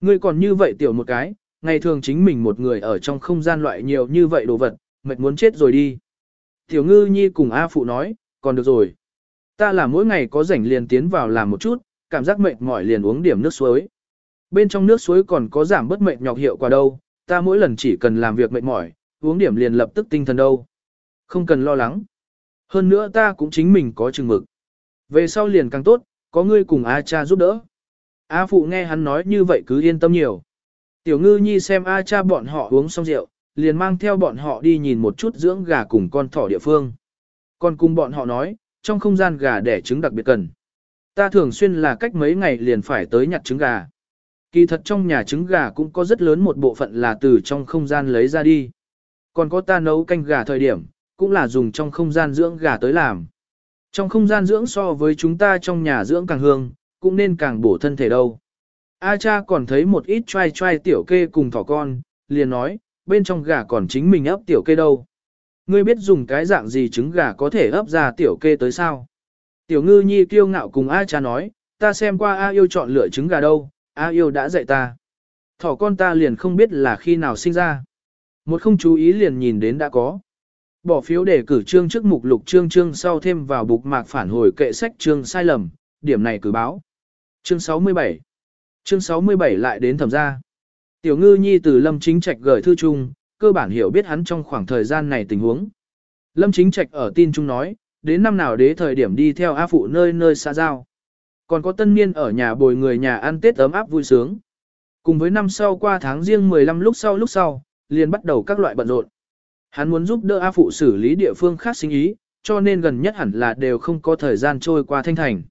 Ngươi còn như vậy tiểu một cái, ngày thường chính mình một người ở trong không gian loại nhiều như vậy đồ vật, mệt muốn chết rồi đi. Tiểu ngư nhi cùng A phụ nói, còn được rồi. Ta là mỗi ngày có rảnh liền tiến vào làm một chút, cảm giác mệt mỏi liền uống điểm nước suối. Bên trong nước suối còn có giảm bất mệt nhọc hiệu quả đâu, ta mỗi lần chỉ cần làm việc mệt mỏi, uống điểm liền lập tức tinh thần đâu. Không cần lo lắng. Hơn nữa ta cũng chính mình có chừng mực. Về sau liền càng tốt, có ngươi cùng A cha giúp đỡ. A phụ nghe hắn nói như vậy cứ yên tâm nhiều. Tiểu ngư nhi xem A cha bọn họ uống xong rượu, liền mang theo bọn họ đi nhìn một chút dưỡng gà cùng con thỏ địa phương. Còn cùng bọn họ nói, trong không gian gà đẻ trứng đặc biệt cần. Ta thường xuyên là cách mấy ngày liền phải tới nhặt trứng gà. Kỳ thật trong nhà trứng gà cũng có rất lớn một bộ phận là từ trong không gian lấy ra đi. Còn có ta nấu canh gà thời điểm, cũng là dùng trong không gian dưỡng gà tới làm. Trong không gian dưỡng so với chúng ta trong nhà dưỡng càng hương, cũng nên càng bổ thân thể đâu. A cha còn thấy một ít trai trai tiểu kê cùng thỏ con, liền nói, bên trong gà còn chính mình ấp tiểu kê đâu. Ngươi biết dùng cái dạng gì trứng gà có thể ấp ra tiểu kê tới sao? Tiểu ngư nhi kiêu ngạo cùng A cha nói, ta xem qua A yêu chọn lựa trứng gà đâu, A yêu đã dạy ta. Thỏ con ta liền không biết là khi nào sinh ra. Một không chú ý liền nhìn đến đã có. Bỏ phiếu để cử trương trước mục lục chương chương sau thêm vào bục mạc phản hồi kệ sách chương sai lầm, điểm này cử báo. Chương 67 Chương 67 lại đến thẩm gia. Tiểu ngư nhi từ Lâm Chính Trạch gửi thư chung, cơ bản hiểu biết hắn trong khoảng thời gian này tình huống. Lâm Chính Trạch ở tin chung nói, đến năm nào đế thời điểm đi theo A Phụ nơi nơi xa giao. Còn có tân niên ở nhà bồi người nhà ăn Tết ấm áp vui sướng. Cùng với năm sau qua tháng riêng 15 lúc sau lúc sau, liền bắt đầu các loại bận rộn. Hắn muốn giúp đỡ A Phụ xử lý địa phương khác sinh ý, cho nên gần nhất hẳn là đều không có thời gian trôi qua thanh thành.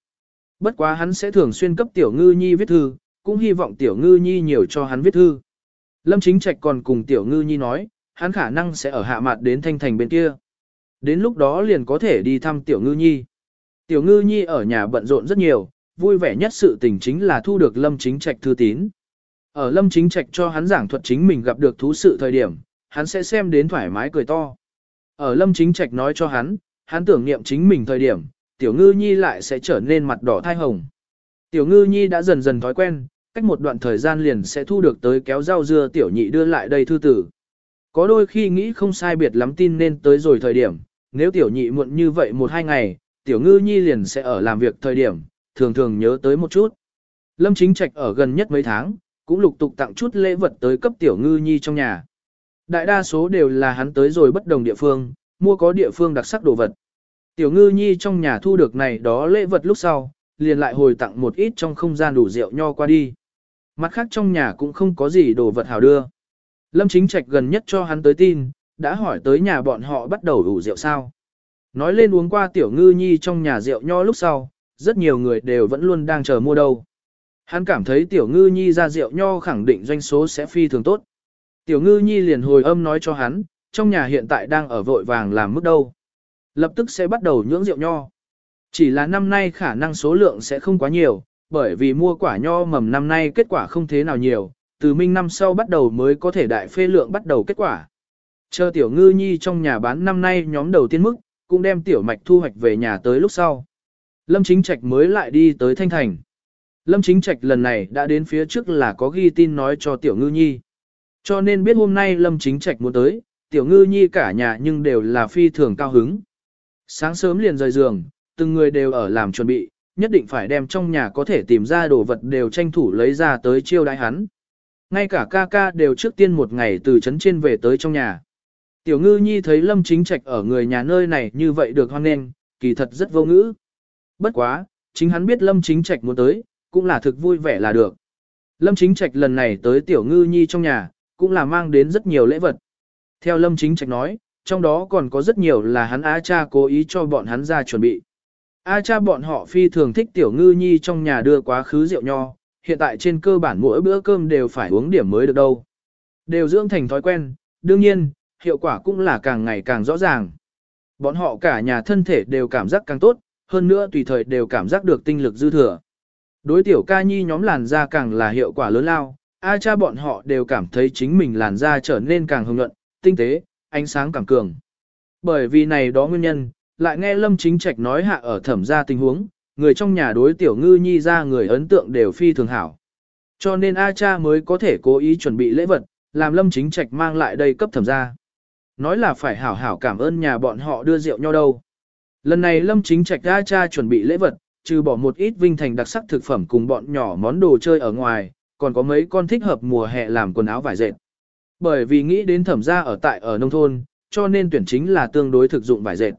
Bất quá hắn sẽ thường xuyên cấp Tiểu Ngư Nhi viết thư, cũng hy vọng Tiểu Ngư Nhi nhiều cho hắn viết thư. Lâm Chính Trạch còn cùng Tiểu Ngư Nhi nói, hắn khả năng sẽ ở hạ mặt đến thanh thành bên kia. Đến lúc đó liền có thể đi thăm Tiểu Ngư Nhi. Tiểu Ngư Nhi ở nhà bận rộn rất nhiều, vui vẻ nhất sự tình chính là thu được Lâm Chính Trạch thư tín. Ở Lâm Chính Trạch cho hắn giảng thuật chính mình gặp được thú sự thời điểm, hắn sẽ xem đến thoải mái cười to. Ở Lâm Chính Trạch nói cho hắn, hắn tưởng niệm chính mình thời điểm, Tiểu Ngư Nhi lại sẽ trở nên mặt đỏ thai hồng. Tiểu Ngư Nhi đã dần dần thói quen, cách một đoạn thời gian liền sẽ thu được tới kéo rau dưa Tiểu Nhị đưa lại đây thư tử. Có đôi khi nghĩ không sai biệt lắm tin nên tới rồi thời điểm, nếu Tiểu Nhị muộn như vậy một hai ngày, Tiểu Ngư Nhi liền sẽ ở làm việc thời điểm, thường thường nhớ tới một chút. Lâm Chính Trạch ở gần nhất mấy tháng, cũng lục tục tặng chút lễ vật tới cấp Tiểu Ngư Nhi trong nhà. Đại đa số đều là hắn tới rồi bất đồng địa phương, mua có địa phương đặc sắc đồ vật. Tiểu ngư nhi trong nhà thu được này đó lễ vật lúc sau, liền lại hồi tặng một ít trong không gian đủ rượu nho qua đi. Mặt khác trong nhà cũng không có gì đồ vật hảo đưa. Lâm Chính Trạch gần nhất cho hắn tới tin, đã hỏi tới nhà bọn họ bắt đầu đủ rượu sao. Nói lên uống qua tiểu ngư nhi trong nhà rượu nho lúc sau, rất nhiều người đều vẫn luôn đang chờ mua đâu. Hắn cảm thấy tiểu ngư nhi ra rượu nho khẳng định doanh số sẽ phi thường tốt. Tiểu ngư nhi liền hồi âm nói cho hắn, trong nhà hiện tại đang ở vội vàng làm mức đâu. Lập tức sẽ bắt đầu nhưỡng rượu nho. Chỉ là năm nay khả năng số lượng sẽ không quá nhiều, bởi vì mua quả nho mầm năm nay kết quả không thế nào nhiều, từ minh năm sau bắt đầu mới có thể đại phê lượng bắt đầu kết quả. Chờ tiểu ngư nhi trong nhà bán năm nay nhóm đầu tiên mức, cũng đem tiểu mạch thu hoạch về nhà tới lúc sau. Lâm Chính Trạch mới lại đi tới Thanh Thành. Lâm Chính Trạch lần này đã đến phía trước là có ghi tin nói cho tiểu ngư nhi. Cho nên biết hôm nay Lâm Chính Trạch muốn tới, tiểu ngư nhi cả nhà nhưng đều là phi thường cao hứng. Sáng sớm liền rời giường, từng người đều ở làm chuẩn bị, nhất định phải đem trong nhà có thể tìm ra đồ vật đều tranh thủ lấy ra tới chiêu đãi hắn. Ngay cả ca ca đều trước tiên một ngày từ trấn trên về tới trong nhà. Tiểu ngư nhi thấy Lâm Chính Trạch ở người nhà nơi này như vậy được hoan nghênh, kỳ thật rất vô ngữ. Bất quá, chính hắn biết Lâm Chính Trạch muốn tới, cũng là thực vui vẻ là được. Lâm Chính Trạch lần này tới Tiểu Ngư Nhi trong nhà, cũng là mang đến rất nhiều lễ vật. Theo Lâm Chính Trạch nói, trong đó còn có rất nhiều là hắn A cha cố ý cho bọn hắn ra chuẩn bị. A cha bọn họ phi thường thích tiểu ngư nhi trong nhà đưa quá khứ rượu nho, hiện tại trên cơ bản mỗi bữa cơm đều phải uống điểm mới được đâu. Đều dưỡng thành thói quen, đương nhiên, hiệu quả cũng là càng ngày càng rõ ràng. Bọn họ cả nhà thân thể đều cảm giác càng tốt, hơn nữa tùy thời đều cảm giác được tinh lực dư thừa. Đối tiểu ca nhi nhóm làn da càng là hiệu quả lớn lao, A cha bọn họ đều cảm thấy chính mình làn da trở nên càng hồng nhuận, tinh tế, ánh sáng càng cường. Bởi vì này đó nguyên nhân, lại nghe Lâm Chính Trạch nói hạ ở thẩm gia tình huống, người trong nhà đối tiểu ngư nhi ra người ấn tượng đều phi thường hảo. Cho nên A cha mới có thể cố ý chuẩn bị lễ vật, làm Lâm Chính Trạch mang lại đây cấp thẩm gia. Nói là phải hảo hảo cảm ơn nhà bọn họ đưa rượu nho đâu. Lần này Lâm Chính Trạch A cha chuẩn bị lễ vật, trừ bỏ một ít vinh thành đặc sắc thực phẩm cùng bọn nhỏ món đồ chơi ở ngoài, còn có mấy con thích hợp mùa hè làm quần áo vải dệt. Bởi vì nghĩ đến thẩm gia ở tại ở nông thôn, cho nên tuyển chính là tương đối thực dụng vải dệt.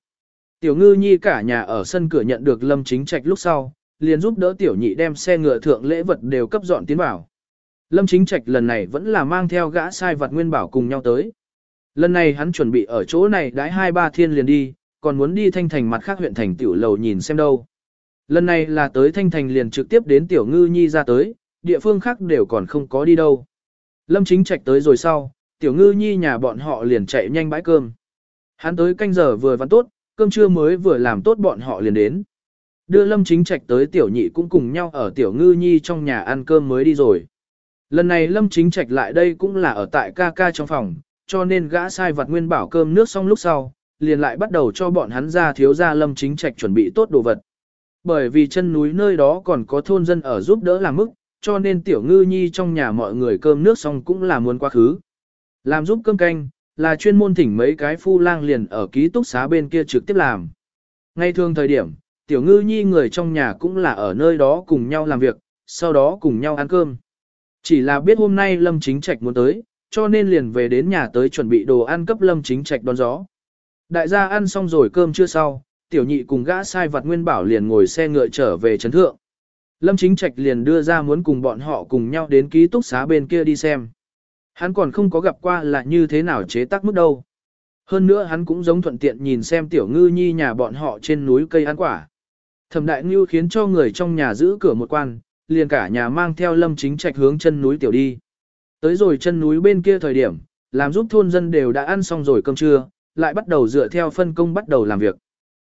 Tiểu ngư nhi cả nhà ở sân cửa nhận được lâm chính trạch lúc sau, liền giúp đỡ tiểu nhị đem xe ngựa thượng lễ vật đều cấp dọn tiến vào. Lâm chính trạch lần này vẫn là mang theo gã sai vật nguyên bảo cùng nhau tới. Lần này hắn chuẩn bị ở chỗ này đãi hai ba thiên liền đi, còn muốn đi thanh thành mặt khác huyện thành tiểu lầu nhìn xem đâu. Lần này là tới thanh thành liền trực tiếp đến tiểu ngư nhi ra tới, địa phương khác đều còn không có đi đâu. Lâm chính trạch tới rồi sau, tiểu ngư nhi nhà bọn họ liền chạy nhanh bãi cơm. Hắn tới canh giờ vừa văn tốt, cơm trưa mới vừa làm tốt bọn họ liền đến. Đưa lâm chính trạch tới tiểu nhị cũng cùng nhau ở tiểu ngư nhi trong nhà ăn cơm mới đi rồi. Lần này lâm chính trạch lại đây cũng là ở tại ca ca trong phòng, cho nên gã sai vặt nguyên bảo cơm nước xong lúc sau, liền lại bắt đầu cho bọn hắn ra thiếu gia lâm chính trạch chuẩn bị tốt đồ vật. Bởi vì chân núi nơi đó còn có thôn dân ở giúp đỡ làm mức, cho nên tiểu ngư nhi trong nhà mọi người cơm nước xong cũng là muốn quá khứ. Làm giúp cơm canh, là chuyên môn thỉnh mấy cái phu lang liền ở ký túc xá bên kia trực tiếp làm. Ngay thường thời điểm, tiểu ngư nhi người trong nhà cũng là ở nơi đó cùng nhau làm việc, sau đó cùng nhau ăn cơm. Chỉ là biết hôm nay Lâm Chính Trạch muốn tới, cho nên liền về đến nhà tới chuẩn bị đồ ăn cấp Lâm Chính Trạch đón gió. Đại gia ăn xong rồi cơm chưa sau, tiểu nhị cùng gã sai vặt nguyên bảo liền ngồi xe ngựa trở về trấn thượng. Lâm Chính Trạch liền đưa ra muốn cùng bọn họ cùng nhau đến ký túc xá bên kia đi xem. Hắn còn không có gặp qua là như thế nào chế tác mức đâu. Hơn nữa hắn cũng giống thuận tiện nhìn xem tiểu ngư nhi nhà bọn họ trên núi cây ăn quả. Thẩm đại ngư khiến cho người trong nhà giữ cửa một quan, liền cả nhà mang theo lâm chính trạch hướng chân núi tiểu đi. Tới rồi chân núi bên kia thời điểm, làm giúp thôn dân đều đã ăn xong rồi cơm trưa, lại bắt đầu dựa theo phân công bắt đầu làm việc.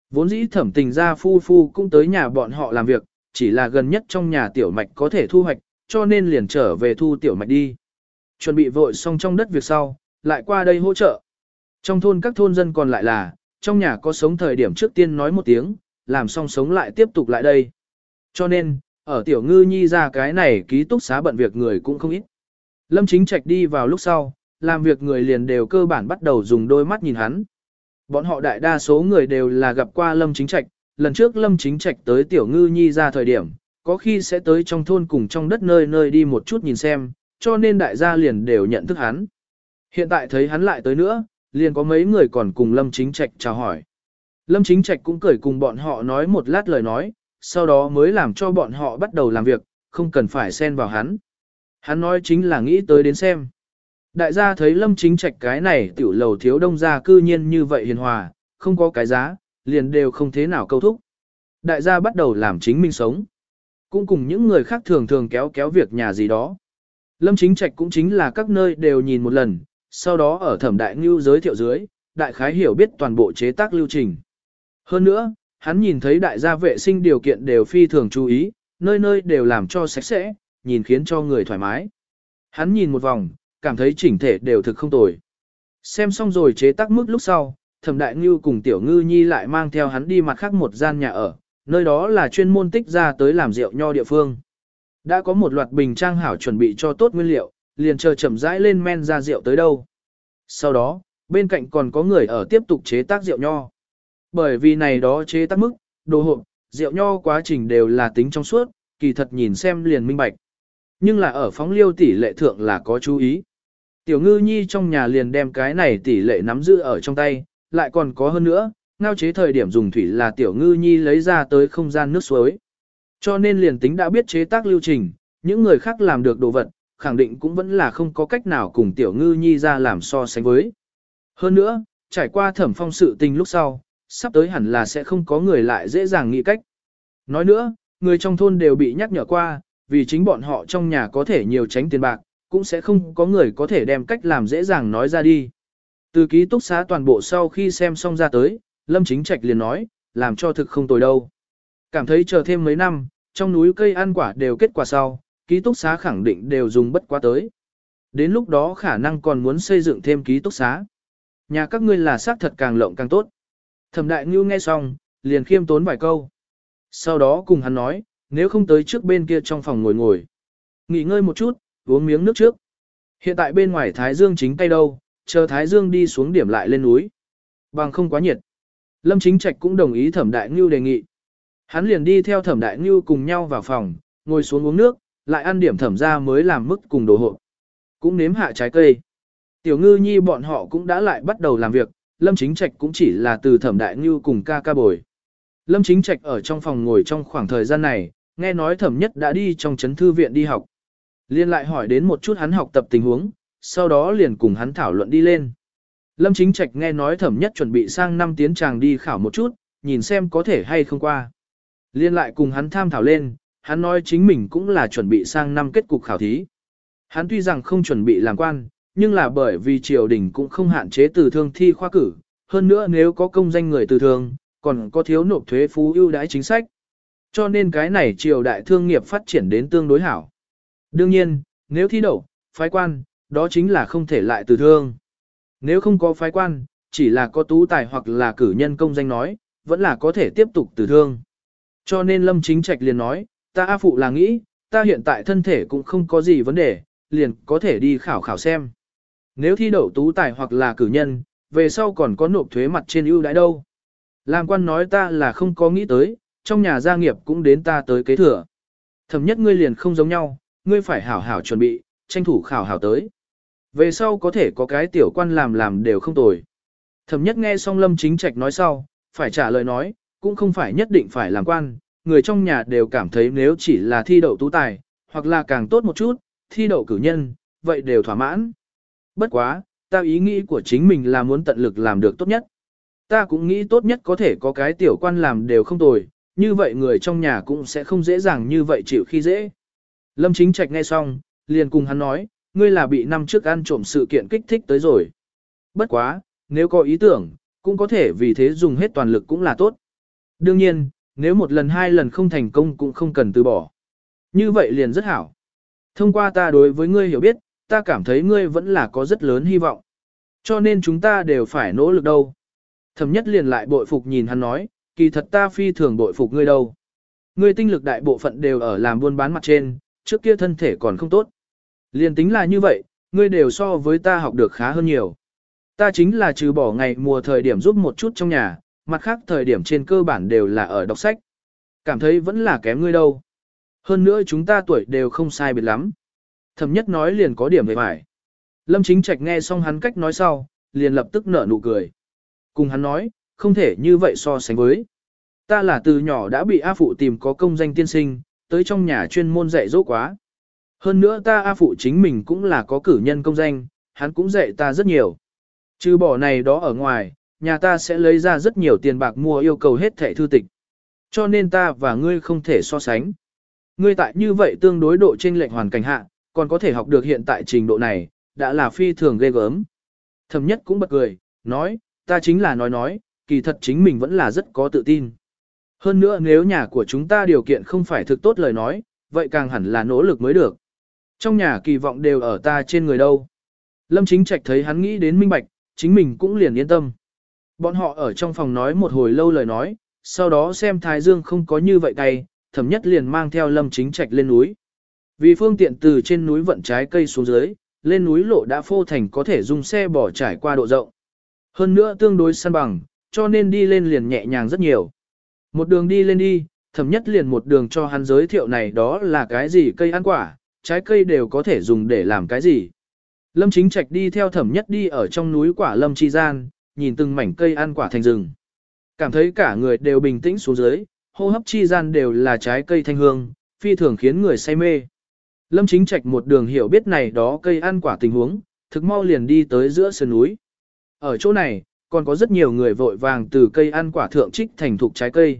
Vốn dĩ thẩm tình ra phu phu cũng tới nhà bọn họ làm việc, chỉ là gần nhất trong nhà tiểu mạch có thể thu hoạch, cho nên liền trở về thu tiểu mạch đi. Chuẩn bị vội xong trong đất việc sau, lại qua đây hỗ trợ. Trong thôn các thôn dân còn lại là, trong nhà có sống thời điểm trước tiên nói một tiếng, làm xong sống lại tiếp tục lại đây. Cho nên, ở tiểu ngư nhi ra cái này ký túc xá bận việc người cũng không ít. Lâm chính trạch đi vào lúc sau, làm việc người liền đều cơ bản bắt đầu dùng đôi mắt nhìn hắn. Bọn họ đại đa số người đều là gặp qua Lâm chính trạch, lần trước Lâm chính trạch tới tiểu ngư nhi ra thời điểm, có khi sẽ tới trong thôn cùng trong đất nơi nơi đi một chút nhìn xem, cho nên đại gia liền đều nhận thức hắn. Hiện tại thấy hắn lại tới nữa, liền có mấy người còn cùng Lâm Chính Trạch chào hỏi. Lâm Chính Trạch cũng cười cùng bọn họ nói một lát lời nói, sau đó mới làm cho bọn họ bắt đầu làm việc, không cần phải xen vào hắn. Hắn nói chính là nghĩ tới đến xem. Đại gia thấy Lâm Chính Trạch cái này tiểu lầu thiếu đông gia cư nhiên như vậy hiền hòa, không có cái giá, liền đều không thế nào câu thúc. Đại gia bắt đầu làm chính mình sống. Cũng cùng những người khác thường thường kéo kéo việc nhà gì đó. Lâm Chính Trạch cũng chính là các nơi đều nhìn một lần, sau đó ở thẩm đại ngưu giới thiệu dưới, đại khái hiểu biết toàn bộ chế tác lưu trình. Hơn nữa, hắn nhìn thấy đại gia vệ sinh điều kiện đều phi thường chú ý, nơi nơi đều làm cho sạch sẽ, nhìn khiến cho người thoải mái. Hắn nhìn một vòng, cảm thấy chỉnh thể đều thực không tồi. Xem xong rồi chế tác mức lúc sau, thẩm đại ngưu cùng tiểu ngư nhi lại mang theo hắn đi mặt khác một gian nhà ở, nơi đó là chuyên môn tích ra tới làm rượu nho địa phương. Đã có một loạt bình trang hảo chuẩn bị cho tốt nguyên liệu, liền chờ chậm rãi lên men ra rượu tới đâu. Sau đó, bên cạnh còn có người ở tiếp tục chế tác rượu nho. Bởi vì này đó chế tác mức, đồ hộp, rượu nho quá trình đều là tính trong suốt, kỳ thật nhìn xem liền minh bạch. Nhưng là ở phóng liêu tỷ lệ thượng là có chú ý. Tiểu ngư nhi trong nhà liền đem cái này tỷ lệ nắm giữ ở trong tay, lại còn có hơn nữa, ngao chế thời điểm dùng thủy là tiểu ngư nhi lấy ra tới không gian nước suối. Cho nên liền tính đã biết chế tác lưu trình, những người khác làm được đồ vật, khẳng định cũng vẫn là không có cách nào cùng tiểu ngư nhi ra làm so sánh với. Hơn nữa, trải qua thẩm phong sự tình lúc sau, sắp tới hẳn là sẽ không có người lại dễ dàng nghĩ cách. Nói nữa, người trong thôn đều bị nhắc nhở qua, vì chính bọn họ trong nhà có thể nhiều tránh tiền bạc, cũng sẽ không có người có thể đem cách làm dễ dàng nói ra đi. Từ ký túc xá toàn bộ sau khi xem xong ra tới, Lâm Chính Trạch liền nói, làm cho thực không tồi đâu. Cảm thấy chờ thêm mấy năm, trong núi cây ăn quả đều kết quả sau, ký túc xá khẳng định đều dùng bất quá tới. Đến lúc đó khả năng còn muốn xây dựng thêm ký túc xá. Nhà các ngươi là xác thật càng lộng càng tốt. Thẩm đại ngưu nghe xong, liền khiêm tốn vài câu. Sau đó cùng hắn nói, nếu không tới trước bên kia trong phòng ngồi ngồi. Nghỉ ngơi một chút, uống miếng nước trước. Hiện tại bên ngoài Thái Dương chính tay đâu, chờ Thái Dương đi xuống điểm lại lên núi. Bằng không quá nhiệt. Lâm Chính Trạch cũng đồng ý Thẩm Đại Ngưu đề nghị. Hắn liền đi theo Thẩm Đại Ngưu cùng nhau vào phòng, ngồi xuống uống nước, lại ăn điểm thẩm ra mới làm mức cùng đồ hộp, Cũng nếm hạ trái cây. Tiểu ngư nhi bọn họ cũng đã lại bắt đầu làm việc, Lâm Chính Trạch cũng chỉ là từ Thẩm Đại Ngưu cùng ca ca bồi. Lâm Chính Trạch ở trong phòng ngồi trong khoảng thời gian này, nghe nói Thẩm Nhất đã đi trong chấn thư viện đi học. Liên lại hỏi đến một chút hắn học tập tình huống, sau đó liền cùng hắn thảo luận đi lên. Lâm Chính Trạch nghe nói Thẩm Nhất chuẩn bị sang năm tiến tràng đi khảo một chút, nhìn xem có thể hay không qua. Liên lại cùng hắn tham thảo lên, hắn nói chính mình cũng là chuẩn bị sang năm kết cục khảo thí. Hắn tuy rằng không chuẩn bị làm quan, nhưng là bởi vì triều đình cũng không hạn chế từ thương thi khoa cử, hơn nữa nếu có công danh người từ thương, còn có thiếu nộp thuế phú ưu đãi chính sách. Cho nên cái này triều đại thương nghiệp phát triển đến tương đối hảo. Đương nhiên, nếu thi đậu, phái quan, đó chính là không thể lại từ thương. Nếu không có phái quan, chỉ là có tú tài hoặc là cử nhân công danh nói, vẫn là có thể tiếp tục từ thương. Cho nên Lâm Chính Trạch liền nói, ta A Phụ là nghĩ, ta hiện tại thân thể cũng không có gì vấn đề, liền có thể đi khảo khảo xem. Nếu thi đậu tú tài hoặc là cử nhân, về sau còn có nộp thuế mặt trên ưu đãi đâu. Làm quan nói ta là không có nghĩ tới, trong nhà gia nghiệp cũng đến ta tới kế thừa. Thầm nhất ngươi liền không giống nhau, ngươi phải hảo hảo chuẩn bị, tranh thủ khảo hảo tới. Về sau có thể có cái tiểu quan làm làm đều không tồi. Thẩm nhất nghe xong lâm chính trạch nói sau, phải trả lời nói, cũng không phải nhất định phải làm quan, người trong nhà đều cảm thấy nếu chỉ là thi đậu tú tài, hoặc là càng tốt một chút, thi đậu cử nhân, vậy đều thỏa mãn. Bất quá, ta ý nghĩ của chính mình là muốn tận lực làm được tốt nhất. Ta cũng nghĩ tốt nhất có thể có cái tiểu quan làm đều không tồi, như vậy người trong nhà cũng sẽ không dễ dàng như vậy chịu khi dễ. Lâm Chính Trạch nghe xong, liền cùng hắn nói, ngươi là bị năm trước ăn trộm sự kiện kích thích tới rồi. Bất quá, nếu có ý tưởng, cũng có thể vì thế dùng hết toàn lực cũng là tốt. Đương nhiên, nếu một lần hai lần không thành công cũng không cần từ bỏ. Như vậy liền rất hảo. Thông qua ta đối với ngươi hiểu biết, ta cảm thấy ngươi vẫn là có rất lớn hy vọng. Cho nên chúng ta đều phải nỗ lực đâu. Thẩm nhất liền lại bội phục nhìn hắn nói, kỳ thật ta phi thường bội phục ngươi đâu. Ngươi tinh lực đại bộ phận đều ở làm buôn bán mặt trên, trước kia thân thể còn không tốt. Liền tính là như vậy, ngươi đều so với ta học được khá hơn nhiều. Ta chính là trừ bỏ ngày mùa thời điểm giúp một chút trong nhà, mặt khác thời điểm trên cơ bản đều là ở đọc sách. Cảm thấy vẫn là kém ngươi đâu. Hơn nữa chúng ta tuổi đều không sai biệt lắm. Thẩm nhất nói liền có điểm về phải. Lâm Chính Trạch nghe xong hắn cách nói sau, liền lập tức nở nụ cười. Cùng hắn nói, không thể như vậy so sánh với. Ta là từ nhỏ đã bị A Phụ tìm có công danh tiên sinh, tới trong nhà chuyên môn dạy dỗ quá. Hơn nữa ta A Phụ chính mình cũng là có cử nhân công danh, hắn cũng dạy ta rất nhiều. Trừ bỏ này đó ở ngoài, nhà ta sẽ lấy ra rất nhiều tiền bạc mua yêu cầu hết thẻ thư tịch. Cho nên ta và ngươi không thể so sánh. Ngươi tại như vậy tương đối độ trên lệnh hoàn cảnh hạ, còn có thể học được hiện tại trình độ này, đã là phi thường ghê gớm. Thẩm nhất cũng bật cười, nói, ta chính là nói nói, kỳ thật chính mình vẫn là rất có tự tin. Hơn nữa nếu nhà của chúng ta điều kiện không phải thực tốt lời nói, vậy càng hẳn là nỗ lực mới được. Trong nhà kỳ vọng đều ở ta trên người đâu. Lâm Chính Trạch thấy hắn nghĩ đến minh bạch, chính mình cũng liền yên tâm. Bọn họ ở trong phòng nói một hồi lâu lời nói, sau đó xem Thái Dương không có như vậy cay, thẩm nhất liền mang theo Lâm Chính Trạch lên núi. Vì phương tiện từ trên núi vận trái cây xuống dưới, lên núi lộ đã phô thành có thể dùng xe bỏ trải qua độ rộng. Hơn nữa tương đối săn bằng, cho nên đi lên liền nhẹ nhàng rất nhiều. Một đường đi lên đi, thẩm nhất liền một đường cho hắn giới thiệu này đó là cái gì cây ăn quả, trái cây đều có thể dùng để làm cái gì. Lâm chính trạch đi theo thẩm nhất đi ở trong núi quả lâm chi gian, nhìn từng mảnh cây ăn quả thành rừng. Cảm thấy cả người đều bình tĩnh xuống dưới, hô hấp chi gian đều là trái cây thanh hương, phi thường khiến người say mê. Lâm chính trạch một đường hiểu biết này đó cây ăn quả tình huống, thực mau liền đi tới giữa sườn núi. Ở chỗ này, còn có rất nhiều người vội vàng từ cây ăn quả thượng trích thành thục trái cây.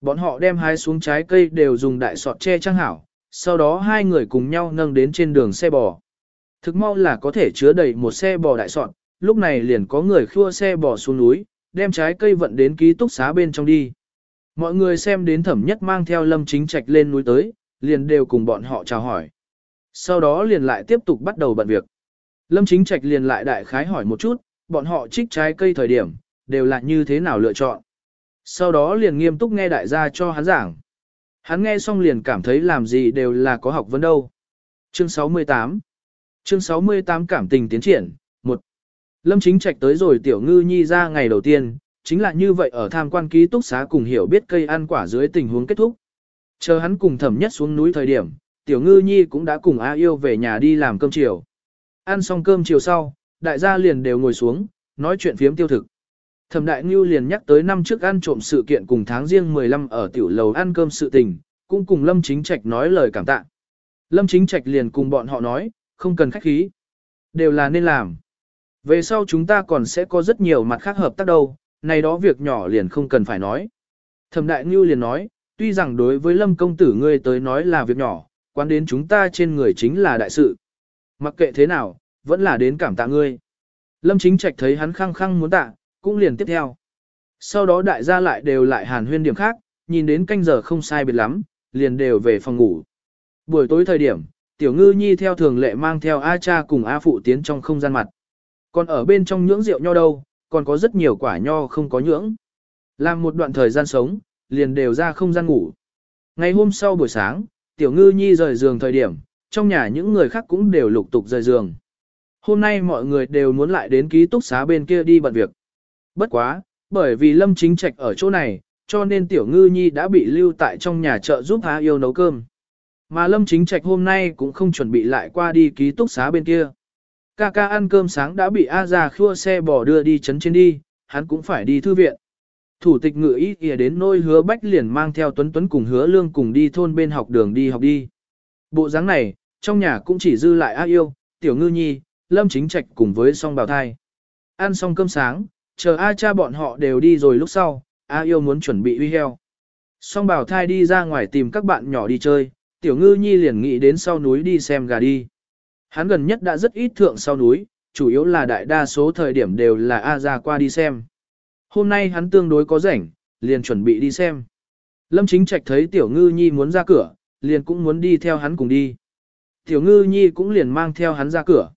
Bọn họ đem hái xuống trái cây đều dùng đại sọt che trang hảo, sau đó hai người cùng nhau nâng đến trên đường xe bò. Thực mau là có thể chứa đầy một xe bò đại sọt. lúc này liền có người khua xe bò xuống núi, đem trái cây vận đến ký túc xá bên trong đi. Mọi người xem đến thẩm nhất mang theo lâm chính trạch lên núi tới, liền đều cùng bọn họ chào hỏi. Sau đó liền lại tiếp tục bắt đầu bận việc. Lâm chính trạch liền lại đại khái hỏi một chút, bọn họ trích trái cây thời điểm, đều là như thế nào lựa chọn. Sau đó liền nghiêm túc nghe đại gia cho hắn giảng. Hắn nghe xong liền cảm thấy làm gì đều là có học vấn đâu. Chương 68 Chương 68 cảm tình tiến triển, 1. Lâm Chính Trạch tới rồi Tiểu Ngư Nhi ra ngày đầu tiên, chính là như vậy ở tham quan ký túc xá cùng hiểu biết cây ăn quả dưới tình huống kết thúc. Chờ hắn cùng thẩm nhất xuống núi thời điểm, Tiểu Ngư Nhi cũng đã cùng A Yêu về nhà đi làm cơm chiều. Ăn xong cơm chiều sau, đại gia liền đều ngồi xuống, nói chuyện phiếm tiêu thực. Thẩm Đại Ngưu liền nhắc tới năm trước ăn trộm sự kiện cùng tháng riêng 15 ở tiểu lầu ăn cơm sự tình, cũng cùng Lâm Chính Trạch nói lời cảm tạ. Lâm Chính Trạch liền cùng bọn họ nói, không cần khách khí. Đều là nên làm. Về sau chúng ta còn sẽ có rất nhiều mặt khác hợp tác đâu, này đó việc nhỏ liền không cần phải nói. Thẩm Đại Ngưu liền nói, tuy rằng đối với Lâm Công Tử ngươi tới nói là việc nhỏ, quan đến chúng ta trên người chính là đại sự. Mặc kệ thế nào, vẫn là đến cảm tạ ngươi. Lâm Chính Trạch thấy hắn khăng khăng muốn tạ, cũng liền tiếp theo. Sau đó đại gia lại đều lại hàn huyên điểm khác, nhìn đến canh giờ không sai biệt lắm, liền đều về phòng ngủ. Buổi tối thời điểm, Tiểu Ngư Nhi theo thường lệ mang theo A cha cùng A phụ tiến trong không gian mặt. Còn ở bên trong nhưỡng rượu nho đâu, còn có rất nhiều quả nho không có nhưỡng. Làm một đoạn thời gian sống, liền đều ra không gian ngủ. Ngày hôm sau buổi sáng, Tiểu Ngư Nhi rời giường thời điểm, trong nhà những người khác cũng đều lục tục rời giường. Hôm nay mọi người đều muốn lại đến ký túc xá bên kia đi bận việc. Bất quá, bởi vì Lâm Chính Trạch ở chỗ này, cho nên Tiểu Ngư Nhi đã bị lưu tại trong nhà chợ giúp Á Yêu nấu cơm. Mà Lâm Chính Trạch hôm nay cũng không chuẩn bị lại qua đi ký túc xá bên kia. Ca ca ăn cơm sáng đã bị A Gia khua xe bỏ đưa đi chấn trên đi, hắn cũng phải đi thư viện. Thủ tịch ngự ý kìa đến nôi hứa bách liền mang theo Tuấn Tuấn cùng hứa lương cùng đi thôn bên học đường đi học đi. Bộ dáng này, trong nhà cũng chỉ dư lại A yêu, tiểu ngư nhi, lâm chính trạch cùng với song bào thai. Ăn xong cơm sáng, chờ A cha bọn họ đều đi rồi lúc sau, A yêu muốn chuẩn bị uy heo. Song bảo thai đi ra ngoài tìm các bạn nhỏ đi chơi, tiểu ngư nhi liền nghĩ đến sau núi đi xem gà đi. Hắn gần nhất đã rất ít thượng sau núi, chủ yếu là đại đa số thời điểm đều là A ra qua đi xem. Hôm nay hắn tương đối có rảnh, liền chuẩn bị đi xem. Lâm Chính Trạch thấy Tiểu Ngư Nhi muốn ra cửa, liền cũng muốn đi theo hắn cùng đi. Tiểu Ngư Nhi cũng liền mang theo hắn ra cửa.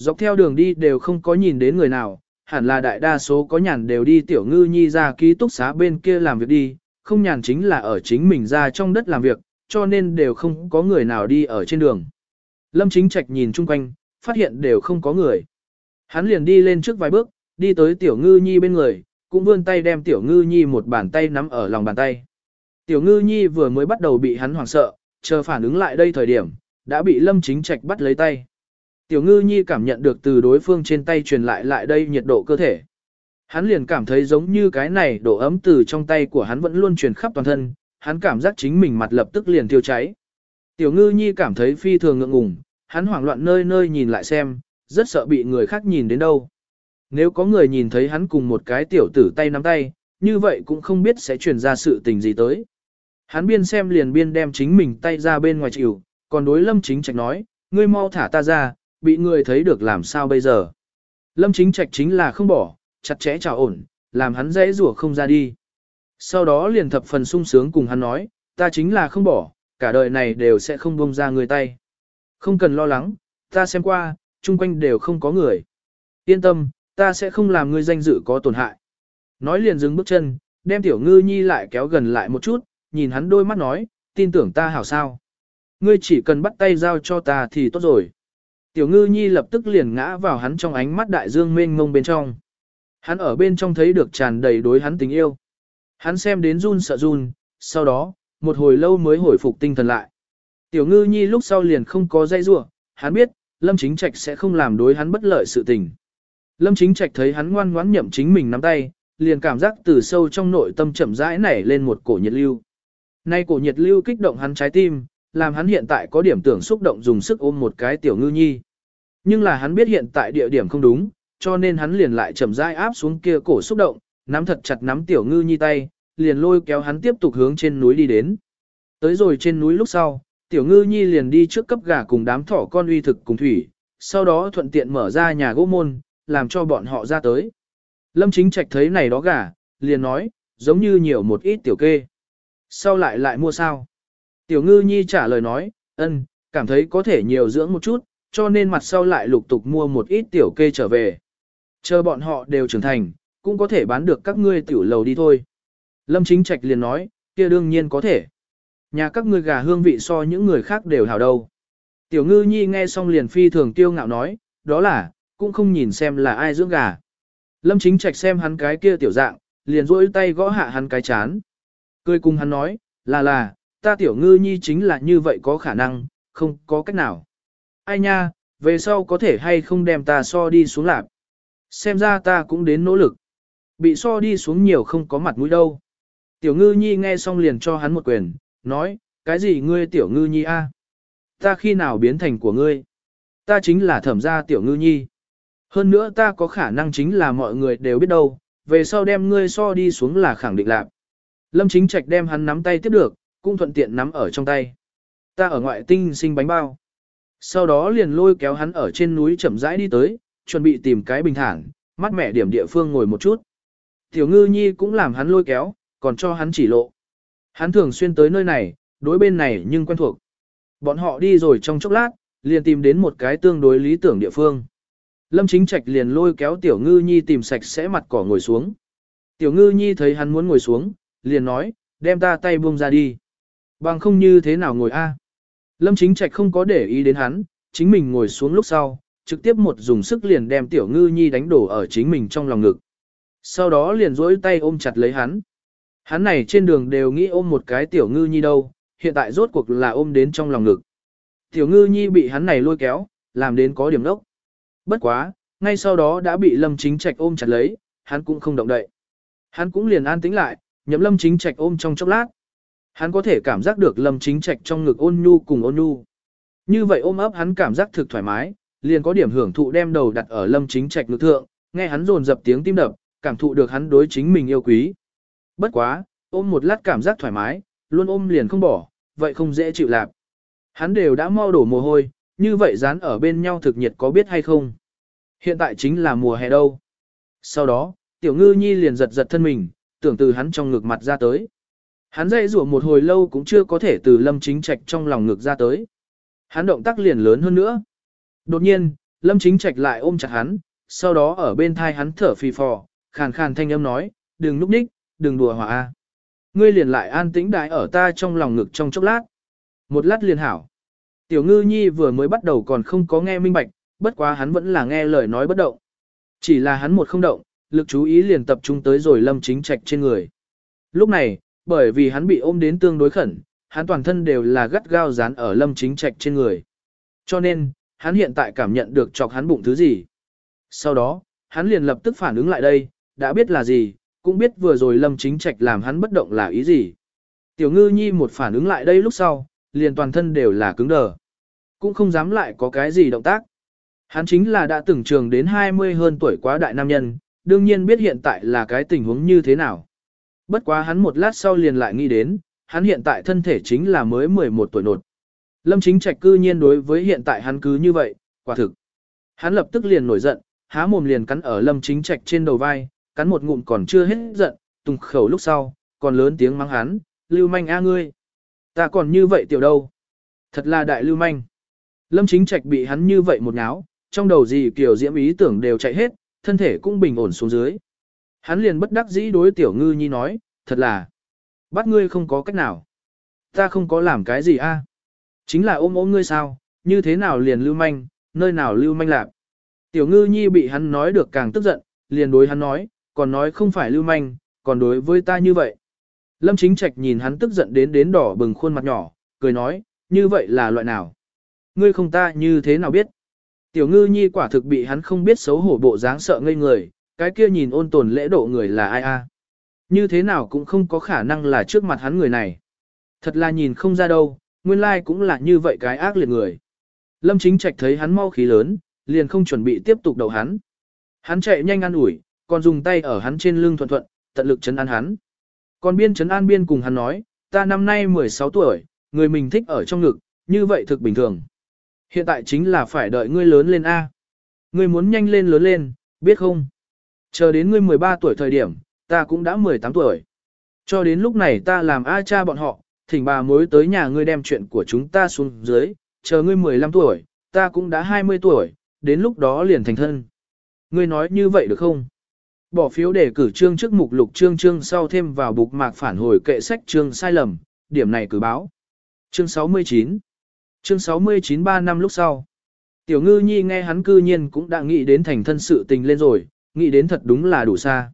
Dọc theo đường đi đều không có nhìn đến người nào, hẳn là đại đa số có nhàn đều đi Tiểu Ngư Nhi ra ký túc xá bên kia làm việc đi, không nhàn chính là ở chính mình ra trong đất làm việc, cho nên đều không có người nào đi ở trên đường. Lâm Chính Trạch nhìn chung quanh, phát hiện đều không có người. Hắn liền đi lên trước vài bước, đi tới Tiểu Ngư Nhi bên người, cũng vươn tay đem Tiểu Ngư Nhi một bàn tay nắm ở lòng bàn tay. Tiểu Ngư Nhi vừa mới bắt đầu bị hắn hoảng sợ, chờ phản ứng lại đây thời điểm, đã bị Lâm Chính Trạch bắt lấy tay. Tiểu Ngư Nhi cảm nhận được từ đối phương trên tay truyền lại lại đây nhiệt độ cơ thể. Hắn liền cảm thấy giống như cái này độ ấm từ trong tay của hắn vẫn luôn truyền khắp toàn thân, hắn cảm giác chính mình mặt lập tức liền tiêu cháy. Tiểu Ngư Nhi cảm thấy phi thường ngượng ngùng, hắn hoảng loạn nơi nơi nhìn lại xem, rất sợ bị người khác nhìn đến đâu. Nếu có người nhìn thấy hắn cùng một cái tiểu tử tay nắm tay, như vậy cũng không biết sẽ truyền ra sự tình gì tới. Hắn biên xem liền biên đem chính mình tay ra bên ngoài chịu, còn đối lâm chính trạch nói, ngươi mau thả ta ra, bị người thấy được làm sao bây giờ. Lâm chính trạch chính là không bỏ, chặt chẽ trào ổn, làm hắn dễ rủa không ra đi. Sau đó liền thập phần sung sướng cùng hắn nói, ta chính là không bỏ, cả đời này đều sẽ không buông ra người tay. Không cần lo lắng, ta xem qua, chung quanh đều không có người. Yên tâm, ta sẽ không làm ngươi danh dự có tổn hại. Nói liền dừng bước chân, đem tiểu ngư nhi lại kéo gần lại một chút, nhìn hắn đôi mắt nói, tin tưởng ta hảo sao. Ngươi chỉ cần bắt tay giao cho ta thì tốt rồi. Tiểu ngư nhi lập tức liền ngã vào hắn trong ánh mắt đại dương mênh mông bên trong. Hắn ở bên trong thấy được tràn đầy đối hắn tình yêu. Hắn xem đến run sợ run, sau đó, một hồi lâu mới hồi phục tinh thần lại. Tiểu ngư nhi lúc sau liền không có dây rua, hắn biết, Lâm Chính Trạch sẽ không làm đối hắn bất lợi sự tình. Lâm Chính Trạch thấy hắn ngoan ngoãn nhậm chính mình nắm tay, liền cảm giác từ sâu trong nội tâm chậm rãi nảy lên một cổ nhiệt lưu. Nay cổ nhiệt lưu kích động hắn trái tim, làm hắn hiện tại có điểm tưởng xúc động dùng sức ôm một cái tiểu ngư nhi. Nhưng là hắn biết hiện tại địa điểm không đúng, cho nên hắn liền lại chậm rãi áp xuống kia cổ xúc động, nắm thật chặt nắm tiểu ngư nhi tay, liền lôi kéo hắn tiếp tục hướng trên núi đi đến. Tới rồi trên núi lúc sau, tiểu ngư nhi liền đi trước cấp gà cùng đám thỏ con uy thực cùng thủy, sau đó thuận tiện mở ra nhà gỗ môn, làm cho bọn họ ra tới. Lâm chính trạch thấy này đó gà, liền nói, giống như nhiều một ít tiểu kê. Sau lại lại mua sao? Tiểu ngư nhi trả lời nói, ân, cảm thấy có thể nhiều dưỡng một chút, cho nên mặt sau lại lục tục mua một ít tiểu kê trở về. Chờ bọn họ đều trưởng thành, cũng có thể bán được các ngươi tiểu lầu đi thôi. Lâm chính trạch liền nói, kia đương nhiên có thể. Nhà các ngươi gà hương vị so những người khác đều hào đâu. Tiểu ngư nhi nghe xong liền phi thường tiêu ngạo nói, đó là, cũng không nhìn xem là ai dưỡng gà. Lâm chính trạch xem hắn cái kia tiểu dạng, liền rỗi tay gõ hạ hắn cái chán. Cười cùng hắn nói, là là, ta tiểu ngư nhi chính là như vậy có khả năng, không có cách nào. Ai nha, về sau có thể hay không đem ta so đi xuống lạc. Xem ra ta cũng đến nỗ lực. Bị so đi xuống nhiều không có mặt mũi đâu. Tiểu ngư nhi nghe xong liền cho hắn một quyền, nói, cái gì ngươi tiểu ngư nhi a? Ta khi nào biến thành của ngươi? Ta chính là thẩm gia tiểu ngư nhi. Hơn nữa ta có khả năng chính là mọi người đều biết đâu, về sau đem ngươi so đi xuống là khẳng định lạc. Lâm chính trạch đem hắn nắm tay tiếp được, cũng thuận tiện nắm ở trong tay. Ta ở ngoại tinh sinh bánh bao. Sau đó liền lôi kéo hắn ở trên núi chậm rãi đi tới, chuẩn bị tìm cái bình thản, mắt mẹ điểm địa phương ngồi một chút. Tiểu ngư nhi cũng làm hắn lôi kéo, còn cho hắn chỉ lộ. Hắn thường xuyên tới nơi này, đối bên này nhưng quen thuộc. Bọn họ đi rồi trong chốc lát, liền tìm đến một cái tương đối lý tưởng địa phương. Lâm Chính Trạch liền lôi kéo Tiểu Ngư Nhi tìm sạch sẽ mặt cỏ ngồi xuống. Tiểu Ngư Nhi thấy hắn muốn ngồi xuống, liền nói, đem ta tay buông ra đi. Bằng không như thế nào ngồi a? Lâm Chính Trạch không có để ý đến hắn, chính mình ngồi xuống lúc sau, trực tiếp một dùng sức liền đem Tiểu Ngư Nhi đánh đổ ở chính mình trong lòng ngực. Sau đó liền duỗi tay ôm chặt lấy hắn. Hắn này trên đường đều nghĩ ôm một cái Tiểu Ngư Nhi đâu, hiện tại rốt cuộc là ôm đến trong lòng ngực. Tiểu Ngư Nhi bị hắn này lôi kéo, làm đến có điểm đốc. Bất quá, ngay sau đó đã bị Lâm Chính Trạch ôm chặt lấy, hắn cũng không động đậy. Hắn cũng liền an tĩnh lại, nhậm Lâm Chính Trạch ôm trong chốc lát. Hắn có thể cảm giác được Lâm Chính Trạch trong ngực ôn nhu cùng ôn nhu. Như vậy ôm ấp hắn cảm giác thực thoải mái, liền có điểm hưởng thụ đem đầu đặt ở Lâm Chính Trạch ngực thượng, nghe hắn dồn dập tiếng tim đập, cảm thụ được hắn đối chính mình yêu quý. Bất quá, ôm một lát cảm giác thoải mái, luôn ôm liền không bỏ, vậy không dễ chịu lạp. Hắn đều đã mau đổ mồ hôi, như vậy dán ở bên nhau thực nhiệt có biết hay không? Hiện tại chính là mùa hè đâu. Sau đó, tiểu ngư nhi liền giật giật thân mình, tưởng từ hắn trong ngực mặt ra tới. Hắn dây rủa một hồi lâu cũng chưa có thể từ lâm chính trạch trong lòng ngực ra tới. Hắn động tác liền lớn hơn nữa. Đột nhiên, lâm chính trạch lại ôm chặt hắn, sau đó ở bên thai hắn thở phì phò, khàn khàn thanh âm nói, đừng núp đích, đừng đùa hỏa Ngươi liền lại an tĩnh đại ở ta trong lòng ngực trong chốc lát. Một lát liền hảo. Tiểu ngư nhi vừa mới bắt đầu còn không có nghe minh bạch, bất quá hắn vẫn là nghe lời nói bất động. Chỉ là hắn một không động, lực chú ý liền tập trung tới rồi lâm chính trạch trên người. Lúc này, bởi vì hắn bị ôm đến tương đối khẩn, hắn toàn thân đều là gắt gao dán ở lâm chính trạch trên người. Cho nên, hắn hiện tại cảm nhận được chọc hắn bụng thứ gì. Sau đó, hắn liền lập tức phản ứng lại đây, đã biết là gì, cũng biết vừa rồi lâm chính trạch làm hắn bất động là ý gì. Tiểu ngư nhi một phản ứng lại đây lúc sau, liền toàn thân đều là cứng đờ. Cũng không dám lại có cái gì động tác. Hắn chính là đã từng trường đến 20 hơn tuổi quá đại nam nhân, đương nhiên biết hiện tại là cái tình huống như thế nào. Bất quá hắn một lát sau liền lại nghĩ đến, hắn hiện tại thân thể chính là mới 11 tuổi nột. Lâm chính trạch cư nhiên đối với hiện tại hắn cứ như vậy, quả thực. Hắn lập tức liền nổi giận, há mồm liền cắn ở lâm chính trạch trên đầu vai, cắn một ngụm còn chưa hết giận, tung khẩu lúc sau, còn lớn tiếng mắng hắn, lưu manh a ngươi. Ta còn như vậy tiểu đâu. Thật là đại lưu manh. Lâm chính trạch bị hắn như vậy một náo, trong đầu gì kiểu diễm ý tưởng đều chạy hết, thân thể cũng bình ổn xuống dưới. Hắn liền bất đắc dĩ đối tiểu ngư nhi nói, thật là, bắt ngươi không có cách nào. Ta không có làm cái gì a? Chính là ôm ôm ngươi sao, như thế nào liền lưu manh, nơi nào lưu manh lạc. Tiểu ngư nhi bị hắn nói được càng tức giận, liền đối hắn nói, còn nói không phải lưu manh, còn đối với ta như vậy. Lâm chính trạch nhìn hắn tức giận đến đến đỏ bừng khuôn mặt nhỏ, cười nói, như vậy là loại nào? Ngươi không ta như thế nào biết? Tiểu ngư nhi quả thực bị hắn không biết xấu hổ bộ dáng sợ ngây người, cái kia nhìn ôn tồn lễ độ người là ai a? Như thế nào cũng không có khả năng là trước mặt hắn người này. Thật là nhìn không ra đâu, nguyên lai like cũng là như vậy cái ác liệt người. Lâm chính trạch thấy hắn mau khí lớn, liền không chuẩn bị tiếp tục đầu hắn. Hắn chạy nhanh ăn ủi, còn dùng tay ở hắn trên lưng thuận thuận, tận lực chấn an hắn. Còn biên chấn an biên cùng hắn nói, ta năm nay 16 tuổi, người mình thích ở trong ngực, như vậy thực bình thường. Hiện tại chính là phải đợi ngươi lớn lên A. Ngươi muốn nhanh lên lớn lên, biết không? Chờ đến ngươi 13 tuổi thời điểm, ta cũng đã 18 tuổi. Cho đến lúc này ta làm A cha bọn họ, thỉnh bà mối tới nhà ngươi đem chuyện của chúng ta xuống dưới, chờ ngươi 15 tuổi, ta cũng đã 20 tuổi, đến lúc đó liền thành thân. Ngươi nói như vậy được không? Bỏ phiếu để cử chương trước mục lục chương chương sau thêm vào bục mạc phản hồi kệ sách chương sai lầm, điểm này cử báo. Chương 69 Chương 69 3 năm lúc sau. Tiểu ngư nhi nghe hắn cư nhiên cũng đã nghĩ đến thành thân sự tình lên rồi, nghĩ đến thật đúng là đủ xa.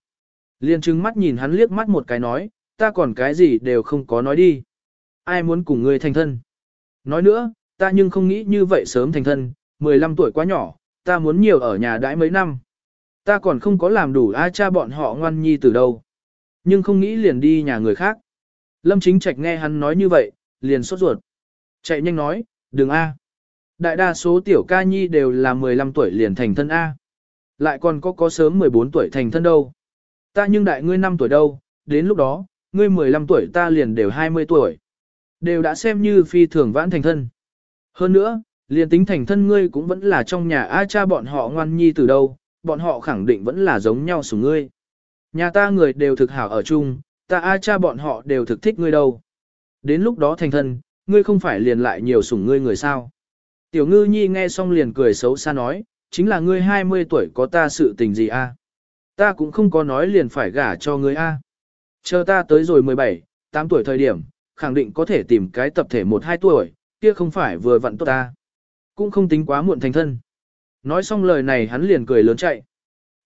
Liên trừng mắt nhìn hắn liếc mắt một cái nói, ta còn cái gì đều không có nói đi. Ai muốn cùng ngươi thành thân? Nói nữa, ta nhưng không nghĩ như vậy sớm thành thân, 15 tuổi quá nhỏ, ta muốn nhiều ở nhà đãi mấy năm. Ta còn không có làm đủ ai cha bọn họ ngoan nhi từ đâu. Nhưng không nghĩ liền đi nhà người khác. Lâm Chính Trạch nghe hắn nói như vậy, liền sốt ruột. Chạy nhanh nói, đừng A. Đại đa số tiểu ca nhi đều là 15 tuổi liền thành thân A. Lại còn có có sớm 14 tuổi thành thân đâu. Ta nhưng đại ngươi 5 tuổi đâu, đến lúc đó, ngươi 15 tuổi ta liền đều 20 tuổi. Đều đã xem như phi thường vãn thành thân. Hơn nữa, liền tính thành thân ngươi cũng vẫn là trong nhà A cha bọn họ ngoan nhi từ đâu, bọn họ khẳng định vẫn là giống nhau sủng ngươi. Nhà ta người đều thực hảo ở chung, ta A cha bọn họ đều thực thích ngươi đâu. Đến lúc đó thành thân, ngươi không phải liền lại nhiều sủng ngươi người sao. Tiểu ngư nhi nghe xong liền cười xấu xa nói, chính là ngươi 20 tuổi có ta sự tình gì a? Ta cũng không có nói liền phải gả cho ngươi a. Chờ ta tới rồi 17, 8 tuổi thời điểm, khẳng định có thể tìm cái tập thể 1-2 tuổi, kia không phải vừa vặn tốt ta. Cũng không tính quá muộn thành thân. Nói xong lời này hắn liền cười lớn chạy.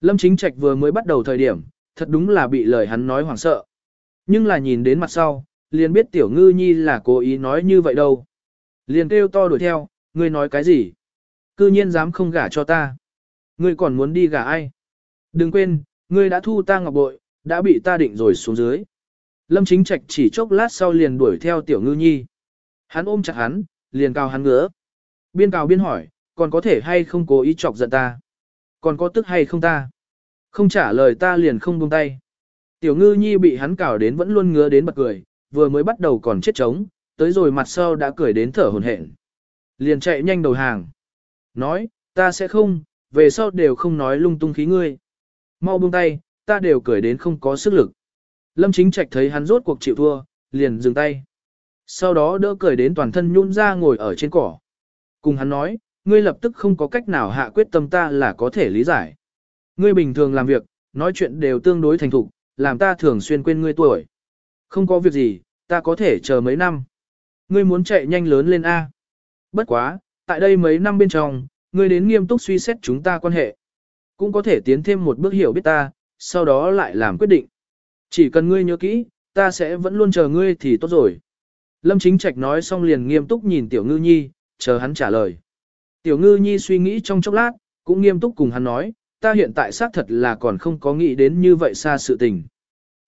Lâm Chính Trạch vừa mới bắt đầu thời điểm, thật đúng là bị lời hắn nói hoảng sợ. Nhưng là nhìn đến mặt sau, liền biết tiểu ngư nhi là cố ý nói như vậy đâu. Liền kêu to đuổi theo, ngươi nói cái gì? Cư nhiên dám không gả cho ta. Ngươi còn muốn đi gả ai? Đừng quên, ngươi đã thu ta ngọc bội, đã bị ta định rồi xuống dưới. Lâm chính trạch chỉ chốc lát sau liền đuổi theo tiểu ngư nhi. Hắn ôm chặt hắn, liền cao hắn ngứa. Biên cào biên hỏi, còn có thể hay không cố ý chọc giận ta? Còn có tức hay không ta? Không trả lời ta liền không buông tay. Tiểu ngư nhi bị hắn cào đến vẫn luôn ngứa đến bật cười, vừa mới bắt đầu còn chết trống, tới rồi mặt sau đã cười đến thở hổn hển. Liền chạy nhanh đầu hàng. Nói, ta sẽ không, về sau đều không nói lung tung khí ngươi. Mau buông tay, ta đều cười đến không có sức lực. Lâm chính trạch thấy hắn rốt cuộc chịu thua, liền dừng tay. Sau đó đỡ cười đến toàn thân nhún ra ngồi ở trên cỏ. Cùng hắn nói, ngươi lập tức không có cách nào hạ quyết tâm ta là có thể lý giải. Ngươi bình thường làm việc, nói chuyện đều tương đối thành thục, làm ta thường xuyên quên ngươi tuổi. Không có việc gì, ta có thể chờ mấy năm. Ngươi muốn chạy nhanh lớn lên A. Bất quá, tại đây mấy năm bên trong, ngươi đến nghiêm túc suy xét chúng ta quan hệ. Cũng có thể tiến thêm một bước hiểu biết ta, sau đó lại làm quyết định. Chỉ cần ngươi nhớ kỹ, ta sẽ vẫn luôn chờ ngươi thì tốt rồi. Lâm Chính Trạch nói xong liền nghiêm túc nhìn Tiểu Ngư Nhi, chờ hắn trả lời. Tiểu Ngư Nhi suy nghĩ trong chốc lát, cũng nghiêm túc cùng hắn nói, ta hiện tại xác thật là còn không có nghĩ đến như vậy xa sự tình.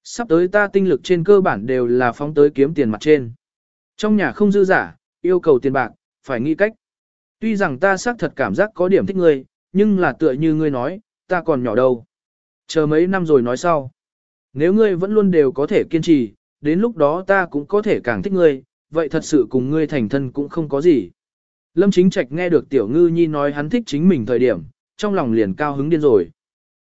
Sắp tới ta tinh lực trên cơ bản đều là phóng tới kiếm tiền mặt trên. Trong nhà không dư giả, yêu cầu tiền bạc, phải nghĩ cách. Tuy rằng ta xác thật cảm giác có điểm thích ngươi, nhưng là tựa như ngươi nói, ta còn nhỏ đâu. Chờ mấy năm rồi nói sau. Nếu ngươi vẫn luôn đều có thể kiên trì, đến lúc đó ta cũng có thể càng thích ngươi, vậy thật sự cùng ngươi thành thân cũng không có gì. Lâm Chính Trạch nghe được Tiểu Ngư Nhi nói hắn thích chính mình thời điểm, trong lòng liền cao hứng điên rồi.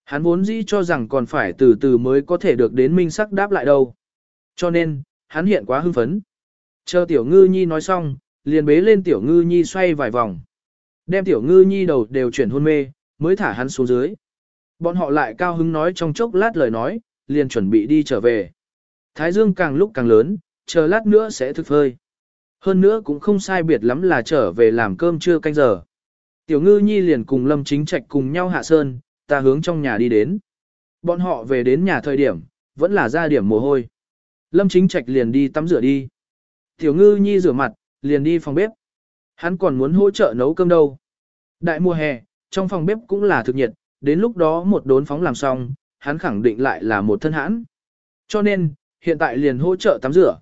Hắn vốn dĩ cho rằng còn phải từ từ mới có thể được đến minh sắc đáp lại đâu. Cho nên, hắn hiện quá hưng phấn. Chờ Tiểu Ngư Nhi nói xong, liền bế lên Tiểu Ngư Nhi xoay vài vòng. Đem Tiểu Ngư Nhi đầu đều chuyển hôn mê, mới thả hắn xuống dưới. Bọn họ lại cao hứng nói trong chốc lát lời nói, liền chuẩn bị đi trở về. Thái dương càng lúc càng lớn, chờ lát nữa sẽ thực phơi. Hơn nữa cũng không sai biệt lắm là trở về làm cơm trưa canh giờ. Tiểu ngư nhi liền cùng lâm chính trạch cùng nhau hạ sơn, ta hướng trong nhà đi đến. Bọn họ về đến nhà thời điểm, vẫn là ra điểm mồ hôi. Lâm chính trạch liền đi tắm rửa đi. Tiểu ngư nhi rửa mặt, liền đi phòng bếp. Hắn còn muốn hỗ trợ nấu cơm đâu. Đại mùa hè, trong phòng bếp cũng là thực nhiệt, đến lúc đó một đốn phóng làm xong, hắn khẳng định lại là một thân hãn. Cho nên, hiện tại liền hỗ trợ tắm rửa.